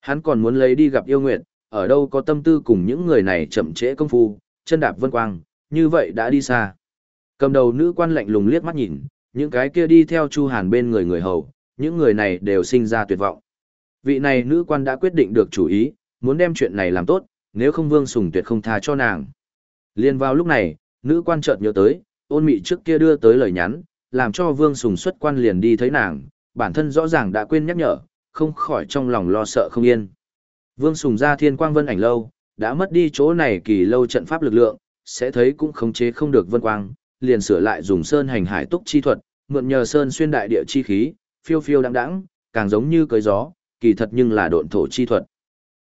Hắn còn muốn lấy đi gặp yêu nguyện, ở đâu có tâm tư cùng những người này chậm trễ công phu, chân đạp vân quang, như vậy đã đi xa. Cầm đầu nữ quan lạnh lùng liếc mắt nhìn, những cái kia đi theo Chu Hàn bên người người hầu, những người này đều sinh ra tuyệt vọng. Vị này nữ quan đã quyết định được chủ ý, muốn đem chuyện này làm tốt, nếu không Vương Sùng tuyệt không tha cho nàng. Liên vào lúc này, nữ quan chợt nhớ tới, ôn mị trước kia đưa tới lời nhắn, làm cho Vương Sùng xuất quan liền đi thấy nàng, bản thân rõ ràng đã quên nhắc nhở, không khỏi trong lòng lo sợ không yên. Vương Sùng ra thiên quang vân ảnh lâu, đã mất đi chỗ này kỳ lâu trận pháp lực lượng, sẽ thấy cũng khống chế không được vân quang, liền sửa lại dùng sơn hành hải túc chi thuật, mượn nhờ sơn xuyên đại địa chi khí, phiêu phiêu đãng đãng, càng giống như cưới gió, kỳ thật nhưng là độn thổ chi thuật.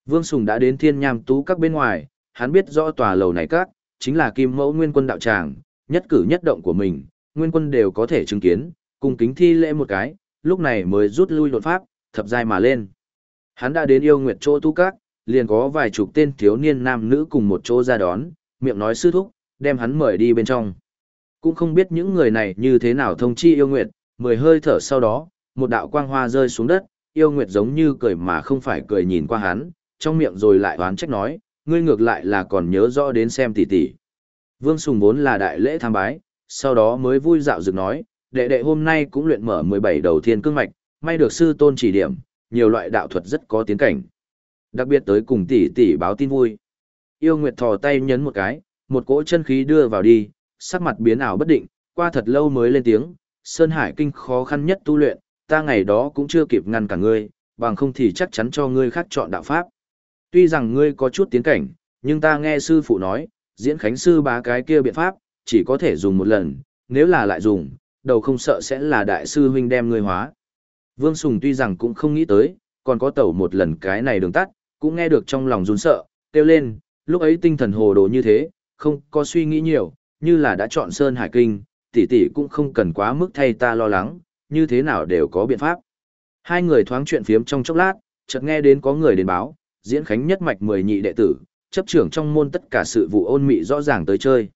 Vương Sùng đã đến thiên nham tú các bên ngoài, hắn biết rõ tòa lầu này các, chính là kim mẫu nguyên quân đạo tràng, nhất cử nhất động của mình, nguyên quân đều có thể chứng kiến, cùng kính thi lễ một cái, lúc này mới rút lui đột pháp, thập giai mà lên. Hắn đã đến yêu nguyệt chỗ tu các, liền có vài chục tên thiếu niên nam nữ cùng một chỗ ra đón, miệng nói sư thúc, đem hắn mời đi bên trong. Cũng không biết những người này như thế nào thông chi yêu nguyệt, mười hơi thở sau đó, một đạo quang hoa rơi xuống đất, yêu nguyệt giống như cười mà không phải cười nhìn qua hắn, trong miệng rồi lại oán trách nói, ngươi ngược lại là còn nhớ rõ đến xem tỷ tỷ. Vương Sùng vốn là đại lễ tham bái, sau đó mới vui dạo dựng nói, đệ đệ hôm nay cũng luyện mở 17 đầu thiên cương mạch, may được sư tôn chỉ điểm, nhiều loại đạo thuật rất có tiến cảnh. Đặc biệt tới cùng tỷ tỷ báo tin vui. Yêu Nguyệt thò tay nhấn một cái, một cỗ chân khí đưa vào đi, sắc mặt biến ảo bất định, qua thật lâu mới lên tiếng, Sơn Hải Kinh khó khăn nhất tu luyện, ta ngày đó cũng chưa kịp ngăn cả ngươi, bằng không thì chắc chắn cho ngươi khác chọn đạo pháp. Tuy rằng ngươi có chút tiến cảnh, nhưng ta nghe sư phụ nói, diễn khánh sư bá cái kia biện pháp, chỉ có thể dùng một lần, nếu là lại dùng, đầu không sợ sẽ là đại sư huynh đem ngươi hóa. Vương Sùng tuy rằng cũng không nghĩ tới, còn có tẩu một lần cái này đường tắt, cũng nghe được trong lòng run sợ, kêu lên, lúc ấy tinh thần hồ đồ như thế, không có suy nghĩ nhiều, như là đã chọn Sơn Hải Kinh, tỷ tỷ cũng không cần quá mức thay ta lo lắng, như thế nào đều có biện pháp. Hai người thoáng chuyện phiếm trong chốc lát, chợt nghe đến có người đến báo, diễn khánh nhất mạch mười nhị đệ tử, chấp trưởng trong môn tất cả sự vụ ôn mị rõ ràng tới chơi.